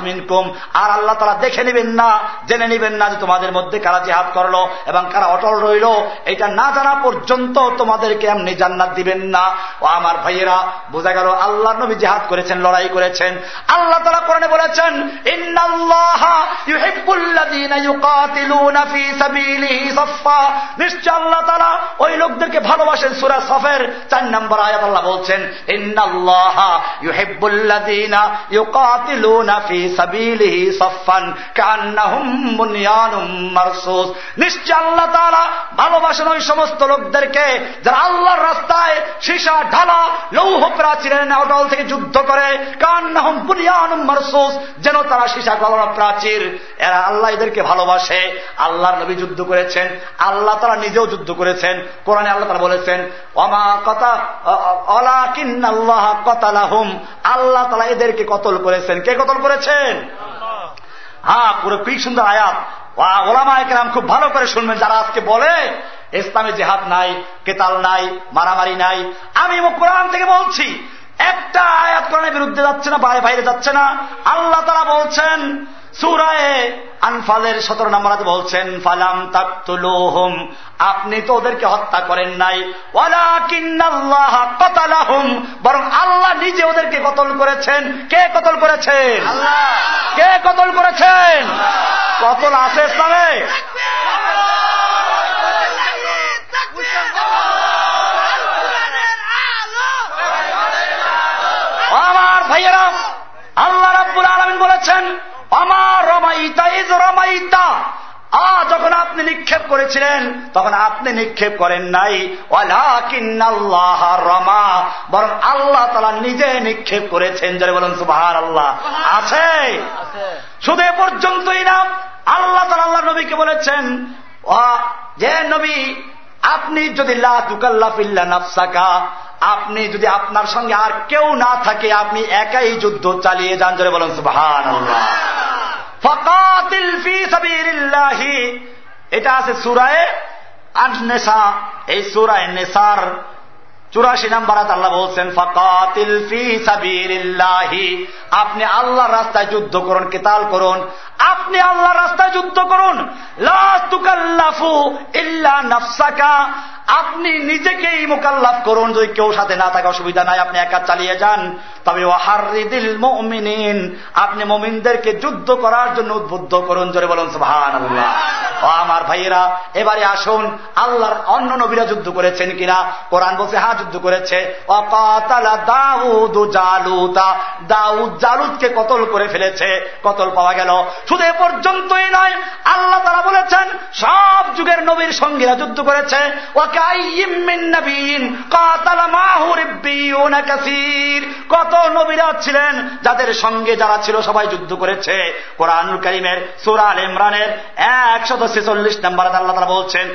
মিনকুম। আর আল্লাহ তাআলা দেখে নেবেন না, জেনে নেবেন না যে তোমাদের মধ্যে কারা জিহাদ করল এবং কারা অটল রইল। এটা না জানা পর্যন্ত তোমাদেরকে এমনি জান্নাত দিবেন না। ও আমার ভাইয়েরা, বোঝা গেল আল্লাহ নবী জিহাদ করেছেন, লড়াই করেছেন। আল্লাহ তালা কোরআনে বলেছেন নিশ্চয় আল্লাহ তালা ওই লোকদেরকে ভালোবাসেন সুরা সফের। চার নম্বর আয়াত আল্লাহ বলছেন ভালোবাসেন ওই সমস্ত লোকদেরকে যারা আল্লাহর রাস্তায় সীসা, ঢালা, লৌহ প্রাচীরের অটল থেকে যুদ্ধ করে কান্নাহম বুনিয়ানুম মারসুস, যেন তারা সীসা গলানো প্রাচীর। এরা আল্লাহ এদেরকে ভালোবাসে। আল্লাহর নবী যুদ্ধ করেছেন। আল্লাহ তারা নিজেও যুদ্ধ করেছেন। কোরআনে আল্লাহ তারা বলেছেন অমা আল্লাহ তালা এদেরকে কতল করেছেন? কে কতল করেছেন? হ্যাঁ পুরো কি সুন্দর আয়াত। ওলামা একরাম খুব ভালো করে শুনবেন, যারা আজকে বলে, ইসলামে জেহাদ নাই, কেতাল নাই, মারামারি নাই। আমি কোরআন থেকে বলছি, একটা আয়াত কোরআনের বিরুদ্ধে যাচ্ছে না বাইরে বাইরে যাচ্ছে না। আল্লাহ তারা বলছেন সুরায় আনফালের সতেরো নম্বরাতে বলছেন ফালাম তাকতুলোহম আপনি তো ওদেরকে হত্যা করেন নাই। কতালাহুম বরং আল্লাহ নিজে ওদেরকে কতল করেছেন। কে কতল করেছেন? কে কতল করেছেন? কতল আছে ইসলামে? আমার ভাইয়েরা আল্লাহ রাব্বুল আলমিন বলেছেন আমার রমাইতা ইজ রমাইতা আ যখন আপনি নিক্ষেপ করেছিলেন তখন আপনি নিক্ষেপ করেন নাই। ওয়ালাকিন্নাল্লাহ রমা বরং আল্লাহ তালা নিজে নিক্ষেপ করেছেন। যারা বলেন সুবাহার আল্লাহ আছে। শুধু এ পর্যন্তই না আল্লাহ তালা আল্লাহ নবীকে বলেছেন যে নবী আপনি যদি নাফসাকা, আপনি যদি আপনার সঙ্গে আর কেউ না থাকে, আপনি একাই যুদ্ধ চালিয়ে যান, জোরে বলেন সুবাহান এটা আছে সুরায় আট নেশা এই সুরায় নেসার চুরাশি নাম্বার আল্লাহ বলছেন, ফকাতিল আপনি আল্লাহর রাস্তায় যুদ্ধ করুন, কেতাল করুন। আপনি আল্লাহ রাস্তায় যুদ্ধ করুন। নাফসাকা। আপনি নিজেকেই মোকাল্লাফ করুন, যদি কেউ সাথে না থাকে, অসুবিধা নাই, আপনি একা চালিয়ে যান। তবে ওয়াহারিদিল মমিনিন, আপনি মমিনদেরকে যুদ্ধ করার জন্য উদ্বুদ্ধ করুন, জোরে বলুন সুহান ও আমার ভাইয়েরা, এবারে আসুন, আল্লাহর অন্য নবীরা যুদ্ধ করেছেন কিনা? কোরআন বলছে হ্যাঁ যুদ্ধ করেছে। জালুতা দাউদ জালুদকে কতল করে ফেলেছে, কতল পাওয়া গেল। শুধু এ পর্যন্তই নয়, আল্লাহ তারা বলেছেন, সব যুগের নবীর সঙ্গীরা যুদ্ধ করেছে। কত নবীরা ছিলেন যাদের সঙ্গে যারা ছিল সবাই যুদ্ধ করেছে। কোরআনুল করিমের সুরাল ইমরানের একশত ছেচল্লিশ নম্বর আল্লাহ তারা বলছেন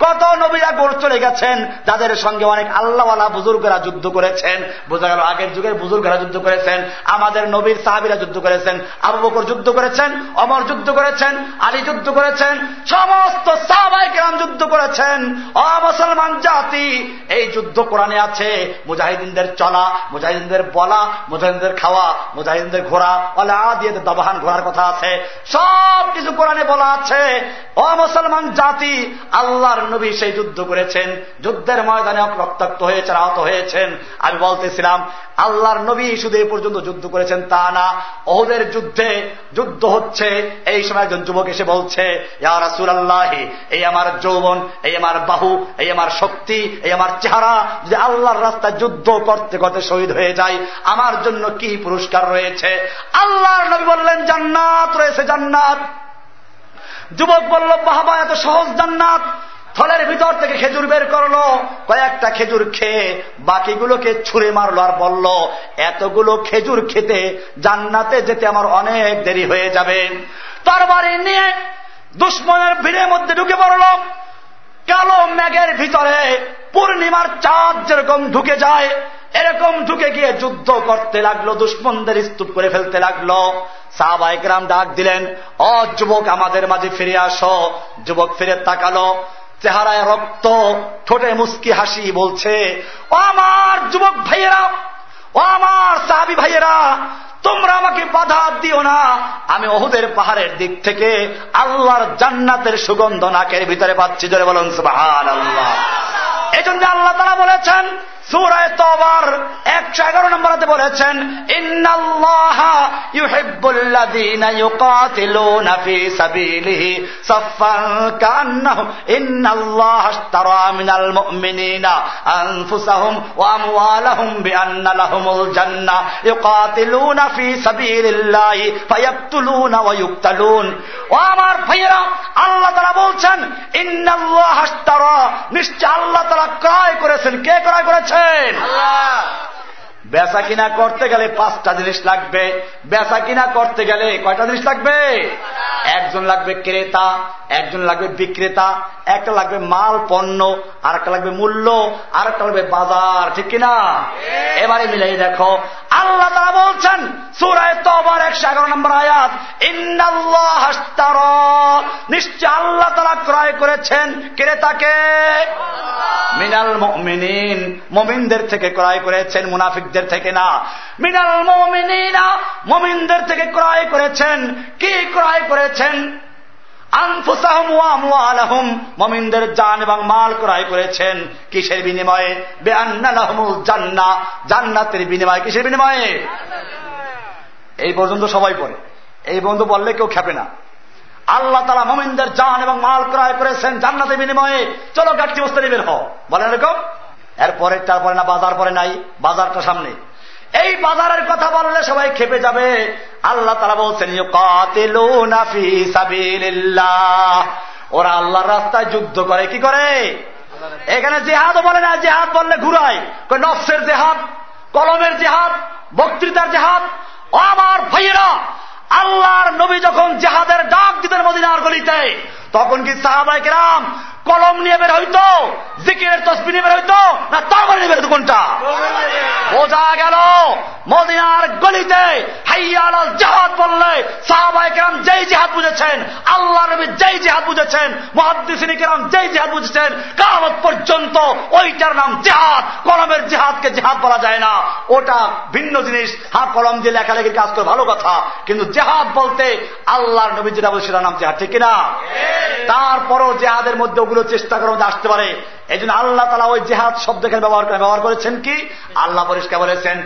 কত নবীরা গোর চলে গেছেন, যাদের সঙ্গে অনেক আল্লাহওয়ালা বুজুর্গরা যুদ্ধ করেছেন। বোঝা গেল আগের যুগের বুজুর্গরা যুদ্ধ করেছেন, আমাদের নবীর সাহাবিরা যুদ্ধ করেছেন, আবু বকর যুদ্ধ করেছেন অমর যুদ্ধ করেছেন, আলী যুদ্ধ করেছেন, সমস্ত সাহাবাই কেরাম যুদ্ধ করেছেন। অমুসলমান জাতি, এই যুদ্ধ কোরআনে আছে, মুজাহিদিনদের চলা, মুজাহিদিনদের বলা, মুজাহিদিনদের খাওয়া, মুজাহিদিনদের ঘোরা অলা দিয়ে দাবাহান ঘোরার কথা আছে। সব কিছু কোরআনে বলা আছে। অমুসলমান জাতি আল্লাহর নবী সেই যুদ্ধ করেছেন। যুদ্ধের ময়দানে রক্তাক্ত হয়েছেন, আহত হয়েছেন। আমি বলতেছিলাম, আল্লাহর নবী শুধু এই পর্যন্ত যুদ্ধ করেছেন তা না ওদের যুদ্ধে যুদ্ধ হচ্ছে। এই সময় একজন যুবক এসে বলছে রাসুল আল্লাহি এই আমার যৌবন, এই আমার বাহু, এই আমার শক্তি, এই আমার চেহারা যে আল্লাহর রাস্তায় যুদ্ধ করতে করতে শহীদ হয়ে যায় আমার জন্য কি পুরস্কার রয়েছে? আল্লাহর নবী বললেন, জান্নাত রয়েছে, জান্নাত। যুবক বলল বাহাবা এত সহজ জান্নাত। ফলের ভিতর থেকে খেজুর বের করল। কয়েকটা খেজুর খেয়ে বাকিগুলোকে ছুঁড়ে মারলো আর বলল, এতগুলো খেজুর খেতে জান্নাতে যেতে আমার অনেক দেরি হয়ে যাবে। তরবারি নিয়ে দুশ্মনের ভিড়ের মধ্যে ঢুকে পড়ল। কালো মেঘের ভিতরে, পূর্ণিমার চাঁদ যেরকম ঢুকে যায়, এরকম ঢুকে গিয়ে যুদ্ধ করতে লাগল, দুশ্মনদের স্তূপ করে ফেলতে লাগল। সাহবাইকরাম ডাক দিলেন অ যুবক, আমাদের মাঝে ফিরে আসো। যুবক ফিরে তাকালো, চেহারায় রক্ত, ঠোঁটে মুস্কি হাসি বলছে, ও আমার যুবক ভাইয়েরা, ও আমার সাহাবি ভাইয়েরা তোমরা আমাকে বাধা দিও না। আমি ওহুদের পাহাড়ের দিক থেকে আল্লাহর জান্নাতের সুগন্ধ নাকের ভিতরে পাচ্ছি। জোরে বলুন সুবাহ আল্লাহ জন্য আল্লাহ তারা বলেছেন সুরায় তবার একশো এগারো নম্বরতে বলেছেন আমার ভাইয়েরা, আল্লাহ তারা বলছেন, ইন্নাল্লাহ নিশ্চয় আল্লাহ তারা ক্রয় করেছেন। কে ক্রয় করেছেন করেছেন বেচা কিনা করতে গেলে পাঁচটা জিনিস লাগবে। বেচা কিনা করতে গেলে কয়টা জিনিস লাগবে? একজন লাগবে ক্রেতা একজন লাগবে বিক্রেতা একটা লাগবে মাল পণ্য আর একটা লাগবে মূল্য আর একটা লাগবে বাজার ঠিক কিনা? এবারে মিলাই দেখো আল্লাহ তারা বলছেন সুরায় তবার একশো এগারো নম্বর আয়াত নিশ্চয় আল্লাহ তারা ক্রয় করেছেন ক্রেতাকে। মিনাল মিনিন মমিনদের থেকে ক্রয় করেছেন মুনাফিকদের থেকে না। মিনাল মমিনা মমিনদের থেকে ক্রয় করেছেন। কি ক্রয় করেছেন? মমিনদের জান এবং মাল ক্রয় করেছেন কিসের বিনিময়ে? জান্না, জান্নাতের বিনিময়ে। কিসের বিনিময়ে? এই পর্যন্ত সবাই পড়ে। এই বললে কেউ খেপে না। আল্লাহ তালা মোমিনদের জান এবং মাল ক্রয় করেছেন জান্নাতের বিনিময়ে। চলো গাছটি বসতে বের হও। বলেন এরকম? এরপরে, তারপরে না, বাজার পরে নাই, বাজারটা সামনে। এই বাজারের কথা বললে সবাই খেপে যাবে। আল্লাহ তারা বলছেন ওরা আল্লাহর রাস্তায় যুদ্ধ করে, কি করে? এখানে জেহাদও বলে না, জেহাদ বললে ঘুরায়। নফসের জেহাদ, কলমের জেহাদ, বক্তৃতার জেহাদ। আমার ভাইয়েরা, আল্লাহর নবী যখন জেহাদের ডাক দিতেন মদিনার গলিতে তখন কি সাহাবাই রাম কলম নিয়ে বের হইতো? জিকিরের তসবি নিয়ে বের হইতো? না তরবারি নিয়ে বের হইতো কোনটা? বোঝা গেল, মদিনার গলিতে হাইয়াল জাহাদ বললে সাহাবাহাম যেই জেহাদ বুঝেছেন আল্লাহ নবী যেই জেহাদ বুঝেছেন মহাদিসিনী কেরাম যেই জেহাদ বুঝেছেন কামত পর্যন্ত ওইটার নাম জেহাদ, কলমের জেহাদকে জেহাদ বলা যায় না। ওটা ভিন্ন জিনিস। হাত কলম দিয়ে লেখালেখির কাজ করে ভালো কথা, কিন্তু জেহাদ বলতে আল্লাহর নবী যেটা বলছে সেটার নাম জেহাদ, ঠিক কিনা? তারপরও জেহাদের মধ্যে ওগুলো চেষ্টা করে আসতে পারে। এই জন্য আল্লাহ তালা ওই জেহাদ শব্দ এখানে ব্যবহার করে ব্যবহার করেছেন কি? আল্লাহ পরিষ্কার বলেছেন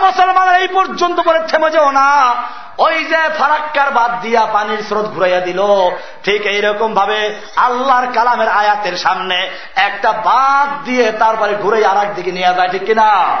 মুসলমান এই পর্যন্ত করে থেমে যাও না। ওই যে ফারাক্কার বাদ দিয়া পানির স্রোত ঘুরাইয়া দিল ঠিক এইরকম ভাবে আল্লাহর কালামের আয়াতের সামনে একটা বাদ দিয়ে তারপরে ঘুরে আর দিকে নিয়ে যায় ঠিক কিনা?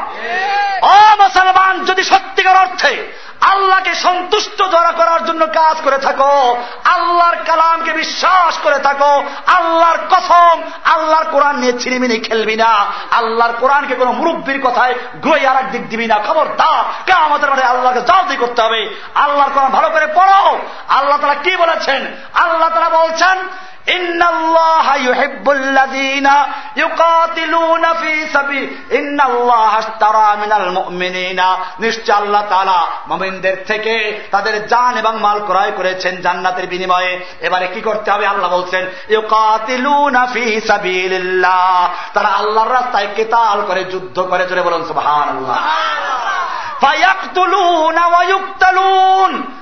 ও মুসলমান যদি সত্যিকার অর্থে আল্লাহকে সন্তুষ্ট ধরা করার জন্য কাজ করে থাকো, আল্লাহর কালামকে বিশ্বাস করে থাকো, আল্লাহর কসম, আল্লাহর কোরআন নিয়ে ছিনিমিনি খেলবি না, আল্লাহর কোরআনকে কোন মুরব্বীর কথায় ঘুরে আর দিক দিবি না। খবর দা কে আমাদের মানে আল্লাহকে জলদি করতে হবে। আল্লাহর কোরআন ভালো করে পড়ো। আল্লাহ তারা কি বলেছেন? আল্লাহ তারা বলছেন إن الله يحب الذين يقاتلون في سبيل إن الله اشترى من المؤمنين নিশ্চয় আল্লাহ তাআলা মুমিনদের থেকে তাদের জান এবং মাল ক্রয় করেছেন জান্নাতের বিনিময়ে এবারে কি করতে হবে আল্লাহ বলছেন ইউকাতিলুনা ফি সাবিলিল্লাহ তারা আল্লাহর রাস্তায় কেতাল করে যুদ্ধ করে জোরে বলুন সুবহানাল্লাহ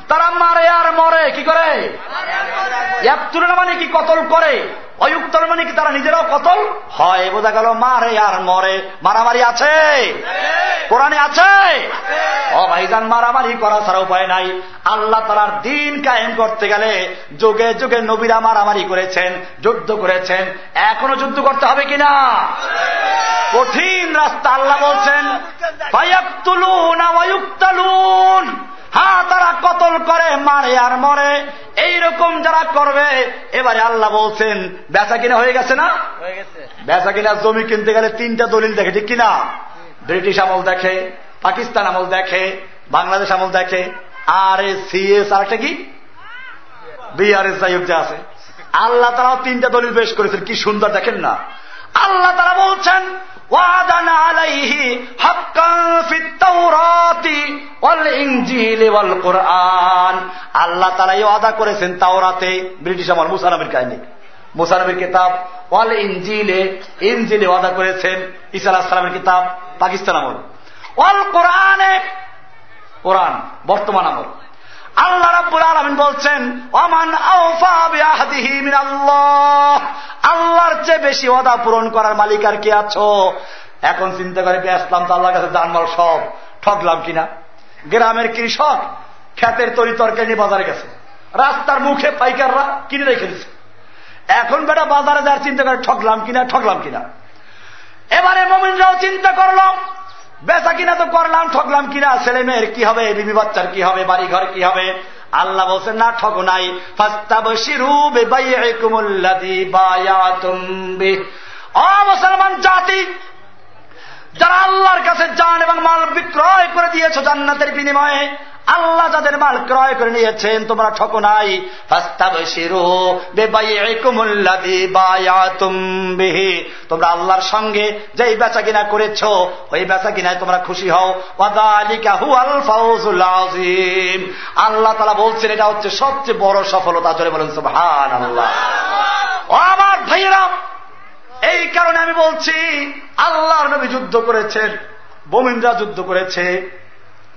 তারা মারে আর মরে কি করে মানে কি কতল করে? অয়ুক্তল মানে কি তারা নিজেরাও কতল? হয় বোঝা গেল মারে আর মরে। মারামারি আছে? কোরআনে আছে? ও ভাইজান মারামারি করা ছাড়া উপায় নাই। আল্লাহ তালার দিন কায়েম করতে গেলে যুগে যুগে নবীরা মারামারি করেছেন যুদ্ধ করেছেন। এখনও যুদ্ধ করতে হবে কিনা? কঠিন রাস্তা আল্লাহ বলছেন হ্যাঁ তারা কতল করে মারে আর মরে। এইরকম যারা করবে এবারে আল্লাহ বলছেন বেচা কিনা হয়ে গেছে না? বেচা কিনা জমি কিনতে গেলে তিনটা দলিল দেখে ঠিক কিনা? ব্রিটিশ আমল দেখে পাকিস্তান আমল দেখে বাংলাদেশ আমল দেখে আর এ সিএস আরেকটা কি? বিআরএস যাই হোক যে আছে। আল্লাহ তারাও তিনটা দলিল পেশ করেছেন কি সুন্দর দেখেন না। আল্লাহ তারা বলছেন ওয়াদান আলাইহি হাক্কান ফিত তাওরাতি ওয়াল ওয়াল কোরআন। আল্লাহ তাআলা এই ওয়াদা করেছেন তাওরাতে, ব্রিটিশ আমার মুসা নবীর কাহিনী। মুসা কিতাব, ওয়াল ইনজিলে ইনজিলে ওয়াদা করেছেন ঈসা আলাইহিস সালামের কিতাব, পাকিস্তান আমল। ওয়াল কোরআনে, কোরআন, বর্তমান আমল। আল্লাহ রাব্বুল আলমিন বলছেন অমান আল্লাহর চেয়ে বেশি ওদা পূরণ করার মালিক আর কি আছো? এখন চিন্তা করে আসলাম তো আল্লাহর কাছে জানমাল সব। ঠকলাম কিনা? গ্রামের কৃষক খ্যাতের তরি তরকারি নিয়ে বাজারে গেছে। রাস্তার মুখে পাইকাররা কিনে রেখে দিচ্ছে এখন বেটা বাজারে যার চিন্তা করে ঠকলাম কিনা ঠকলাম কিনা? এবারে মমিনরাও চিন্তা করলাম বেচা কিনা তো করলাম, ঠকলাম কিনা? ছেলে মেয়ের কি হবে? বিবি বাচ্চার কি হবে? বাড়ি ঘর কি হবে? আল্লাহ বলছেন, না, ঠক নাই। মুসলমান জাতি, যারা আল্লাহর কাছে যান এবং মাল বিক্রয় করে দিয়েছ জান্নাতের বিনিময়ে আল্লাহ যাদের মাল ক্রয় করে নিয়েছেন, তোমরা ঠকো নাই। তোমরা আল্লাহর সঙ্গে যেই বেচা কিনা করেছ, ওই বেচা কিনায় তোমরা খুশি হও। আল্লাহ তালা বলছেন, এটা হচ্ছে সবচেয়ে বড় সফলতা। ধরে বলেন সুহান আল্লাহ আমার ভাইয়েরা, এই কারণে আমি বলছি, আল্লাহর নবী যুদ্ধ করেছেন বোমিনরা যুদ্ধ করেছে।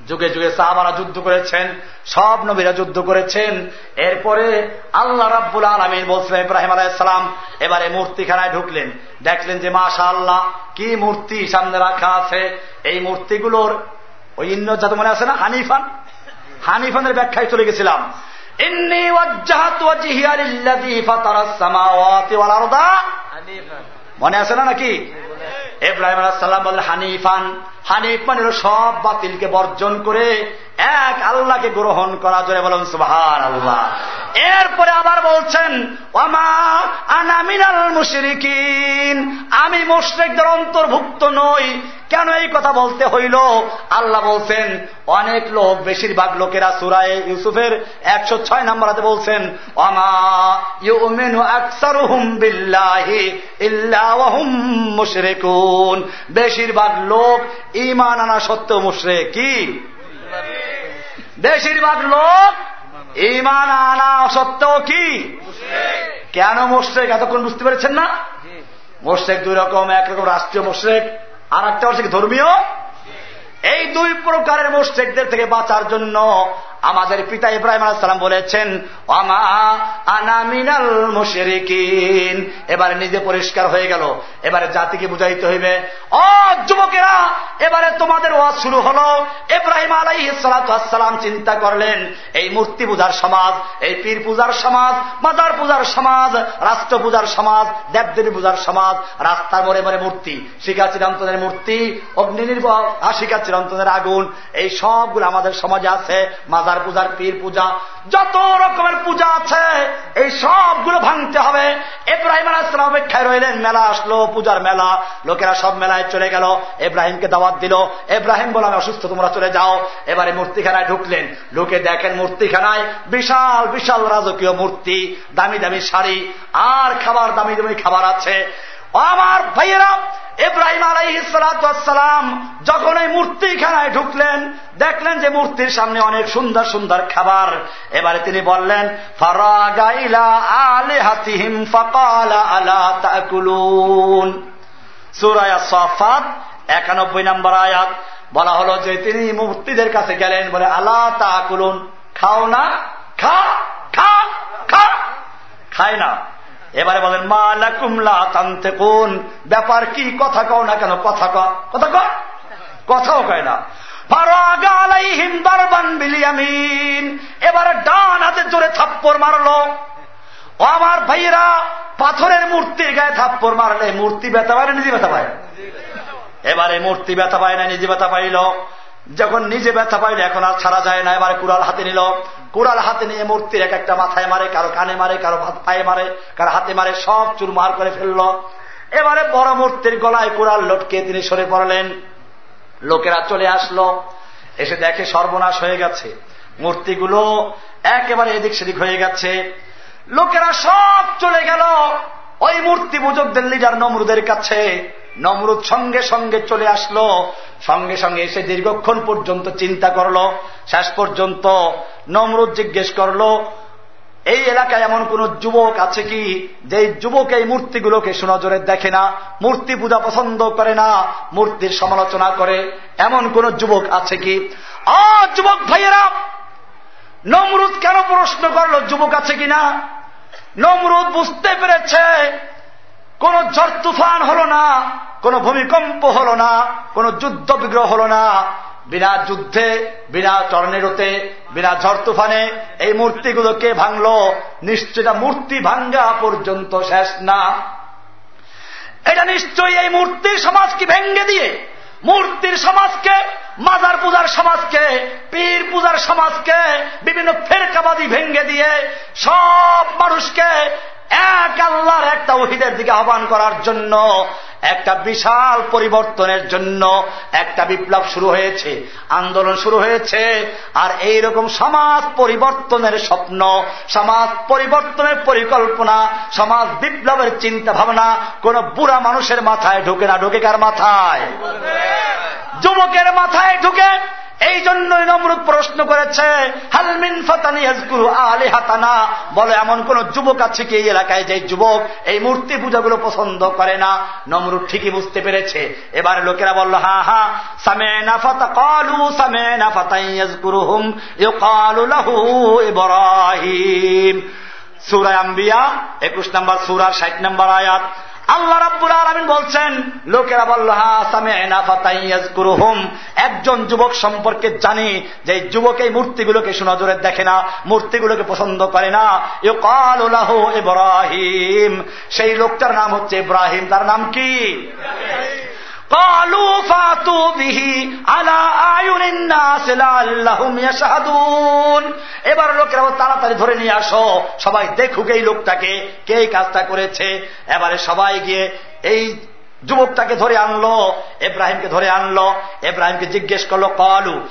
যুগে যুগে সাহাবারা যুদ্ধ করেছেন সব নবীরা যুদ্ধ করেছেন। এরপরে আল্লাহ রাব্বুল আলমিন বলছিলেন ইব্রাহিম আলাইসালাম এবারে মূর্তিখানায় ঢুকলেন। দেখলেন যে মাশা আল্লাহ কি মূর্তি সামনে রাখা আছে। এই মূর্তিগুলোর ওই ইন্ন যাতে মনে আছে না? হানিফান? হানিফানের ব্যাখ্যায় চলে গেছিলাম। মনে আছে না নাকি? এব্রাহিম আলাহাল্লাম বলেন হানিফান। হানিফ মানে সব বাতিলকে বর্জন করে এক আল্লাহকে গ্রহণ করা জোরে বলেন সুহান আল্লাহ এরপরে আবার বলছেন ওমা আনামিনাল মুশরিকিন। আমি মুশরিকদের অন্তর্ভুক্ত নই। কেন এই কথা বলতে হইল? আল্লাহ বলছেন, অনেক লোক, বেশিরভাগ লোকেরা সুরায় ইউসুফের একশো ছয় নম্বর হাতে বলছেন বেশিরভাগ লোক ইমান আনা সত্য মুশরে কি? বেশিরভাগ লোক ইমান আনা অসত্য কি? কেন মোশেক? এতক্ষণ বুঝতে পেরেছেন না? মোশেক দুই রকম একরকম রাষ্ট্রীয় মোশেক, আর একটা হচ্ছে ধর্মীয়? এই দুই প্রকারের মোশেকদের থেকে বাঁচার জন্য আমাদের পিতা ইব্রাহিম আলাহাম বলেছেন অমা আনামিনাল মুশরিকিন। এবারে নিজে পরিষ্কার হয়ে গেল। এবারে জাতিকে বুঝাইতে হইবে অ যুবকেরা, এবারে তোমাদের ওয়াজ শুরু হলো। ইব্রাহিম আলাই সালাম চিন্তা করলেন, এই মূর্তি পূজার সমাজ, এই পীর পূজার সমাজ, মাদার পূজার সমাজ, রাষ্ট্র পূজার সমাজ, দেবদেবী পূজার সমাজ, রাস্তার মরে মরে মূর্তি শিকা চিরন্তনের মূর্তি, অগ্নি নির্ভর আশিকা চিরন্তনের আগুন, এই সবগুলো আমাদের সমাজে আছে, মাদার মাজার পূজার পীর পূজা, যত রকমের পূজা আছে, এই সবগুলো ভাঙতে হবে। এব্রাহিম আলাহাম অপেক্ষায় রইলেন, মেলা আসলো, পূজার মেলা। লোকেরা সব মেলায় চলে গেল এব্রাহিমকে দাওয়াত দিল। এব্রাহিম বলে আমি অসুস্থ, তোমরা চলে যাও। এবারে মূর্তিখানায় ঢুকলেন। লোকে দেখেন মূর্তিখানায় বিশাল বিশাল রাজকীয় মূর্তি, দামি দামি শাড়ি। আর খাবার, দামি দামি খাবার আছে। আমার ভাইয়েরা, ইব্রাহিম আলাইসালাম যখন এই মূর্তিখানায় ঢুকলেন, দেখলেন যে মূর্তির সামনে অনেক সুন্দর সুন্দর খাবার। এবারে তিনি বললেন সুরায়া সফাত একানব্বই নম্বর আয়াত বলা হলো যে তিনি মূর্তিদের কাছে গেলেন, বলে আল্লাহ তাকুলুন, খাও না, খা খা খা, খায় না। এবারে বলেন মা লাকুমলা তান্তে কোন ব্যাপার কি? কথা কও না কেন? কথা ক কথা ক কথাও কয় না। এবারে ডান হাতে জোরে থাপ্পর মারলো। আমার ভাইয়েরা, পাথরের মূর্তির গায়ে থাপ্পর মারলে মূর্তি ব্যথা পায় না নিজে ব্যথা পায়? এবারে মূর্তি ব্যথা পায় না, নিজে ব্যথা পাইল। যখন নিজে ব্যথা পাইলে, এখন আর ছাড়া যায় না। এবারে কুড়াল হাতে নিল। কুড়াল হাতে নিয়ে মূর্তির এক একটা মাথায় মারে, কারও কানে মারে, কারও পায়ে মারে, কারও হাতে মারে, সব চুর মার করে ফেলল। এবারে বড় মূর্তির গলায় কুড়াল লটকে তিনি সরে পড়লেন। লোকেরা চলে আসলো, এসে দেখে সর্বনাশ হয়ে গেছে। মূর্তিগুলো একেবারে এদিক সেদিক হয়ে গেছে। লোকেরা সব চলে গেল। ওই মূর্তি পূজকদের লিডার নমরুদের কাছে। নমরুদ সঙ্গে সঙ্গে চলে আসলো। সঙ্গে সঙ্গে এসে দীর্ঘক্ষণ পর্যন্ত চিন্তা করল। শেষ পর্যন্ত নমরুদ জিজ্ঞেস করল, এই এলাকায় এমন কোন যুবক আছে কি? যে যুবক এই মূর্তিগুলোকে সুনজরে দেখে না, মূর্তি পূজা পছন্দ করে না, মূর্তির সমালোচনা করে? এমন কোন যুবক আছে কি? আ, যুবক ভাইয়েরা, নমরুদ কেন প্রশ্ন করল, যুবক আছে কিনা? নমরুদ বুঝতে পেরেছে কোন ঝড় তুফান হল না, কোন ভূমিকম্প হল না, কোন যুদ্ধ বিগ্রহ হল না। বিনা যুদ্ধে, বিনা টর্নেরোতে বিনা ঝড় তুফানে এই মূর্তিগুলোকে ভাঙল? নিশ্চয় মূর্তি ভাঙ্গা পর্যন্ত শেষ না। এটা নিশ্চয়ই এই মূর্তির সমাজকে ভেঙ্গে দিয়ে, মূর্তির সমাজকে, মাজার পূজার সমাজকে, পীর পূজার সমাজকে, বিভিন্ন ফেরকাবাদী ভেঙ্গে দিয়ে সব মানুষকে এক আল্লাহর একটা ওহিদের দিকে আহ্বান করার জন্য, একটা বিশাল পরিবর্তনের জন্য একটা বিপ্লব শুরু হয়েছে, আন্দোলন শুরু হয়েছে, আর এই রকম সমাজ পরিবর্তনের স্বপ্ন, সমাজ পরিবর্তনের পরিকল্পনা, সমাজ বিপ্লবের চিন্তা ভাবনা কোন বুড়া মানুষের মাথায় ঢুকে না। ঢুকে কার মাথায়? যুবকের মাথায় ঢুকে এই জন্যই নমরুদ প্রশ্ন করেছে হালমিন ফাতানি হাজগুরু আলে হাতানা বলে, এমন কোন যুবক আছে কি এই এলাকায় যে যুবক এই মূর্তি পূজাগুলো পছন্দ করে না? নমরুদ ঠিকই বুঝতে পেরেছে। এবার লোকেরা বলল, হা হা, সামেনা ফাতা, কালু সামেনা ফাতাইয়াজকুরুহুম ইউকালু লাহু ইব্রাহিম। সূরা আম্বিয়া, একুশ নম্বর সূরার ষাট নম্বর আয়াত। আল্লাহ রাব্বুল আলমিন বলছেন, লোকেরা বলল হাসামেহুম একজন যুবক সম্পর্কে জানি যে যুবক এই মূর্তিগুলোকে সুনজরে দেখে না, মূর্তিগুলোকে পছন্দ করে না। ইব্রাহিম। সেই লোকটার নাম হচ্ছে ইব্রাহিম। তার নাম কি? এবার লোকেরা তাড়াতাড়ি ধরে নিয়ে আসো। সবাই দেখুক এই লোকটাকে, কে কাজটা করেছে। এবারে সবাই গিয়ে এই যুবকটাকে ধরে আনলো এব্রাহিমকে ধরে আনলো। এব্রাহিমকে জিজ্ঞেস করল, কলু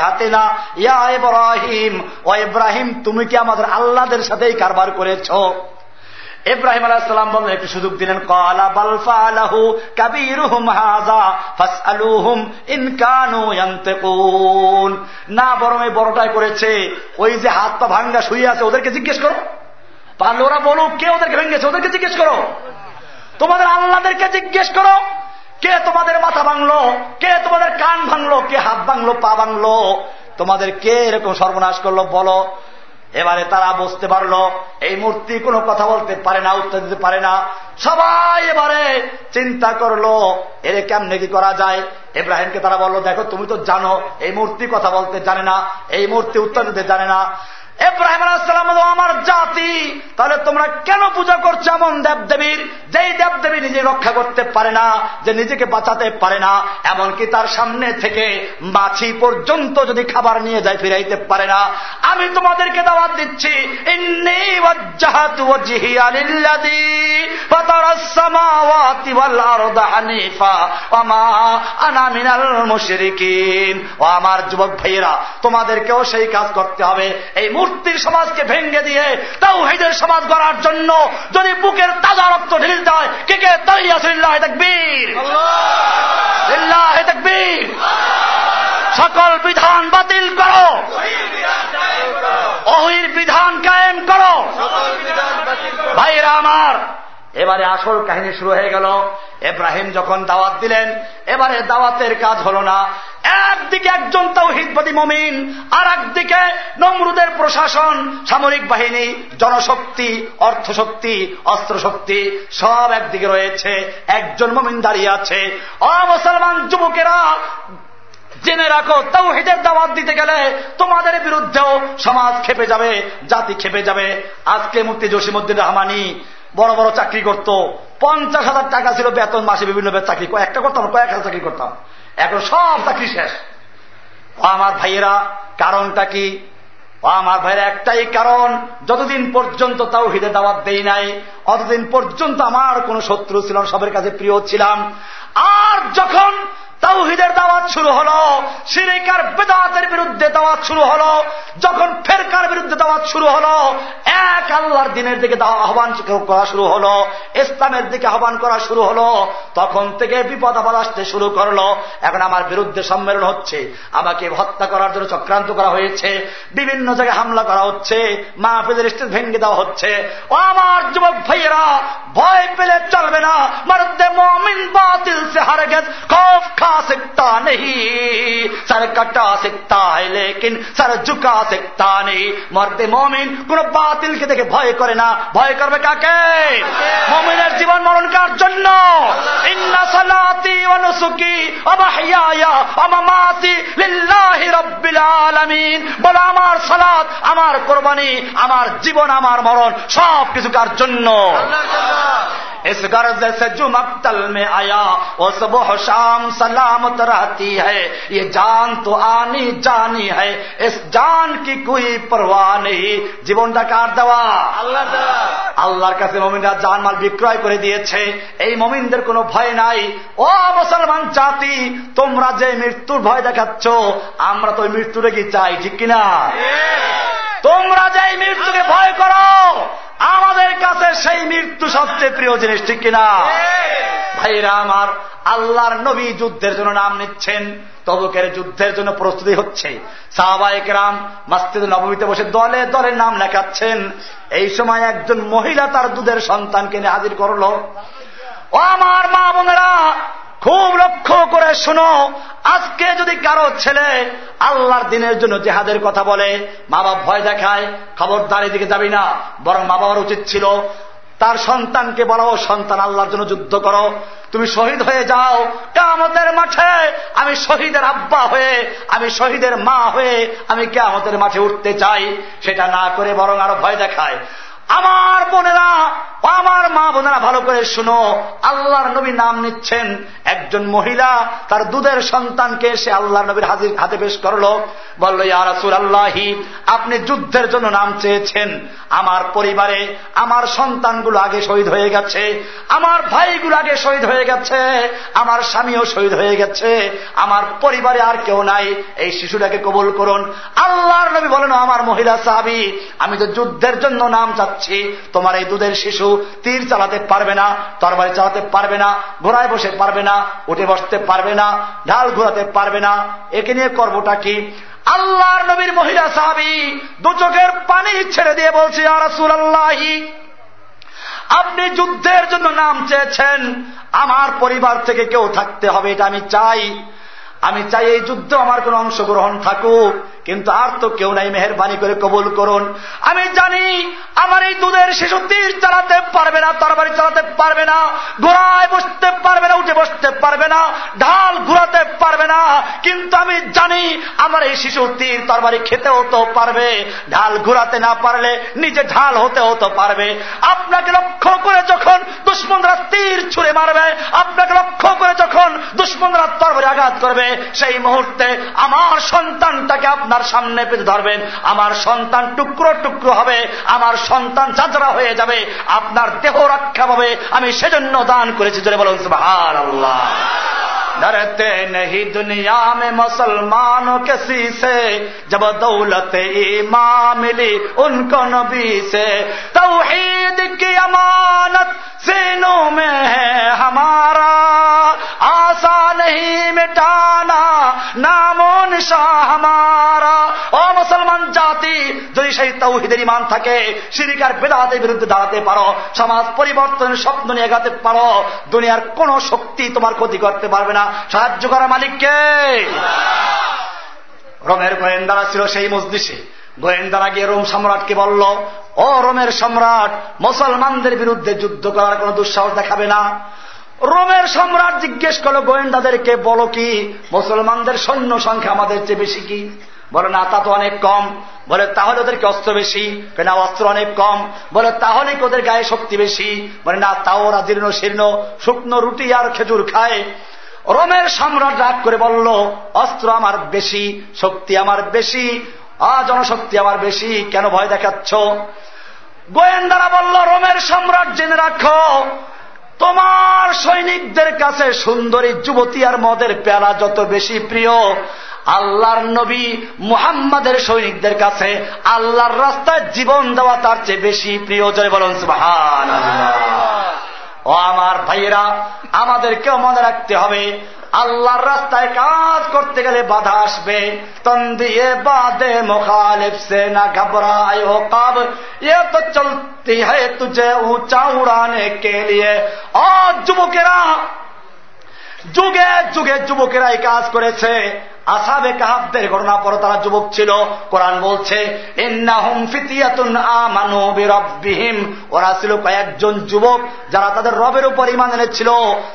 হাতেনা ইয়া ইব্রাহিম, ও ইব্রাহিম, তুমি কি আমাদের আল্লাহদের সাথেই কারবার করেছ? ইব্রাহিম আলাহাম বললেন, একটু সুযোগ দিলেন। না, বরং এই বড়টাই করেছে। ওই যে হাত পা ভাঙ্গা শুয়ে আছে, ওদেরকে জিজ্ঞেস করো। পারলে ওরা কে ওদেরকে ভেঙেছে, ওদেরকে জিজ্ঞেস করো। তোমাদের আল্লাহদেরকে জিজ্ঞেস করো, কে তোমাদের মাথা ভাঙলো, কে তোমাদের কান ভাঙলো, কে হাত ভাঙলো, পা ভাঙলো। তোমাদের কে এরকম সর্বনাশ করল, বলো। এবারে তারা বুঝতে পারল, এই মূর্তি কোনো কথা বলতে পারে না, উত্তর দিতে পারে না। সবাই এবারে চিন্তা করল, এর কেমনে কি করা যায়? এব্রাহিমকে তারা বলল, দেখো, তুমি তো জানো, এই মূর্তি কথা বলতে জানে না, এই মূর্তি উত্তর দিতে জানে না। এব্রাহিম আলাহাম আমার জাতি, তাহলে তোমরা কেন পূজা করছ এমন দেবদেবীর? যেই দেবদেবী নিজে রক্ষা করতে পারে না, যে নিজেকে বাঁচাতে পারে না, এমনকি তার সামনে থেকে মাছি পর্যন্ত যদি খাবার নিয়ে যায়, ফিরাইতে পারে না। আমি তোমাদেরকে দাওয়াত দিচ্ছি আমার যুবক ভাইয়েরা, তোমাদেরকেও সেই কাজ করতে হবে। এই মূর্তির সমাজকে ভেঙ্গে দিয়ে তাও হেদের সমাজ গড়ার জন্য যদি বুকের তাজা রক্ত ঢিল দেয় কে কে তাই আসিল্লাহ দেখবীর দেখবীর সকল বিধান বাতিল করো। অহির বিধান কায়েম করো। ভাইরা আমার এবারে আসল কাহিনী শুরু হয়ে গেল। এব্রাহিম যখন দাওয়াত দিলেন, এবারে দাওয়াতের কাজ হল না। একদিকে একজন তৌহিদবাদী মমিন আর একদিকে নমরুদের প্রশাসন, সামরিক বাহিনী, জনশক্তি, অর্থশক্তি, অস্ত্রশক্তি, সব একদিকে রয়েছে। একজন মমিন দাঁড়িয়ে আছে। অমুসলমান যুবকেরা, জেনে রাখো তাও হেদের দাওয়াত দিতে গেলে তোমাদের বিরুদ্ধেও সমাজ খেপে যাবে, জাতি খেপে যাবে। আজকে মুক্তি জসিমুদ্দিন রহমানি বড় বড় চাকরি করত। পঞ্চাশ হাজার টাকা ছিল বেতন মাসে বিভিন্ন চাকরি একটা করতাম, কয়েক হাজার চাকরি করতাম। এখন সব চাকরি শেষ। আমার ভাইয়েরা, কারণটা কি? আমার ভাইয়েরা, একটাই কারণ, যতদিন পর্যন্ত তাও হিদে দাওয়াত দেই নাই, অতদিন পর্যন্ত আমার কোন শত্রু ছিল সবের কাছে প্রিয় ছিলাম। আর যখন তাওহিদের দাওয়াত শুরু হলো, সিরিকার বেদাতের বিরুদ্ধে দাওয়াত শুরু হলো, যখন ফেরকার বিরুদ্ধে দাওয়াত শুরু হলো, এক আল্লাহর দিনের দিকে আহ্বান করা শুরু হলো, ইসলামের দিকে আহ্বান করা শুরু হলো, তখন থেকে বিপদ আপদ আসতে শুরু করল। এখন আমার বিরুদ্ধে সম্মেলন হচ্ছে, আমাকে হত্যা করার জন্য চক্রান্ত করা হয়েছে, বিভিন্ন জায়গায় হামলা করা হচ্ছে, মাহফিলের স্টেজ ভেঙে দেওয়া হচ্ছে। ও আমার যুবক ভাইয়েরা, ভয় পেলে চলবে না মরদে মমিন বাতিল সে হারে গেছে, খফ খা सकता नहीं सर कटा सकता है लेकिन सर झुका सकता नहीं মর্দে মমিন কোন বাতিলকে দেখে ভয় করে না ভয় করবে কাকে মমিনের জীবন মরণ কার জন্য ইন্না সালাতি অনুসুকি অবাহিয়া অমামাতি লিল্লাহি রব্বিল আলামিন বলে আমার সালাত আমার কোরবানি আমার জীবন আমার মরণ সব কিছু কার জন্য इस गर्ज से जो मक्तल में आया वो सुबह शाम सलामत रहती है ये जान तो आनी जानी है इस जान की कोई परवाह नहीं জীবনটা কার দেওয়া আল্লাহর কাছে মমিনরা জানমাল বিক্রয় করে দিয়েছে এই মমিনদের কোনো ভয় নাই ও মুসলমান জাতি তোমরা যে মৃত্যুর ভয় দেখাচ্ছ আমরা তো মৃত্যুরে কি চাই ঠিক কিনা তোমরা যে মৃত্যুকে ভয় করো আমাদের কাছে সেই মৃত্যু সবচেয়ে প্রিয় জিনিস ঠিক কিনা? ভাইরা আমার আল্লাহর নবী যুদ্ধের জন্য নাম নিচ্ছেন তবুকের যুদ্ধের জন্য প্রস্তুতি হচ্ছে। সাহবায়করাম মাস্তিদ নবমীতে বসে দলে দলে নাম লেখাচ্ছেন। এই সময় একজন মহিলা তার দুধের সন্তানকে নিয়ে হাজির করল। ও আমার মা বোনেরা খুব লক্ষ্য করে শোনো, আজকে যদি কারও ছেলে আল্লাহর দিনের জন্য জেহাদের কথা বলে মা বাপ ভয় দেখায়, খবরদার দিকে যাবি না, বরং মা বাবার উচিত ছিল, তার সন্তানকে বলো, সন্তান আল্লাহর জন্য যুদ্ধ করো, তুমি শহীদ হয়ে যাও কামতের মাঠে আমি শহীদের আব্বা হয়ে, আমি শহীদের মা হয়ে, আমি কেমতের মাঠে উঠতে চাই, সেটা না করে বরং আরও ভয় দেখায়। আমার বোনেরা আমার মা বোনেরা ভালো করে শুনো। আল্লাহর নবী নাম নিচ্ছেন একজন মহিলা, তার দুধের সন্তানকে সে আল্লাহ নবীর হাজির হাতে পেশ করল। বলল ইয়ারাসুল আল্লাহি আপনি যুদ্ধের জন্য নাম চেয়েছেন। আমার পরিবারে আমার সন্তানগুলো আগে শহীদ হয়ে গেছে। আমার ভাইগুলো আগে শহীদ হয়ে গেছে। আমার স্বামীও শহীদ হয়ে গেছে। আমার পরিবারে আর কেউ নাই। এই শিশুটাকে কবুল করুন। আল্লাহর নবী বলেন আমার মহিলা সাহাবি, আমি তো যুদ্ধের জন্য নাম চাচ্ছি তোমার এই দুধের শিশু তীর চালাতে পারবে না, তরবারি চালাতে পারবে না, ঘোড়ায় বসে পারবে না, উঠে বসতে পারবে না, ঢাল ঘোরাতে পারবে না, একে নিয়ে করবোটা কি? আল্লাহর নবীর মহিলা সাহাবি দু চোখের পানি ছেড়ে দিয়ে বলছি আর আল্লাহি আপনি যুদ্ধের জন্য নাম চেয়েছেন, আমার পরিবার থেকে কেউ থাকতে হবে, এটা আমি চাই। আমি চাই এই যুদ্ধ আমার কোন অংশগ্রহণ থাকুক কিন্তু আর তো কেউ নাই, মেহরবানি করে কবুল করুন। আমি জানি আমার এই দুধের শিশু তীর চালাতে পারবে না, তরবারি চালাতে পারবে না ঘোড়ায় বসতে পারবে না, উঠে বসতে পারবে না, ঢাল ঘুরাতে পারবে না, কিন্তু আমি জানি আমার এই শিশু তীর তরবারি খেতেও তো পারবে, ঢাল ঘুরাতে না পারলে নিজে ঢাল হতে হতে পারবে। আপনাকে লক্ষ্য করে যখন দুশ্মনরা তীর ছুঁড়ে মারবে, আপনাকে লক্ষ্য করে যখন দুশ্মনরা তরবারি আঘাত করবে, সেই মুহূর্তে আমার সন্তানটাকে আপনার সামনে পেতে ধরবেন আমার সন্তান টুকরো টুকরো হবে আমার সন্তান চাচরা হয়ে যাবে আপনার দেহ রক্ষা পাবে আমি সেজন্য দান করেছি জোরে বলুন সুবহান আল্লাহ डरते नहीं दुनिया में मुसलमानों किसी से जब दौलत ईमान मिली उनको नबी से तौहीद की अमानत सीनों में है हमारा आशा नहीं मिटाना नामो निशा हमारा ও মুসলমান জাতি যদি সেই তৌহিদের ইমান থাকে সিরিকার বেদাতের বিরুদ্ধে দাঁড়াতে পারো সমাজ পরিবর্তনের স্বপ্ন নিয়ে গাতে পারো দুনিয়ার কোন শক্তি তোমার ক্ষতি করতে পারবে না সাহায্য করা মালিককে রোমের গোয়েন্দারা ছিল সেই মজলিসে গোয়েন্দারা গিয়ে রোম সম্রাটকে বলল, ও রোমের সম্রাট, মুসলমানদের বিরুদ্ধে যুদ্ধ করার কোন দুঃসাহস দেখাবে না। রোমের সম্রাট জিজ্ঞেস করল, গোয়েন্দাদেরকে বলো কি, মুসলমানদের সৈন্য সংখ্যা আমাদের চেয়ে বেশি কি? বলে, না, তা তো অনেক কম। বলে, তাহলে ওদেরকে অস্ত্র বেশি? না, অস্ত্র অনেক কম। বলে, তাহলে ওদের গায়ে শক্তি বেশি? বলে, না, তাও ওরা জীর্ণ শীর্ণ, শুকনো রুটি আর খেজুর খায়। রোমের সম্রাট রাগ করে বলল, অস্ত্র আমার বেশি, শক্তি আমার বেশি। জনশক্তি আমার বেশি, কেন ভয় দেখাচ্ছ? গোয়েন্দারা বলল, রোমের সম্রাট জেনে রাখো, তোমার সৈনিকদের কাছে সুন্দরী যুবতী আর মদের পেয়ালা যত বেশি প্রিয়, আল্লাহর নবী মুহাম্মাদের সৈনিকদের কাছে আল্লাহর রাস্তায় জীবন দেওয়া তার চেয়ে বেশি প্রিয়। জয় বলুন সুবাহান ও আমার ভাইয়েরা, আমাদেরকেও মনে রাখতে হবে আল্লাহর রাস্তায় কাজ করতে গেলে বাধা আসবে। তন দিয়ে বাদে মোখালিফ সে না ঘবরায় ও কাব। এ তো চলতি হে তুঝে উঁচা উড়ানে কে লিয়ে। ও যুবকেরা, যুগে যুগে যুবকেরা এই কাজ করেছে। আসাবে কাহাবদের ঘটনা পর তারা যুবক ছিল। কোরআন বলছে ওরা ছিল কয়েকজন যুবক যারা তাদের রবের উপর ইমান এনেছিল।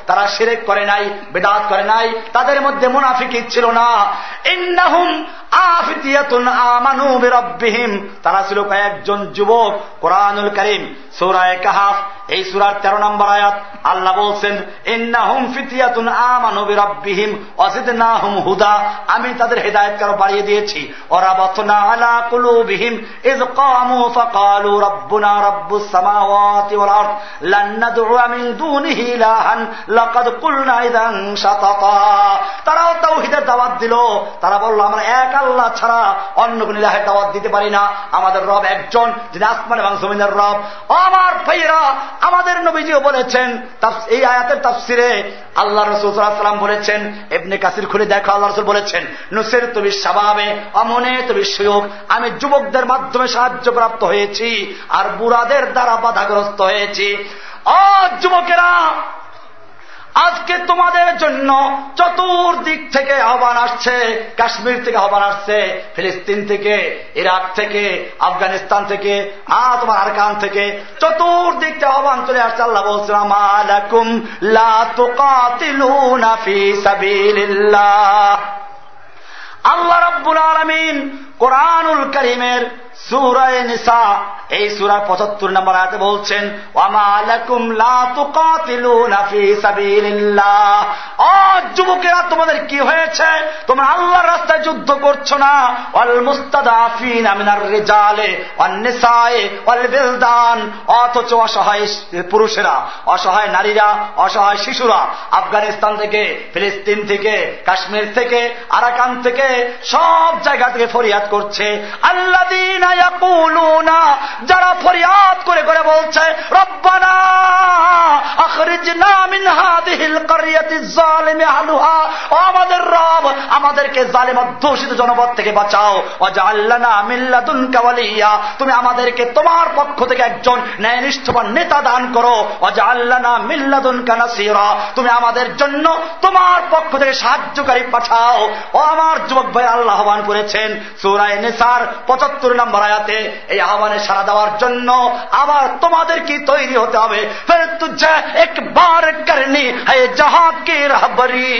তারা সেরেক করে নাই, বেদাত করে নাই, তাদের মধ্যে মুনাফিকি ছিল না। ইন্নাহুম আফিতিয়াতুন আমানু বিরব্বিহিম। তারা ছিল কয়েকজন যুবক, কোরআনুল করিম, সৌরায় কাহাফ। এই সুরার তেরো নম্বর আয়াত আল্লাহ বলছেন, ইন্নাহুম ফিতিয়াতুন আমানু বিরব্বিহিম। অজিদনাহুম হুদা। আমি তাদের হেদায়ত কারও বাড়িয়ে দিয়েছি? ওরা বথনা আলা কুলুবিহিম ইজ কামু ফাকালু রব্বুনা রব্বুস সামাওয়াতি ওয়াল আরদ, লান নাদউ মিন দুনিহি ইলাহান, লাকাদ কুলনা ইযান শাতাতা। তারাও তাওহীদের দাওয়াত দিল। তারা বলল, আমরা এক আল্লাহ ছাড়া অন্য কোন ইলাহের দাওয়াত দিতে পারি না। আমাদের রব একজন, যিনি আসমান এবং জমিনের রব। আমার ভাইয়েরা, আমাদের নবীজিও বলেছেন এই আয়াতের তাফসিরে আল্লাহ রসুলাম বলেছেন এমনি কাসির খুলে দেখো, আল্লাহ রসুল বলেছেন নুসের তুমি স্বভাবে অমনে তুমি সুযোগ আমি যুবকদের মাধ্যমে সাহায্য প্রাপ্ত হয়েছি, আর বুড়াদের দ্বারা বাধাগ্রস্ত হয়েছি। অ যুবকেরা, আজকে তোমাদের জন্য চতুর্দিক থেকে আহ্বান আসছে, কাশ্মীর থেকে আহ্বান আসছে, ফিলিস্তিন থেকে, ইরাক থেকে, আফগানিস্তান থেকে আ তোমার আরকান থেকে। চতুর্দিক থেকে আহ্বান চলে আসছে, আল্লাহ বলছিলাম আল্লাহ রব্বুল আলমিন কোরআনুল করিমের সুরায় নিসা, এই সুরার পঁচাত্তর নম্বর আয়াতে বলছেন যুবকেরা, তোমাদের কি হয়েছে? তোমরা আল্লাহর রাস্তায় যুদ্ধ করছ না? অল মুস্তাদাফিন আমিনার রেজালে অন্নেসায়ে অল বেলদান। অথচ অসহায় পুরুষেরা, অসহায় নারীরা, অসহায় শিশুরা, আফগানিস্তান থেকে, ফিলিস্তিন থেকে, কাশ্মীর থেকে, আরাকান থেকে, সব জায়গা থেকে ফরিয়াদ করছে। আল্লাহ যারা ফরিয়াদ করে করে বলছে আমাদের রব, আমাদেরকে জালেম অধ্যুষিত জনপদ থেকে বাঁচাও। তুমি আমাদেরকে তোমার পক্ষ থেকে একজন ন্যায়নিষ্ঠবান নেতা দান করো। অজা আল্লাহ মিল্লাদুন কানাসিরা তুমি আমাদের জন্য তোমার পক্ষ থেকে সাহায্যকারী পাঠাও। ও আমার যুবক ভাই আল্লাহ আহ্বান করেছেন সুরায় নেশার পঁচাত্তর নম্বর আয়াতে এই আহ্বানে সারা দেওয়ার জন্য আবার তোমাদের কি তৈরি হতে হবে? ফের তুঝে একবার করনি হে জাহা কি রাহবরি।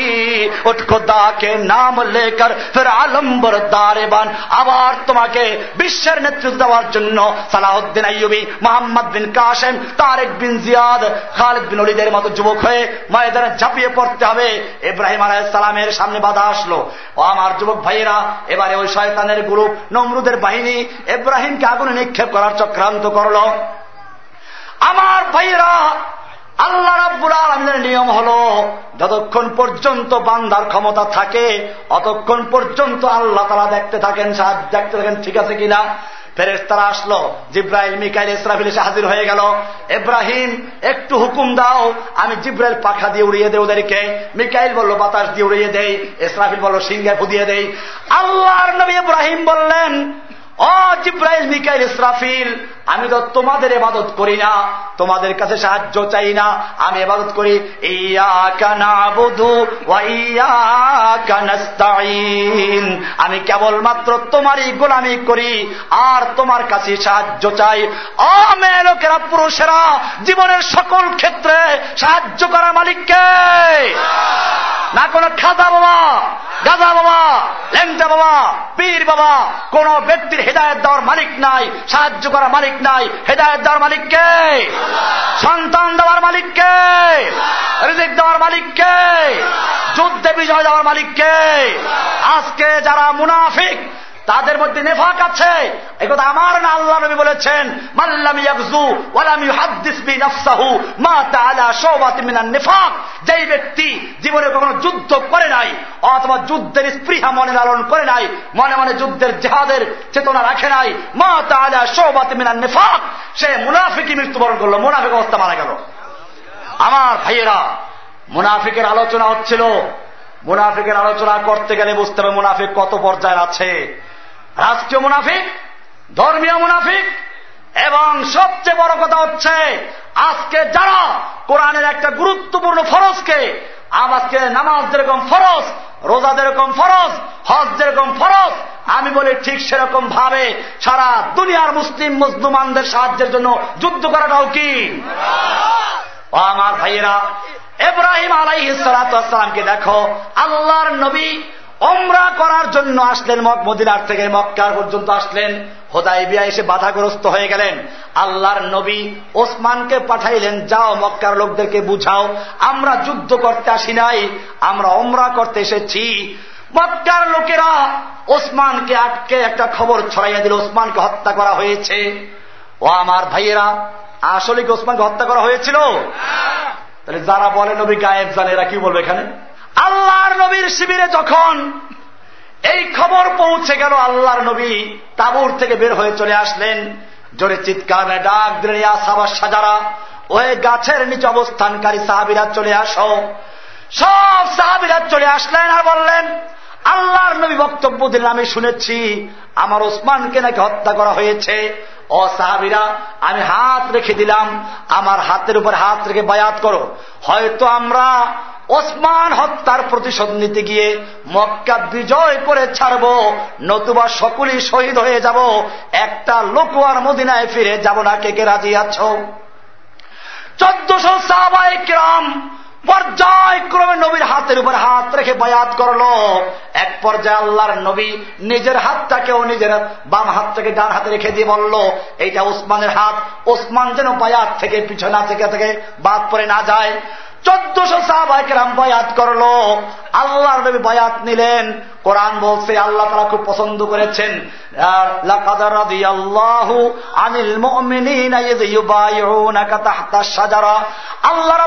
উঠ খোদা কে নাম লেকর, ফের আলম্বর দারেবান আবার তোমাকে বিশ্বের নেতৃত্ব দেওয়ার জন্য সালাহদ্দিন আইয়ুবি, মোহাম্মদ বিন কাশেম, তারেক বিন জিয়াদ, খালিদ বিন অলিদের মতো যুবক হয়ে ময়দানে ঝাঁপিয়ে পড়তে হবে। ইব্রাহিম আলাহ সালামের সামনে বাধা আসলো। ও আমার যুবক ভাইয়েরা, এবারে ওই শয়তানের গ্রুপ নমরুদের বাহিনী এব্রাহিমকে আগুনে নিক্ষেপ করার চক্রান্ত করল। আমার ভাইয়েরা, আল্লাহ রাব্বুল আলমের নিয়ম হল, যতক্ষণ পর্যন্ত বান্দার ক্ষমতা থাকে, অতক্ষণ পর্যন্ত আল্লাহ তারা দেখতে থাকেন দেখতে থাকেন, ঠিক আছে কিনা? ফেরেস তারা আসলো জিব্রাহিল মিকাইল, ইসরাফিল এসে হাজির হয়ে গেল। এব্রাহিম একটু হুকুম দাও, আমি জিব্রাইল পাখা দিয়ে উড়িয়ে দেয় ওদেরকে। মিকাইল বলল, বাতাস দিয়ে উড়িয়ে দেই। ইসরাফিল বলল সিংহে ফুদিয়ে দেই। আল্লাহর নবী ইব্রাহিম বললেন, ও জিব্রাইল, মিকাইল, ইসরাফিল আমি তো তোমাদের এবাদত করি না, তোমাদের কাছে সাহায্য চাই না। আমি এবাদত করি আমি কেবলমাত্র তোমারই গোলামি করি, আর তোমার কাছে সাহায্য চাই। মেয়ে লোকেরা, পুরুষেরা, জীবনের সকল ক্ষেত্রে সাহায্য করা মালিককে। না কোন খাজা বাবা, গাজা বাবা ল্যাংটা বাবা, পীর বাবা, কোন ব্যক্তির হেদায়ত দেওয়ার মালিক নাই। সাহায্য করা মালিক নাই। হেদায়ত দেওয়ার মালিককে সন্তান দেওয়ার মালিককে রিজিক দেওয়ার মালিককে যুদ্ধে বিজয় দেওয়ার মালিককে আজকে যারা মুনাফিক তাদের মধ্যে নেফাক আছে। একথা আমার না আল্লাহ নবী বলেছেন মাল্লামি ইয়াকজু মা যেই ব্যক্তি জীবনে কখনো যুদ্ধ করে নাই, অথবা যুদ্ধের স্পৃহা মনে লালন করে নাই, মনে মনে যুদ্ধের জেহাদের চেতনা রাখে নাই, মা তাআলা শাওবাতি মিনান নিফাক, সে মুনাফিকই মৃত্যুবরণ করল, মুনাফিক অবস্থা মারা গেল। আমার ভাইয়েরা, মুনাফিকের আলোচনা হচ্ছিল, মুনাফিকের আলোচনা করতে গেলে বুঝতে হবে মুনাফিক কত পর্যায়ে আছে। রাষ্ট্রীয় মুনাফিক, ধর্মীয় মুনাফিক, এবং সবচেয়ে বড় কথা হচ্ছে, আজকে যারা কোরআনের একটা গুরুত্বপূর্ণ ফরজকে আজকে নামাজ যেরকম ফরজ, রোজা যেরকম ফরজ, হজ যেরকম ফরজ, আমি বলি ঠিক সেরকম ভাবে সারা দুনিয়ার মুসলিম মুসলমানদের সাহায্যের জন্য যুদ্ধ করাটাও কি? আমার ভাইয়েরা এব্রাহিম আলাই সালাতামকে দেখো, আল্লাহর নবী অমরা করার জন্য আসলেন মদিনার থেকে মক্কার পর্যন্ত আসলেন। হোদাই বিয়া এসে বাধাগ্রস্ত হয়ে গেলেন। আল্লাহর নবী ওসমানকে পাঠাইলেন যাও মক্কার লোকদেরকে বুঝাও আমরা যুদ্ধ করতে আসি নাই আমরা অমরা করতে এসেছি। মক্কার লোকেরা ওসমানকে আটকে একটা খবর ছড়াইয়া দিল ওসমানকে হত্যা করা হয়েছে। ও আমার ভাইয়েরা আসলে কি ওসমানকে হত্যা করা হয়েছিল? তাহলে যারা বলে নবী গায়েব জানে এরা কি বলবে এখানে? আল্লাহর নবীর শিবিরে যখন এই খবর পৌঁছে গেল, আল্লাহর নবী তাবুর থেকে বের হয়ে চলে আসলেন। জোরে চিৎকার ডাক দিলেন সাবার সাজারা, ওই গাছের নিচে অবস্থানকারী সাহাবিরা চলে আসো। সব সাহাবিরা চলে আসলেন আর বললেন, আল্লাহর নবী বক্তব্য দিলেন, আমি শুনেছি, আমার ওসমানকে নাকি হত্যা করা হয়েছে। ও সাহাবিরা, আমি হাত রেখে দিলাম, আমার হাতের উপর হাত রেখে বায়াত করো। হয়তো আমরা ওসমান হত্যার প্রতিশোধ নিতে গিয়ে মক্কা বিজয় করে ছাড়ব, নতুবা সকলেই শহীদ হয়ে যাব, একটা লোকুয়ার মদিনায় ফিরে যাব না, কে কে রাজি আছ? চোদ্দশো সাহাবাই কিরাম পর্যায়ক্রমে নবীর হাতের উপর হাত রেখে বায়াত করল। এক পর্যায়ে আল্লাহর নবী নিজের হাতটাকেও নিজের বাম হাতটাকে ডান হাতে রেখে দিয়ে বলল, এইটা ওসমানের হাত, ওসমান যেন বায়াত থেকে পিছনা থেকে থেকে বাদ পরে না যায়। চোদ্দশো সাহাবাহাম বয়াত করল। আল্লাহর নবী বয়াত নিলেন। কোরআন বলছে, আল্লাহ তারা খুব পছন্দ করেছেন। আল্লাহ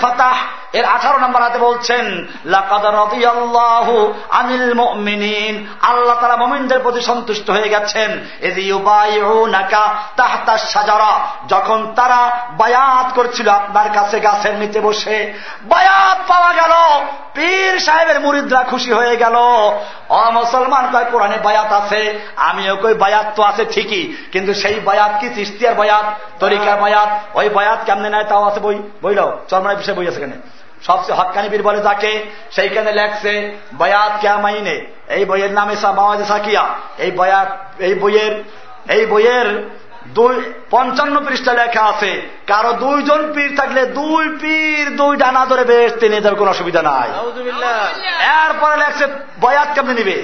ফাতাহ এর আঠারো নম্বর হাতে বলছেন আনিল আল্লাহ তারা মমিনদের প্রতি সন্তুষ্ট হয়ে গেছেন। সাজারা যখন তারা বায়াত করছিল আপনার কাছে গাছের নিচে বসে, বায়াত পাওয়া গেল। পীর সাহেবের মুরিদরা খুশি হয়ে গেল। অ, মুসলমান কয়, কোরআনে বায়াত আছে? আমিও কই, বায়াত তো আছে ঠিকই, কিন্তু সেই বায়াত কি চিস্তিয়ার বায়াত, তরিকার বায়াত? ওই বায়াত কেমনে নেয় তাও আছে বই, বইল চরমানের বিষয়ে বই আছে কেন সবচেয়ে হকানি বীর বলে যাকে, সেইখানে লেখছে, বয়াত ক্যা মাইনে? এই বইয়ের নামে সাকিয়া। এই বয়াত, এই বইয়ের এই বইয়ের দুই পঞ্চান্ন পৃষ্ঠা লেখা আছে কারো দুইজন পীর থাকলে দুই পীর দুই ডানা ধরে বেশ তিনি তার কোন অসুবিধা নাই এরপরে লেখছে বয়াত কেমনে নিবে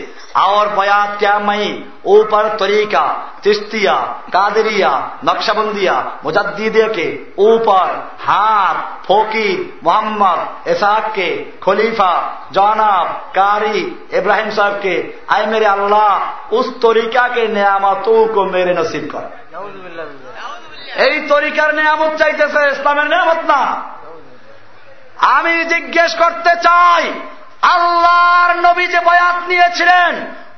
আর বয়াত ক্যামাই ऊपर तरीका चिश्तिया कादरिया नक्शबंदिया मुजद्दीदे के ऊपर हाथ फकीर मोहम्मद इसाक के खलीफा जौनाब कारी इब्राहिम साहब के आए मेरे अल्लाह उस तरीका के नियामतों को मेरे नसीब कर এই তরিকার নিয়ামত চাইতেছে ইসলামের নিয়ামত না। আমি জিজ্ঞেস করতে চাই আল্লাহর নবী যে বয়াত নিয়েছিলেন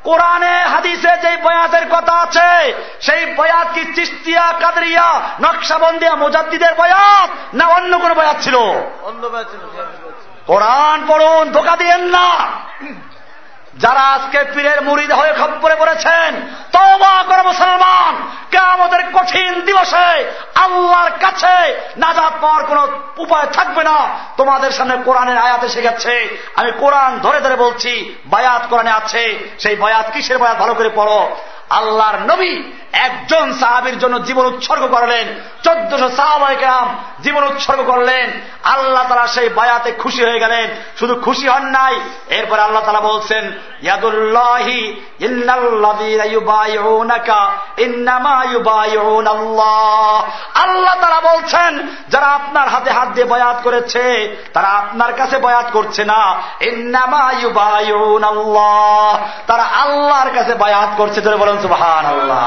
কোরআনে হাদিসে যে বয়াতের কথা আছে সেই বয়াত কি চিস্তিয়া কাদরিয়া নকশাবন্দিয়া মোজাদ্দিদের বয়াত না অন্য কোন বয়াত ছিল। কোরআন পড়ুন ধোকা দিয়েন না। যারা আজকে পীরের মুড়িদ হয়ে খপ্পরে পড়েছেন তবা করে মুসলমান। কে আমাদের কঠিন দিবসে আল্লাহর কাছে নাজাত পাওয়ার কোন উপায় থাকবে না। তোমাদের সামনে কোরআনের আয়াত এসে গেছে। আমি কোরআন ধরে ধরে বলছি, বায়াত কোরআনে আছে। সেই বায়াত কিসের বায়াত? ভালো করে পড়ো। আল্লাহর নবী একজন সাহাবির জন্য জীবন উৎসর্গ করলেন। চোদ্দশো সাহাবাহাম জীবন উৎসর্গ করলেন। আল্লাহ তালা সেই বায়াতে খুশি হয়ে গেলেন। শুধু খুশি হন নাই, এরপর আল্লাহ তালা বলছেন ইয়াদুল্লাহি আল্লাহ তারা বলছেন, যারা আপনার হাতে হাত দিয়ে বয়াত করেছে, তারা আপনার কাছে বয়াত করছে না। তারা আল্লাহর কাছে বয়াত করছে ধরে বলেন সুবাহান আল্লাহ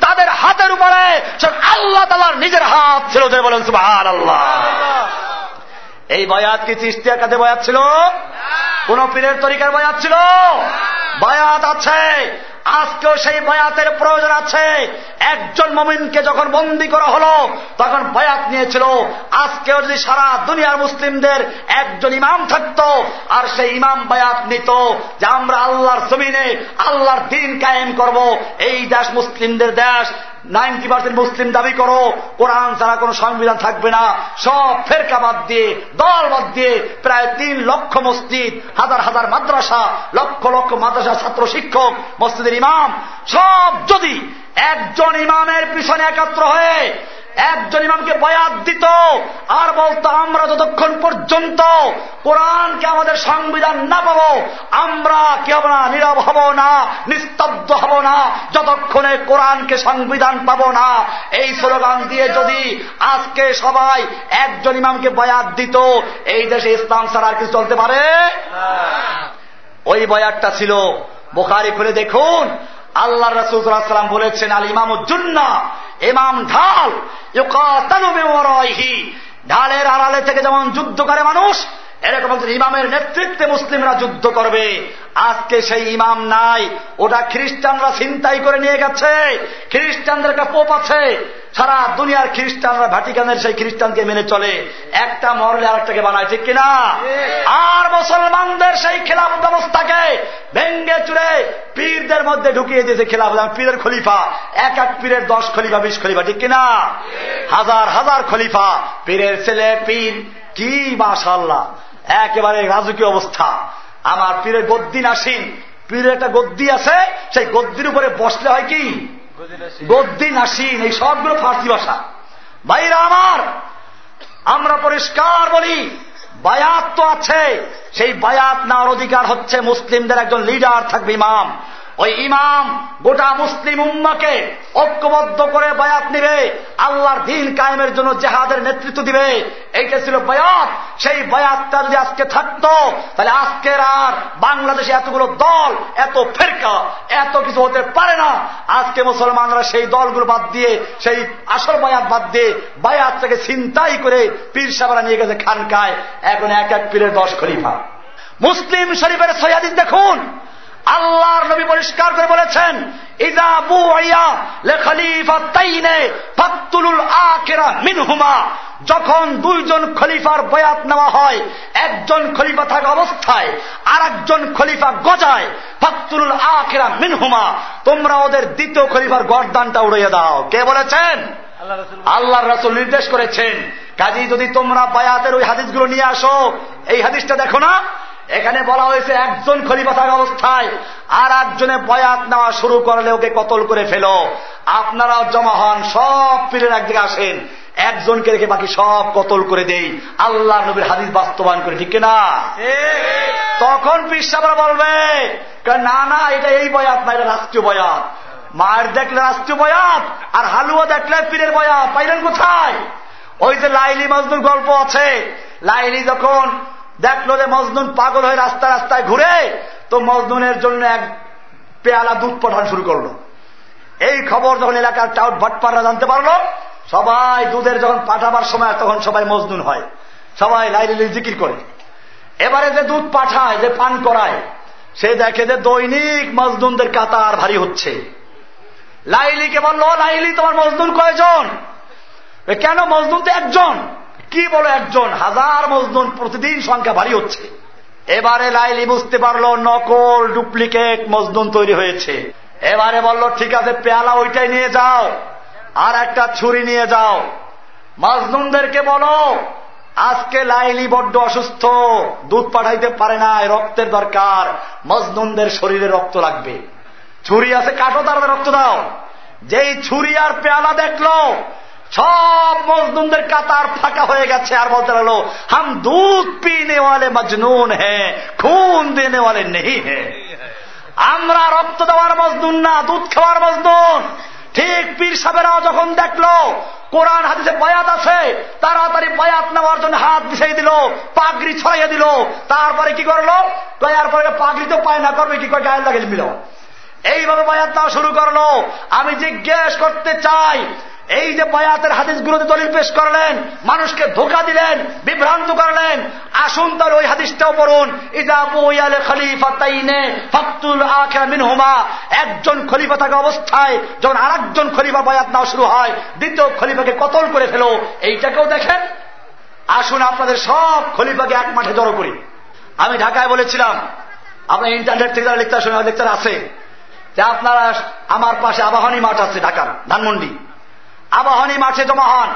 তাদের হাতের উপরে আল্লাহ তালার নিজের হাত ছিল বলেন সুবাহান আল্লাহ এই বয়াত কি চিস্তিয়ার কাছে বয়াত ছিল? কোন পীরের তরিকার বয়াত ছিল? বয়াত আছে। আজকেও সেই বয়াতের প্রয়োজন আছে। একজন মমিনকে যখন বন্দি করা হলো, তখন বয়াত নিয়েছিল। আজকেও যদি সারা দুনিয়ার মুসলিমদের একজন ইমাম থাকত, আর সেই ইমাম বয়াত নিত যে আমরা আল্লাহর জমিনে আল্লাহর দিন কায়েম করব। এই দেশ মুসলিমদের দেশ নাইনটি পার্সেন্ট মুসলিম দাবি করো, কোরআন ছাড়া কোন সংবিধান থাকবে না। সব ফেরকা বাদ দিয়ে, দল বাদ দিয়ে প্রায় তিন লক্ষ মসজিদ, হাজার হাজার মাদ্রাসা, লক্ষ লক্ষ মাদ্রাসা ছাত্র শিক্ষক, মসজিদের ইমাম, সব যদি একজন ইমামের পিছনে একাত্র হয়ে একজন ইমামকে বয়াত দিত আর বলতো আমরা যতক্ষণ পর্যন্ত কোরআনকে আমাদের সংবিধান না পাবো আমরা কি হব না নীরব হব না নিস্তব্ধ হব না যতক্ষণে কোরআনকে সংবিধান পাবো না? এই স্লোগান দিয়ে যদি আজকে সবাই একজন ইমামকে বয়াত দিত এই দেশে ইসলাম ছাড়া আর কিছু চলতে পারে? ওই বয়াতটা ছিল বোখারি খুলে দেখুন আল্লাহ রসুলাম বলেছেন আল ইমাম উজ্জুন্না ইমাম ঢাল ঢালের আড়ালে থেকে যেমন যুদ্ধ করে মানুষ এরকম একজন ইমামের নেতৃত্বে মুসলিমরা যুদ্ধ করবে। আজকে সেই ইমাম নাই ওটা খ্রিস্টানরা চিন্তাই করে নিয়ে গেছে। খ্রিস্টানদের একটা পোপ আছে সারা দুনিয়ার খ্রিস্টানরা ভ্যাটিকানের সেই খ্রিস্টানকে মেনে চলে। একটা মরলে আরেকটাকে বানায় ঠিক কিনা? আর মুসলমানদের সেই খেলাফ ব্যবস্থাকে ভেঙ্গে চুড়ে পীরদের মধ্যে ঢুকিয়ে দিয়েছে খেলাফ। পীরের খলিফা এক এক পীরের দশ খলিফা বিশ খলিফা ঠিক কিনা? হাজার হাজার খলিফা পীরের ছেলে পীর কি মাশাল্লাহ একেবারে রাজকীয় অবস্থা। আমার পীরের গদ্দি নাসিন পীরের একটা গদ্দি আছে সেই গদ্দির উপরে বসলে হয় কি? গদ্দি নাসিন এই সবগুলো ফার্সি ভাষা। ভাইরা আমার আমরা পরিষ্কার বলি বায়াত তো আছে। সেই বায়াত নেওয়ার অধিকার হচ্ছে মুসলিমদের একজন লিডার থাকবে ইমাম। ওই ইমাম গোটা মুসলিম উম্মাকে ঐক্যবদ্ধ করে বায়াত নিবে, আল্লাহর দিন কায়েমের জন্য জেহাদের নেতৃত্ব দিবে। এইটা ছিল বায়াত। সেই বায়াতটা যদি আজকে থাকতো, তাহলে আজকের আর বাংলাদেশে এতগুলো দল, এত ফেরকা, এত কিছু হতে পারে না। আজকে মুসলমানরা সেই দলগুলো বাদ দিয়ে, সেই আসল বায়াত বাদ দিয়ে বায়াত থেকে চিন্তাই করে পীর সাহেবরা নিয়ে গেছে খানকায়। এখন এক এক পীরের দশ খলিফা। মুসলিম শরীফের সৈয়াদিন দেখুন আল্লাহর নবী পরিষ্কার করে বলেছেন মিনহুমা। যখন দুইজন খলিফার বয়াত নেওয়া হয় একজন খলিফা থাকা অবস্থায় আর একজন খলিফা গজায় ফাতুল আখেরা মিনহুমা। তোমরা ওদের দ্বিতীয় খলিফার গরদানটা উড়িয়ে দাও। কে বলেছেন? আল্লাহ রাসুল। নির্দেশ করেছেন কাজী যদি তোমরা বায়াতের ওই হাদিসগুলো নিয়ে আসো এই হাদিসটা দেখো না এখানে বলা হয়েছে একজন খলিফা থাকা অবস্থায় আর একজনে বয়াত নেওয়া শুরু করলে ওকে কতল করে ফেলো। আপনারাও জমা হন, সব পীরের একদিকে আসেন। একজনকে রেখে বাকি সব কতল করে দেই। আল্লাহ নবীর হাদিস বাস্তবায়ন করে, ঠিক না তখন পিসাবরা বলবে না না, এটা এই বয়াত না, এটা রাষ্ট্রীয় বয়াত। মায়ের দেখলে রাষ্ট্রীয় বয়াত, আর হালুয়া দেখলে পীরের বয়াত। পাইলেন কোথায়? ওই যে লাইলি মজদুর গল্প আছে। লাইলি যখন দেখল যে মজনুন পাগল হয়ে রাস্তা রাস্তায় ঘুরে, তো মজনুনের জন্য এক পেয়ালা দুধ পাঠান শুরু করল। এই খবর যখন এলাকার টাউট ভটপাড়া জানতে পারল, সবাই দুধের যখন পাঠাবার সময়, তখন সবাই মজনুন হয়। সবাই লাইলি জিকির করে। এবারে যে দুধ পাঠায়, যে পান করায়, সে দেখে যে দৈনিক মজদুনদের কাতার ভারী হচ্ছে। লাইলিকে বলল লাইলি, তোমার মজদুর কয়জন? কেন? মজদুর তো একজন। কি বলো একজন হাজার মজদুর প্রতিদিন সংখ্যা ভারী হচ্ছে? এবারে লাইলি বুঝতে পারল নকল ডুপ্লিকেট মজদুন তৈরি হয়েছে। এবারে বলল, ঠিক আছে, পেয়ালা ওইটাই নিয়ে যাও আর একটা ছুরি নিয়ে যাও। মজদুনদেরকে বলো, আজকে লাইলি বড্ড অসুস্থ, দুধ পাঠাইতে পারে না রক্তের দরকার মজদুনদের শরীরে রক্ত লাগবে। ছুরি আছে, কাটো তার রক্ত দাও। যেই ছুরি আর পেয়ালা দেখল সব মজদুমদের কাতার ফাঁকা হয়ে গেছে আর বলতে লাগল, হাম দুধ পিনে ওয়ালে মজনুন হ্যাঁ খুন দেনে ওয়ালে নেই হ্যাঁ আমরা রক্ত দেওয়ার মজদুন না, দুধ খাওয়ার মজদুন ঠিক পীর সাহেবেরাও যখন দেখল, কোরআন হাদিসে বয়াত আছে, তাড়াতাড়ি বয়াত নেওয়ার জন্য হাত বিষাই দিল, পাগড়ি ছড়াইয়া দিল। তারপরে কি করল? পরে পাগড়ি তো পায় না, করবে কি করে? গায়ে লাগে মিল এইভাবে বয়াত নেওয়া শুরু করল। আমি জিজ্ঞেস করতে চাই এই যে বয়াতের হাদিসগুলোতে দলিল পেশ করলেন, মানুষকে ধোকা দিলেন, বিভ্রান্ত করলেন, আসুন তার ওই হাদিসটাও পড়ুন। মিনহুমা। একজন খলিফা থাকা অবস্থায় যখন আর একজন খলিফা বয়াত নেওয়া শুরু হয়, দ্বিতীয় খলিফাকে কতল করে ফেলো, এইটাকেও দেখেন? আসুন আপনাদের সব খলিফাকে এক মাঠে জড়ো করি। আমি ঢাকায় বলেছিলাম, আপনার ইন্টারনেট থেকে যারা লেকচার শোনা লেকচার আছে। যে আপনারা, আমার পাশে আবাহনী মাঠ আছে ঢাকার, ধানমন্ডি। আবাহনী মাঠে জমা হন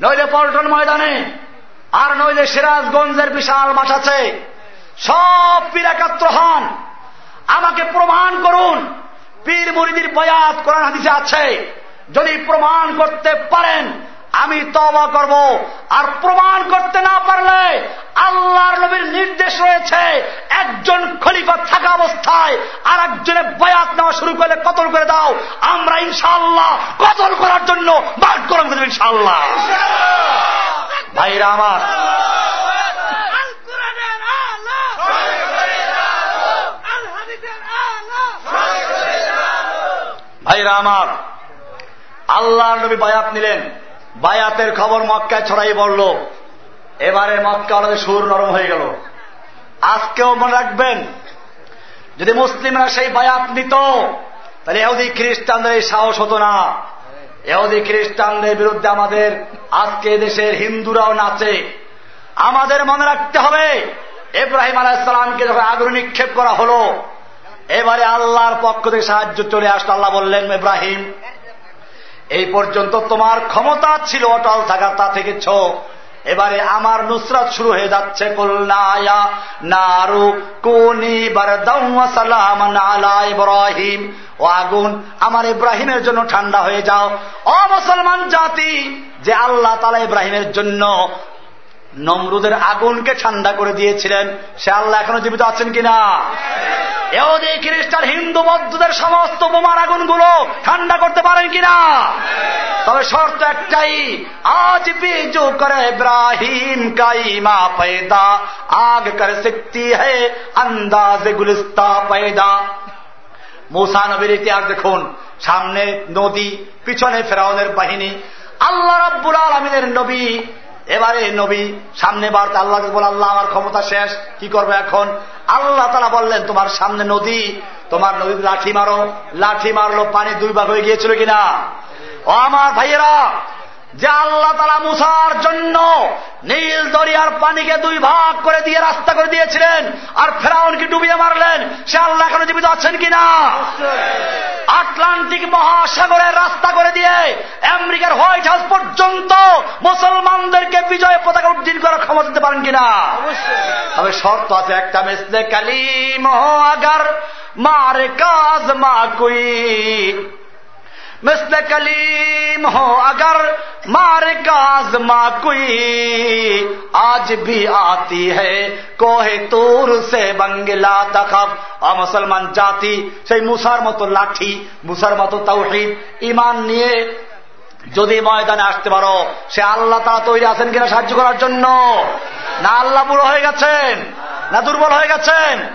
নইলে পল্টন ময়দানে, আর নইলে সিরাজগঞ্জের বিশাল মাঠ আছে। সব পীর একাত্র হন। আমাকে প্রমাণ করুন, পীর মুরিদির বয়াত কোরআন হাদিসে আছে। যদি প্রমাণ করতে পারেন আমি তবা করব। আর প্রমাণ করতে না পারলে আল্লাহর নবীর নির্দেশ রয়েছে একজন খলিফা থাকা অবস্থায় আর একজনের বয়াত নেওয়া শুরু করলে কতল করে দাও। আমরা ইনশাল্লাহ কতল করার জন্য বাদ করব ইনশাল্লাহ ভাইরা আমার। ভাইরা আমার। আল্লাহ নবী বায়াত নিলেন। বায়াতের খবর মক্কায় ছড়াই বলল এবারে মক্কা আমাদের সুর নরম হয়ে গেল। আজকেও মনে রাখবেন, যদি মুসলিমরা সেই বায়াত নিত, তাহলে এহুদি খ্রিস্টানদের এই সাহস হতো না। এহুদি খ্রিস্টানদের বিরুদ্ধে আমাদের আজকে দেশের হিন্দুরাও নাচে। আমাদের মনে রাখতে হবে এব্রাহিম আলাহিসামকে যখন আগ্রহ নিক্ষেপ করা হল, এবারে আল্লাহর পক্ষ থেকে সাহায্য চলে আসলো। আল্লাহ বললেন, ইব্রাহিম এই পর্যন্ত তোমার ক্ষমতা ছিল অটল থাকার, তা থেকেছ এবারে আমার নুসরাত শুরু হয়ে যাচ্ছে। নারু ইব্রাহিম। ও আগুন আমার ইব্রাহিমের জন্য ঠান্ডা হয়ে যাও। অ মুসলমান জাতি, যে আল্লাহ তালা ইব্রাহিমের জন্য নমরুদের আগুনকে ঠান্ডা করে দিয়েছিলেন। সে আল্লাহ এখনও জীবিত আছেন কিনা? এও যে খ্রিস্টান, হিন্দু মধ্যদের সমস্ত বোমার আগুনগুলো ঠান্ডা করতে পারেন কিনা? তবে শর্ত একটাই, আজ বিজু করে ইব্রাহিম কাইমা পেদা আগ করে সিকতি হে আন্দাজ গুলিস্তা পেদা মুসা নবীর ইতিহাস দেখুন, সামনে নদী, পিছনে ফেরাউনের বাহিনী। আল্লাহ রাব্বুল আলমিনের নবী এবারে নবী, সামনে বার আল্লাহ বলে, আল্লাহ, আমার ক্ষমতা শেষ, কি করবে এখন? আল্লাহ তারা বললেন, তোমার সামনে নদী, তোমার নদীর লাঠি মারো, লাঠি মারলো, পানি দুই ভাগ হয়ে গিয়েছিল কিনা? ও আমার ভাইয়েরা যে আল্লাহ তালা মুসার জন্য নীল দরিয়ার পানিকে দুই ভাগ করে দিয়ে রাস্তা করে দিয়েছিলেন আর ফেরাউনকে ডুবিয়ে মারলেন। সে আল্লাহ এখনও জীবিত আছেন কিনা? আটলান্টিক মহাসাগরের রাস্তা করে দিয়ে আমেরিকার হোয়াইট হাউস পর্যন্ত মুসলমানদেরকে বিজয় পতাকা উদ্দিন করার ক্ষমতা দিতে পারেন কিনা? তবে শর্ত আছে একটা মেসলে কালিম আগার মার কাজ মা কুই مثل کلیم ہو, اگر مار کازما کوئی آج بھی آتی ہے۔ کوہ তোর সে বাঙ্গিলা তাকাব আ মুসলমান জাতি সেই মুসার মতো লাঠি মুসার মতো তাওহিদ ইমান নিয়ে যদি ময়দানে আসতে পারো, সে আল্লাহ তারা তৈরি আছেন কিনা সাহায্য করার জন্য? না আল্লাহ বুড়ো হয়ে গেছেন? না দুর্বল হয়ে গেছেন?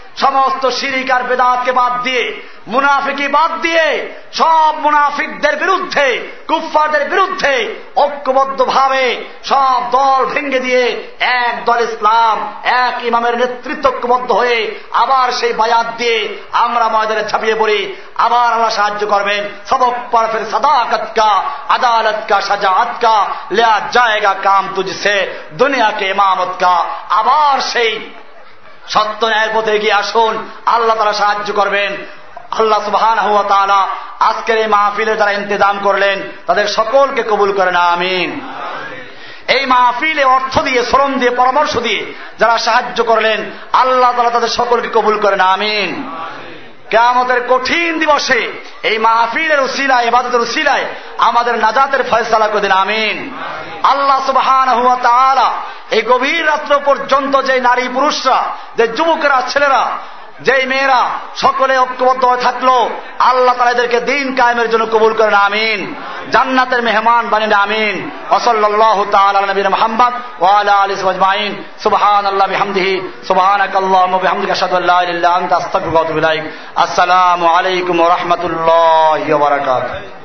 সমস্ত সিরিকার বেদাতকে বাদ দিয়ে, মুনাফিকি বাদ দিয়ে, সব মুনাফিকদের বিরুদ্ধে, কুফফারদের বিরুদ্ধে ঐক্যবদ্ধ ভাবে সব দল ভেঙ্গে দিয়ে এক দল ইসলাম, এক ইমামের নেতৃত্ব ঐক্যবদ্ধ হয়ে আবার সেই বায়াত দিয়ে আমরা ময়দানে ছাপিয়ে পড়ি। আবার আমরা সাহায্য করবেন। সবক পর ফের সদাকত কা, আদালত কা সাজাত লেয়া জায়গা কাম তুঝসে দুনিয়াকে ইমামত কা। আবার সেই সত্য ন্যায়ের পথে এগিয়ে আসুন। আল্লাহ তারা সাহায্য করবেন। আল্লাহ সুবহান আজকের এই মাহফিলে তারা ইন্তজাম করলেন, তাদের সকলকে কবুল করেন, আমিন। এই মাহফিলে অর্থ দিয়ে, শ্রম দিয়ে, পরামর্শ দিয়ে যারা সাহায্য করলেন, আল্লাহ তালা তাদের সকলকে কবুল করেন, আমিন। কেমতের কঠিন দিবসে এই মাহফিলের উসিলায় এবাদতের উসিলায় আমাদের নাজাতের ফয়সলা করে দিন, আমিন। আল্লাহ সুবহান এই গভীর রাত্র পর্যন্ত যে নারী পুরুষরা, যে যুবকেরা, ছেলেরা যেই মেয়েরা সকলে ঐক্যবদ্ধ হয়ে থাকল, আল্লাহ তালা এদেরকে দিন কায়েমের জন্য কবুল করেন, আমিন। জান্নাতের মেহমান বানিন আমিন। ওসল্লাহ নবীন মোহাম্মদ ওয়ালা আলী সুবাজমাইন সুবহান আল্লাহ বিহামদিহি সুবহান আল্লাহ বিহামদিকা আস্তাকুল আসসালামু আলাইকুম রহমতুল্লাহ বারাকাতুহু।